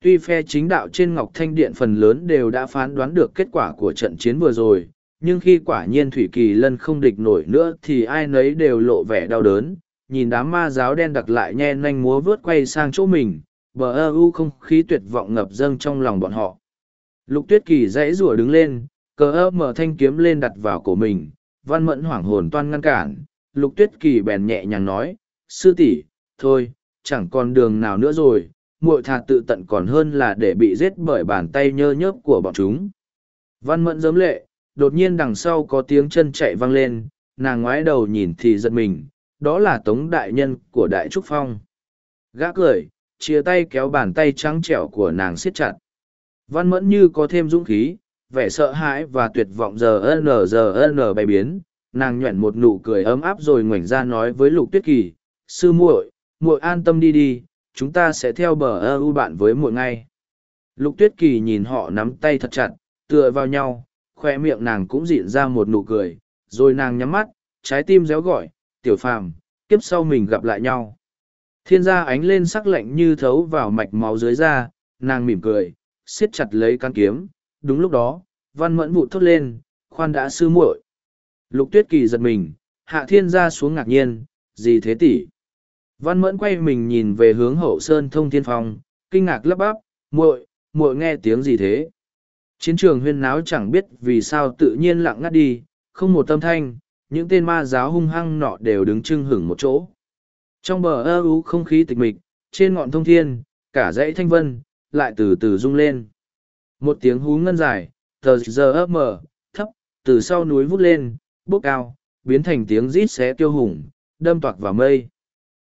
Tuy phe chính đạo trên Ngọc Thanh Điện phần lớn đều đã phán đoán được kết quả của trận chiến vừa rồi, nhưng khi quả nhiên Thủy Kỳ Lân không địch nổi nữa thì ai nấy đều lộ vẻ đau đớn, nhìn đám ma giáo đen đặc lại nhe nanh múa vớt quay sang chỗ mình, bờ ơ u không khí tuyệt vọng ngập dâng trong lòng bọn họ. Lục tuyết kỳ dãy rủa đứng lên, cờ ơ mở thanh kiếm lên đặt vào cổ mình, văn mẫn hoảng hồn toan ngăn cản, lục tuyết kỳ bèn nhẹ nhàng nói, sư tỷ thôi, chẳng còn đường nào nữa rồi, muội thà tự tận còn hơn là để bị giết bởi bàn tay nhơ nhớp của bọn chúng. Văn mẫn giấm lệ, đột nhiên đằng sau có tiếng chân chạy vang lên, nàng ngoái đầu nhìn thì giật mình, đó là tống đại nhân của đại trúc phong. Gã cười, chia tay kéo bàn tay trắng trẻo của nàng siết chặt. Văn mẫn như có thêm dũng khí, vẻ sợ hãi và tuyệt vọng giờ n giờ n bay biến, nàng nhuận một nụ cười ấm áp rồi ngoảnh ra nói với lục tuyết kỳ, sư muội, muội an tâm đi đi, chúng ta sẽ theo bờ ơ u bạn với muội ngay. Lục tuyết kỳ nhìn họ nắm tay thật chặt, tựa vào nhau, khoe miệng nàng cũng dịn ra một nụ cười, rồi nàng nhắm mắt, trái tim réo gọi, tiểu phàm, kiếp sau mình gặp lại nhau. Thiên gia ánh lên sắc lạnh như thấu vào mạch máu dưới da, nàng mỉm cười, siết chặt lấy căn kiếm. Đúng lúc đó, văn mẫn vụ thốt lên, khoan đã sư muội. Lục tuyết kỳ giật mình, hạ thiên ra xuống ngạc nhiên, gì thế tỷ? Văn mẫn quay mình nhìn về hướng hậu sơn thông thiên phong, kinh ngạc lấp bắp, muội, muội nghe tiếng gì thế? Chiến trường huyên náo chẳng biết vì sao tự nhiên lặng ngắt đi, không một tâm thanh, những tên ma giáo hung hăng nọ đều đứng trưng hửng một chỗ. Trong bờ ơ ú không khí tịch mịch, trên ngọn thông thiên, cả dãy thanh vân, lại từ từ rung lên. Một tiếng hú ngân dài, tờ giờ ấp mở, thấp, từ sau núi vút lên, bốc cao, biến thành tiếng rít xé tiêu hùng, đâm toạc vào mây.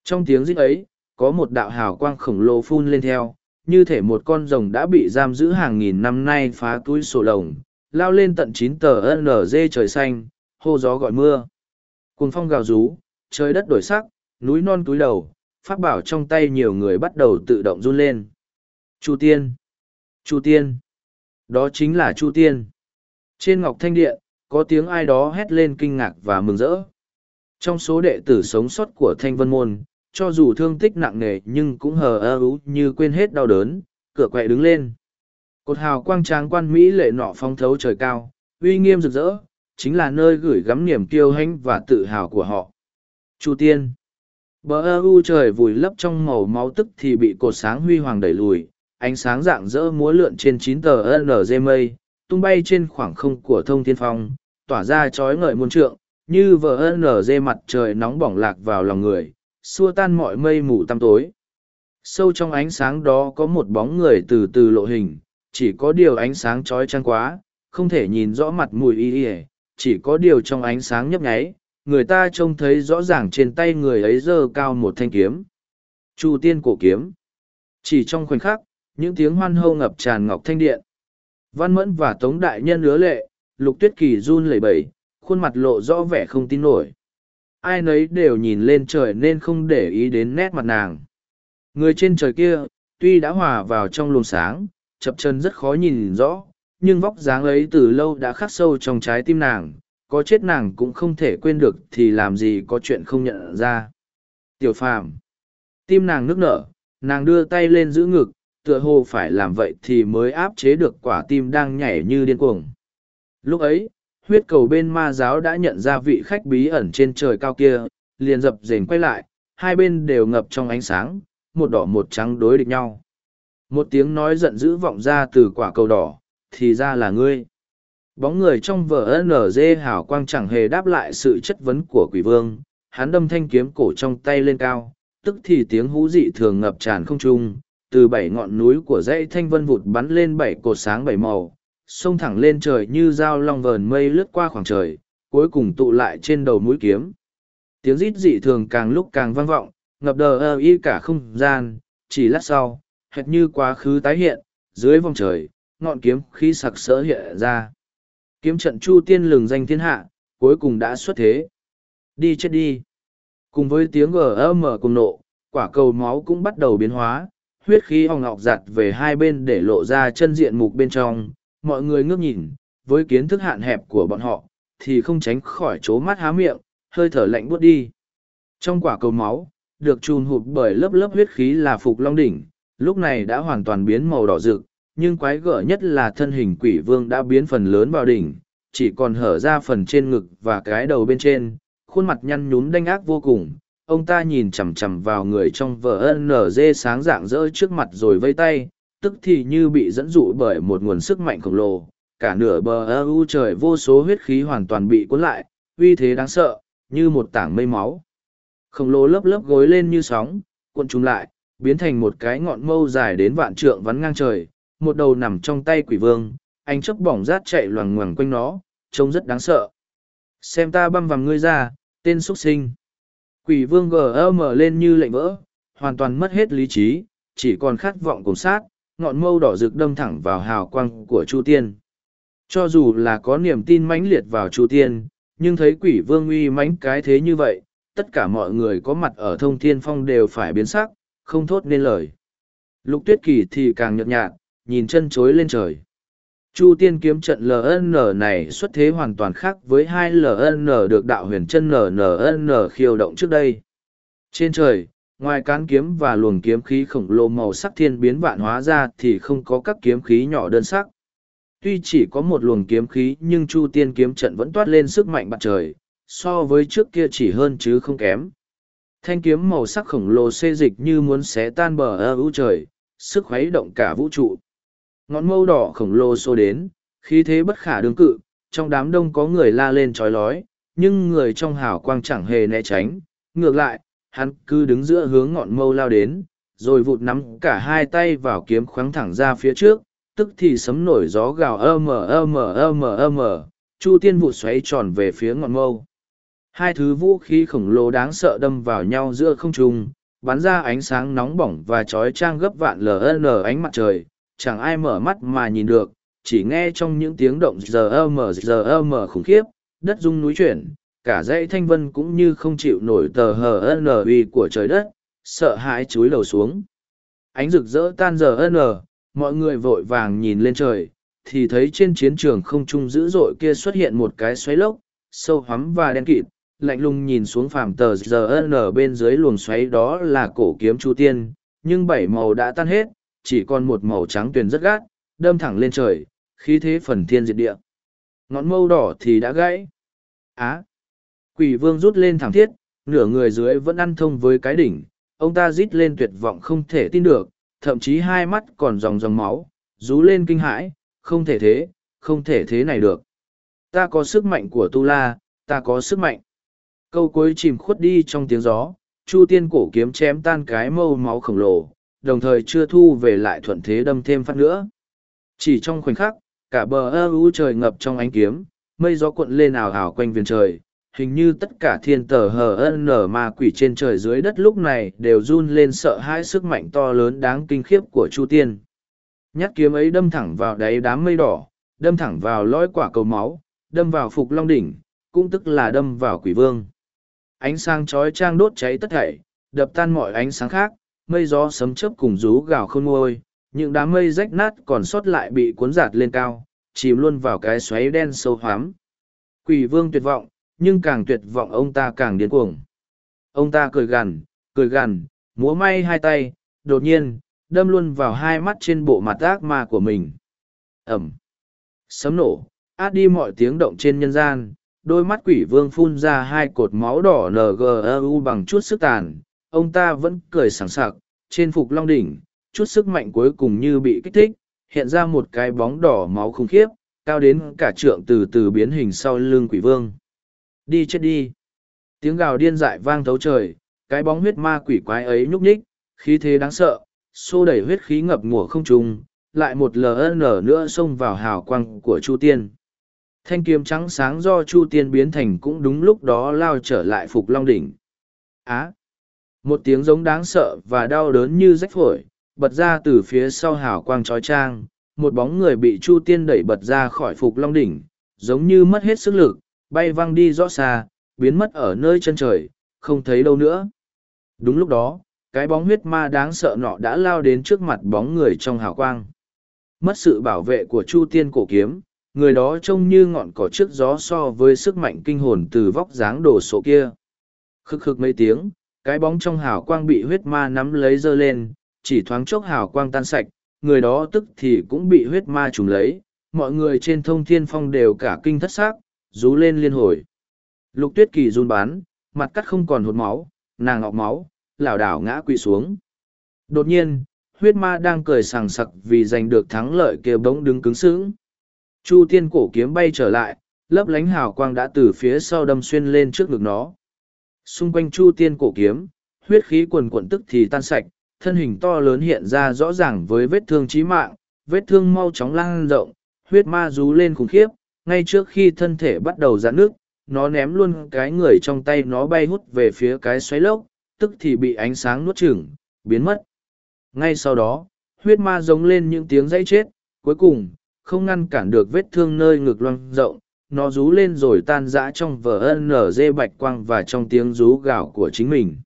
Trong tiếng rít ấy, có một đạo hào quang khổng lồ phun lên theo, như thể một con rồng đã bị giam giữ hàng nghìn năm nay phá túi sổ lồng, lao lên tận chín tờ NG trời xanh, hô gió gọi mưa. Cùng phong gào rú, trời đất đổi sắc, núi non túi đầu phát bảo trong tay nhiều người bắt đầu tự động run lên chu tiên chu tiên đó chính là chu tiên. Trên ngọc thanh điện, có tiếng ai đó hét lên kinh ngạc và mừng rỡ. Trong số đệ tử sống sót của thanh vân môn, cho dù thương tích nặng nề nhưng cũng hờ ơ ú như quên hết đau đớn, cửa quẹ đứng lên. Cột hào quang tráng quan mỹ lệ nọ phong thấu trời cao, uy nghiêm rực rỡ, chính là nơi gửi gắm niềm kiêu hãnh và tự hào của họ. Chu tiên. Bờ ơ u trời vùi lấp trong màu máu tức thì bị cột sáng huy hoàng đẩy lùi ánh sáng rạng rỡ múa lượn trên chín tờ nlg mây, tung bay trên khoảng không của thông thiên phong, tỏa ra trói ngợi muôn trượng, như vờ nlg mặt trời nóng bỏng lạc vào lòng người, xua tan mọi mây mù tăm tối. Sâu trong ánh sáng đó có một bóng người từ từ lộ hình, chỉ có điều ánh sáng trói trăng quá, không thể nhìn rõ mặt mùi y ỉa chỉ có điều trong ánh sáng nhấp nháy, người ta trông thấy rõ ràng trên tay người ấy giơ cao một thanh kiếm. Chu tiên cổ kiếm. Chỉ trong khoảnh khắc những tiếng hoan hô ngập tràn ngọc thanh điện. Văn mẫn và tống đại nhân lứa lệ, lục tuyết kỳ run lẩy bẩy, khuôn mặt lộ rõ vẻ không tin nổi. Ai nấy đều nhìn lên trời nên không để ý đến nét mặt nàng. Người trên trời kia, tuy đã hòa vào trong luồng sáng, chập chân rất khó nhìn rõ, nhưng vóc dáng ấy từ lâu đã khắc sâu trong trái tim nàng, có chết nàng cũng không thể quên được thì làm gì có chuyện không nhận ra. Tiểu phàm, tim nàng nức nở, nàng đưa tay lên giữ ngực tựa hồ phải làm vậy thì mới áp chế được quả tim đang nhảy như điên cuồng. Lúc ấy, huyết cầu bên ma giáo đã nhận ra vị khách bí ẩn trên trời cao kia, liền dập dềnh quay lại, hai bên đều ngập trong ánh sáng, một đỏ một trắng đối địch nhau. Một tiếng nói giận dữ vọng ra từ quả cầu đỏ, thì ra là ngươi. Bóng người trong vở NG hào quang chẳng hề đáp lại sự chất vấn của quỷ vương, hắn đâm thanh kiếm cổ trong tay lên cao, tức thì tiếng hú dị thường ngập tràn không trung từ bảy ngọn núi của dãy thanh vân vụt bắn lên bảy cột sáng bảy màu, xông thẳng lên trời như dao long vờn mây lướt qua khoảng trời, cuối cùng tụ lại trên đầu mũi kiếm. Tiếng rít dị thường càng lúc càng vang vọng, ngập đờ ơ y cả không gian, chỉ lát sau, hệt như quá khứ tái hiện, dưới vòng trời, ngọn kiếm khí sặc sỡ hiện ra. Kiếm trận chu tiên lừng danh thiên hạ, cuối cùng đã xuất thế. Đi chết đi. Cùng với tiếng gờ ơ mở cùng nộ, quả cầu máu cũng bắt đầu biến hóa huyết khí hòng ngọc giặt về hai bên để lộ ra chân diện mục bên trong. Mọi người ngước nhìn, với kiến thức hạn hẹp của bọn họ, thì không tránh khỏi chố mắt há miệng, hơi thở lạnh buốt đi. Trong quả cầu máu, được trùn hụt bởi lớp lớp huyết khí là phục long đỉnh, lúc này đã hoàn toàn biến màu đỏ rực, nhưng quái gở nhất là thân hình quỷ vương đã biến phần lớn vào đỉnh, chỉ còn hở ra phần trên ngực và cái đầu bên trên, khuôn mặt nhăn nhúm đanh ác vô cùng ông ta nhìn chằm chằm vào người trong vở nlg sáng rạng rỡ trước mặt rồi vây tay, tức thì như bị dẫn dụ bởi một nguồn sức mạnh khổng lồ. Cả nửa bờ ơ u trời vô số huyết khí hoàn toàn bị cuốn lại, uy thế đáng sợ, như một tảng mây máu. Khổng lồ lớp lớp gối lên như sóng, cuộn trùng lại, biến thành một cái ngọn mâu dài đến vạn trượng vắn ngang trời. Một đầu nằm trong tay quỷ vương anh chấp bỏng rát chạy loằng ngoằng quanh nó, trông rất đáng sợ. Xem ta băm vằm ngươi ra, tên x u ấ t sinh quỷ vương gm lên như lệnh vỡ, hoàn toàn mất hết lý trí, chỉ còn khát vọng cùng sát, ngọn mâu đỏ rực đâm thẳng vào hào quang của chu tiên. Cho dù là có niềm tin mãnh liệt vào chu tiên, nhưng thấy quỷ vương uy mãnh cái thế như vậy, tất cả mọi người có mặt ở thông thiên phong đều phải biến sắc, không thốt nên lời. Lục tuyết kỳ thì càng nhợt nhạt, nhìn chân chối lên trời chu tiên kiếm trận ln này xuất thế hoàn toàn khác với hai ln được đạo huyền chân nnn khiêu động trước đây. Trên trời, ngoài cán kiếm và luồng kiếm khí khổng lồ màu sắc thiên biến vạn hóa ra thì không có các kiếm khí nhỏ đơn sắc. Tuy chỉ có một luồng kiếm khí nhưng chu tiên kiếm trận vẫn toát lên sức mạnh mặt trời, so với trước kia chỉ hơn chứ không kém. Thanh kiếm màu sắc khổng lồ xê dịch như muốn xé tan bờ ơ vũ trời, sức khuấy động cả vũ trụ ngọn mâu đỏ khổng lồ xô đến, khí thế bất khả đương cự, trong đám đông có người la lên trói lói, nhưng người trong hào quang chẳng hề né tránh. Ngược lại, hắn cứ đứng giữa hướng ngọn mâu lao đến, rồi vụt nắm cả hai tay vào kiếm khoáng thẳng ra phía trước, tức thì sấm nổi gió gào ơ mờ ơ mờ ơ mờ ơ mờ, chu tiên vụt xoáy tròn về phía ngọn mâu. Hai thứ vũ khí khổng lồ đáng sợ đâm vào nhau giữa không trung, bắn ra ánh sáng nóng bỏng và chói trang gấp vạn ln ánh mặt trời chẳng ai mở mắt mà nhìn được, chỉ nghe trong những tiếng động giờ mờ giờ mờ khủng khiếp, đất rung núi chuyển, cả dãy thanh vân cũng như không chịu nổi tờ hờ n uy của trời đất, sợ hãi chúi lầu xuống. Ánh rực rỡ tan giờ n mọi người vội vàng nhìn lên trời, thì thấy trên chiến trường không trung dữ dội kia xuất hiện một cái xoáy lốc, sâu hoắm và đen kịt, lạnh lùng nhìn xuống phàm tờ giờ n bên dưới luồng xoáy đó là cổ kiếm chu tiên, nhưng bảy màu đã tan hết chỉ còn một màu trắng tuyền rất gắt, đâm thẳng lên trời khí thế phần thiên diệt địa. Ngọn mâu đỏ thì đã gãy. Á! Quỷ vương rút lên thẳng thiết nửa người dưới vẫn ăn thông với cái đỉnh ông ta rít lên tuyệt vọng không thể tin được thậm chí hai mắt còn dòng dòng máu rú lên kinh hãi không thể thế không thể thế này được. Ta có sức mạnh của tu la ta có sức mạnh. Câu cuối chìm khuất đi trong tiếng gió chu tiên cổ kiếm chém tan cái mâu máu khổng lồ đồng thời chưa thu về lại thuận thế đâm thêm phát nữa. Chỉ trong khoảnh khắc, cả bờ ơ u trời ngập trong ánh kiếm, mây gió cuộn lên ảo ảo quanh viền trời, hình như tất cả thiên tờ hờ ân nở ma quỷ trên trời dưới đất lúc này đều run lên sợ hãi sức mạnh to lớn đáng kinh khiếp của chu tiên. Nhát kiếm ấy đâm thẳng vào đáy đám mây đỏ, đâm thẳng vào lõi quả cầu máu, đâm vào phục long đỉnh, cũng tức là đâm vào quỷ vương. Ánh sáng chói trang đốt cháy tất thảy, đập tan mọi ánh sáng khác mây gió sấm chớp cùng rú gào khôn ngôi những đám mây rách nát còn sót lại bị cuốn giạt lên cao, chìm luôn vào cái xoáy đen sâu hoám quỷ vương tuyệt vọng, nhưng càng tuyệt vọng ông ta càng điên cuồng. Ông ta cười gằn cười gằn, múa may hai tay, đột nhiên, đâm luôn vào hai mắt trên bộ mặt ác ma của mình. Ẩm. Sấm nổ, át đi mọi tiếng động trên nhân gian, đôi mắt quỷ vương phun ra hai cột máu đỏ ngu bằng chút sức tàn ông ta vẫn cười sảng sặc trên phục long đỉnh, chút sức mạnh cuối cùng như bị kích thích, hiện ra một cái bóng đỏ máu khủng khiếp, cao đến cả trượng từ từ biến hình sau lưng quỷ vương. Đi chết đi. Tiếng gào điên dại vang thấu trời, cái bóng huyết ma quỷ quái ấy nhúc nhích, khí thế đáng sợ, xô đẩy huyết khí ngập ngủa không trùng lại một ln nữa xông vào hào quang của chu tiên. Thanh kiếm trắng sáng do chu tiên biến thành cũng đúng lúc đó lao trở lại phục long đỉnh. Á! Một tiếng giống đáng sợ và đau đớn như rách phổi, bật ra từ phía sau hào quang trói trang, một bóng người bị chu tiên đẩy bật ra khỏi phục long đỉnh, giống như mất hết sức lực, bay văng đi rõ xa, biến mất ở nơi chân trời, không thấy đâu nữa. Đúng lúc đó, cái bóng huyết ma đáng sợ nọ đã lao đến trước mặt bóng người trong hào quang. Mất sự bảo vệ của chu tiên cổ kiếm, người đó trông như ngọn cỏ trước gió so với sức mạnh kinh hồn từ vóc dáng đồ sộ kia. Khực khực mấy tiếng cái bóng trong hào quang bị huyết ma nắm lấy giơ lên, chỉ thoáng chốc hào quang tan sạch, người đó tức thì cũng bị huyết ma trùng lấy, mọi người trên thông thiên phong đều cả kinh thất xác, rú lên liên hồi. Lục tuyết kỳ run bán mặt cắt không còn hột máu, nàng ngọc máu, lảo đảo ngã quỵ xuống. Đột nhiên, huyết ma đang cười sảng sặc vì giành được thắng lợi kia bỗng đứng cứng sững. Chu tiên cổ kiếm bay trở lại, lấp lánh hào quang đã từ phía sau đâm xuyên lên trước ngực nó xung quanh chu tiên cổ kiếm, huyết khí quần quận tức thì tan sạch, thân hình to lớn hiện ra rõ ràng với vết thương chí mạng, vết thương mau chóng lan rộng, huyết ma rú lên khủng khiếp, ngay trước khi thân thể bắt đầu giãn nước nó ném luôn cái người trong tay nó bay hút về phía cái xoáy lốc, tức thì bị ánh sáng nuốt chửng, biến mất. Ngay sau đó, huyết ma giống lên những tiếng dãy chết, cuối cùng, không ngăn cản được vết thương nơi ngực loang rộng nó rú lên rồi tan rã trong vở nở dê bạch quang và trong tiếng rú gạo của chính mình.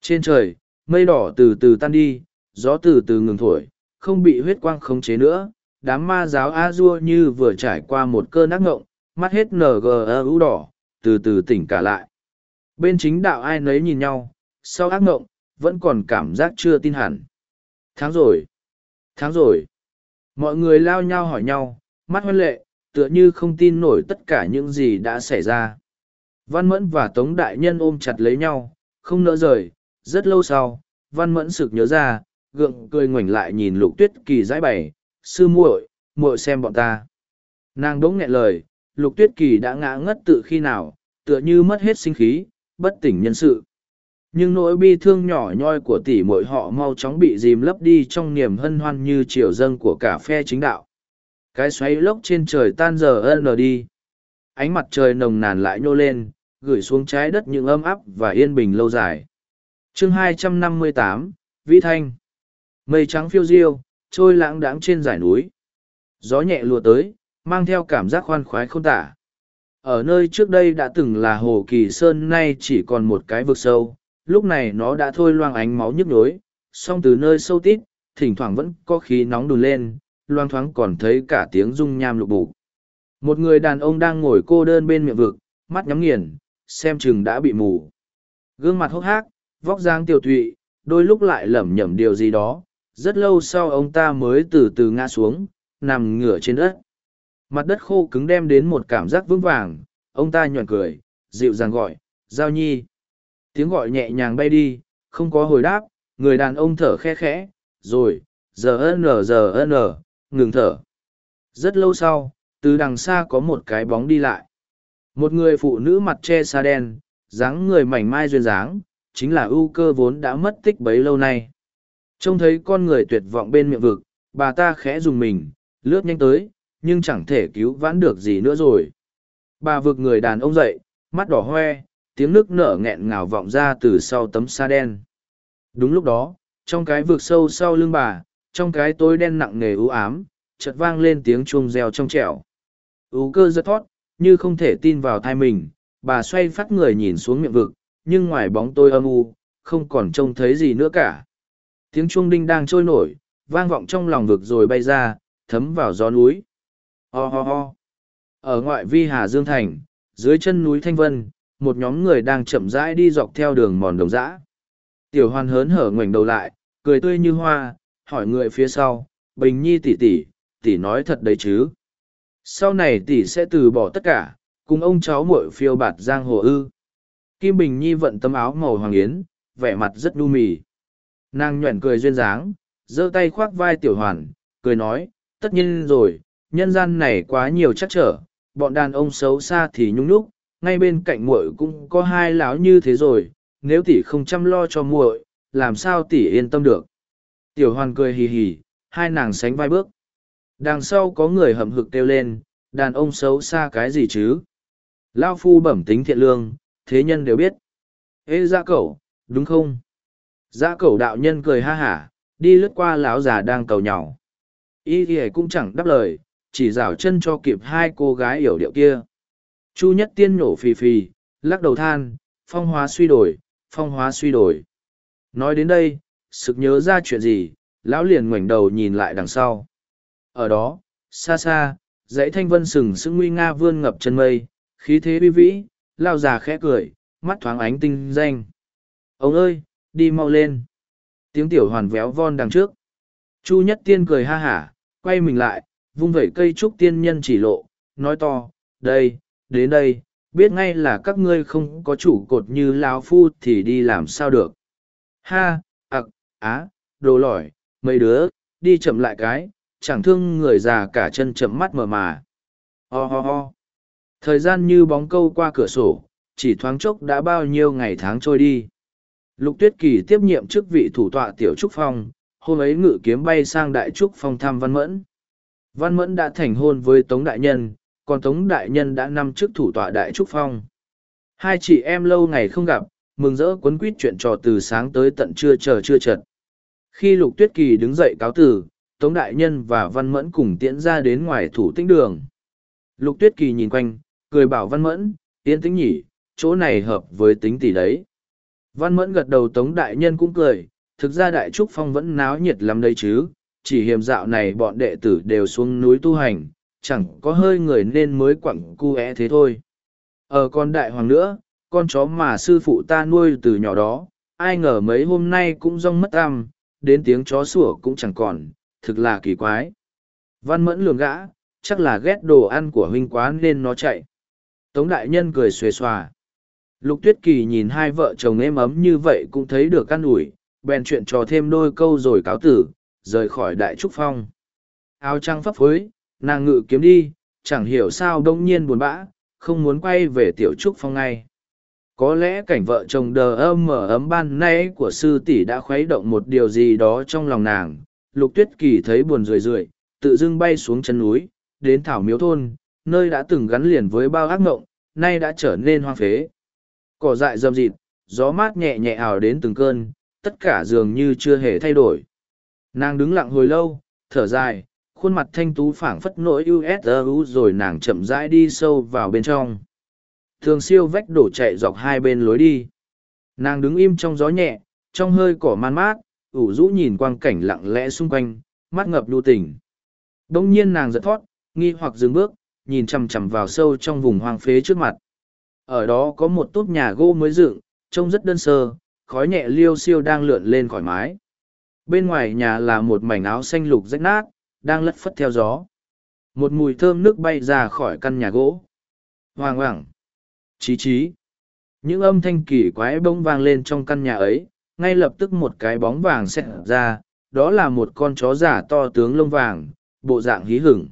Trên trời, mây đỏ từ từ tan đi, gió từ từ ngừng thổi, không bị huyết quang khống chế nữa. Đám ma giáo a dua như vừa trải qua một cơn ác ngộng, mắt hết ngu đỏ, từ từ tỉnh cả lại. Bên chính đạo ai nấy nhìn nhau, sau ác ngộng, vẫn còn cảm giác chưa tin hẳn. Tháng rồi tháng rồi. Mọi người lao nhau hỏi nhau, mắt hoen lệ tựa như không tin nổi tất cả những gì đã xảy ra. Văn mẫn và tống đại nhân ôm chặt lấy nhau, không nỡ rời. Rất lâu sau, văn mẫn sực nhớ ra, gượng cười ngoảnh lại nhìn lục tuyết kỳ giải bày, sư muội muội xem bọn ta. Nàng đống nghẹn lời, lục tuyết kỳ đã ngã ngất tự khi nào, tựa như mất hết sinh khí, bất tỉnh nhân sự. Nhưng nỗi bi thương nhỏ nhoi của tỷ muội họ mau chóng bị dìm lấp đi trong niềm hân hoan như triều dâng của cả phe chính đạo cái xoáy lốc trên trời tan giờ ân đi. Ánh mặt trời nồng nàn lại nhô lên gửi xuống trái đất những ấm áp và yên bình lâu dài. Chương 258, vĩ thanh. Mây trắng phiêu diêu trôi lãng đãng trên dải núi. Gió nhẹ lùa tới mang theo cảm giác khoan khoái không tả. Ở nơi trước đây đã từng là hồ kỳ sơn nay chỉ còn một cái vực sâu. Lúc này nó đã thôi loang ánh máu nhức nhối song từ nơi sâu tít thỉnh thoảng vẫn có khí nóng đùn lên loang thoáng còn thấy cả tiếng rung nham lục bục. Một người đàn ông đang ngồi cô đơn bên miệng vực, mắt nhắm nghiền, xem chừng đã bị mù. Gương mặt hốc hác, vóc dáng tiểu tụy, đôi lúc lại lẩm nhẩm điều gì đó. Rất lâu sau ông ta mới từ từ ngã xuống, nằm ngửa trên đất. Mặt đất khô cứng đem đến một cảm giác vững vàng. Ông ta nhọn cười, dịu dàng gọi, giao nhi. Tiếng gọi nhẹ nhàng bay đi, không có hồi đáp. Người đàn ông thở khe khẽ, rồi, giờ ơn giờ ơn ngừng thở. Rất lâu sau, từ đằng xa có một cái bóng đi lại. Một người phụ nữ mặt che sa đen, dáng người mảnh mai duyên dáng, chính là ưu cơ vốn đã mất tích bấy lâu nay. Trông thấy con người tuyệt vọng bên miệng vực, bà ta khẽ dùng mình, lướt nhanh tới, nhưng chẳng thể cứu vãn được gì nữa rồi. Bà vực người đàn ông dậy, mắt đỏ hoe, tiếng nước nở nghẹn ngào vọng ra từ sau tấm sa đen. Đúng lúc đó, trong cái vực sâu sau lưng bà trong cái tối đen nặng nề ưu ám, chợt vang lên tiếng chuông reo trong trẻo. Ưu cơ giật thót, như không thể tin vào thai mình, bà xoay phát người nhìn xuống miệng vực, nhưng ngoài bóng tôi âm u, không còn trông thấy gì nữa cả. Tiếng chuông đinh đang trôi nổi, vang vọng trong lòng vực rồi bay ra, thấm vào gió núi. Ho ho ho. Ở ngoại vi hà dương thành, dưới chân núi thanh vân, một nhóm người đang chậm rãi đi dọc theo đường mòn đồng dã. Tiểu hoan hớn hở ngoảnh đầu lại, cười tươi như hoa hỏi người phía sau, bình nhi tỷ tỷ tỷ nói thật đấy chứ? Sau này tỷ sẽ từ bỏ tất cả, cùng ông cháu muội phiêu bạt giang hồ ư? Kim bình nhi vận tấm áo màu hoàng yến, vẻ mặt rất nhu mì. Nàng nhuẩn cười duyên dáng, giơ tay khoác vai tiểu hoàn, cười nói, tất nhiên rồi, nhân gian này quá nhiều chắc trở, bọn đàn ông xấu xa thì nhung nhúc, ngay bên cạnh muội cũng có hai láo như thế rồi, nếu tỷ không chăm lo cho muội, làm sao tỷ yên tâm được? Tiểu hoàn cười hì hì, hai nàng sánh vai bước. Đằng sau có người hậm hực kêu lên, đàn ông xấu xa cái gì chứ? Lao phu bẩm tính thiện lương, thế nhân đều biết. Ê dạ cẩu, đúng không? Dạ cẩu đạo nhân cười ha hả, đi lướt qua lão già đang cầu nhỏ. y thì cũng chẳng đáp lời, chỉ rảo chân cho kịp hai cô gái yểu điệu kia. Chu nhất tiên nhổ phì phì, lắc đầu than, phong hóa suy đổi, phong hóa suy đổi. Nói đến đây sực nhớ ra chuyện gì, lão liền ngoảnh đầu nhìn lại đằng sau. Ở đó, xa xa, dãy thanh vân sừng sững nguy nga vươn ngập chân mây, khí thế uy vĩ lao già khẽ cười, mắt thoáng ánh tinh danh. Ông ơi, đi mau lên. Tiếng tiểu hoàn véo von đằng trước. Chu nhất tiên cười ha hả, quay mình lại, vung vẩy cây trúc tiên nhân chỉ lộ, nói to, đây, đến đây, biết ngay là các ngươi không có chủ cột như lão phu thì đi làm sao được. Ha á, đồ lỏi, mấy đứa, đi chậm lại cái, chẳng thương người già cả chân chậm mắt mờ mà. Ho ho ho. Thời gian như bóng câu qua cửa sổ, chỉ thoáng chốc đã bao nhiêu ngày tháng trôi đi. Lục tuyết kỳ tiếp nhiệm chức vị thủ tọa tiểu trúc phong, hôm ấy ngự kiếm bay sang đại trúc phong thăm văn mẫn. Văn mẫn đã thành hôn với tống đại nhân, còn tống đại nhân đã nằm chức thủ tọa đại trúc phong. Hai chị em lâu ngày không gặp, mừng rỡ quấn quýt chuyện trò từ sáng tới tận trưa chờ chưa chật khi lục tuyết kỳ đứng dậy cáo từ, tống đại nhân và văn mẫn cùng tiễn ra đến ngoài thủ tĩnh đường. Lục tuyết kỳ nhìn quanh, cười bảo văn mẫn tiến tính nhỉ, chỗ này hợp với tính tỷ đấy. Văn mẫn gật đầu, tống đại nhân cũng cười, thực ra đại trúc phong vẫn náo nhiệt lắm đấy chứ, chỉ hiềm dạo này bọn đệ tử đều xuống núi tu hành, chẳng có hơi người nên mới quẳng cu é thế thôi. Ở con đại hoàng nữa, con chó mà sư phụ ta nuôi từ nhỏ đó, ai ngờ mấy hôm nay cũng rong mất am đến tiếng chó sủa cũng chẳng còn, thực là kỳ quái. Văn mẫn lường gã, chắc là ghét đồ ăn của huynh quá nên nó chạy. Tống đại nhân cười xuề xòa. Lục tuyết kỳ nhìn hai vợ chồng êm ấm như vậy cũng thấy được căn ủi, bèn chuyện trò thêm đôi câu rồi cáo tử, rời khỏi đại trúc phong. Áo trăng phấp phới, nàng ngự kiếm đi, chẳng hiểu sao đông nhiên buồn bã, không muốn quay về tiểu trúc phong ngay có lẽ cảnh vợ chồng đờ âm mở ấm ban nay của sư tỷ đã khuấy động một điều gì đó trong lòng nàng. Lục tuyết kỳ thấy buồn rười rượi, tự dưng bay xuống chân núi, đến thảo miếu thôn, nơi đã từng gắn liền với bao ác ngộng nay đã trở nên hoang phế. Cỏ dại rậm rịt, gió mát nhẹ nhẹ ảo đến từng cơn, tất cả dường như chưa hề thay đổi. Nàng đứng lặng hồi lâu, thở dài, khuôn mặt thanh tú phảng phất nỗi usu rồi nàng chậm rãi đi sâu vào bên trong thường siêu vách đổ chạy dọc hai bên lối đi. Nàng đứng im trong gió nhẹ, trong hơi cỏ man mát, ủ rũ nhìn quang cảnh lặng lẽ xung quanh, mắt ngập lưu tình. Đông nhiên nàng giật thót nghi hoặc dừng bước, nhìn chằm chằm vào sâu trong vùng hoang phế trước mặt. Ở đó có một túp nhà gỗ mới dựng, trông rất đơn sơ, khói nhẹ liêu siêu đang lượn lên khỏi mái. Bên ngoài nhà là một mảnh áo xanh lục rách nát, đang lất phất theo gió. Một mùi thơm nước bay ra khỏi căn nhà gỗ. Hoàng hoảng chí chí. Những âm thanh kỳ quái bỗng vang lên trong căn nhà ấy, ngay lập tức một cái bóng vàng xẹt ra, đó là một con chó giả to tướng lông vàng, bộ dạng hí hửng.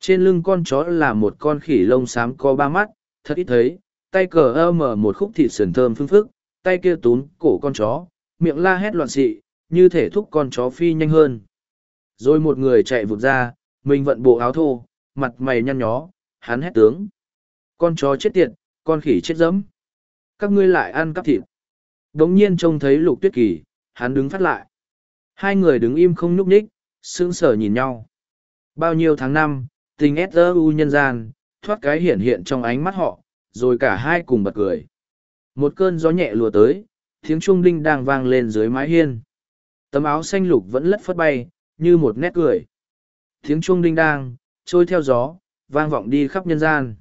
Trên lưng con chó là một con khỉ lông xám có ba mắt, thật ít thấy, tay cờ ơ mở một khúc thịt sườn thơm phưng phức, tay kia tún cổ con chó, miệng la hét loạn xị, như thể thúc con chó phi nhanh hơn. Rồi một người chạy vụt ra, mình vận bộ áo thô, mặt mày nhăn nhó, hắn hét tướng. Con chó chết tiệt con khỉ chết dẫm. Các ngươi lại ăn cắp thịt. Đ ỗ n g nhiên trông thấy lục tuyết kỳ, hắn đứng phát lại. Hai người đứng im không nhúc nhích, sững sờ nhìn nhau. Bao nhiêu tháng năm, tình su nhân gian, thoát cái hiển hiện trong ánh mắt họ, rồi cả hai cùng bật cười. Một cơn gió nhẹ lùa tới, tiếng trung đinh đang vang lên dưới mái hiên. Tấm áo xanh lục vẫn lất phất bay, như một nét cười. Tiếng chuông đinh đang, trôi theo gió, vang vọng đi khắp nhân gian.